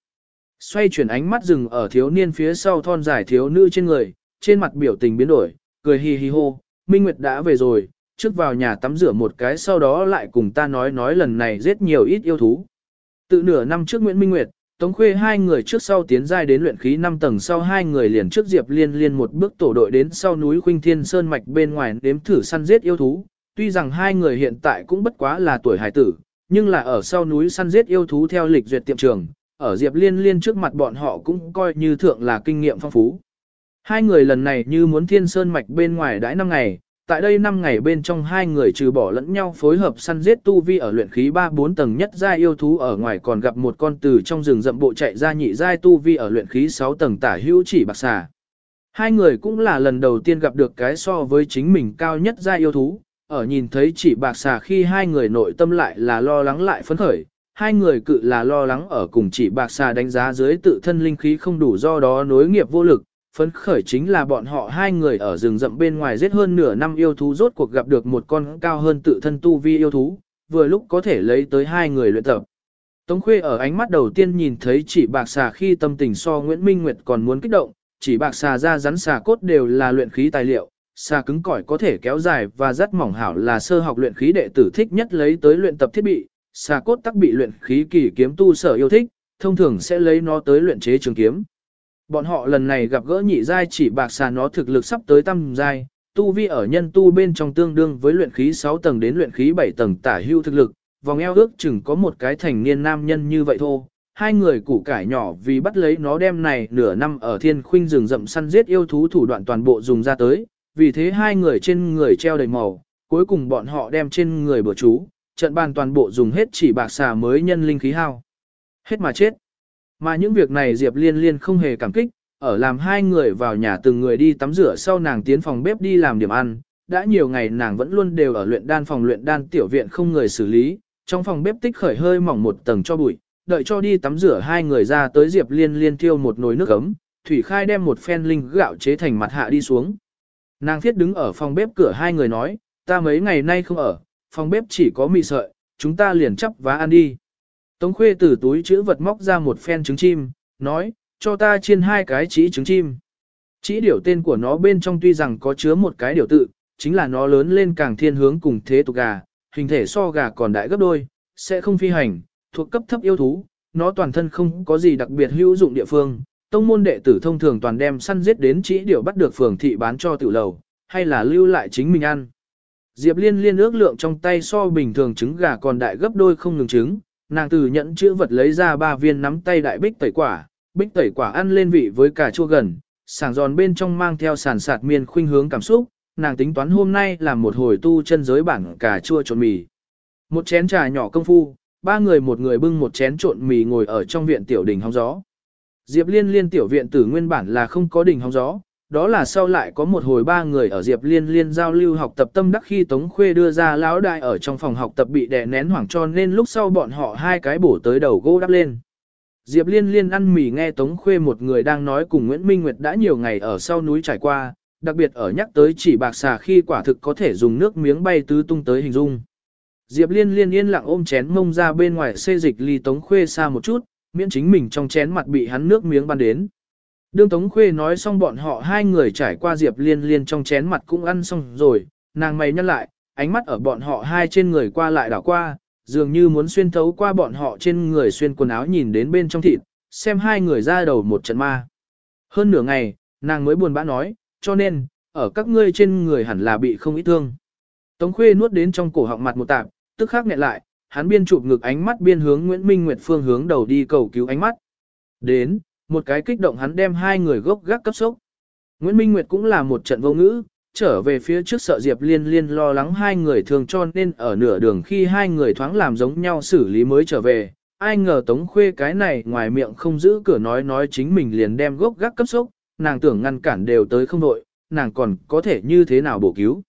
Xoay chuyển ánh mắt dừng ở thiếu niên phía sau thon dài thiếu nữ trên người, trên mặt biểu tình biến đổi, cười hi hi hô, Minh Nguyệt đã về rồi, trước vào nhà tắm rửa một cái sau đó lại cùng ta nói nói lần này giết nhiều ít yêu thú. Tự nửa năm trước Nguyễn Minh Nguyệt, Tống Khuê hai người trước sau tiến giai đến luyện khí 5 tầng sau hai người liền trước Diệp Liên Liên một bước tổ đội đến sau núi Khuynh Thiên Sơn mạch bên ngoài đếm thử săn giết yêu thú. Tuy rằng hai người hiện tại cũng bất quá là tuổi hải tử, nhưng là ở sau núi săn giết yêu thú theo lịch duyệt tiệm trường, ở Diệp Liên Liên trước mặt bọn họ cũng coi như thượng là kinh nghiệm phong phú. Hai người lần này như muốn Thiên Sơn mạch bên ngoài đãi năm ngày, Tại đây 5 ngày bên trong hai người trừ bỏ lẫn nhau phối hợp săn giết tu vi ở luyện khí 3-4 tầng nhất giai yêu thú ở ngoài còn gặp một con từ trong rừng rậm bộ chạy ra nhị giai tu vi ở luyện khí 6 tầng tả hữu chỉ bạc xà. Hai người cũng là lần đầu tiên gặp được cái so với chính mình cao nhất giai yêu thú, ở nhìn thấy chỉ bạc xà khi hai người nội tâm lại là lo lắng lại phấn khởi, hai người cự là lo lắng ở cùng chỉ bạc xà đánh giá dưới tự thân linh khí không đủ do đó nối nghiệp vô lực, phấn khởi chính là bọn họ hai người ở rừng rậm bên ngoài giết hơn nửa năm yêu thú rốt cuộc gặp được một con cao hơn tự thân tu vi yêu thú, vừa lúc có thể lấy tới hai người luyện tập. Tống Khuê ở ánh mắt đầu tiên nhìn thấy chỉ bạc xà khi tâm tình so Nguyễn Minh Nguyệt còn muốn kích động, chỉ bạc xà ra rắn xà cốt đều là luyện khí tài liệu, xà cứng cỏi có thể kéo dài và rất mỏng hảo là sơ học luyện khí đệ tử thích nhất lấy tới luyện tập thiết bị, xà cốt tắc bị luyện khí kỳ kiếm tu sở yêu thích, thông thường sẽ lấy nó tới luyện chế trường kiếm. Bọn họ lần này gặp gỡ nhị giai chỉ bạc xà nó thực lực sắp tới tam giai, tu vi ở nhân tu bên trong tương đương với luyện khí 6 tầng đến luyện khí 7 tầng tả hưu thực lực, vòng eo ước chừng có một cái thành niên nam nhân như vậy thôi. Hai người củ cải nhỏ vì bắt lấy nó đem này nửa năm ở thiên khuynh rừng rậm săn giết yêu thú thủ đoạn toàn bộ dùng ra tới, vì thế hai người trên người treo đầy màu, cuối cùng bọn họ đem trên người bữa chú, trận bàn toàn bộ dùng hết chỉ bạc xà mới nhân linh khí hao. Hết mà chết. Mà những việc này Diệp Liên Liên không hề cảm kích, ở làm hai người vào nhà từng người đi tắm rửa sau nàng tiến phòng bếp đi làm điểm ăn, đã nhiều ngày nàng vẫn luôn đều ở luyện đan phòng luyện đan tiểu viện không người xử lý, trong phòng bếp tích khởi hơi mỏng một tầng cho bụi, đợi cho đi tắm rửa hai người ra tới Diệp Liên Liên thiêu một nồi nước ấm, Thủy Khai đem một phen linh gạo chế thành mặt hạ đi xuống. Nàng thiết đứng ở phòng bếp cửa hai người nói, ta mấy ngày nay không ở, phòng bếp chỉ có mì sợi, chúng ta liền chấp vá ăn đi. Tống khuê từ túi chữ vật móc ra một phen trứng chim, nói, cho ta chiên hai cái chỉ trứng chim. Chỉ điểu tên của nó bên trong tuy rằng có chứa một cái điều tự, chính là nó lớn lên càng thiên hướng cùng thế tục gà, hình thể so gà còn đại gấp đôi, sẽ không phi hành, thuộc cấp thấp yêu thú, nó toàn thân không có gì đặc biệt hữu dụng địa phương. Tông môn đệ tử thông thường toàn đem săn giết đến chỉ điểu bắt được phường thị bán cho tiểu lầu, hay là lưu lại chính mình ăn. Diệp Liên liên ước lượng trong tay so bình thường trứng gà còn đại gấp đôi không ngừng trứng, nàng từ nhận chữ vật lấy ra ba viên nắm tay đại bích tẩy quả, bích tẩy quả ăn lên vị với cà chua gần, sàng giòn bên trong mang theo sàn sạt miên khuynh hướng cảm xúc, nàng tính toán hôm nay làm một hồi tu chân giới bảng cà chua trộn mì. Một chén trà nhỏ công phu, ba người một người bưng một chén trộn mì ngồi ở trong viện tiểu đình hóng gió. Diệp Liên Liên tiểu viện tử nguyên bản là không có đình hóng gió, đó là sau lại có một hồi ba người ở Diệp Liên Liên giao lưu học tập tâm đắc khi Tống Khuê đưa ra lão đại ở trong phòng học tập bị đè nén hoảng cho nên lúc sau bọn họ hai cái bổ tới đầu gỗ đắp lên. Diệp Liên Liên ăn mì nghe Tống Khuê một người đang nói cùng Nguyễn Minh Nguyệt đã nhiều ngày ở sau núi trải qua, đặc biệt ở nhắc tới chỉ bạc xà khi quả thực có thể dùng nước miếng bay tứ tung tới hình dung. Diệp Liên Liên yên lặng ôm chén mông ra bên ngoài xê dịch ly Tống Khuê xa một chút, miễn chính mình trong chén mặt bị hắn nước miếng ban đến. Đương Tống Khuê nói xong bọn họ hai người trải qua Diệp Liên Liên trong chén mặt cũng ăn xong rồi, nàng mày nhăn lại, ánh mắt ở bọn họ hai trên người qua lại đảo qua, dường như muốn xuyên thấu qua bọn họ trên người xuyên quần áo nhìn đến bên trong thịt, xem hai người ra đầu một trận ma. Hơn nửa ngày, nàng mới buồn bã nói, cho nên, ở các ngươi trên người hẳn là bị không ít thương. Tống Khuê nuốt đến trong cổ họng mặt một tạp, tức khắc nghẹn lại, hắn biên chụp ngực ánh mắt biên hướng Nguyễn Minh Nguyệt phương hướng đầu đi cầu cứu ánh mắt. Đến, một cái kích động hắn đem hai người gốc gác cấp sốc. Nguyễn Minh Nguyệt cũng là một trận vô ngữ, trở về phía trước sợ Diệp Liên Liên lo lắng hai người thường cho nên ở nửa đường khi hai người thoáng làm giống nhau xử lý mới trở về. Ai ngờ Tống Khuê cái này ngoài miệng không giữ cửa nói nói chính mình liền đem gốc gác cấp sốc, nàng tưởng ngăn cản đều tới không đội, nàng còn có thể như thế nào bổ cứu.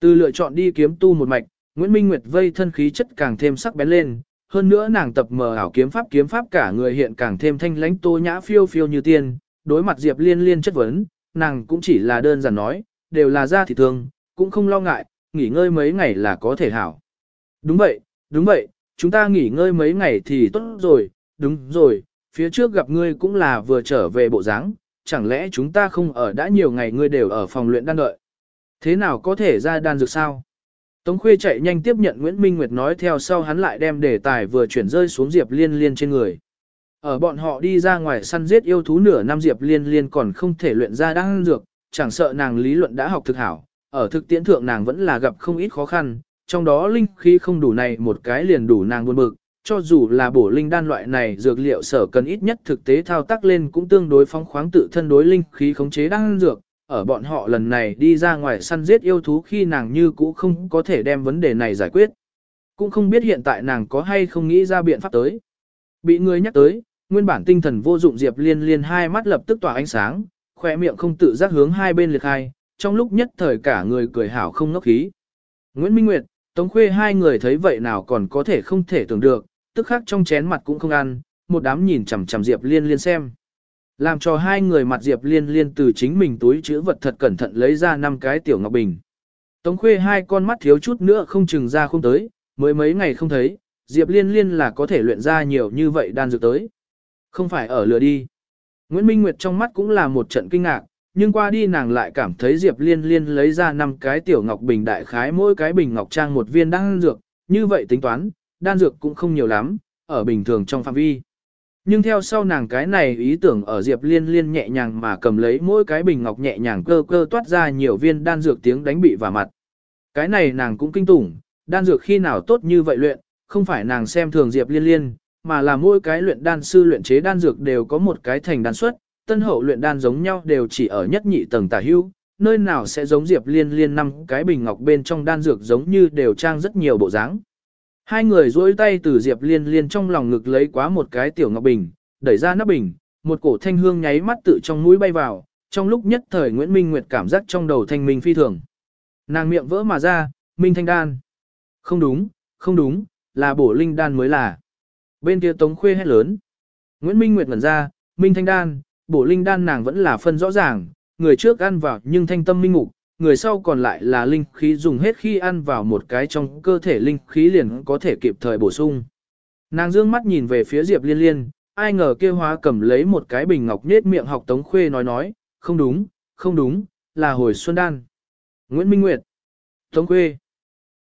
Từ lựa chọn đi kiếm tu một mạch, Nguyễn Minh Nguyệt vây thân khí chất càng thêm sắc bén lên, hơn nữa nàng tập mờ ảo kiếm pháp kiếm pháp cả người hiện càng thêm thanh lãnh tô nhã phiêu phiêu như tiên, đối mặt Diệp Liên Liên chất vấn, nàng cũng chỉ là đơn giản nói, đều là ra thì thương, cũng không lo ngại, nghỉ ngơi mấy ngày là có thể hảo. Đúng vậy, đúng vậy, chúng ta nghỉ ngơi mấy ngày thì tốt rồi, đúng rồi, phía trước gặp ngươi cũng là vừa trở về bộ dáng, chẳng lẽ chúng ta không ở đã nhiều ngày ngươi đều ở phòng luyện đan đợi. Thế nào có thể ra đan dược sao? Tống Khuê chạy nhanh tiếp nhận Nguyễn Minh Nguyệt nói theo sau hắn lại đem đề tài vừa chuyển rơi xuống Diệp Liên Liên trên người. Ở bọn họ đi ra ngoài săn giết yêu thú nửa năm Diệp Liên Liên còn không thể luyện ra đan dược, chẳng sợ nàng lý luận đã học thực hảo, ở thực tiễn thượng nàng vẫn là gặp không ít khó khăn, trong đó linh khí không đủ này một cái liền đủ nàng buồn bực, cho dù là bổ linh đan loại này dược liệu sở cần ít nhất thực tế thao tác lên cũng tương đối phóng khoáng tự thân đối linh khí khống chế đan dược, ở bọn họ lần này đi ra ngoài săn giết yêu thú khi nàng như cũ không có thể đem vấn đề này giải quyết. Cũng không biết hiện tại nàng có hay không nghĩ ra biện pháp tới. Bị người nhắc tới, nguyên bản tinh thần vô dụng Diệp Liên Liên hai mắt lập tức tỏa ánh sáng, khỏe miệng không tự giác hướng hai bên liệt hai, trong lúc nhất thời cả người cười hảo không ngốc khí. Nguyễn Minh Nguyệt, Tống Khuê hai người thấy vậy nào còn có thể không thể tưởng được, tức khắc trong chén mặt cũng không ăn, một đám nhìn chằm chằm Diệp Liên Liên xem. Làm cho hai người mặt Diệp Liên Liên từ chính mình túi chữ vật thật cẩn thận lấy ra năm cái tiểu ngọc bình. Tống Khuê hai con mắt thiếu chút nữa không chừng ra không tới, mới mấy ngày không thấy, Diệp Liên Liên là có thể luyện ra nhiều như vậy đan dược tới. Không phải ở lừa đi. Nguyễn Minh Nguyệt trong mắt cũng là một trận kinh ngạc, nhưng qua đi nàng lại cảm thấy Diệp Liên Liên lấy ra năm cái tiểu ngọc bình đại khái mỗi cái bình ngọc trang một viên đan dược, như vậy tính toán, đan dược cũng không nhiều lắm, ở bình thường trong phạm vi. Nhưng theo sau nàng cái này ý tưởng ở Diệp Liên Liên nhẹ nhàng mà cầm lấy mỗi cái bình ngọc nhẹ nhàng cơ cơ toát ra nhiều viên đan dược tiếng đánh bị vào mặt. Cái này nàng cũng kinh tủng, đan dược khi nào tốt như vậy luyện, không phải nàng xem thường Diệp Liên Liên, mà là mỗi cái luyện đan sư luyện chế đan dược đều có một cái thành đan suất, tân hậu luyện đan giống nhau đều chỉ ở nhất nhị tầng tả hưu, nơi nào sẽ giống Diệp Liên Liên năm cái bình ngọc bên trong đan dược giống như đều trang rất nhiều bộ dáng. Hai người duỗi tay từ Diệp Liên Liên trong lòng ngực lấy quá một cái tiểu ngọc bình, đẩy ra nắp bình, một cổ thanh hương nháy mắt tự trong mũi bay vào, trong lúc nhất thời Nguyễn Minh Nguyệt cảm giác trong đầu thanh minh phi thường. Nàng miệng vỡ mà ra, Minh Thanh Đan. Không đúng, không đúng, là bổ linh đan mới là. Bên kia Tống Khuê hét lớn. Nguyễn Minh Nguyệt ngẩn ra, Minh Thanh Đan, bổ linh đan nàng vẫn là phân rõ ràng, người trước ăn vào nhưng thanh tâm minh ngục, người sau còn lại là linh khí dùng hết khi ăn vào một cái trong cơ thể linh khí liền có thể kịp thời bổ sung. Nàng dương mắt nhìn về phía Diệp Liên Liên, ai ngờ kia hóa cầm lấy một cái bình ngọc nết miệng học Tống Khuê nói nói, không đúng, không đúng, là hồi xuân đan. Nguyễn Minh Nguyệt. Tống Khuê.